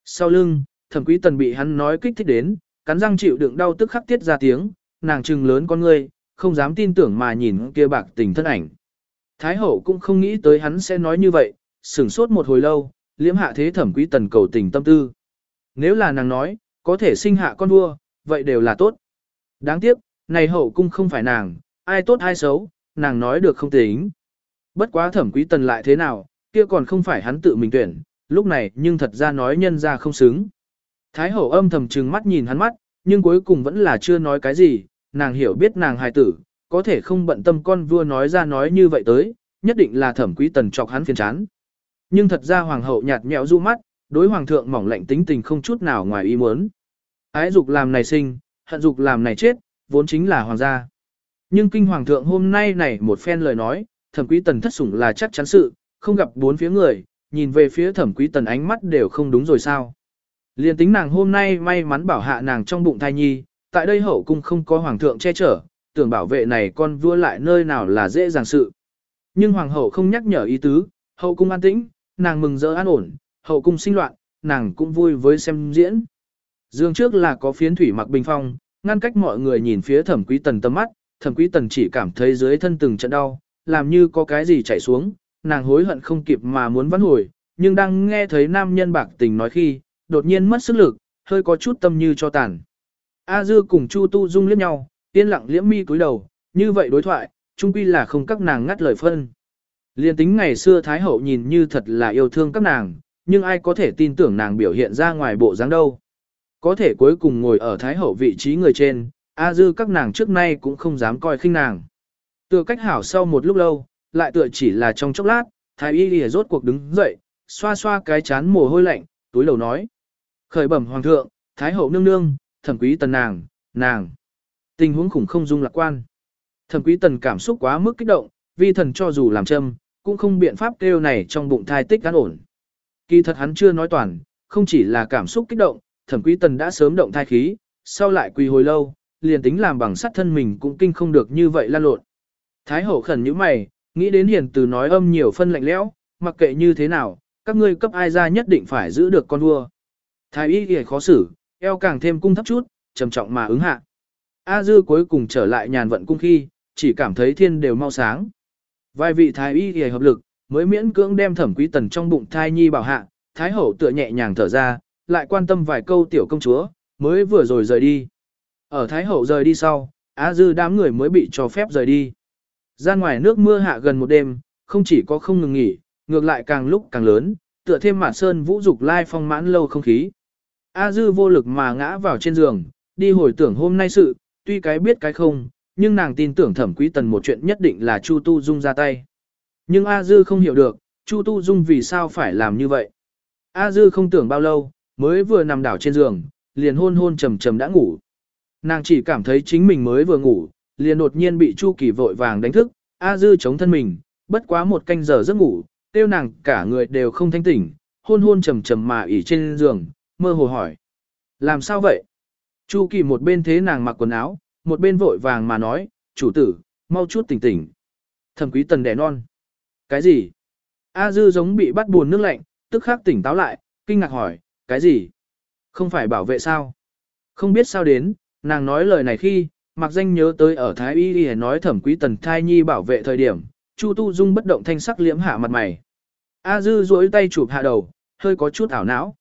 Sau lưng, thẩm quý tần bị hắn nói kích thích đến, cắn răng chịu đựng đau tức khắc tiết ra tiếng, nàng trừng lớn con ngươi, không dám tin tưởng mà nhìn kia bạc tình thân ảnh. Thái hậu cũng không nghĩ tới hắn sẽ nói như vậy, sửng sốt một hồi lâu, liễm hạ thế thẩm quý tần cầu tình tâm tư. Nếu là nàng nói, có thể sinh hạ con vua, vậy đều là tốt. Đáng tiếc, này hậu cung không phải nàng, ai tốt ai xấu, nàng nói được không tính. Bất quá thẩm quý tần lại thế nào, kia còn không phải hắn tự mình tuyển, lúc này nhưng thật ra nói nhân ra không xứng. Thái hậu âm thầm trừng mắt nhìn hắn mắt, nhưng cuối cùng vẫn là chưa nói cái gì, nàng hiểu biết nàng hài tử, có thể không bận tâm con vua nói ra nói như vậy tới, nhất định là thẩm quý tần chọc hắn phiền chán. Nhưng thật ra hoàng hậu nhạt nhẽo du mắt, đối hoàng thượng mỏng lạnh tính tình không chút nào ngoài ý muốn. Ái dục làm này sinh, hận dục làm này chết, vốn chính là hoàng gia. Nhưng kinh hoàng thượng hôm nay này một phen lời nói, thẩm quý tần thất sủng là chắc chắn sự, không gặp bốn phía người, nhìn về phía thẩm quý tần ánh mắt đều không đúng rồi sao. Liên tính nàng hôm nay may mắn bảo hạ nàng trong bụng thai nhi, tại đây hậu cung không có hoàng thượng che chở, tưởng bảo vệ này con vua lại nơi nào là dễ dàng sự. Nhưng hoàng hậu không nhắc nhở ý tứ, hậu cung an tĩnh, nàng mừng rỡ an ổn, hậu cung sinh loạn, nàng cũng vui với xem diễn. Dương trước là có phiến thủy mặc bình phong, ngăn cách mọi người nhìn phía thẩm quý tần tâm mắt, thẩm quý tần chỉ cảm thấy dưới thân từng trận đau, làm như có cái gì chảy xuống, nàng hối hận không kịp mà muốn vãn hồi, nhưng đang nghe thấy nam nhân bạc tình nói khi, đột nhiên mất sức lực, hơi có chút tâm như cho tàn. A Dư cùng Chu Tu Dung liếc nhau, yên lặng liễm mi cúi đầu, như vậy đối thoại, chung quy là không các nàng ngắt lời phân. Liên tính ngày xưa Thái Hậu nhìn như thật là yêu thương các nàng, nhưng ai có thể tin tưởng nàng biểu hiện ra ngoài bộ dáng đâu. Có thể cuối cùng ngồi ở Thái Hậu vị trí người trên, A Dư các nàng trước nay cũng không dám coi khinh nàng. Tựa cách hảo sau một lúc lâu, lại tựa chỉ là trong chốc lát, Thái Y lìa rốt cuộc đứng dậy, xoa xoa cái chán mồ hôi lạnh, túi đầu nói. Khởi bẩm Hoàng thượng, Thái Hậu nương nương, thẩm quý tần nàng, nàng. Tình huống khủng không dung lạc quan. Thẩm quý tần cảm xúc quá mức kích động, vi thần cho dù làm châm, cũng không biện pháp kêu này trong bụng thai tích cán ổn. Kỳ thật hắn chưa nói toàn, không chỉ là cảm xúc kích động, thẩm quý tần đã sớm động thai khí, sau lại quỳ hồi lâu, liền tính làm bằng sắt thân mình cũng kinh không được như vậy lan lộn. Thái hậu khẩn như mày, nghĩ đến hiền từ nói âm nhiều phân lạnh lẽo, mặc kệ như thế nào, các ngươi cấp ai ra nhất định phải giữ được con vua. Thái y kìa khó xử, eo càng thêm cung thấp chút, trầm trọng mà ứng hạ. A dư cuối cùng trở lại nhàn vận cung khi, chỉ cảm thấy thiên đều mau sáng. Vài vị thái y kìa hợp lực, mới miễn cưỡng đem thẩm quý tần trong bụng thai nhi bảo hạ, thái hậu tựa nhẹ nhàng thở ra, lại quan tâm vài câu tiểu công chúa, mới vừa rồi rời đi. Ở thái hậu rời đi sau, A dư đám người mới bị cho phép rời đi. Ra ngoài nước mưa hạ gần một đêm, không chỉ có không ngừng nghỉ, ngược lại càng lúc càng lớn, tựa thêm mạn sơn vũ dục lai phong mãn lâu không khí. A dư vô lực mà ngã vào trên giường, đi hồi tưởng hôm nay sự, tuy cái biết cái không, nhưng nàng tin tưởng thẩm quý tần một chuyện nhất định là Chu Tu Dung ra tay. Nhưng A dư không hiểu được, Chu Tu Dung vì sao phải làm như vậy. A dư không tưởng bao lâu, mới vừa nằm đảo trên giường, liền hôn hôn trầm trầm đã ngủ. Nàng chỉ cảm thấy chính mình mới vừa ngủ, liền đột nhiên bị Chu Kỳ vội vàng đánh thức, A Dư chống thân mình, bất quá một canh giờ giấc ngủ, tiêu nàng cả người đều không thanh tỉnh, hôn hôn trầm trầm mà ỉ trên giường, mơ hồ hỏi. Làm sao vậy? Chu Kỳ một bên thế nàng mặc quần áo, một bên vội vàng mà nói, chủ tử, mau chút tỉnh tỉnh. Thẩm quý tần đẻ non. Cái gì? A Dư giống bị bắt buồn nước lạnh, tức khắc tỉnh táo lại, kinh ngạc hỏi, cái gì? Không phải bảo vệ sao? Không biết sao đến, nàng nói lời này khi, mặc danh nhớ tới ở Thái Y Y nói thẩm quý tần thai nhi bảo vệ thời điểm, Chu Tu Dung bất động thanh sắc liễm hạ mặt mày. A Dư duỗi tay chụp hạ đầu, hơi có chút ảo não.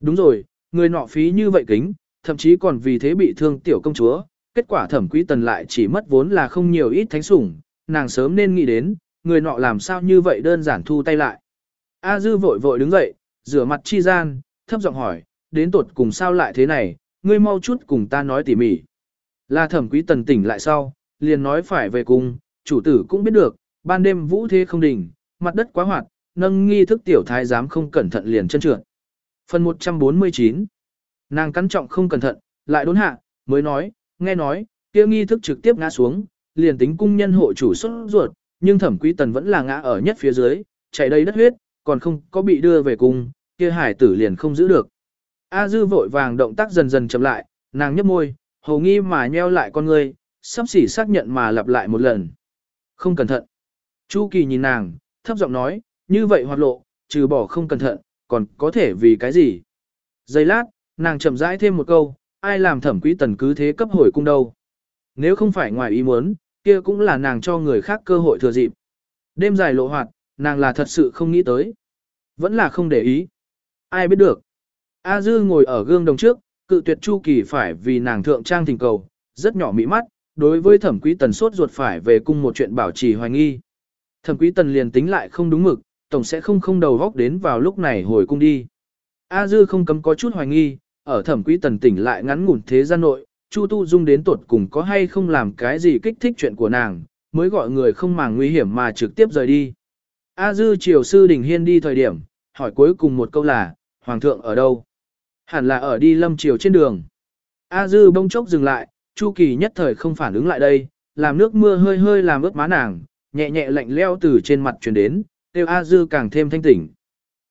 Đúng rồi, người nọ phí như vậy kính, thậm chí còn vì thế bị thương tiểu công chúa, kết quả thẩm quý tần lại chỉ mất vốn là không nhiều ít thánh sủng, nàng sớm nên nghĩ đến, người nọ làm sao như vậy đơn giản thu tay lại. A Dư vội vội đứng dậy, rửa mặt chi gian, thấp giọng hỏi, đến tột cùng sao lại thế này, ngươi mau chút cùng ta nói tỉ mỉ. Là thẩm quý tần tỉnh lại sau, liền nói phải về cùng, chủ tử cũng biết được, ban đêm vũ thế không đỉnh, mặt đất quá hoạt, nâng nghi thức tiểu thái giám không cẩn thận liền chân trượt. Phần 149 Nàng cắn trọng không cẩn thận, lại đốn hạ, mới nói, nghe nói, kia nghi thức trực tiếp ngã xuống, liền tính cung nhân hộ chủ xuất ruột, nhưng thẩm quý tần vẫn là ngã ở nhất phía dưới, chảy đầy đất huyết, còn không có bị đưa về cung, kia hải tử liền không giữ được. A dư vội vàng động tác dần dần chậm lại, nàng nhấp môi, hầu nghi mà nheo lại con người sắp xỉ xác nhận mà lặp lại một lần. Không cẩn thận. Chu Kỳ nhìn nàng, thấp giọng nói, như vậy hoạt lộ, trừ bỏ không cẩn thận, còn có thể vì cái gì? Giây lát, nàng chậm rãi thêm một câu, ai làm thẩm quý tần cứ thế cấp hồi cung đâu. Nếu không phải ngoài ý muốn, kia cũng là nàng cho người khác cơ hội thừa dịp. Đêm dài lộ hoạt, nàng là thật sự không nghĩ tới. Vẫn là không để ý. Ai biết được. A Dư ngồi ở gương đồng trước, cự tuyệt Chu Kỳ phải vì nàng thượng trang thỉnh cầu, rất nhỏ mỹ mắt, đối với thẩm quý tần sốt ruột phải về cung một chuyện bảo trì hoài nghi. Thẩm quý tần liền tính lại không đúng mực, tổng sẽ không không đầu góc đến vào lúc này hồi cung đi. A dư không cấm có chút hoài nghi, ở thẩm quý tần tỉnh lại ngắn ngủn thế gian nội, Chu Tu Dung đến tuột cùng có hay không làm cái gì kích thích chuyện của nàng, mới gọi người không màng nguy hiểm mà trực tiếp rời đi. A dư triều sư đình hiên đi thời điểm, hỏi cuối cùng một câu là, Hoàng thượng ở đâu? Hẳn là ở đi lâm triều trên đường. A dư bông chốc dừng lại, Chu Kỳ nhất thời không phản ứng lại đây, làm nước mưa hơi hơi làm ướt má nàng, nhẹ nhẹ lạnh leo từ trên mặt truyền đến, tiêu A dư càng thêm thanh tỉnh.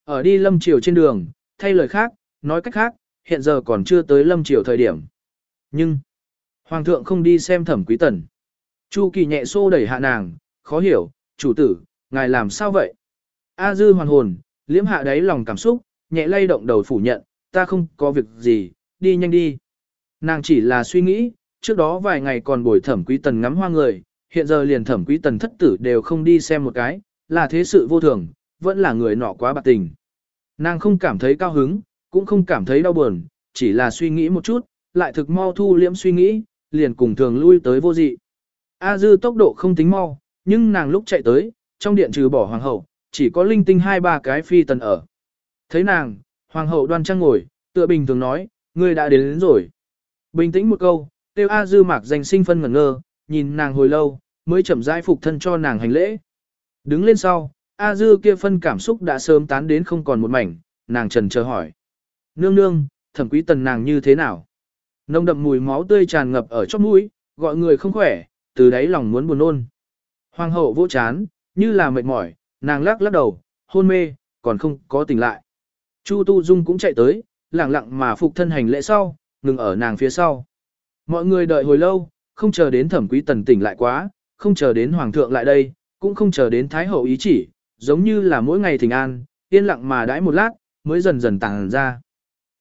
Ở đi lâm triều trên đường, thay lời khác, nói cách khác, hiện giờ còn chưa tới lâm triều thời điểm. Nhưng, Hoàng thượng không đi xem thẩm quý tần. Chu Kỳ nhẹ xô đẩy hạ nàng, khó hiểu, chủ tử, ngài làm sao vậy? A dư hoàn hồn, liễm hạ đáy lòng cảm xúc, nhẹ lay động đầu phủ nhận, ta không có việc gì, đi nhanh đi. Nàng chỉ là suy nghĩ, trước đó vài ngày còn bồi thẩm quý tần ngắm hoa người, hiện giờ liền thẩm quý tần thất tử đều không đi xem một cái, là thế sự vô thường, vẫn là người nọ quá bạc tình. Nàng không cảm thấy cao hứng, cũng không cảm thấy đau buồn, chỉ là suy nghĩ một chút, lại thực mau thu liễm suy nghĩ, liền cùng thường lui tới vô dị. A dư tốc độ không tính mau, nhưng nàng lúc chạy tới, trong điện trừ bỏ hoàng hậu, chỉ có linh tinh hai ba cái phi tần ở. Thấy nàng, hoàng hậu đoan trang ngồi, tựa bình thường nói, ngươi đã đến, đến rồi. Bình tĩnh một câu, tiêu A dư mạc danh sinh phân ngẩn ngơ, nhìn nàng hồi lâu, mới chậm rãi phục thân cho nàng hành lễ. Đứng lên sau, A dư kia phân cảm xúc đã sớm tán đến không còn một mảnh, nàng trần chờ hỏi. Nương nương, thẩm quý tần nàng như thế nào? Nông đậm mùi máu tươi tràn ngập ở chóp mũi, gọi người không khỏe, từ đấy lòng muốn buồn nôn. Hoàng hậu vô chán, như là mệt mỏi, nàng lắc lắc đầu, hôn mê, còn không có tỉnh lại. Chu Tu Dung cũng chạy tới, lặng lặng mà phục thân hành lễ sau, ngừng ở nàng phía sau. Mọi người đợi hồi lâu, không chờ đến thẩm quý tần tỉnh lại quá, không chờ đến hoàng thượng lại đây, cũng không chờ đến thái hậu ý chỉ, giống như là mỗi ngày thỉnh an, yên lặng mà đãi một lát, mới dần dần tàng ra.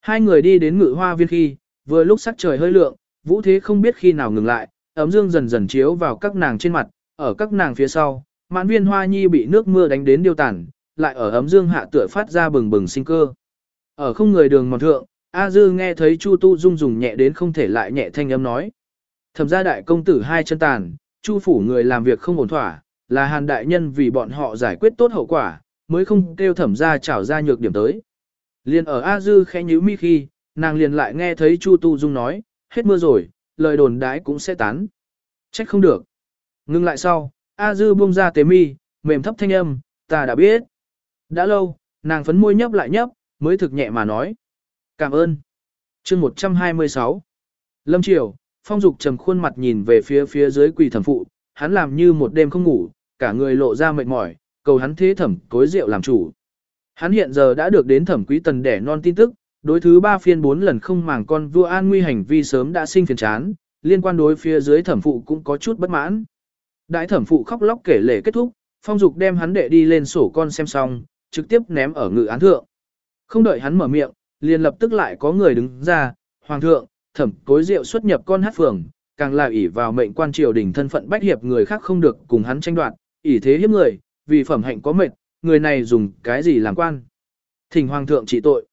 Hai người đi đến ngự hoa viên khi, vừa lúc sắc trời hơi lượng, vũ thế không biết khi nào ngừng lại, ấm dương dần dần chiếu vào các nàng trên mặt, ở các nàng phía sau, mãn viên hoa nhi bị nước mưa đánh đến điêu tản, lại ở ấm dương hạ tựa phát ra bừng bừng sinh cơ. Ở không người đường mòn thượng, A Dư nghe thấy Chu Tu Dung dùng nhẹ đến không thể lại nhẹ thanh âm nói. Thẩm gia đại công tử hai chân tàn, Chu phủ người làm việc không ổn thỏa, là hàn đại nhân vì bọn họ giải quyết tốt hậu quả, mới không kêu thẩm gia trảo ra nhược điểm tới. Liên ở A Dư khẽ nhíu mi khi, nàng liền lại nghe thấy Chu Tu Dung nói, hết mưa rồi, lời đồn đãi cũng sẽ tán. Trách không được. Ngưng lại sau, A Dư buông ra tế mi, mềm thấp thanh âm, ta đã biết. Đã lâu, nàng phấn môi nhấp lại nhấp, mới thực nhẹ mà nói. Cảm ơn. chương 126. Lâm Triều, phong dục trầm khuôn mặt nhìn về phía phía dưới quỳ thẩm phụ, hắn làm như một đêm không ngủ, cả người lộ ra mệt mỏi, cầu hắn thế thẩm cối rượu làm chủ. Hắn hiện giờ đã được đến thẩm quý tần đẻ non tin tức, đối thứ ba phiên bốn lần không màng con vua an nguy hành vi sớm đã sinh phiền chán, liên quan đối phía dưới thẩm phụ cũng có chút bất mãn. Đại thẩm phụ khóc lóc kể lể kết thúc, phong dục đem hắn đệ đi lên sổ con xem xong, trực tiếp ném ở ngự án thượng. Không đợi hắn mở miệng, liền lập tức lại có người đứng ra, hoàng thượng, thẩm cối rượu xuất nhập con hát phường, càng là ỷ vào mệnh quan triều đình thân phận bách hiệp người khác không được cùng hắn tranh đoạt, ỷ thế hiếp người, vì phẩm hạnh có mệnh, người này dùng cái gì làm quan. Thỉnh hoàng thượng trị tội.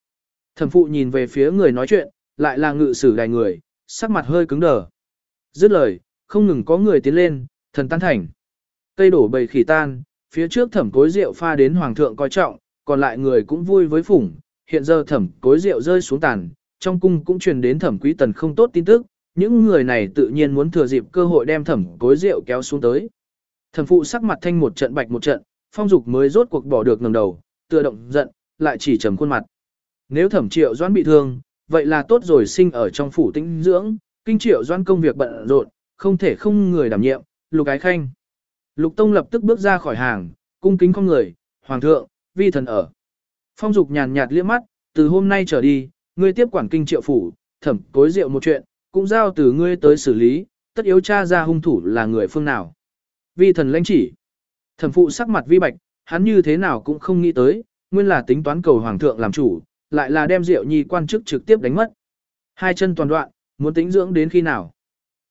Thẩm phụ nhìn về phía người nói chuyện, lại là ngự sử đài người, sắc mặt hơi cứng đờ. Dứt lời, không ngừng có người tiến lên, thần tan thành. Cây đổ bầy khỉ tan, phía trước thẩm cối rượu pha đến hoàng thượng coi trọng, còn lại người cũng vui với phủng. Hiện giờ thẩm cối rượu rơi xuống tàn, trong cung cũng truyền đến thẩm quý tần không tốt tin tức, những người này tự nhiên muốn thừa dịp cơ hội đem thẩm cối rượu kéo xuống tới. Thẩm phụ sắc mặt thanh một trận bạch một trận, phong dục mới rốt cuộc bỏ được ngẩng đầu, tựa động giận, lại chỉ trầm khuôn mặt. Nếu thẩm triệu doãn bị thương, vậy là tốt rồi sinh ở trong phủ tĩnh dưỡng, kinh triệu doãn công việc bận rộn, không thể không người đảm nhiệm, lục ái khanh. Lục tông lập tức bước ra khỏi hàng, cung kính không người, hoàng thượng, vi thần ở. Phong dục nhàn nhạt liếc mắt, từ hôm nay trở đi, ngươi tiếp quản kinh triệu phủ, thẩm cối rượu một chuyện, cũng giao từ ngươi tới xử lý, tất yếu tra ra hung thủ là người phương nào. Vi thần lãnh chỉ. Thẩm phụ sắc mặt vi bạch, hắn như thế nào cũng không nghĩ tới, nguyên là tính toán cầu hoàng thượng làm chủ, lại là đem rượu nhi quan chức trực tiếp đánh mất. Hai chân toàn đoạn, muốn tính dưỡng đến khi nào.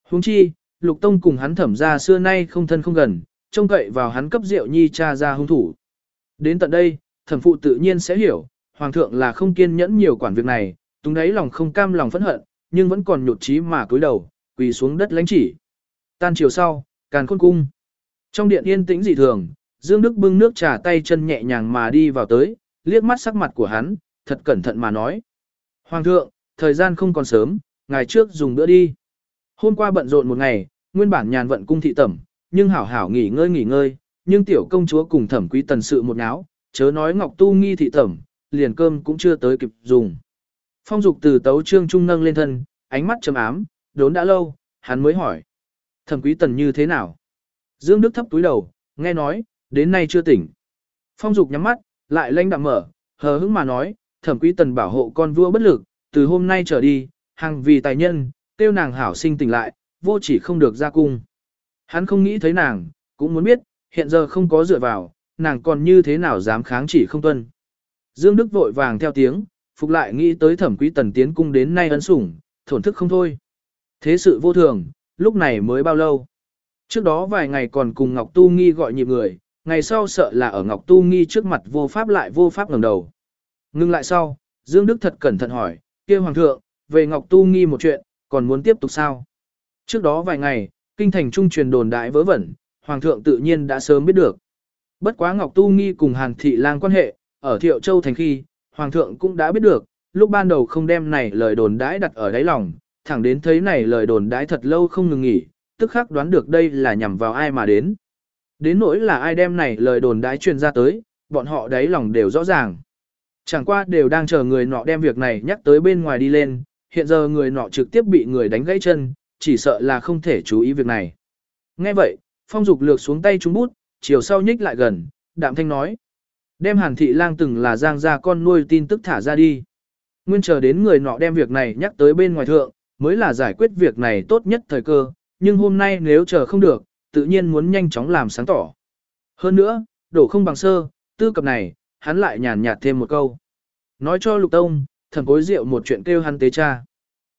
Huống chi, lục tông cùng hắn thẩm ra xưa nay không thân không gần, trông cậy vào hắn cấp rượu nhi cha ra hung thủ. Đến tận đây, thẩm phụ tự nhiên sẽ hiểu, hoàng thượng là không kiên nhẫn nhiều quản việc này, túng đấy lòng không cam lòng phẫn hận, nhưng vẫn còn nhột chí mà cúi đầu, quỳ xuống đất lãnh chỉ. Tan chiều sau, càn khôn cung. Trong điện yên tĩnh dị thường, Dương Đức bưng nước trà tay chân nhẹ nhàng mà đi vào tới, liếc mắt sắc mặt của hắn, thật cẩn thận mà nói. Hoàng thượng, thời gian không còn sớm, ngày trước dùng bữa đi. Hôm qua bận rộn một ngày, nguyên bản nhàn vận cung thị tẩm, nhưng hảo hảo nghỉ ngơi nghỉ ngơi, nhưng tiểu công chúa cùng thẩm quý tần sự một náo, chớ nói ngọc tu nghi thị tẩm, liền cơm cũng chưa tới kịp dùng. Phong dục từ tấu trương trung nâng lên thân, ánh mắt trầm ám, đốn đã lâu, hắn mới hỏi. Thẩm quý tần như thế nào? Dương Đức thấp túi đầu, nghe nói, đến nay chưa tỉnh. Phong dục nhắm mắt, lại lanh đạm mở, hờ hững mà nói, thẩm quý tần bảo hộ con vua bất lực, từ hôm nay trở đi, hàng vì tài nhân, tiêu nàng hảo sinh tỉnh lại, vô chỉ không được ra cung. Hắn không nghĩ thấy nàng, cũng muốn biết, hiện giờ không có dựa vào, nàng còn như thế nào dám kháng chỉ không tuân. Dương Đức vội vàng theo tiếng, phục lại nghĩ tới thẩm quý tần tiến cung đến nay ấn sủng, thổn thức không thôi. Thế sự vô thường, lúc này mới bao lâu. Trước đó vài ngày còn cùng Ngọc Tu Nghi gọi nhịp người, ngày sau sợ là ở Ngọc Tu Nghi trước mặt vô pháp lại vô pháp ngẩng đầu. Ngưng lại sau, Dương Đức thật cẩn thận hỏi, kia hoàng thượng, về Ngọc Tu nghi một chuyện, còn muốn tiếp tục sao? Trước đó vài ngày, kinh thành trung truyền đồn đại vớ vẩn, hoàng thượng tự nhiên đã sớm biết được. Bất quá Ngọc Tu nghi cùng Hàn Thị Lang quan hệ, ở Thiệu Châu thành khi, hoàng thượng cũng đã biết được, lúc ban đầu không đem này lời đồn đãi đặt ở đáy lòng, thẳng đến thấy này lời đồn đãi thật lâu không ngừng nghỉ, tức khắc đoán được đây là nhằm vào ai mà đến. Đến nỗi là ai đem này lời đồn đãi truyền ra tới, bọn họ đáy lòng đều rõ ràng. Chẳng qua đều đang chờ người nọ đem việc này nhắc tới bên ngoài đi lên, hiện giờ người nọ trực tiếp bị người đánh gãy chân, chỉ sợ là không thể chú ý việc này. Nghe vậy, phong dục lược xuống tay trúng bút, chiều sau nhích lại gần, đạm thanh nói. Đem hàn thị lang từng là giang ra con nuôi tin tức thả ra đi. Nguyên chờ đến người nọ đem việc này nhắc tới bên ngoài thượng, mới là giải quyết việc này tốt nhất thời cơ, nhưng hôm nay nếu chờ không được, tự nhiên muốn nhanh chóng làm sáng tỏ. Hơn nữa, đổ không bằng sơ, tư cập này, hắn lại nhàn nhạt thêm một câu. Nói cho lục tông, thẩm cối rượu một chuyện kêu hắn tế cha.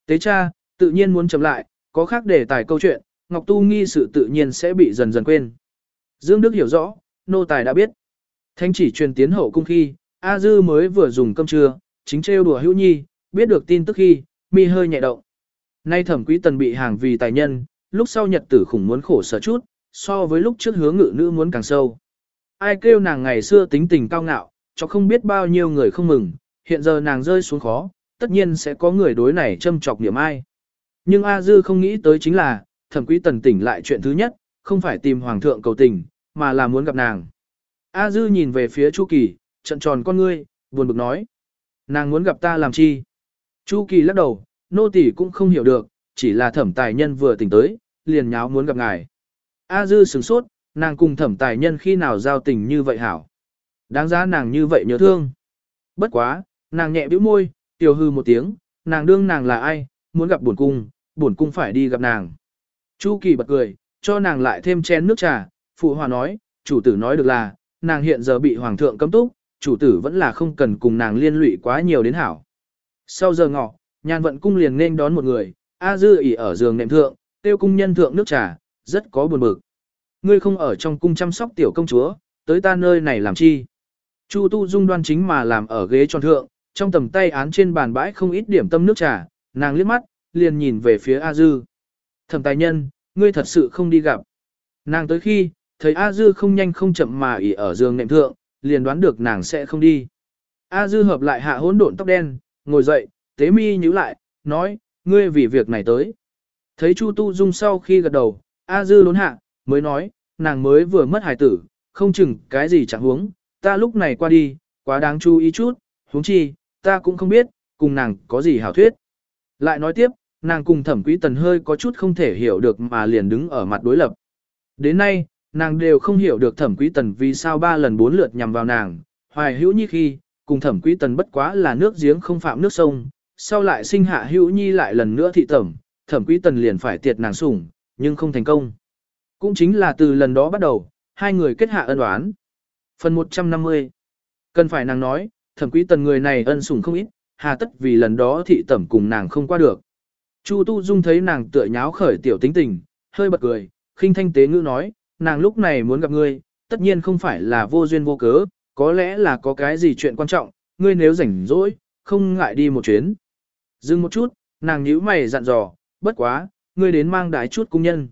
Tế cha, tự nhiên muốn chấm lại, có khác để tài câu chuyện, Ngọc Tu nghi sự tự nhiên sẽ bị dần dần quên. Dương Đức hiểu rõ, nô tài đã biết. Thanh chỉ truyền tiến hậu cung khi, A Dư mới vừa dùng cơm trưa, chính trêu đùa hữu nhi, biết được tin tức khi, mi hơi nhẹ động. Nay thẩm quý tần bị hàng vì tài nhân, lúc sau nhật tử khủng muốn khổ sở chút, so với lúc trước hứa ngự nữ muốn càng sâu. Ai kêu nàng ngày xưa tính tình cao ngạo, cho không biết bao nhiêu người không mừng, hiện giờ nàng rơi xuống khó, tất nhiên sẽ có người đối này châm chọc niệm ai. Nhưng A Dư không nghĩ tới chính là, thẩm quý tần tỉnh lại chuyện thứ nhất, không phải tìm hoàng thượng cầu tình, mà là muốn gặp nàng. A Dư nhìn về phía Chu Kỳ, trận tròn con ngươi, buồn bực nói. Nàng muốn gặp ta làm chi? Chu Kỳ lắc đầu, nô tỳ cũng không hiểu được, chỉ là thẩm tài nhân vừa tỉnh tới, liền nháo muốn gặp ngài. A Dư sửng sốt, nàng cùng thẩm tài nhân khi nào giao tình như vậy hảo. Đáng giá nàng như vậy nhớ thương. Bất quá, nàng nhẹ bĩu môi, tiểu hư một tiếng, nàng đương nàng là ai, muốn gặp buồn cung, buồn cung phải đi gặp nàng. Chu Kỳ bật cười, cho nàng lại thêm chén nước trà, phụ hòa nói, chủ tử nói được là, nàng hiện giờ bị hoàng thượng cấm túc, chủ tử vẫn là không cần cùng nàng liên lụy quá nhiều đến hảo. Sau giờ ngọ, nhàn vận cung liền nên đón một người, A Dư ỉ ở giường nệm thượng, tiêu cung nhân thượng nước trà, rất có buồn bực. Ngươi không ở trong cung chăm sóc tiểu công chúa, tới ta nơi này làm chi? Chu Tu Dung đoan chính mà làm ở ghế tròn thượng, trong tầm tay án trên bàn bãi không ít điểm tâm nước trà, nàng liếc mắt, liền nhìn về phía A Dư. Thẩm tài nhân, ngươi thật sự không đi gặp. Nàng tới khi, thấy A Dư không nhanh không chậm mà ỉ ở giường nệm thượng, liền đoán được nàng sẽ không đi. A Dư hợp lại hạ hỗn độn tóc đen, ngồi dậy, tế mi nhíu lại, nói, ngươi vì việc này tới. Thấy Chu Tu Dung sau khi gật đầu, A Dư lốn hạ, mới nói, nàng mới vừa mất hài tử, không chừng cái gì chẳng huống, ta lúc này qua đi, quá đáng chú ý chút, huống chi, ta cũng không biết, cùng nàng có gì hảo thuyết. Lại nói tiếp, nàng cùng thẩm quý tần hơi có chút không thể hiểu được mà liền đứng ở mặt đối lập. Đến nay, nàng đều không hiểu được thẩm quý tần vì sao ba lần bốn lượt nhằm vào nàng, hoài hữu như khi, cùng thẩm quý tần bất quá là nước giếng không phạm nước sông, sau lại sinh hạ hữu nhi lại lần nữa thị tẩm, thẩm quý tần liền phải tiệt nàng sủng, nhưng không thành công. Cũng chính là từ lần đó bắt đầu, hai người kết hạ ân oán. Phần 150 Cần phải nàng nói, thẩm quý tần người này ân sủng không ít, hà tất vì lần đó thị tẩm cùng nàng không qua được. Chu Tu Dung thấy nàng tựa nháo khởi tiểu tính tình, hơi bật cười, khinh thanh tế ngữ nói, nàng lúc này muốn gặp ngươi, tất nhiên không phải là vô duyên vô cớ, có lẽ là có cái gì chuyện quan trọng, ngươi nếu rảnh rỗi, không ngại đi một chuyến. Dừng một chút, nàng nhíu mày dặn dò, bất quá, ngươi đến mang đái chút cung nhân.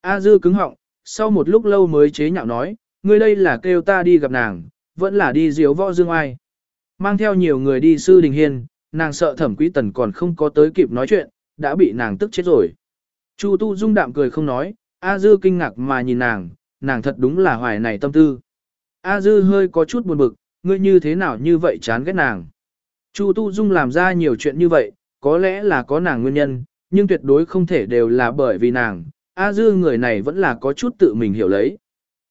A dư cứng họng, sau một lúc lâu mới chế nhạo nói, ngươi đây là kêu ta đi gặp nàng, vẫn là đi diếu võ dương ai. Mang theo nhiều người đi sư đình hiên, nàng sợ thẩm quý tần còn không có tới kịp nói chuyện, đã bị nàng tức chết rồi. Chu tu dung đạm cười không nói, A dư kinh ngạc mà nhìn nàng, nàng thật đúng là hoài này tâm tư. A dư hơi có chút buồn bực, ngươi như thế nào như vậy chán ghét nàng. Chu tu dung làm ra nhiều chuyện như vậy, có lẽ là có nàng nguyên nhân, nhưng tuyệt đối không thể đều là bởi vì nàng, A Dư người này vẫn là có chút tự mình hiểu lấy.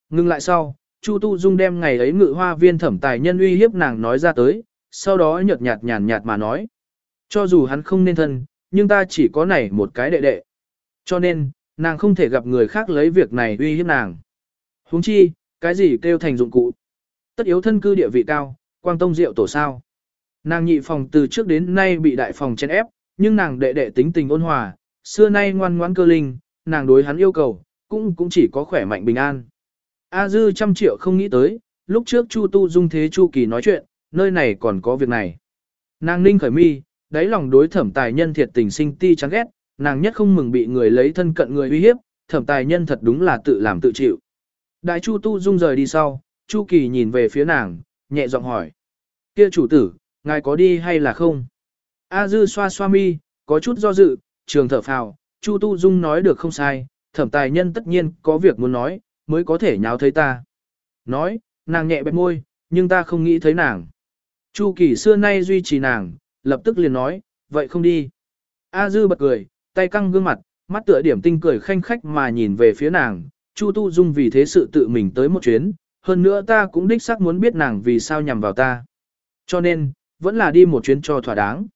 Ngưng lại sau, Chu Tu Dung đem ngày ấy ngự hoa viên thẩm tài nhân uy hiếp nàng nói ra tới, sau đó nhợt nhạt nhàn nhạt mà nói. Cho dù hắn không nên thân, nhưng ta chỉ có này một cái đệ đệ. Cho nên, nàng không thể gặp người khác lấy việc này uy hiếp nàng. huống chi, cái gì kêu thành dụng cụ. Tất yếu thân cư địa vị cao, quang tông diệu tổ sao. Nàng nhị phòng từ trước đến nay bị đại phòng chen ép, nhưng nàng đệ đệ tính tình ôn hòa, xưa nay ngoan ngoãn cơ linh, nàng đối hắn yêu cầu, cũng cũng chỉ có khỏe mạnh bình an. A Dư trăm triệu không nghĩ tới, lúc trước Chu Tu Dung thế Chu Kỳ nói chuyện, nơi này còn có việc này. Nàng ninh khởi mi, đáy lòng đối thẩm tài nhân thiệt tình sinh ti chán ghét, nàng nhất không mừng bị người lấy thân cận người uy hiếp, thẩm tài nhân thật đúng là tự làm tự chịu. Đại Chu Tu Dung rời đi sau, Chu Kỳ nhìn về phía nàng, nhẹ giọng hỏi. Kia chủ tử, ngài có đi hay là không? A Dư xoa xoa mi, có chút do dự, trường thở phào, Chu Tu Dung nói được không sai, thẩm tài nhân tất nhiên có việc muốn nói, mới có thể nháo thấy ta. Nói, nàng nhẹ bẹp môi, nhưng ta không nghĩ thấy nàng. Chu Kỳ xưa nay duy trì nàng, lập tức liền nói, vậy không đi. A Dư bật cười, tay căng gương mặt, mắt tựa điểm tinh cười khanh khách mà nhìn về phía nàng, Chu Tu Dung vì thế sự tự mình tới một chuyến, hơn nữa ta cũng đích xác muốn biết nàng vì sao nhằm vào ta. Cho nên, vẫn là đi một chuyến cho thỏa đáng.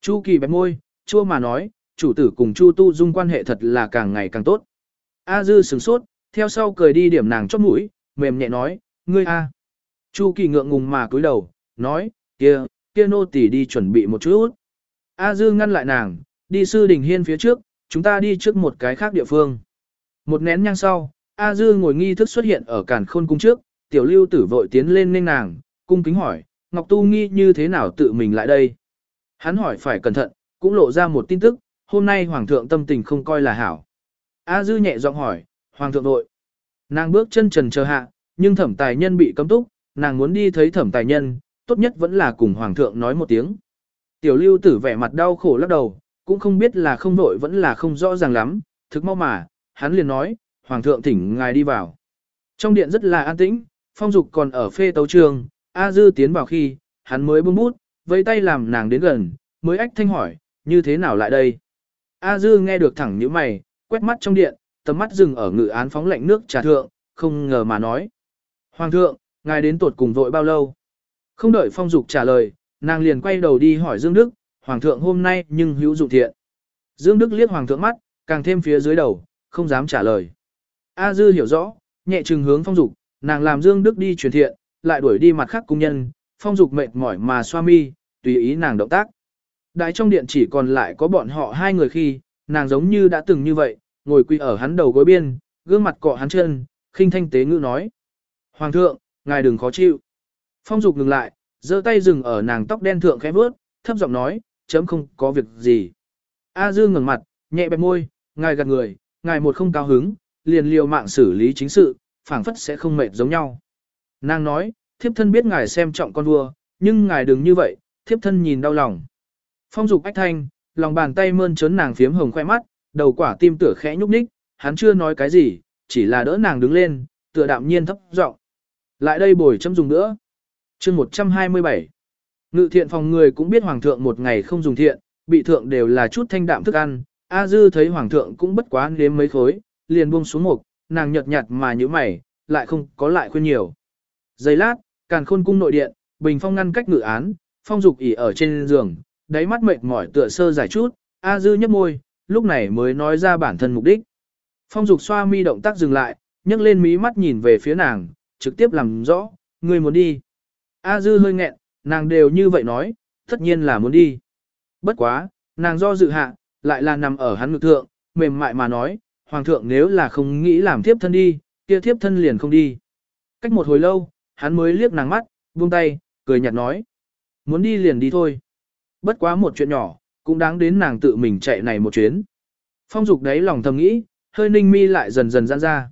Chu Kỳ bẹp môi, chua mà nói, chủ tử cùng Chu Tu Dung quan hệ thật là càng ngày càng tốt. A Dư sửng sốt, theo sau cười đi điểm nàng chóp mũi, mềm nhẹ nói, ngươi a. Chu Kỳ ngượng ngùng mà cúi đầu, nói, kia, kia nô tỳ đi chuẩn bị một chút. A Dư ngăn lại nàng, đi sư đình hiên phía trước, chúng ta đi trước một cái khác địa phương. Một nén nhang sau, A Dư ngồi nghi thức xuất hiện ở cản khôn cung trước, tiểu lưu tử vội tiến lên nên nàng, cung kính hỏi, Ngọc Tu nghi như thế nào tự mình lại đây? Hắn hỏi phải cẩn thận, cũng lộ ra một tin tức, hôm nay Hoàng thượng tâm tình không coi là hảo. A Dư nhẹ giọng hỏi, Hoàng thượng nội. Nàng bước chân trần chờ hạ, nhưng thẩm tài nhân bị cấm túc, nàng muốn đi thấy thẩm tài nhân, tốt nhất vẫn là cùng Hoàng thượng nói một tiếng. Tiểu lưu tử vẻ mặt đau khổ lắc đầu, cũng không biết là không nội vẫn là không rõ ràng lắm, thực mau mà, hắn liền nói, Hoàng thượng thỉnh ngài đi vào. Trong điện rất là an tĩnh, phong dục còn ở phê tấu trường, A Dư tiến vào khi, hắn mới buông bút, vẫy tay làm nàng đến gần, mới ách thanh hỏi, như thế nào lại đây? A Dư nghe được thẳng như mày, quét mắt trong điện, tầm mắt dừng ở ngự án phóng lạnh nước trà thượng, không ngờ mà nói. Hoàng thượng, ngài đến tuột cùng vội bao lâu? Không đợi phong dục trả lời, nàng liền quay đầu đi hỏi Dương Đức, Hoàng thượng hôm nay nhưng hữu dụng thiện. Dương Đức liếc Hoàng thượng mắt, càng thêm phía dưới đầu, không dám trả lời. A Dư hiểu rõ, nhẹ trừng hướng phong dục, nàng làm Dương Đức đi truyền thiện, lại đuổi đi mặt khác cung nhân, phong dục mệt mỏi mà xoa mi, tùy ý nàng động tác. Đại trong điện chỉ còn lại có bọn họ hai người khi, nàng giống như đã từng như vậy, ngồi quỳ ở hắn đầu gối biên, gương mặt cọ hắn chân, khinh thanh tế ngữ nói. Hoàng thượng, ngài đừng khó chịu. Phong dục ngừng lại, giơ tay dừng ở nàng tóc đen thượng khẽ bước, thấp giọng nói, chấm không có việc gì. A dư ngừng mặt, nhẹ bẹp môi, ngài gật người, ngài một không cao hứng, liền liều mạng xử lý chính sự, phảng phất sẽ không mệt giống nhau. Nàng nói, thiếp thân biết ngài xem trọng con vua, nhưng ngài đừng như vậy, thiếp thân nhìn đau lòng. Phong dục ách thanh, lòng bàn tay mơn trớn nàng phiếm hồng khoe mắt, đầu quả tim tựa khẽ nhúc nhích, hắn chưa nói cái gì, chỉ là đỡ nàng đứng lên, tựa đạm nhiên thấp giọng. Lại đây bồi chấm dùng nữa. chương 127. Ngự thiện phòng người cũng biết hoàng thượng một ngày không dùng thiện, bị thượng đều là chút thanh đạm thức ăn. A dư thấy hoàng thượng cũng bất quá nếm mấy khối, liền buông xuống một, nàng nhợt nhạt mà như mày, lại không có lại khuyên nhiều. Giây lát, càn khôn cung nội điện, bình phong ngăn cách ngự án, phong dục ỉ ở trên giường, đáy mắt mệt mỏi tựa sơ giải chút, A dư nhấp môi, lúc này mới nói ra bản thân mục đích. Phong dục xoa mi động tác dừng lại, nhấc lên mí mắt nhìn về phía nàng, trực tiếp làm rõ, người muốn đi. A dư hơi nghẹn, nàng đều như vậy nói, tất nhiên là muốn đi. Bất quá, nàng do dự hạ, lại là nằm ở hắn ngực thượng, mềm mại mà nói, hoàng thượng nếu là không nghĩ làm thiếp thân đi, kia thiếp thân liền không đi. Cách một hồi lâu, hắn mới liếc nàng mắt, buông tay, cười nhạt nói. Muốn đi liền đi thôi. Bất quá một chuyện nhỏ, cũng đáng đến nàng tự mình chạy này một chuyến. Phong dục đấy lòng thầm nghĩ, hơi ninh mi lại dần dần giãn ra.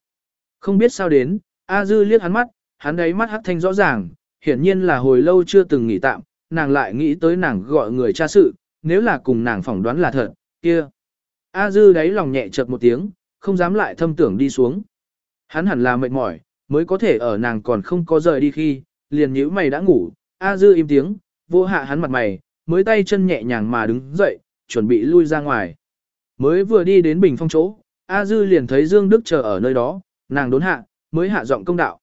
Không biết sao đến, A Dư liếc hắn mắt, hắn đấy mắt hắc thanh rõ ràng, hiển nhiên là hồi lâu chưa từng nghỉ tạm, nàng lại nghĩ tới nàng gọi người tra sự, nếu là cùng nàng phỏng đoán là thật, kia. A Dư đấy lòng nhẹ chợt một tiếng, không dám lại thâm tưởng đi xuống. Hắn hẳn là mệt mỏi, mới có thể ở nàng còn không có rời đi khi, liền nhíu mày đã ngủ, A Dư im tiếng, vô hạ hắn mặt mày, mới tay chân nhẹ nhàng mà đứng dậy, chuẩn bị lui ra ngoài. Mới vừa đi đến bình phong chỗ, A Dư liền thấy Dương Đức chờ ở nơi đó, nàng đốn hạ, mới hạ giọng công đạo.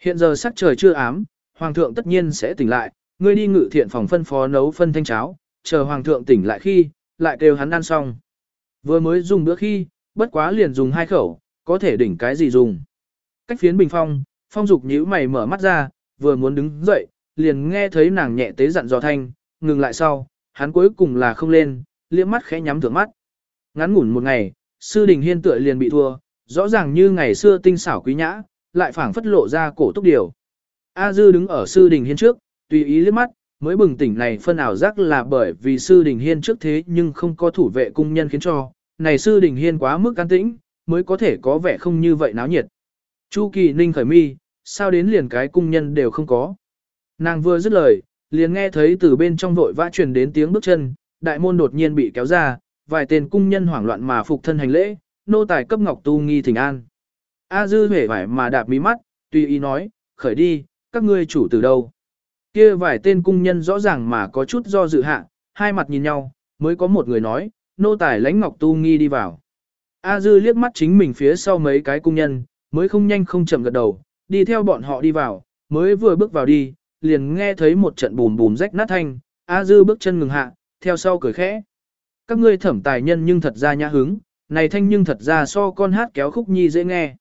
Hiện giờ sắc trời chưa ám, Hoàng thượng tất nhiên sẽ tỉnh lại, ngươi đi ngự thiện phòng phân phó nấu phân thanh cháo, chờ Hoàng thượng tỉnh lại khi, lại kêu hắn ăn xong. Vừa mới dùng bữa khi, bất quá liền dùng hai khẩu, có thể đỉnh cái gì dùng. Cách phiến bình phong, phong dục nhíu mày mở mắt ra, vừa muốn đứng dậy, liền nghe thấy nàng nhẹ tế dặn dò thanh, ngừng lại sau, hắn cuối cùng là không lên, liếc mắt khẽ nhắm thượng mắt. Ngắn ngủn một ngày, sư đình hiên tựa liền bị thua, rõ ràng như ngày xưa tinh xảo quý nhã, lại phảng phất lộ ra cổ túc điều. A dư đứng ở sư đình hiên trước, tùy ý liếc mắt, mới bừng tỉnh này phân ảo giác là bởi vì sư đình hiên trước thế nhưng không có thủ vệ cung nhân khiến cho, này sư đình hiên quá mức an tĩnh, mới có thể có vẻ không như vậy náo nhiệt. Chu Kỳ Ninh khởi mi, sao đến liền cái cung nhân đều không có. Nàng vừa dứt lời, liền nghe thấy từ bên trong vội vã truyền đến tiếng bước chân, đại môn đột nhiên bị kéo ra, vài tên cung nhân hoảng loạn mà phục thân hành lễ, nô tài cấp ngọc tu nghi thỉnh an. A dư vẻ vải mà đạp mí mắt, tùy ý nói, khởi đi, các ngươi chủ từ đâu. Kia vài tên cung nhân rõ ràng mà có chút do dự hạ, hai mặt nhìn nhau, mới có một người nói, nô tài lãnh ngọc tu nghi đi vào. A dư liếc mắt chính mình phía sau mấy cái cung nhân, mới không nhanh không chậm gật đầu, đi theo bọn họ đi vào, mới vừa bước vào đi, liền nghe thấy một trận bùm bùm rách nát thanh, A dư bước chân ngừng hạ, theo sau cười khẽ. Các ngươi thẩm tài nhân nhưng thật ra nhã hứng, này thanh nhưng thật ra so con hát kéo khúc nhi dễ nghe.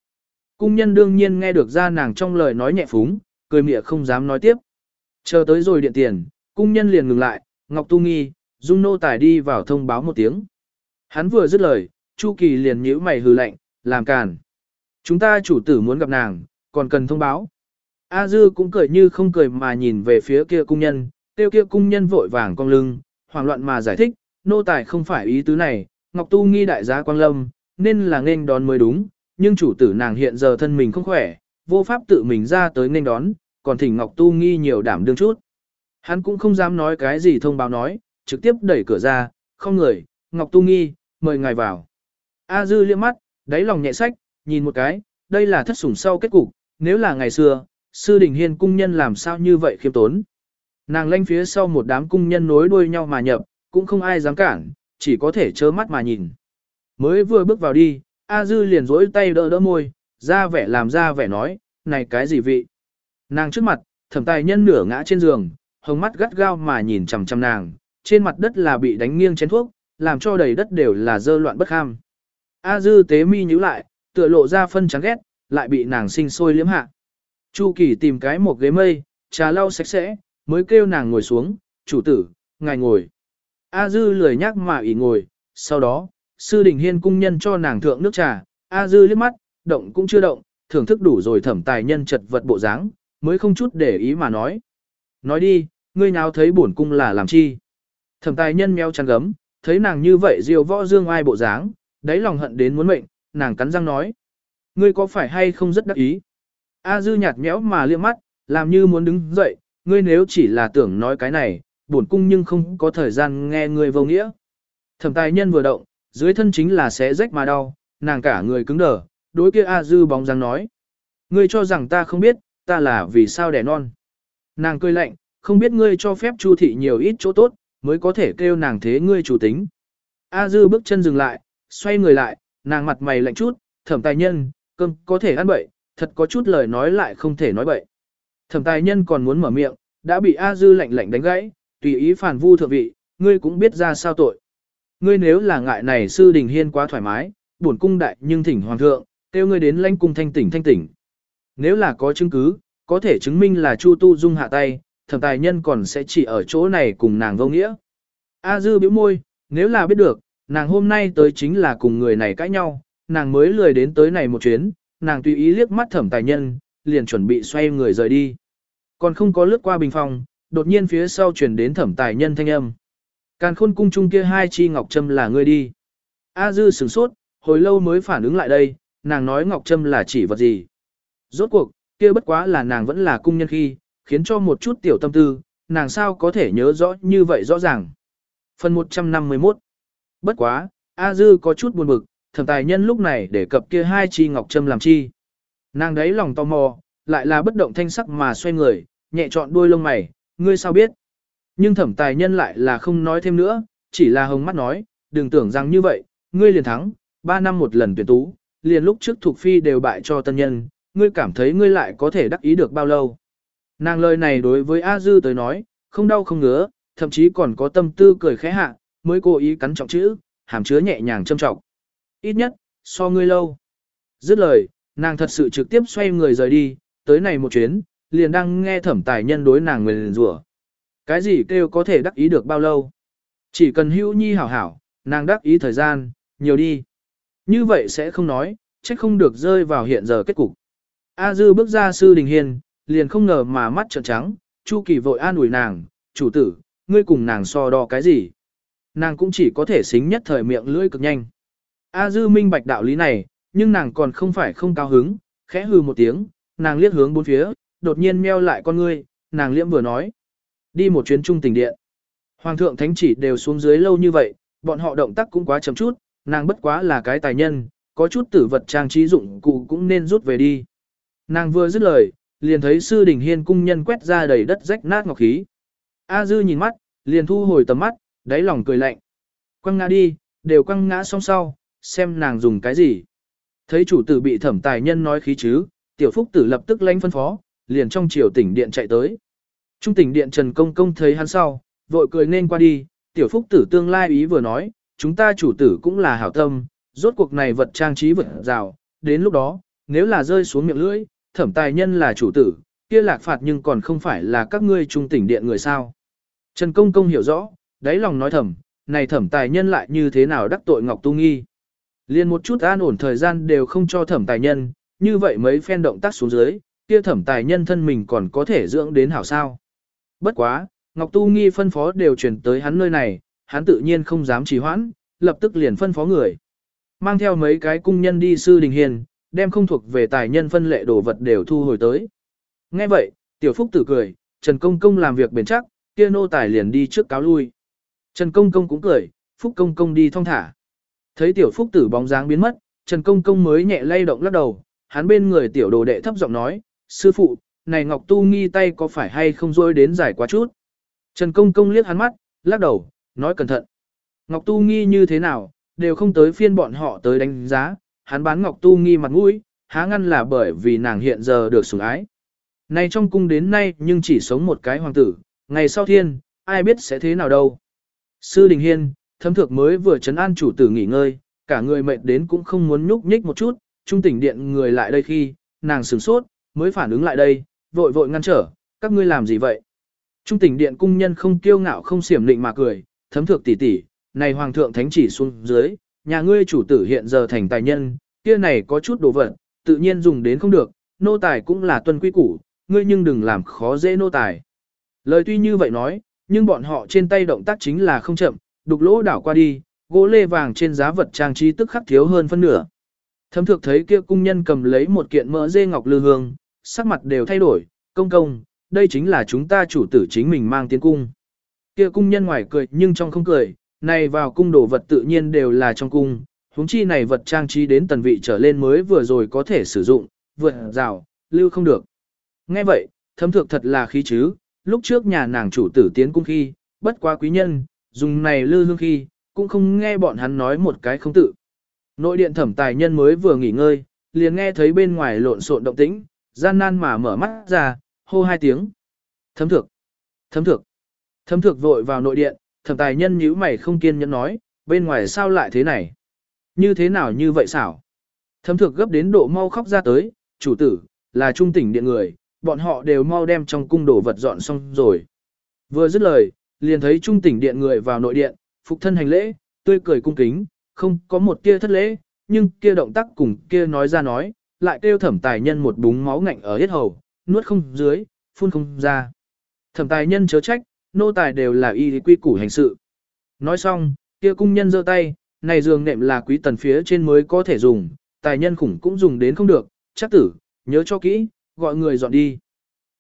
Cung nhân đương nhiên nghe được ra nàng trong lời nói nhẹ phúng, cười mỉa không dám nói tiếp. Chờ tới rồi điện tiền, cung nhân liền ngừng lại, Ngọc Tu Nghi, Dung Nô Tài đi vào thông báo một tiếng. Hắn vừa dứt lời, Chu Kỳ liền nhíu mày hừ lạnh, làm càn. Chúng ta chủ tử muốn gặp nàng, còn cần thông báo. A Dư cũng cười như không cười mà nhìn về phía kia cung nhân, tiêu kia cung nhân vội vàng cong lưng, hoảng loạn mà giải thích, nô tài không phải ý tứ này, Ngọc Tu nghi đại giá Quang Lâm, nên là nên đón mới đúng, nhưng chủ tử nàng hiện giờ thân mình không khỏe, vô pháp tự mình ra tới nên đón, còn thỉnh Ngọc Tu nghi nhiều đảm đương chút. Hắn cũng không dám nói cái gì thông báo nói, trực tiếp đẩy cửa ra, không người, Ngọc Tu nghi, mời ngài vào. A Dư liếc mắt, đáy lòng nhẹ sách, nhìn một cái, đây là thất sủng sau kết cục, nếu là ngày xưa, sư đình hiên cung nhân làm sao như vậy khiêm tốn. Nàng lanh phía sau một đám cung nhân nối đuôi nhau mà nhập, cũng không ai dám cản, chỉ có thể trơ mắt mà nhìn. Mới vừa bước vào đi, A Dư liền rỗi tay đỡ đỡ môi, ra vẻ làm ra vẻ nói, này cái gì vị. Nàng trước mặt, thẩm tài nhân nửa ngã trên giường, hồng mắt gắt gao mà nhìn chằm chằm nàng, trên mặt đất là bị đánh nghiêng chén thuốc, làm cho đầy đất đều là dơ loạn bất ham. A Dư tế mi nhíu lại, tựa lộ ra phân trắng ghét, lại bị nàng sinh sôi liếm hạ. Chu Kỳ tìm cái một ghế mây, trà lau sạch sẽ, mới kêu nàng ngồi xuống, chủ tử, ngài ngồi. A Dư lười nhắc mà ỉ ngồi, sau đó, sư đình hiên cung nhân cho nàng thượng nước trà, A Dư liếc mắt, động cũng chưa động, thưởng thức đủ rồi thẩm tài nhân chật vật bộ dáng, mới không chút để ý mà nói. Nói đi, ngươi nào thấy bổn cung là làm chi? Thẩm tài nhân meo chăn gấm, thấy nàng như vậy diều võ dương ai bộ dáng, đáy lòng hận đến muốn mệnh, nàng cắn răng nói. Ngươi có phải hay không rất đắc ý? A dư nhạt nhẽo mà liếc mắt, làm như muốn đứng dậy, ngươi nếu chỉ là tưởng nói cái này, bổn cung nhưng không có thời gian nghe ngươi vô nghĩa. Thẩm tài nhân vừa động, dưới thân chính là xé rách mà đau, nàng cả người cứng đờ, đối kia A dư bóng dáng nói. Ngươi cho rằng ta không biết, ta là vì sao đẻ non. Nàng cười lạnh, không biết ngươi cho phép chu thị nhiều ít chỗ tốt, mới có thể kêu nàng thế ngươi chủ tính. A dư bước chân dừng lại, xoay người lại, nàng mặt mày lạnh chút, thẩm tài nhân, cơm có thể ăn bậy, thật có chút lời nói lại không thể nói bậy. Thẩm tài nhân còn muốn mở miệng, đã bị A Dư lạnh lạnh đánh gãy, tùy ý phản vu thượng vị, ngươi cũng biết ra sao tội. Ngươi nếu là ngại này sư đình hiên quá thoải mái, buồn cung đại nhưng thỉnh hoàng thượng, kêu ngươi đến lãnh cung thanh tỉnh thanh tỉnh. Nếu là có chứng cứ, có thể chứng minh là Chu Tu Dung hạ tay, thẩm tài nhân còn sẽ chỉ ở chỗ này cùng nàng vô nghĩa. A Dư bĩu môi, nếu là biết được, nàng hôm nay tới chính là cùng người này cãi nhau, nàng mới lười đến tới này một chuyến, nàng tùy ý liếc mắt thẩm tài nhân, liền chuẩn bị xoay người rời đi. Còn không có lướt qua bình phòng, đột nhiên phía sau chuyển đến thẩm tài nhân thanh âm. Càn khôn cung chung kia hai chi ngọc trâm là ngươi đi. A dư sửng sốt, hồi lâu mới phản ứng lại đây, nàng nói ngọc trâm là chỉ vật gì. Rốt cuộc, kia bất quá là nàng vẫn là cung nhân khi, khiến cho một chút tiểu tâm tư, nàng sao có thể nhớ rõ như vậy rõ ràng. Phần 151 Bất quá, A Dư có chút buồn bực, thẩm tài nhân lúc này để cập kia hai chi ngọc trâm làm chi. Nàng đấy lòng tò mò, lại là bất động thanh sắc mà xoay người, nhẹ chọn đuôi lông mày, ngươi sao biết. Nhưng thẩm tài nhân lại là không nói thêm nữa, chỉ là hồng mắt nói, đừng tưởng rằng như vậy, ngươi liền thắng, ba năm một lần tuyển tú, liền lúc trước thuộc phi đều bại cho tân nhân, ngươi cảm thấy ngươi lại có thể đắc ý được bao lâu. Nàng lời này đối với A Dư tới nói, không đau không ngứa, thậm chí còn có tâm tư cười khẽ hạ, mới cố ý cắn trọng chữ, hàm chứa nhẹ nhàng châm trọng. Ít nhất, so ngươi lâu. Dứt lời, nàng thật sự trực tiếp xoay người rời đi, tới này một chuyến, liền đang nghe thẩm tài nhân đối nàng nguyền rủa. Cái gì kêu có thể đắc ý được bao lâu? Chỉ cần hữu nhi hảo hảo, nàng đắc ý thời gian, nhiều đi. Như vậy sẽ không nói, trách không được rơi vào hiện giờ kết cục. A dư bước ra sư đình hiền, liền không ngờ mà mắt trợn trắng, Chu Kỳ vội an ủi nàng, chủ tử, ngươi cùng nàng so đo cái gì? Nàng cũng chỉ có thể xính nhất thời miệng lưỡi cực nhanh. A dư minh bạch đạo lý này, nhưng nàng còn không phải không cao hứng, khẽ hừ một tiếng, nàng liếc hướng bốn phía, đột nhiên meo lại con ngươi, nàng liễm vừa nói. Đi một chuyến trung tình điện. Hoàng thượng thánh chỉ đều xuống dưới lâu như vậy, bọn họ động tác cũng quá chậm chút, nàng bất quá là cái tài nhân, có chút tử vật trang trí dụng cụ cũng nên rút về đi. Nàng vừa dứt lời, liền thấy sư đình hiên cung nhân quét ra đầy đất rách nát ngọc khí. A dư nhìn mắt, liền thu hồi tầm mắt, đáy lòng cười lạnh. Quăng ngã đi, đều quăng ngã xong sau, xem nàng dùng cái gì. Thấy chủ tử bị thẩm tài nhân nói khí chứ, tiểu phúc tử lập tức lanh phân phó, liền trong chiều tỉnh điện chạy tới. Trung tỉnh điện Trần Công Công thấy hắn sau, vội cười nên qua đi, tiểu phúc tử tương lai ý vừa nói, chúng ta chủ tử cũng là hảo tâm, rốt cuộc này vật trang trí vật rào, đến lúc đó, nếu là rơi xuống miệng lưỡi, thẩm tài nhân là chủ tử, kia lạc phạt nhưng còn không phải là các ngươi trung tỉnh điện người sao. Trần Công Công hiểu rõ, đáy lòng nói thầm, này thẩm tài nhân lại như thế nào đắc tội Ngọc Tu Nghi. Liên một chút an ổn thời gian đều không cho thẩm tài nhân, như vậy mấy phen động tác xuống dưới, kia thẩm tài nhân thân mình còn có thể dưỡng đến hảo sao. Bất quá, Ngọc Tu Nghi phân phó đều chuyển tới hắn nơi này, hắn tự nhiên không dám trì hoãn, lập tức liền phân phó người. Mang theo mấy cái cung nhân đi sư đình hiền, đem không thuộc về tài nhân phân lệ đồ vật đều thu hồi tới. Nghe vậy, tiểu phúc tử cười, Trần Công Công làm việc bền chắc, kia nô tài liền đi trước cáo lui. Trần Công Công cũng cười, Phúc Công Công đi thong thả. Thấy tiểu phúc tử bóng dáng biến mất, Trần Công Công mới nhẹ lay động lắc đầu, hắn bên người tiểu đồ đệ thấp giọng nói, sư phụ, này Ngọc Tu nghi tay có phải hay không rôi đến dài quá chút. Trần Công Công liếc hắn mắt, lắc đầu, nói cẩn thận. Ngọc Tu nghi như thế nào, đều không tới phiên bọn họ tới đánh giá, hắn bán Ngọc Tu nghi mặt mũi, há ngăn là bởi vì nàng hiện giờ được sủng ái. Này trong cung đến nay nhưng chỉ sống một cái hoàng tử, ngày sau thiên, ai biết sẽ thế nào đâu. Sư Đình Hiên, thấm thược mới vừa chấn an chủ tử nghỉ ngơi, cả người mệt đến cũng không muốn nhúc nhích một chút, trung tỉnh điện người lại đây khi, nàng sửng sốt, mới phản ứng lại đây, vội vội ngăn trở, các ngươi làm gì vậy? Trung tỉnh điện cung nhân không kiêu ngạo không xiểm định mà cười, thấm thược tỷ tỷ, này hoàng thượng thánh chỉ xuống dưới, nhà ngươi chủ tử hiện giờ thành tài nhân, kia này có chút đồ vật, tự nhiên dùng đến không được, nô tài cũng là tuân quy củ, ngươi nhưng đừng làm khó dễ nô tài. Lời tuy như vậy nói, nhưng bọn họ trên tay động tác chính là không chậm, đục lỗ đảo qua đi, gỗ lê vàng trên giá vật trang trí tức khắc thiếu hơn phân nửa. Thấm thực thấy kia cung nhân cầm lấy một kiện mỡ dê ngọc lư hương, sắc mặt đều thay đổi, công công, đây chính là chúng ta chủ tử chính mình mang tiến cung. Kia cung nhân ngoài cười nhưng trong không cười, này vào cung đồ vật tự nhiên đều là trong cung, huống chi này vật trang trí đến tần vị trở lên mới vừa rồi có thể sử dụng, vượt rào, lưu không được. Nghe vậy, thấm thực thật là khí chứ, lúc trước nhà nàng chủ tử tiến cung khi, bất quá quý nhân, dùng này lư hương khi, cũng không nghe bọn hắn nói một cái không tự. Nội điện thẩm tài nhân mới vừa nghỉ ngơi, liền nghe thấy bên ngoài lộn xộn động tĩnh, gian nan mà mở mắt ra, hô hai tiếng. Thấm thược, thấm thược, thấm thược vội vào nội điện, thẩm tài nhân nhíu mày không kiên nhẫn nói, bên ngoài sao lại thế này? Như thế nào như vậy xảo? Thấm thược gấp đến độ mau khóc ra tới, chủ tử, là trung tỉnh điện người, bọn họ đều mau đem trong cung đồ vật dọn xong rồi. Vừa dứt lời, liền thấy trung tỉnh điện người vào nội điện, phục thân hành lễ, tươi cười cung kính, không có một kia thất lễ, nhưng kia động tác cùng kia nói ra nói, lại kêu thẩm tài nhân một búng máu ngạnh ở hết hầu, nuốt không dưới, phun không ra. Thẩm tài nhân chớ trách, nô tài đều là y quy củ hành sự. Nói xong, kia cung nhân giơ tay, này giường nệm là quý tần phía trên mới có thể dùng, tài nhân khủng cũng dùng đến không được, chắc tử, nhớ cho kỹ, gọi người dọn đi.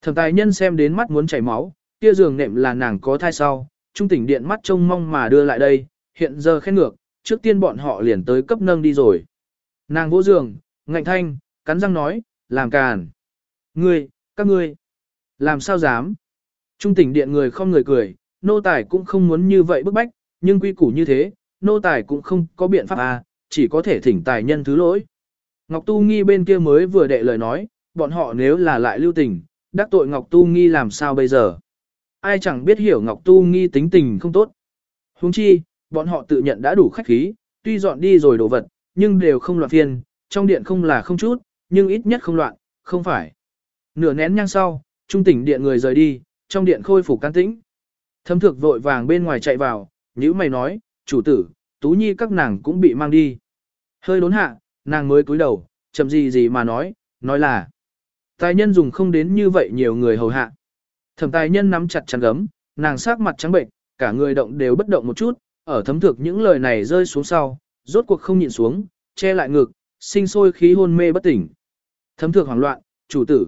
Thẩm tài nhân xem đến mắt muốn chảy máu, kia giường nệm là nàng có thai sau, trung tỉnh điện mắt trông mong mà đưa lại đây, hiện giờ khen ngược, trước tiên bọn họ liền tới cấp nâng đi rồi. Nàng vỗ giường, ngạnh thanh, cắn răng nói, làm càn. Ngươi, các ngươi, làm sao dám? Trung tỉnh điện người không người cười, nô tài cũng không muốn như vậy bức bách, nhưng quy củ như thế, nô tài cũng không có biện pháp à, chỉ có thể thỉnh tài nhân thứ lỗi. Ngọc Tu Nghi bên kia mới vừa đệ lời nói, bọn họ nếu là lại lưu tình, đắc tội Ngọc Tu Nghi làm sao bây giờ? Ai chẳng biết hiểu Ngọc Tu Nghi tính tình không tốt. Huống chi, bọn họ tự nhận đã đủ khách khí, tuy dọn đi rồi đồ vật, nhưng đều không loạn phiền, trong điện không là không chút, nhưng ít nhất không loạn, không phải. Nửa nén nhang sau, trung tỉnh điện người rời đi, trong điện khôi phục can tĩnh. Thâm thực vội vàng bên ngoài chạy vào, nhữ mày nói, chủ tử, tú nhi các nàng cũng bị mang đi. Hơi đốn hạ, nàng mới cúi đầu, chậm gì gì mà nói, nói là. Tài nhân dùng không đến như vậy nhiều người hầu hạ. Thẩm tài nhân nắm chặt chăn gấm, nàng sắc mặt trắng bệnh, cả người động đều bất động một chút, ở thấm thực những lời này rơi xuống sau, rốt cuộc không nhịn xuống, che lại ngực, sinh sôi khí hôn mê bất tỉnh. Thấm thực hoảng loạn, chủ tử.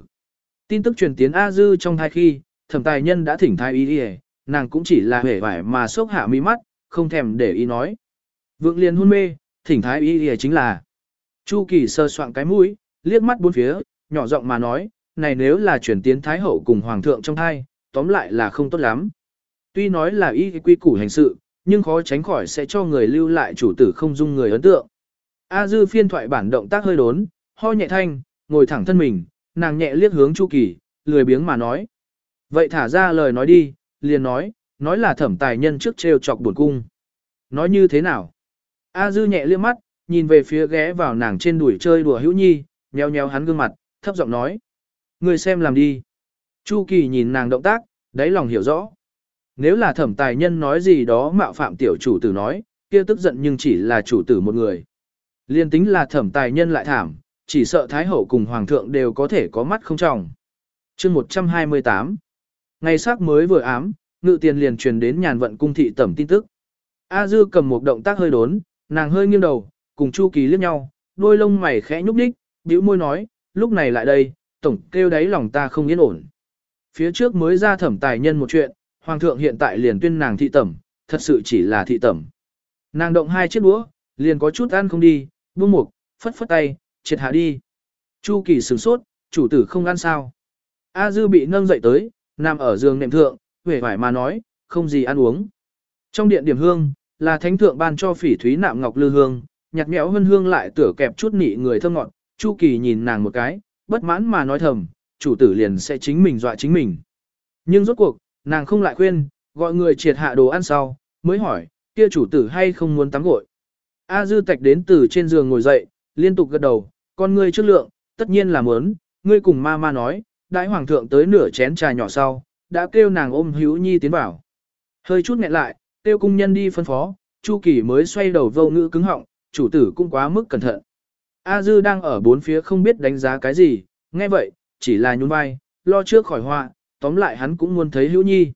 Tin tức truyền tiến A Dư trong thai khi, thẩm tài nhân đã thỉnh thai ý đi nàng cũng chỉ là hể vải mà sốc hạ mi mắt, không thèm để ý nói. Vượng liền hôn mê, thỉnh thái ý đi chính là. Chu kỳ sơ soạn cái mũi, liếc mắt bốn phía, nhỏ giọng mà nói, này nếu là chuyển tiến thái hậu cùng hoàng thượng trong thai, tóm lại là không tốt lắm. Tuy nói là ý quy củ hành sự, nhưng khó tránh khỏi sẽ cho người lưu lại chủ tử không dung người ấn tượng. A dư phiên thoại bản động tác hơi đốn, ho nhẹ thanh, ngồi thẳng thân mình, nàng nhẹ liếc hướng Chu Kỳ, lười biếng mà nói. Vậy thả ra lời nói đi, liền nói, nói là thẩm tài nhân trước trêu chọc buồn cung. Nói như thế nào? A dư nhẹ liếc mắt, nhìn về phía ghé vào nàng trên đuổi chơi đùa hữu nhi, nheo nheo hắn gương mặt, thấp giọng nói. Người xem làm đi. Chu Kỳ nhìn nàng động tác, đáy lòng hiểu rõ. Nếu là thẩm tài nhân nói gì đó mạo phạm tiểu chủ tử nói, kia tức giận nhưng chỉ là chủ tử một người. Liên tính là thẩm tài nhân lại thảm, chỉ sợ Thái Hậu cùng Hoàng thượng đều có thể có mắt không trọng. chương 128 Ngày sắc mới vừa ám, ngự tiền liền truyền đến nhàn vận cung thị tẩm tin tức. A Dư cầm một động tác hơi đốn, nàng hơi nghiêng đầu, cùng Chu Kỳ liếc nhau, đôi lông mày khẽ nhúc nhích, bĩu môi nói, lúc này lại đây, tổng kêu đáy lòng ta không yên ổn. Phía trước mới ra thẩm tài nhân một chuyện, Hoàng thượng hiện tại liền tuyên nàng thị tẩm, thật sự chỉ là thị tẩm. Nàng động hai chiếc đũa, liền có chút ăn không đi, buông mục, phất phất tay, triệt hạ đi. Chu kỳ sửng sốt, chủ tử không ăn sao. A dư bị nâng dậy tới, nằm ở giường nệm thượng, vẻ vải mà nói, không gì ăn uống. Trong điện điểm hương, là thánh thượng ban cho phỉ thúy nạm ngọc lư hương, nhạt nhẽo hân hương lại tửa kẹp chút nị người thơm ngọt, Chu kỳ nhìn nàng một cái, bất mãn mà nói thầm, chủ tử liền sẽ chính mình dọa chính mình. Nhưng rốt cuộc, nàng không lại khuyên, gọi người triệt hạ đồ ăn sau, mới hỏi, kia chủ tử hay không muốn tắm gội. A dư tạch đến từ trên giường ngồi dậy, liên tục gật đầu, con ngươi trước lượng, tất nhiên là muốn, ngươi cùng ma ma nói, đại hoàng thượng tới nửa chén trà nhỏ sau, đã kêu nàng ôm hữu nhi tiến vào. Hơi chút nghẹn lại, kêu cung nhân đi phân phó, Chu Kỳ mới xoay đầu vô ngữ cứng họng, chủ tử cũng quá mức cẩn thận. A Dư đang ở bốn phía không biết đánh giá cái gì, nghe vậy, chỉ là nhún vai, lo trước khỏi họa, tóm lại hắn cũng muốn thấy hữu nhi.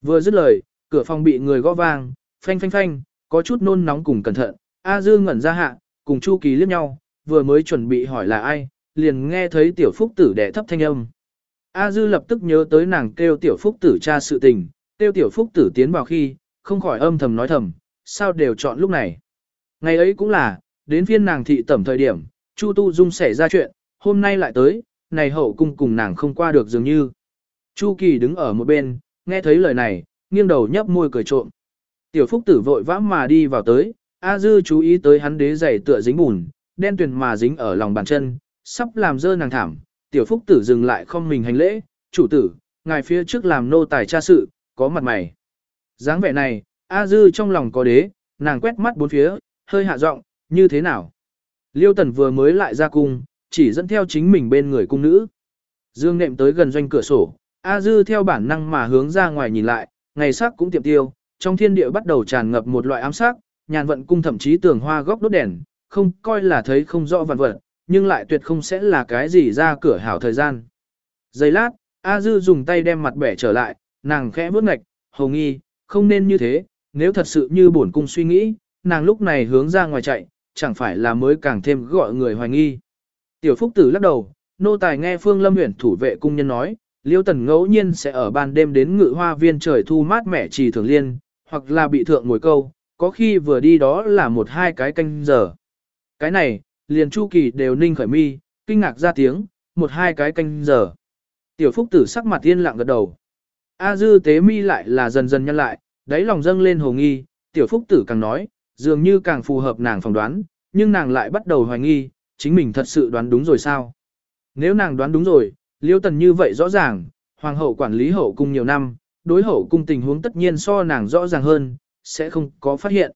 Vừa dứt lời, cửa phòng bị người gõ vang, phanh phanh phanh, có chút nôn nóng cùng cẩn thận, A Dư ngẩn ra hạ, cùng Chu Kỳ liếc nhau, vừa mới chuẩn bị hỏi là ai, liền nghe thấy tiểu phúc tử đẻ thấp thanh âm. A Dư lập tức nhớ tới nàng kêu tiểu phúc tử tra sự tình, kêu tiểu phúc tử tiến vào khi, không khỏi âm thầm nói thầm, sao đều chọn lúc này. Ngày ấy cũng là, đến phiên nàng thị tẩm thời điểm, Chu Tu Dung xảy ra chuyện, hôm nay lại tới, này hậu cung cùng nàng không qua được dường như. Chu Kỳ đứng ở một bên, nghe thấy lời này, nghiêng đầu nhấp môi cười trộm. Tiểu Phúc Tử vội vã mà đi vào tới, A Dư chú ý tới hắn đế giày tựa dính bùn, đen tuyền mà dính ở lòng bàn chân, sắp làm dơ nàng thảm. Tiểu Phúc Tử dừng lại không mình hành lễ, chủ tử, ngài phía trước làm nô tài tra sự, có mặt mày. dáng vẻ này, A Dư trong lòng có đế, nàng quét mắt bốn phía, hơi hạ giọng, như thế nào? Liêu Tần vừa mới lại ra cung, chỉ dẫn theo chính mình bên người cung nữ. Dương nệm tới gần doanh cửa sổ, A Dư theo bản năng mà hướng ra ngoài nhìn lại, ngày sắc cũng tiệm tiêu, trong thiên địa bắt đầu tràn ngập một loại ám sắc, nhàn vận cung thậm chí tường hoa góc đốt đèn, không coi là thấy không rõ vạn vật, nhưng lại tuyệt không sẽ là cái gì ra cửa hảo thời gian. Giây lát, A Dư dùng tay đem mặt bẻ trở lại, nàng khẽ bước ngạch, hầu nghi, không nên như thế, nếu thật sự như bổn cung suy nghĩ, nàng lúc này hướng ra ngoài chạy, chẳng phải là mới càng thêm gọi người hoài nghi. Tiểu Phúc Tử lắc đầu, nô tài nghe Phương Lâm Uyển thủ vệ cung nhân nói, Liêu Tần ngẫu nhiên sẽ ở ban đêm đến ngự hoa viên trời thu mát mẻ trì thường liên, hoặc là bị thượng ngồi câu, có khi vừa đi đó là một hai cái canh giờ. Cái này, liền Chu Kỳ đều ninh khởi mi, kinh ngạc ra tiếng, một hai cái canh giờ. Tiểu Phúc Tử sắc mặt yên lặng gật đầu. A Dư tế mi lại là dần dần nhăn lại, đáy lòng dâng lên hồ nghi, Tiểu Phúc Tử càng nói, dường như càng phù hợp nàng phỏng đoán, nhưng nàng lại bắt đầu hoài nghi, chính mình thật sự đoán đúng rồi sao? Nếu nàng đoán đúng rồi, liêu tần như vậy rõ ràng, hoàng hậu quản lý hậu cung nhiều năm, đối hậu cung tình huống tất nhiên so nàng rõ ràng hơn, sẽ không có phát hiện.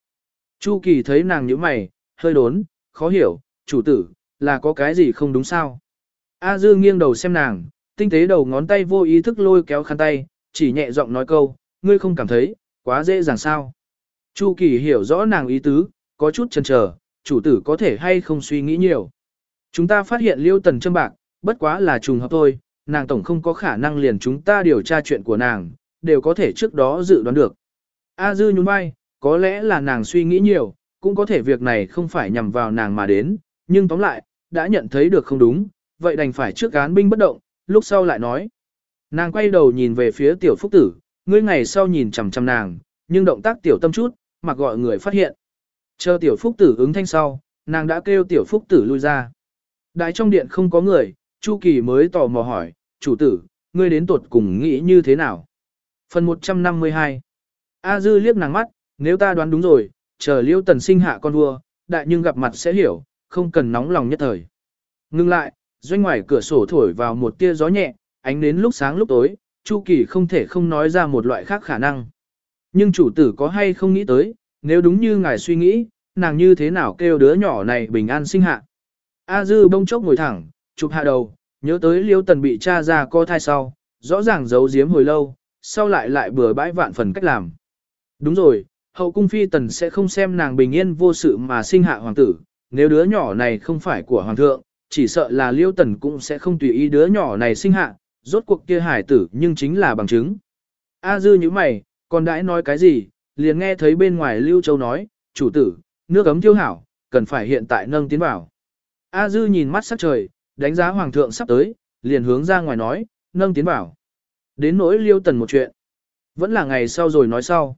Chu kỳ thấy nàng nhíu mày, hơi đốn, khó hiểu, chủ tử, là có cái gì không đúng sao? A dư nghiêng đầu xem nàng, tinh tế đầu ngón tay vô ý thức lôi kéo khăn tay, chỉ nhẹ giọng nói câu, ngươi không cảm thấy, quá dễ dàng sao? Chu kỳ hiểu rõ nàng ý tứ, có chút chần chờ, chủ tử có thể hay không suy nghĩ nhiều. Chúng ta phát hiện liêu tần châm bạc, bất quá là trùng hợp thôi, nàng tổng không có khả năng liền chúng ta điều tra chuyện của nàng, đều có thể trước đó dự đoán được. A dư nhún vai, có lẽ là nàng suy nghĩ nhiều, cũng có thể việc này không phải nhằm vào nàng mà đến, nhưng tóm lại, đã nhận thấy được không đúng, vậy đành phải trước gán binh bất động, lúc sau lại nói. Nàng quay đầu nhìn về phía tiểu phúc tử, ngươi ngày sau nhìn chằm chằm nàng, nhưng động tác tiểu tâm chút, mặc gọi người phát hiện. Chờ tiểu phúc tử ứng thanh sau, nàng đã kêu tiểu phúc tử lui ra. Đại trong điện không có người, Chu Kỳ mới tò mò hỏi, chủ tử, ngươi đến tuột cùng nghĩ như thế nào? Phần 152 A Dư liếc nàng mắt, nếu ta đoán đúng rồi, chờ liêu tần sinh hạ con vua, đại nhưng gặp mặt sẽ hiểu, không cần nóng lòng nhất thời. Ngưng lại, doanh ngoài cửa sổ thổi vào một tia gió nhẹ, ánh đến lúc sáng lúc tối, Chu Kỳ không thể không nói ra một loại khác khả năng. Nhưng chủ tử có hay không nghĩ tới, nếu đúng như ngài suy nghĩ, nàng như thế nào kêu đứa nhỏ này bình an sinh hạ. A Dư bông chốc ngồi thẳng, chụp hạ đầu, nhớ tới liêu tần bị cha ra co thai sau, rõ ràng giấu giếm hồi lâu, sau lại lại bừa bãi vạn phần cách làm. Đúng rồi, hậu cung phi tần sẽ không xem nàng bình yên vô sự mà sinh hạ hoàng tử, nếu đứa nhỏ này không phải của hoàng thượng, chỉ sợ là liêu tần cũng sẽ không tùy ý đứa nhỏ này sinh hạ, rốt cuộc kia hải tử nhưng chính là bằng chứng. A dư như mày, còn đãi nói cái gì, liền nghe thấy bên ngoài Lưu Châu nói, chủ tử, nước ấm thiêu hảo, cần phải hiện tại nâng tiến vào. A dư nhìn mắt sắc trời, đánh giá hoàng thượng sắp tới, liền hướng ra ngoài nói, nâng tiến vào. Đến nỗi liêu tần một chuyện. Vẫn là ngày sau rồi nói sau.